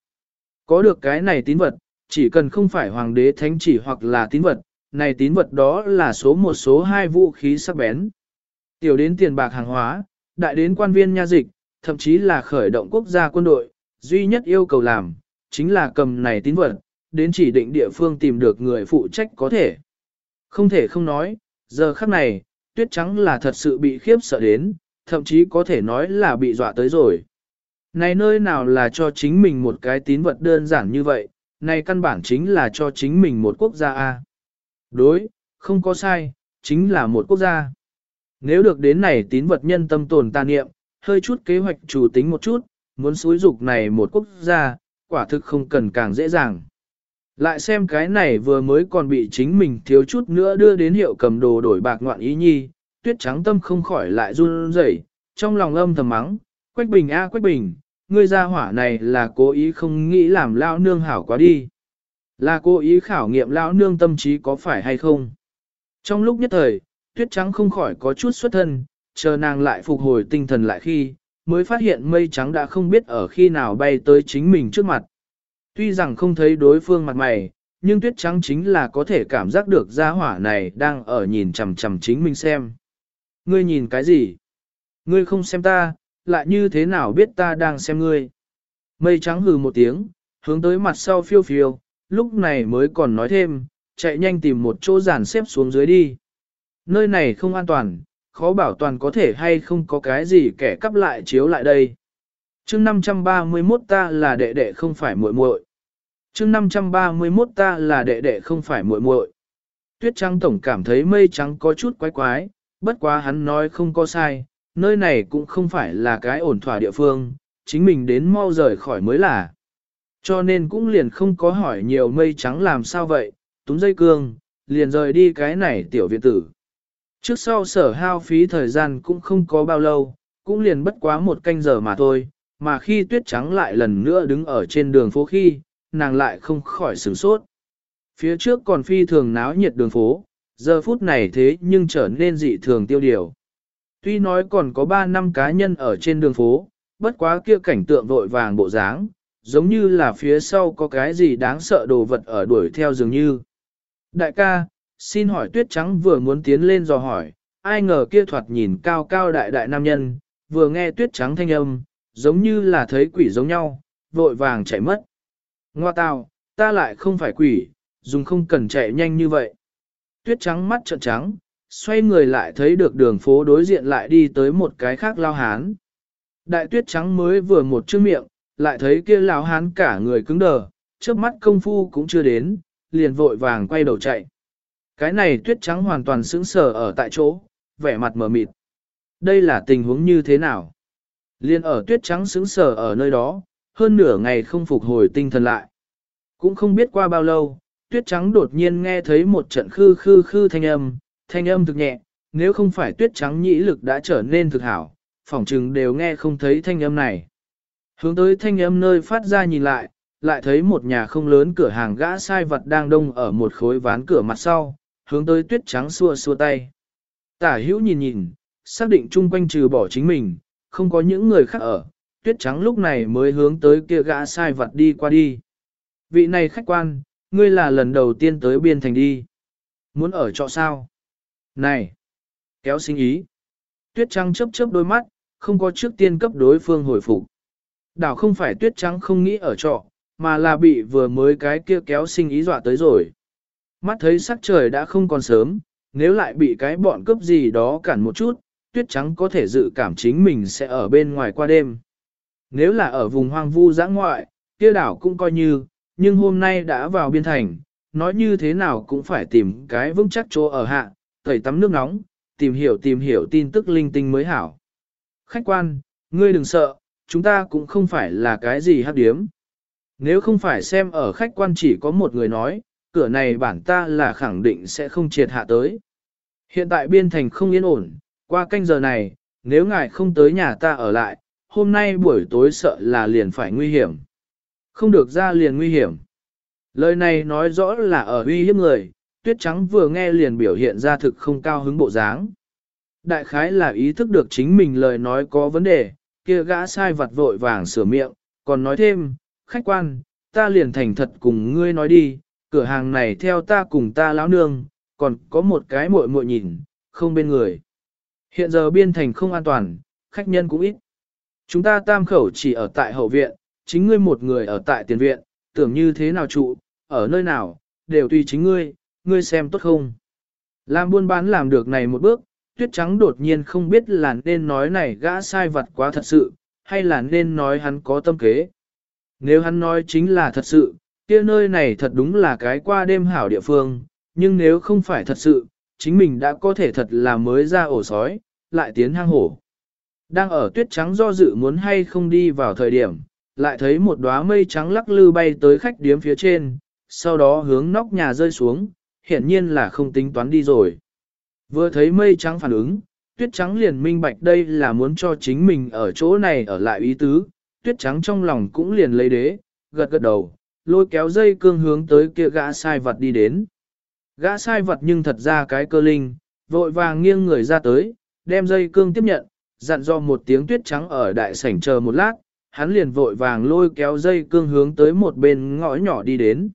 Có được cái này tín vật, chỉ cần không phải hoàng đế thánh chỉ hoặc là tín vật, này tín vật đó là số một số hai vũ khí sắc bén. Tiểu đến tiền bạc hàng hóa, đại đến quan viên nha dịch, thậm chí là khởi động quốc gia quân đội, duy nhất yêu cầu làm, chính là cầm này tín vật, đến chỉ định địa phương tìm được người phụ trách có thể. Không thể không nói, giờ khắc này, tuyết trắng là thật sự bị khiếp sợ đến, thậm chí có thể nói là bị dọa tới rồi. Này nơi nào là cho chính mình một cái tín vật đơn giản như vậy, này căn bản chính là cho chính mình một quốc gia A. Đối, không có sai, chính là một quốc gia. Nếu được đến này tín vật nhân tâm tồn tà niệm, hơi chút kế hoạch chủ tính một chút, muốn xúi dục này một quốc gia, quả thực không cần càng dễ dàng. Lại xem cái này vừa mới còn bị chính mình thiếu chút nữa đưa đến hiệu cầm đồ đổi bạc ngoạn ý nhi, tuyết trắng tâm không khỏi lại run rẩy, trong lòng âm thầm mắng, Quách Bình a Quách Bình, ngươi ra hỏa này là cố ý không nghĩ làm lao nương hảo quá đi. Là cố ý khảo nghiệm lão nương tâm trí có phải hay không. Trong lúc nhất thời, tuyết trắng không khỏi có chút xuất thân, chờ nàng lại phục hồi tinh thần lại khi, mới phát hiện mây trắng đã không biết ở khi nào bay tới chính mình trước mặt. Tuy rằng không thấy đối phương mặt mày, nhưng tuyết trắng chính là có thể cảm giác được gia hỏa này đang ở nhìn chằm chằm chính mình xem. Ngươi nhìn cái gì? Ngươi không xem ta, lại như thế nào biết ta đang xem ngươi? Mây trắng hừ một tiếng, hướng tới mặt sau phiêu phiêu, lúc này mới còn nói thêm, chạy nhanh tìm một chỗ giàn xếp xuống dưới đi. Nơi này không an toàn, khó bảo toàn có thể hay không có cái gì kẻ cắp lại chiếu lại đây. chương 531 ta là đệ đệ không phải muội muội chương 531 ta là đệ đệ không phải muội muội Tuyết trắng tổng cảm thấy mây trắng có chút quái quái, bất quá hắn nói không có sai, nơi này cũng không phải là cái ổn thỏa địa phương, chính mình đến mau rời khỏi mới là. Cho nên cũng liền không có hỏi nhiều mây trắng làm sao vậy, túm dây cương, liền rời đi cái này tiểu viện tử. Trước sau sở hao phí thời gian cũng không có bao lâu, cũng liền bất quá một canh giờ mà thôi, mà khi tuyết trắng lại lần nữa đứng ở trên đường phố khi, nàng lại không khỏi sửng sốt. Phía trước còn phi thường náo nhiệt đường phố, giờ phút này thế nhưng trở nên dị thường tiêu điều. Tuy nói còn có 3 năm cá nhân ở trên đường phố, bất quá kia cảnh tượng vội vàng bộ dáng, giống như là phía sau có cái gì đáng sợ đồ vật ở đuổi theo dường như. Đại ca, xin hỏi tuyết trắng vừa muốn tiến lên dò hỏi, ai ngờ kia thoạt nhìn cao cao đại đại nam nhân, vừa nghe tuyết trắng thanh âm, giống như là thấy quỷ giống nhau, vội vàng chạy mất. Ngoa tào, ta lại không phải quỷ, dùng không cần chạy nhanh như vậy. Tuyết trắng mắt trợn trắng, xoay người lại thấy được đường phố đối diện lại đi tới một cái khác lao hán. Đại tuyết trắng mới vừa một chữ miệng, lại thấy kia lao hán cả người cứng đờ, trước mắt công phu cũng chưa đến, liền vội vàng quay đầu chạy. Cái này tuyết trắng hoàn toàn sững sờ ở tại chỗ, vẻ mặt mờ mịt. Đây là tình huống như thế nào? Liên ở tuyết trắng sững sờ ở nơi đó, hơn nửa ngày không phục hồi tinh thần lại. Cũng không biết qua bao lâu, tuyết trắng đột nhiên nghe thấy một trận khư khư khư thanh âm, thanh âm thực nhẹ, nếu không phải tuyết trắng nhĩ lực đã trở nên thực hảo, phỏng chừng đều nghe không thấy thanh âm này. Hướng tới thanh âm nơi phát ra nhìn lại, lại thấy một nhà không lớn cửa hàng gã sai vật đang đông ở một khối ván cửa mặt sau, hướng tới tuyết trắng xua xua tay. Tả hữu nhìn nhìn, xác định chung quanh trừ bỏ chính mình, không có những người khác ở, tuyết trắng lúc này mới hướng tới kia gã sai vật đi qua đi. Vị này khách quan, ngươi là lần đầu tiên tới biên thành đi. Muốn ở trọ sao? Này! Kéo sinh ý. Tuyết trắng chớp chớp đôi mắt, không có trước tiên cấp đối phương hồi phục. Đảo không phải tuyết trắng không nghĩ ở trọ, mà là bị vừa mới cái kia kéo sinh ý dọa tới rồi. Mắt thấy sắc trời đã không còn sớm, nếu lại bị cái bọn cướp gì đó cản một chút, tuyết trắng có thể dự cảm chính mình sẽ ở bên ngoài qua đêm. Nếu là ở vùng hoang vu giã ngoại, kia đảo cũng coi như, nhưng hôm nay đã vào biên thành, nói như thế nào cũng phải tìm cái vững chắc chỗ ở hạ, tẩy tắm nước nóng, tìm hiểu tìm hiểu tin tức linh tinh mới hảo. Khách quan, ngươi đừng sợ, chúng ta cũng không phải là cái gì hấp điếm. Nếu không phải xem ở khách quan chỉ có một người nói, cửa này bản ta là khẳng định sẽ không triệt hạ tới. Hiện tại biên thành không yên ổn, qua canh giờ này, nếu ngài không tới nhà ta ở lại, hôm nay buổi tối sợ là liền phải nguy hiểm. Không được ra liền nguy hiểm. Lời này nói rõ là ở uy hiếp người, tuyết trắng vừa nghe liền biểu hiện ra thực không cao hứng bộ dáng. Đại khái là ý thức được chính mình lời nói có vấn đề, kia gã sai vặt vội vàng sửa miệng, còn nói thêm, khách quan, ta liền thành thật cùng ngươi nói đi, cửa hàng này theo ta cùng ta lão nương, còn có một cái muội muội nhìn, không bên người. Hiện giờ biên thành không an toàn, khách nhân cũng ít. Chúng ta tam khẩu chỉ ở tại hậu viện, chính ngươi một người ở tại tiền viện, tưởng như thế nào trụ, ở nơi nào, đều tùy chính ngươi, ngươi xem tốt không. Làm buôn bán làm được này một bước, tuyết trắng đột nhiên không biết là nên nói này gã sai vật quá thật sự, hay là nên nói hắn có tâm kế. Nếu hắn nói chính là thật sự, kia nơi này thật đúng là cái qua đêm hảo địa phương, nhưng nếu không phải thật sự, chính mình đã có thể thật là mới ra ổ sói, lại tiến hang hổ. Đang ở tuyết trắng do dự muốn hay không đi vào thời điểm, lại thấy một đóa mây trắng lắc lư bay tới khách điếm phía trên, sau đó hướng nóc nhà rơi xuống, hiển nhiên là không tính toán đi rồi. Vừa thấy mây trắng phản ứng, tuyết trắng liền minh bạch đây là muốn cho chính mình ở chỗ này ở lại ý tứ, tuyết trắng trong lòng cũng liền lấy đế, gật gật đầu, lôi kéo dây cương hướng tới kia gã sai vật đi đến. Gã sai vật nhưng thật ra cái cơ linh, vội vàng nghiêng người ra tới, đem dây cương tiếp nhận, dặn do một tiếng tuyết trắng ở đại sảnh chờ một lát, hắn liền vội vàng lôi kéo dây cương hướng tới một bên ngõ nhỏ đi đến.